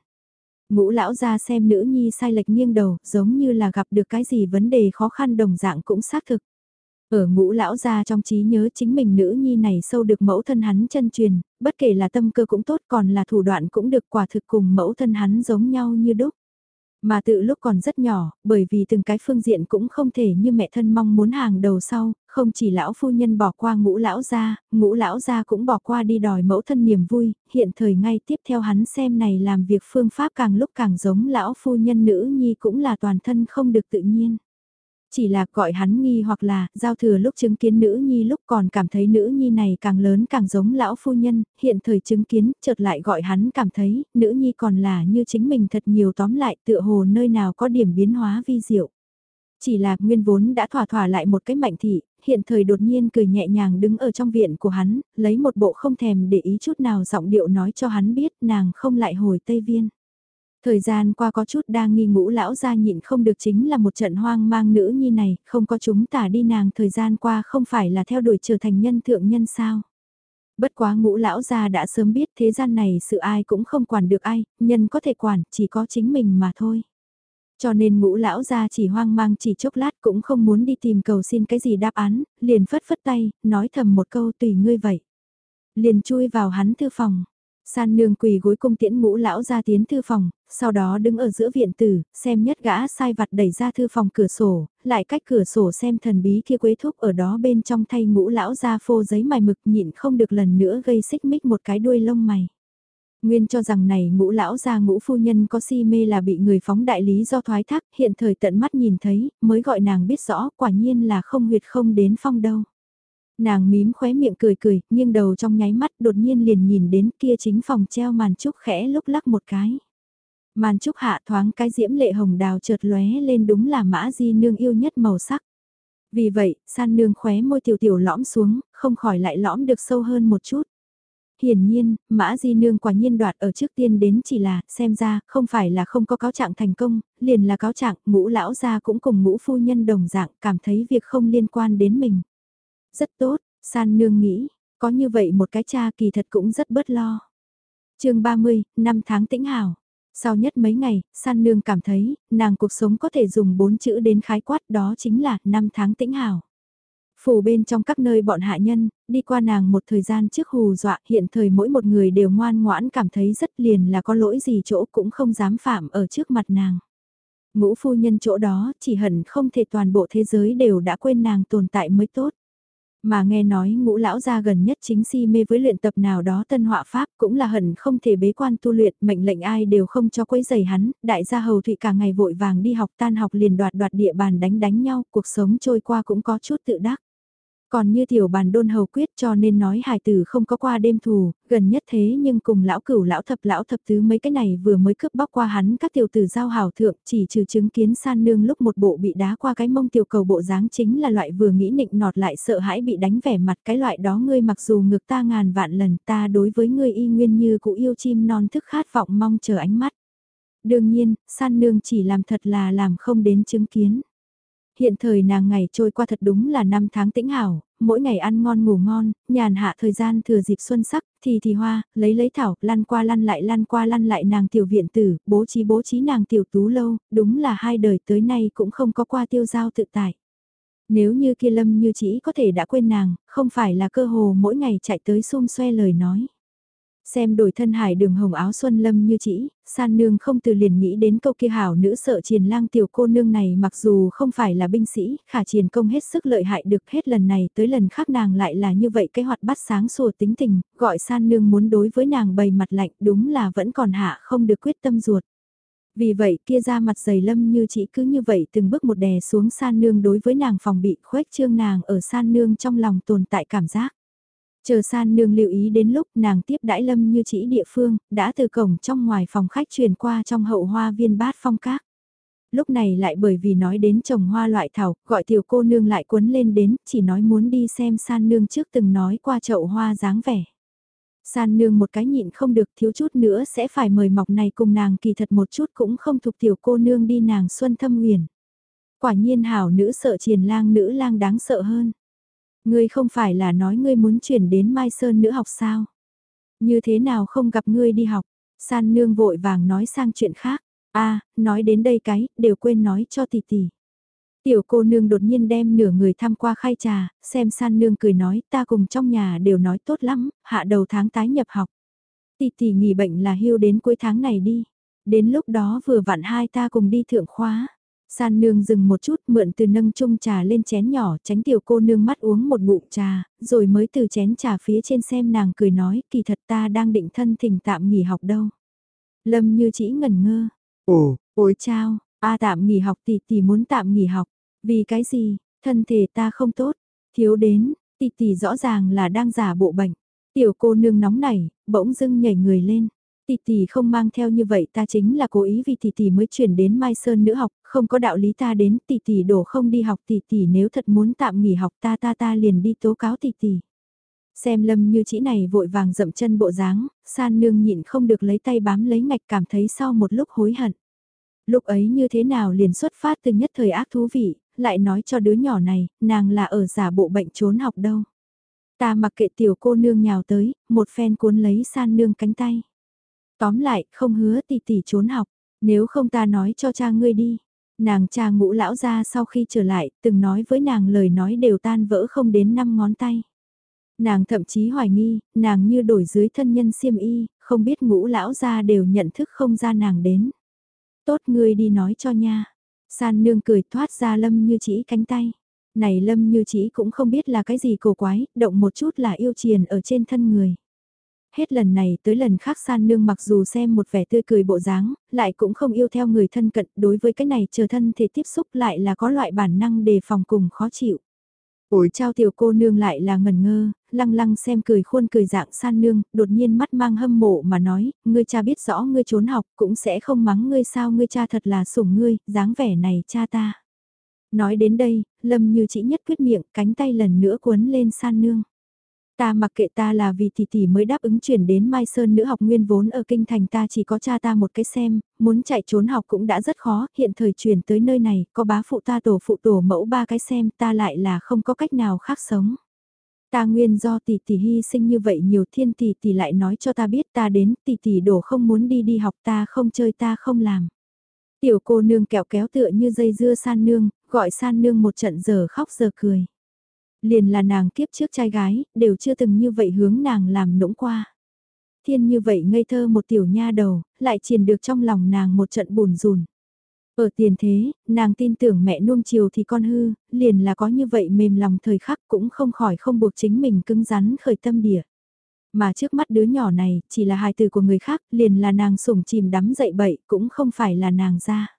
Ngũ lão ra xem nữ nhi sai lệch nghiêng đầu, giống như là gặp được cái gì vấn đề khó khăn đồng dạng cũng xác thực. Ở ngũ lão ra trong trí nhớ chính mình nữ nhi này sâu được mẫu thân hắn chân truyền, bất kể là tâm cơ cũng tốt còn là thủ đoạn cũng được quả thực cùng mẫu thân hắn giống nhau như đúc. Mà tự lúc còn rất nhỏ, bởi vì từng cái phương diện cũng không thể như mẹ thân mong muốn hàng đầu sau, không chỉ lão phu nhân bỏ qua ngũ lão gia, ngũ lão gia cũng bỏ qua đi đòi mẫu thân niềm vui, hiện thời ngay tiếp theo hắn xem này làm việc phương pháp càng lúc càng giống lão phu nhân nữ nhi cũng là toàn thân không được tự nhiên. Chỉ là gọi hắn nghi hoặc là, giao thừa lúc chứng kiến nữ nhi lúc còn cảm thấy nữ nhi này càng lớn càng giống lão phu nhân, hiện thời chứng kiến, chợt lại gọi hắn cảm thấy, nữ nhi còn là như chính mình thật nhiều tóm lại tựa hồ nơi nào có điểm biến hóa vi diệu. Chỉ là nguyên vốn đã thỏa thỏa lại một cái mạnh thị, hiện thời đột nhiên cười nhẹ nhàng đứng ở trong viện của hắn, lấy một bộ không thèm để ý chút nào giọng điệu nói cho hắn biết nàng không lại hồi Tây Viên. Thời gian qua có chút đang nghi ngũ lão ra nhịn không được chính là một trận hoang mang nữ nhi này, không có chúng tả đi nàng thời gian qua không phải là theo đuổi trở thành nhân thượng nhân sao. Bất quá ngũ lão gia đã sớm biết thế gian này sự ai cũng không quản được ai, nhân có thể quản, chỉ có chính mình mà thôi. Cho nên ngũ lão gia chỉ hoang mang chỉ chốc lát cũng không muốn đi tìm cầu xin cái gì đáp án, liền phất phất tay, nói thầm một câu tùy ngươi vậy. Liền chui vào hắn thư phòng. San nương quỳ gối cung tiễn ngũ lão ra tiến thư phòng, sau đó đứng ở giữa viện tử, xem nhất gã sai vặt đẩy ra thư phòng cửa sổ, lại cách cửa sổ xem thần bí kia quế thúc ở đó bên trong thay ngũ lão ra phô giấy mài mực nhịn không được lần nữa gây xích mích một cái đuôi lông mày. Nguyên cho rằng này ngũ lão gia ngũ phu nhân có si mê là bị người phóng đại lý do thoái thác, hiện thời tận mắt nhìn thấy, mới gọi nàng biết rõ quả nhiên là không huyệt không đến phong đâu. Nàng mím khóe miệng cười cười, nghiêng đầu trong nháy mắt đột nhiên liền nhìn đến kia chính phòng treo màn trúc khẽ lúc lắc một cái. Màn trúc hạ thoáng cái diễm lệ hồng đào chợt lóe lên đúng là mã di nương yêu nhất màu sắc. Vì vậy, san nương khóe môi tiểu tiểu lõm xuống, không khỏi lại lõm được sâu hơn một chút. Hiển nhiên, Mã Di Nương quả nhiên đoạt ở trước tiên đến chỉ là, xem ra, không phải là không có cáo trạng thành công, liền là cáo trạng, ngũ lão gia cũng cùng ngũ phu nhân đồng dạng, cảm thấy việc không liên quan đến mình. Rất tốt, San Nương nghĩ, có như vậy một cái cha kỳ thật cũng rất bớt lo. chương 30, năm tháng tĩnh hào. Sau nhất mấy ngày, San Nương cảm thấy, nàng cuộc sống có thể dùng bốn chữ đến khái quát đó chính là năm tháng tĩnh hào. Phủ bên trong các nơi bọn hạ nhân, đi qua nàng một thời gian trước hù dọa hiện thời mỗi một người đều ngoan ngoãn cảm thấy rất liền là có lỗi gì chỗ cũng không dám phạm ở trước mặt nàng. Ngũ phu nhân chỗ đó chỉ hận không thể toàn bộ thế giới đều đã quên nàng tồn tại mới tốt. Mà nghe nói ngũ lão gia gần nhất chính si mê với luyện tập nào đó tân họa pháp cũng là hận không thể bế quan tu luyện mệnh lệnh ai đều không cho quấy giày hắn, đại gia hầu thụy cả ngày vội vàng đi học tan học liền đoạt đoạt địa bàn đánh đánh nhau, cuộc sống trôi qua cũng có chút tự đắc. Còn như tiểu bàn đôn hầu quyết cho nên nói hài tử không có qua đêm thù, gần nhất thế nhưng cùng lão cửu lão thập lão thập tứ mấy cái này vừa mới cướp bóc qua hắn các tiểu tử giao hào thượng chỉ trừ chứng kiến san nương lúc một bộ bị đá qua cái mông tiểu cầu bộ dáng chính là loại vừa nghĩ nịnh nọt lại sợ hãi bị đánh vẻ mặt cái loại đó ngươi mặc dù ngược ta ngàn vạn lần ta đối với ngươi y nguyên như cụ yêu chim non thức khát vọng mong chờ ánh mắt. Đương nhiên, san nương chỉ làm thật là làm không đến chứng kiến. Hiện thời nàng ngày trôi qua thật đúng là năm tháng tĩnh hảo, mỗi ngày ăn ngon ngủ ngon, nhàn hạ thời gian thừa dịp xuân sắc, thì thì hoa, lấy lấy thảo, lăn qua lăn lại lăn qua lăn lại nàng tiểu viện tử, bố trí bố trí nàng tiểu tú lâu, đúng là hai đời tới nay cũng không có qua tiêu giao tự tại. Nếu như kia lâm như chỉ có thể đã quên nàng, không phải là cơ hồ mỗi ngày chạy tới xung xoe lời nói. Xem đổi thân hải đường hồng áo xuân lâm như chỉ, san nương không từ liền nghĩ đến câu kia hảo nữ sợ triền lang tiểu cô nương này mặc dù không phải là binh sĩ, khả triền công hết sức lợi hại được hết lần này tới lần khác nàng lại là như vậy cái hoạt bắt sáng sủa tính tình, gọi san nương muốn đối với nàng bày mặt lạnh đúng là vẫn còn hạ không được quyết tâm ruột. Vì vậy kia ra mặt dày lâm như chỉ cứ như vậy từng bước một đè xuống san nương đối với nàng phòng bị khuếch trương nàng ở san nương trong lòng tồn tại cảm giác. Chờ san nương lưu ý đến lúc nàng tiếp đãi lâm như chỉ địa phương, đã từ cổng trong ngoài phòng khách truyền qua trong hậu hoa viên bát phong các. Lúc này lại bởi vì nói đến trồng hoa loại thảo, gọi tiểu cô nương lại cuốn lên đến, chỉ nói muốn đi xem san nương trước từng nói qua chậu hoa dáng vẻ. San nương một cái nhịn không được thiếu chút nữa sẽ phải mời mọc này cùng nàng kỳ thật một chút cũng không thuộc tiểu cô nương đi nàng xuân thâm huyền. Quả nhiên hảo nữ sợ triền lang nữ lang đáng sợ hơn. Ngươi không phải là nói ngươi muốn chuyển đến Mai Sơn nữ học sao? Như thế nào không gặp ngươi đi học? San nương vội vàng nói sang chuyện khác. a nói đến đây cái, đều quên nói cho tỷ tỷ. Tiểu cô nương đột nhiên đem nửa người tham qua khai trà, xem san nương cười nói ta cùng trong nhà đều nói tốt lắm, hạ đầu tháng tái nhập học. Tỷ tỷ nghỉ bệnh là hưu đến cuối tháng này đi. Đến lúc đó vừa vặn hai ta cùng đi thượng khóa. San nương dừng một chút mượn từ nâng chung trà lên chén nhỏ tránh tiểu cô nương mắt uống một ngụm trà, rồi mới từ chén trà phía trên xem nàng cười nói kỳ thật ta đang định thân thỉnh tạm nghỉ học đâu. Lâm như chỉ ngẩn ngơ. Ồ, ôi chao, a tạm nghỉ học tỷ tỷ muốn tạm nghỉ học. Vì cái gì, thân thể ta không tốt, thiếu đến, tỷ tỷ rõ ràng là đang giả bộ bệnh. Tiểu cô nương nóng nảy, bỗng dưng nhảy người lên. Tỷ tỷ không mang theo như vậy ta chính là cố ý vì tỷ tỷ mới chuyển đến Mai Sơn nữ học, không có đạo lý ta đến tỷ tỷ đổ không đi học tỷ tỷ nếu thật muốn tạm nghỉ học ta ta ta liền đi tố cáo tỷ tỷ. Xem lâm như chỉ này vội vàng dậm chân bộ dáng, san nương nhịn không được lấy tay bám lấy ngạch cảm thấy sau một lúc hối hận. Lúc ấy như thế nào liền xuất phát từ nhất thời ác thú vị, lại nói cho đứa nhỏ này, nàng là ở giả bộ bệnh trốn học đâu. Ta mặc kệ tiểu cô nương nhào tới, một phen cuốn lấy san nương cánh tay. Tóm lại, không hứa tỷ tỷ trốn học, nếu không ta nói cho cha ngươi đi. Nàng cha ngũ lão ra sau khi trở lại, từng nói với nàng lời nói đều tan vỡ không đến năm ngón tay. Nàng thậm chí hoài nghi, nàng như đổi dưới thân nhân siêm y, không biết ngũ lão ra đều nhận thức không ra nàng đến. Tốt ngươi đi nói cho nha. San nương cười thoát ra lâm như chỉ cánh tay. Này lâm như chỉ cũng không biết là cái gì cổ quái, động một chút là yêu triền ở trên thân người. Hết lần này tới lần khác san nương mặc dù xem một vẻ tươi cười bộ dáng, lại cũng không yêu theo người thân cận, đối với cái này chờ thân thể tiếp xúc lại là có loại bản năng đề phòng cùng khó chịu. Ủi trao tiểu cô nương lại là ngần ngơ, lăng lăng xem cười khuôn cười dạng san nương, đột nhiên mắt mang hâm mộ mà nói, ngươi cha biết rõ ngươi trốn học cũng sẽ không mắng ngươi sao ngươi cha thật là sủng ngươi, dáng vẻ này cha ta. Nói đến đây, lâm như chỉ nhất quyết miệng, cánh tay lần nữa cuốn lên san nương. Ta mặc kệ ta là vì tỷ tỷ mới đáp ứng chuyển đến Mai Sơn nữ học nguyên vốn ở kinh thành ta chỉ có cha ta một cái xem, muốn chạy trốn học cũng đã rất khó, hiện thời chuyển tới nơi này, có bá phụ ta tổ phụ tổ mẫu ba cái xem, ta lại là không có cách nào khác sống. Ta nguyên do tỷ tỷ hy sinh như vậy nhiều thiên tỷ tỷ lại nói cho ta biết ta đến tỷ tỷ đổ không muốn đi đi học ta không chơi ta không làm. Tiểu cô nương kẹo kéo tựa như dây dưa san nương, gọi san nương một trận giờ khóc giờ cười liền là nàng kiếp trước trai gái, đều chưa từng như vậy hướng nàng làm nũng qua. Thiên như vậy ngây thơ một tiểu nha đầu, lại triền được trong lòng nàng một trận buồn rùn. Ở tiền thế, nàng tin tưởng mẹ nuông chiều thì con hư, liền là có như vậy mềm lòng thời khắc cũng không khỏi không buộc chính mình cứng rắn khởi tâm địa. Mà trước mắt đứa nhỏ này, chỉ là hài từ của người khác, liền là nàng sủng chìm đắm dậy bậy, cũng không phải là nàng ra.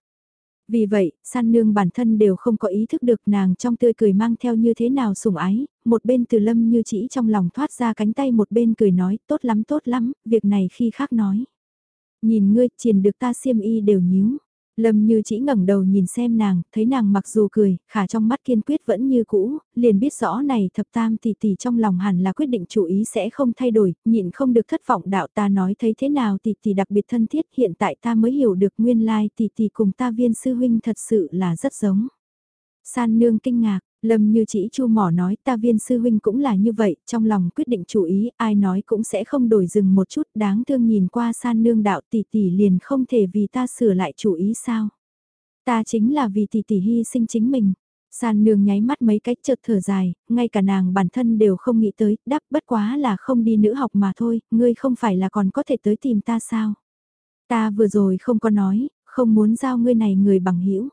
Vì vậy, san nương bản thân đều không có ý thức được nàng trong tươi cười mang theo như thế nào sủng ái, một bên từ lâm như chỉ trong lòng thoát ra cánh tay một bên cười nói tốt lắm tốt lắm, việc này khi khác nói. Nhìn ngươi, triền được ta xiêm y đều nhíu. Lâm như chỉ ngẩng đầu nhìn xem nàng, thấy nàng mặc dù cười, khả trong mắt kiên quyết vẫn như cũ, liền biết rõ này thập tam tỷ tỷ trong lòng hẳn là quyết định chủ ý sẽ không thay đổi, nhịn không được thất vọng đạo ta nói thấy thế nào tỷ tỷ đặc biệt thân thiết hiện tại ta mới hiểu được nguyên lai tỷ tỷ cùng ta viên sư huynh thật sự là rất giống. San nương kinh ngạc, Lâm như chỉ chu mỏ nói ta viên sư huynh cũng là như vậy, trong lòng quyết định chủ ý, ai nói cũng sẽ không đổi dừng một chút, đáng thương nhìn qua san nương đạo tỷ tỷ liền không thể vì ta sửa lại chủ ý sao. Ta chính là vì tỷ tỷ hy sinh chính mình. San nương nháy mắt mấy cách chợt thở dài, ngay cả nàng bản thân đều không nghĩ tới, đáp bất quá là không đi nữ học mà thôi, ngươi không phải là còn có thể tới tìm ta sao. Ta vừa rồi không có nói, không muốn giao ngươi này người bằng hữu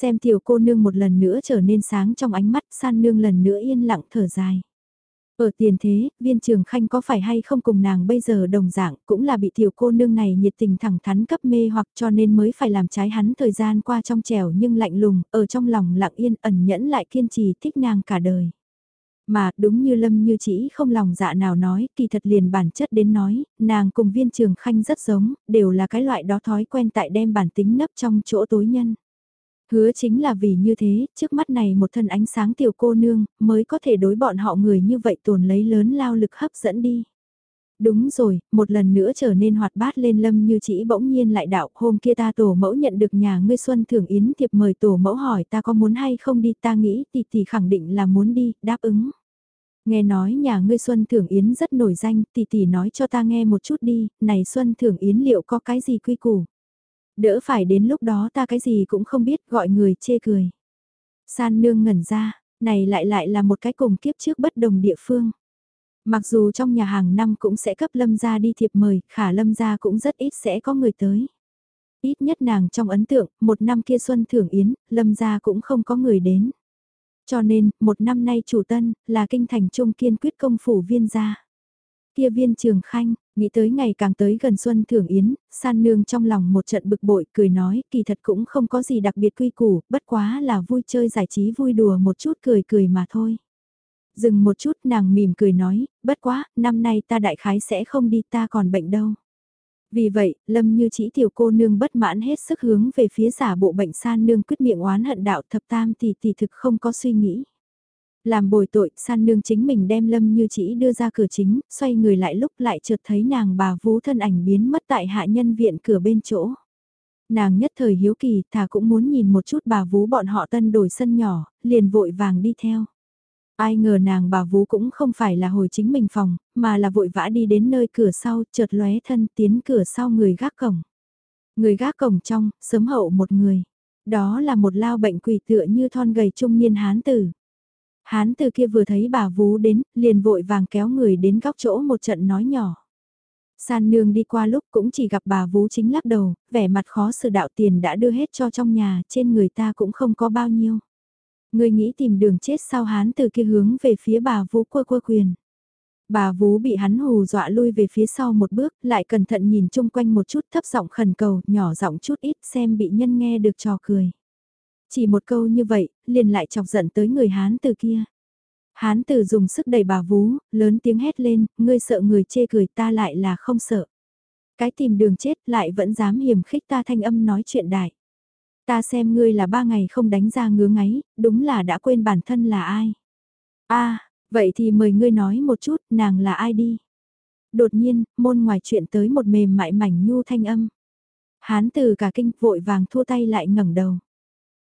Xem tiểu cô nương một lần nữa trở nên sáng trong ánh mắt san nương lần nữa yên lặng thở dài. Ở tiền thế, viên trường khanh có phải hay không cùng nàng bây giờ đồng dạng cũng là bị tiểu cô nương này nhiệt tình thẳng thắn cấp mê hoặc cho nên mới phải làm trái hắn thời gian qua trong trẻo nhưng lạnh lùng, ở trong lòng lặng yên ẩn nhẫn lại kiên trì thích nàng cả đời. Mà đúng như Lâm như chỉ không lòng dạ nào nói, kỳ thật liền bản chất đến nói, nàng cùng viên trường khanh rất giống, đều là cái loại đó thói quen tại đem bản tính nấp trong chỗ tối nhân. Hứa chính là vì như thế, trước mắt này một thân ánh sáng tiểu cô nương, mới có thể đối bọn họ người như vậy tồn lấy lớn lao lực hấp dẫn đi. Đúng rồi, một lần nữa trở nên hoạt bát lên lâm như chỉ bỗng nhiên lại đạo, hôm kia ta tổ mẫu nhận được nhà ngươi xuân thưởng yến thiệp mời tổ mẫu hỏi ta có muốn hay không đi ta nghĩ tỷ tỷ khẳng định là muốn đi, đáp ứng. Nghe nói nhà ngươi xuân thưởng yến rất nổi danh, tỷ tỷ nói cho ta nghe một chút đi, này xuân thưởng yến liệu có cái gì quy củ. Đỡ phải đến lúc đó ta cái gì cũng không biết gọi người chê cười. San nương ngẩn ra, này lại lại là một cái cùng kiếp trước bất đồng địa phương. Mặc dù trong nhà hàng năm cũng sẽ cấp lâm gia đi thiệp mời, khả lâm gia cũng rất ít sẽ có người tới. Ít nhất nàng trong ấn tượng, một năm kia xuân thưởng yến, lâm gia cũng không có người đến. Cho nên, một năm nay chủ tân, là kinh thành trung kiên quyết công phủ viên gia. Kia viên trường khanh, Nghĩ tới ngày càng tới gần xuân thưởng yến, san nương trong lòng một trận bực bội cười nói kỳ thật cũng không có gì đặc biệt quy củ, bất quá là vui chơi giải trí vui đùa một chút cười cười mà thôi. Dừng một chút nàng mỉm cười nói, bất quá, năm nay ta đại khái sẽ không đi ta còn bệnh đâu. Vì vậy, Lâm như chỉ tiểu cô nương bất mãn hết sức hướng về phía giả bộ bệnh san nương quyết miệng oán hận đạo thập tam thì tỷ thực không có suy nghĩ. Làm bồi tội, san nương chính mình đem Lâm như chỉ đưa ra cửa chính, xoay người lại lúc lại chợt thấy nàng bà vú thân ảnh biến mất tại hạ nhân viện cửa bên chỗ. Nàng nhất thời hiếu kỳ, thà cũng muốn nhìn một chút bà vú bọn họ tân đổi sân nhỏ, liền vội vàng đi theo. Ai ngờ nàng bà vú cũng không phải là hồi chính mình phòng, mà là vội vã đi đến nơi cửa sau, chợt lóe thân tiến cửa sau người gác cổng. Người gác cổng trong, sớm hậu một người. Đó là một lao bệnh quỷ tựa như thon gầy trung niên hán tử. Hán từ kia vừa thấy bà vú đến, liền vội vàng kéo người đến góc chỗ một trận nói nhỏ. San nương đi qua lúc cũng chỉ gặp bà vú chính lắc đầu, vẻ mặt khó xử đạo tiền đã đưa hết cho trong nhà, trên người ta cũng không có bao nhiêu. Người nghĩ tìm đường chết sao hán từ kia hướng về phía bà vú quơ quơ quyền. Bà vú bị hắn hù dọa lui về phía sau một bước, lại cẩn thận nhìn chung quanh một chút thấp giọng khẩn cầu, nhỏ giọng chút ít xem bị nhân nghe được trò cười. Chỉ một câu như vậy, liền lại chọc giận tới người hán từ kia. Hán tử dùng sức đẩy bà vú, lớn tiếng hét lên, ngươi sợ người chê cười ta lại là không sợ. Cái tìm đường chết lại vẫn dám hiểm khích ta thanh âm nói chuyện đại. Ta xem ngươi là ba ngày không đánh ra ngứa ngáy, đúng là đã quên bản thân là ai. a vậy thì mời ngươi nói một chút, nàng là ai đi. Đột nhiên, môn ngoài chuyện tới một mềm mại mảnh nhu thanh âm. Hán từ cả kinh vội vàng thua tay lại ngẩng đầu.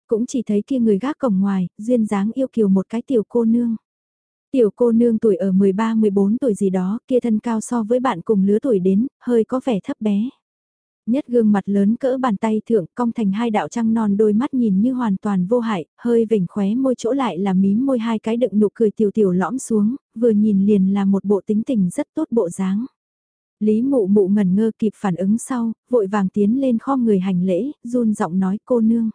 Cũng chỉ thấy kia người gác cổng ngoài, duyên dáng yêu kiều một cái tiểu cô nương. Tiểu cô nương tuổi ở 13-14 tuổi gì đó, kia thân cao so với bạn cùng lứa tuổi đến, hơi có vẻ thấp bé. Nhất gương mặt lớn cỡ bàn tay thượng cong thành hai đạo trăng non đôi mắt nhìn như hoàn toàn vô hại, hơi vểnh khóe môi chỗ lại là mím môi hai cái đựng nụ cười tiểu tiểu lõm xuống, vừa nhìn liền là một bộ tính tình rất tốt bộ dáng. Lý mụ mụ ngẩn ngơ kịp phản ứng sau, vội vàng tiến lên kho người hành lễ, run giọng nói cô nương.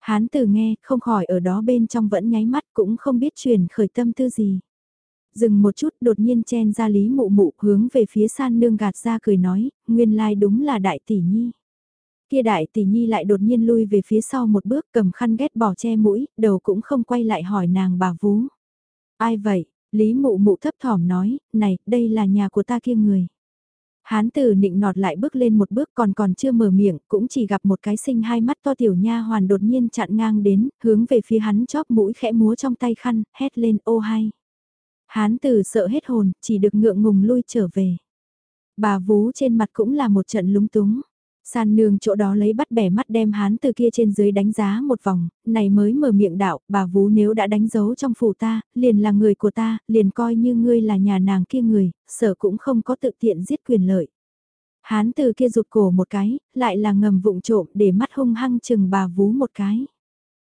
Hán từ nghe, không khỏi ở đó bên trong vẫn nháy mắt cũng không biết truyền khởi tâm tư gì. Dừng một chút đột nhiên chen ra lý mụ mụ hướng về phía san nương gạt ra cười nói, nguyên lai đúng là đại tỷ nhi. Kia đại tỷ nhi lại đột nhiên lui về phía sau một bước cầm khăn ghét bỏ che mũi, đầu cũng không quay lại hỏi nàng bà vú. Ai vậy? Lý mụ mụ thấp thỏm nói, này, đây là nhà của ta kia người. Hán tử nịnh nọt lại bước lên một bước còn còn chưa mở miệng, cũng chỉ gặp một cái sinh hai mắt to tiểu nha hoàn đột nhiên chặn ngang đến, hướng về phía hắn chóp mũi khẽ múa trong tay khăn, hét lên ô hay. Hán tử sợ hết hồn, chỉ được ngượng ngùng lui trở về. Bà vú trên mặt cũng là một trận lúng túng. San nương chỗ đó lấy bắt bẻ mắt đem hán từ kia trên dưới đánh giá một vòng, này mới mở miệng đạo, bà vú nếu đã đánh dấu trong phủ ta, liền là người của ta, liền coi như ngươi là nhà nàng kia người, sở cũng không có tự tiện giết quyền lợi. Hán từ kia rụt cổ một cái, lại là ngầm vụng trộm để mắt hung hăng chừng bà vú một cái.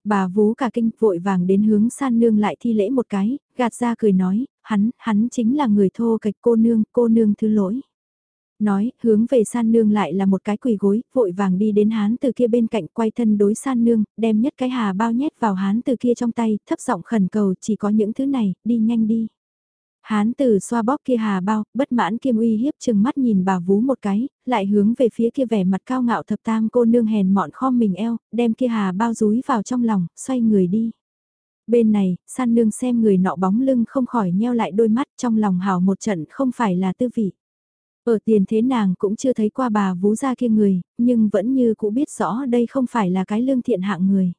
Bà vú cả kinh vội vàng đến hướng san nương lại thi lễ một cái, gạt ra cười nói, hắn, hắn chính là người thô cạch cô nương, cô nương thứ lỗi. Nói, hướng về san nương lại là một cái quỳ gối, vội vàng đi đến hán từ kia bên cạnh quay thân đối san nương, đem nhất cái hà bao nhét vào hán từ kia trong tay, thấp giọng khẩn cầu chỉ có những thứ này, đi nhanh đi. Hán từ xoa bóp kia hà bao, bất mãn kiêm uy hiếp chừng mắt nhìn bà vú một cái, lại hướng về phía kia vẻ mặt cao ngạo thập tam cô nương hèn mọn khom mình eo, đem kia hà bao rúi vào trong lòng, xoay người đi. Bên này, san nương xem người nọ bóng lưng không khỏi nheo lại đôi mắt trong lòng hào một trận không phải là tư vị. Ở tiền thế nàng cũng chưa thấy qua bà vú ra kia người, nhưng vẫn như cũng biết rõ đây không phải là cái lương thiện hạng người.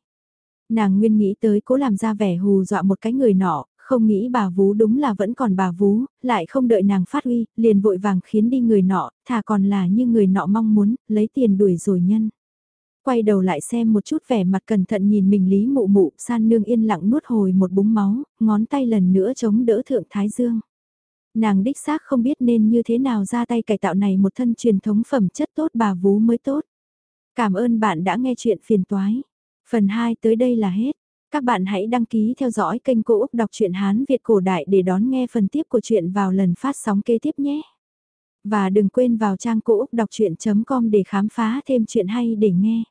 Nàng nguyên nghĩ tới cố làm ra vẻ hù dọa một cái người nọ, không nghĩ bà vú đúng là vẫn còn bà vú, lại không đợi nàng phát huy liền vội vàng khiến đi người nọ, thà còn là như người nọ mong muốn, lấy tiền đuổi rồi nhân. Quay đầu lại xem một chút vẻ mặt cẩn thận nhìn mình lý mụ mụ, san nương yên lặng nuốt hồi một búng máu, ngón tay lần nữa chống đỡ thượng thái dương. Nàng đích xác không biết nên như thế nào ra tay cải tạo này một thân truyền thống phẩm chất tốt bà vú mới tốt. Cảm ơn bạn đã nghe chuyện phiền toái. Phần 2 tới đây là hết. Các bạn hãy đăng ký theo dõi kênh Cô Úc Đọc truyện Hán Việt Cổ Đại để đón nghe phần tiếp của chuyện vào lần phát sóng kế tiếp nhé. Và đừng quên vào trang Cô Úc Đọc Chuyện.com để khám phá thêm chuyện hay để nghe.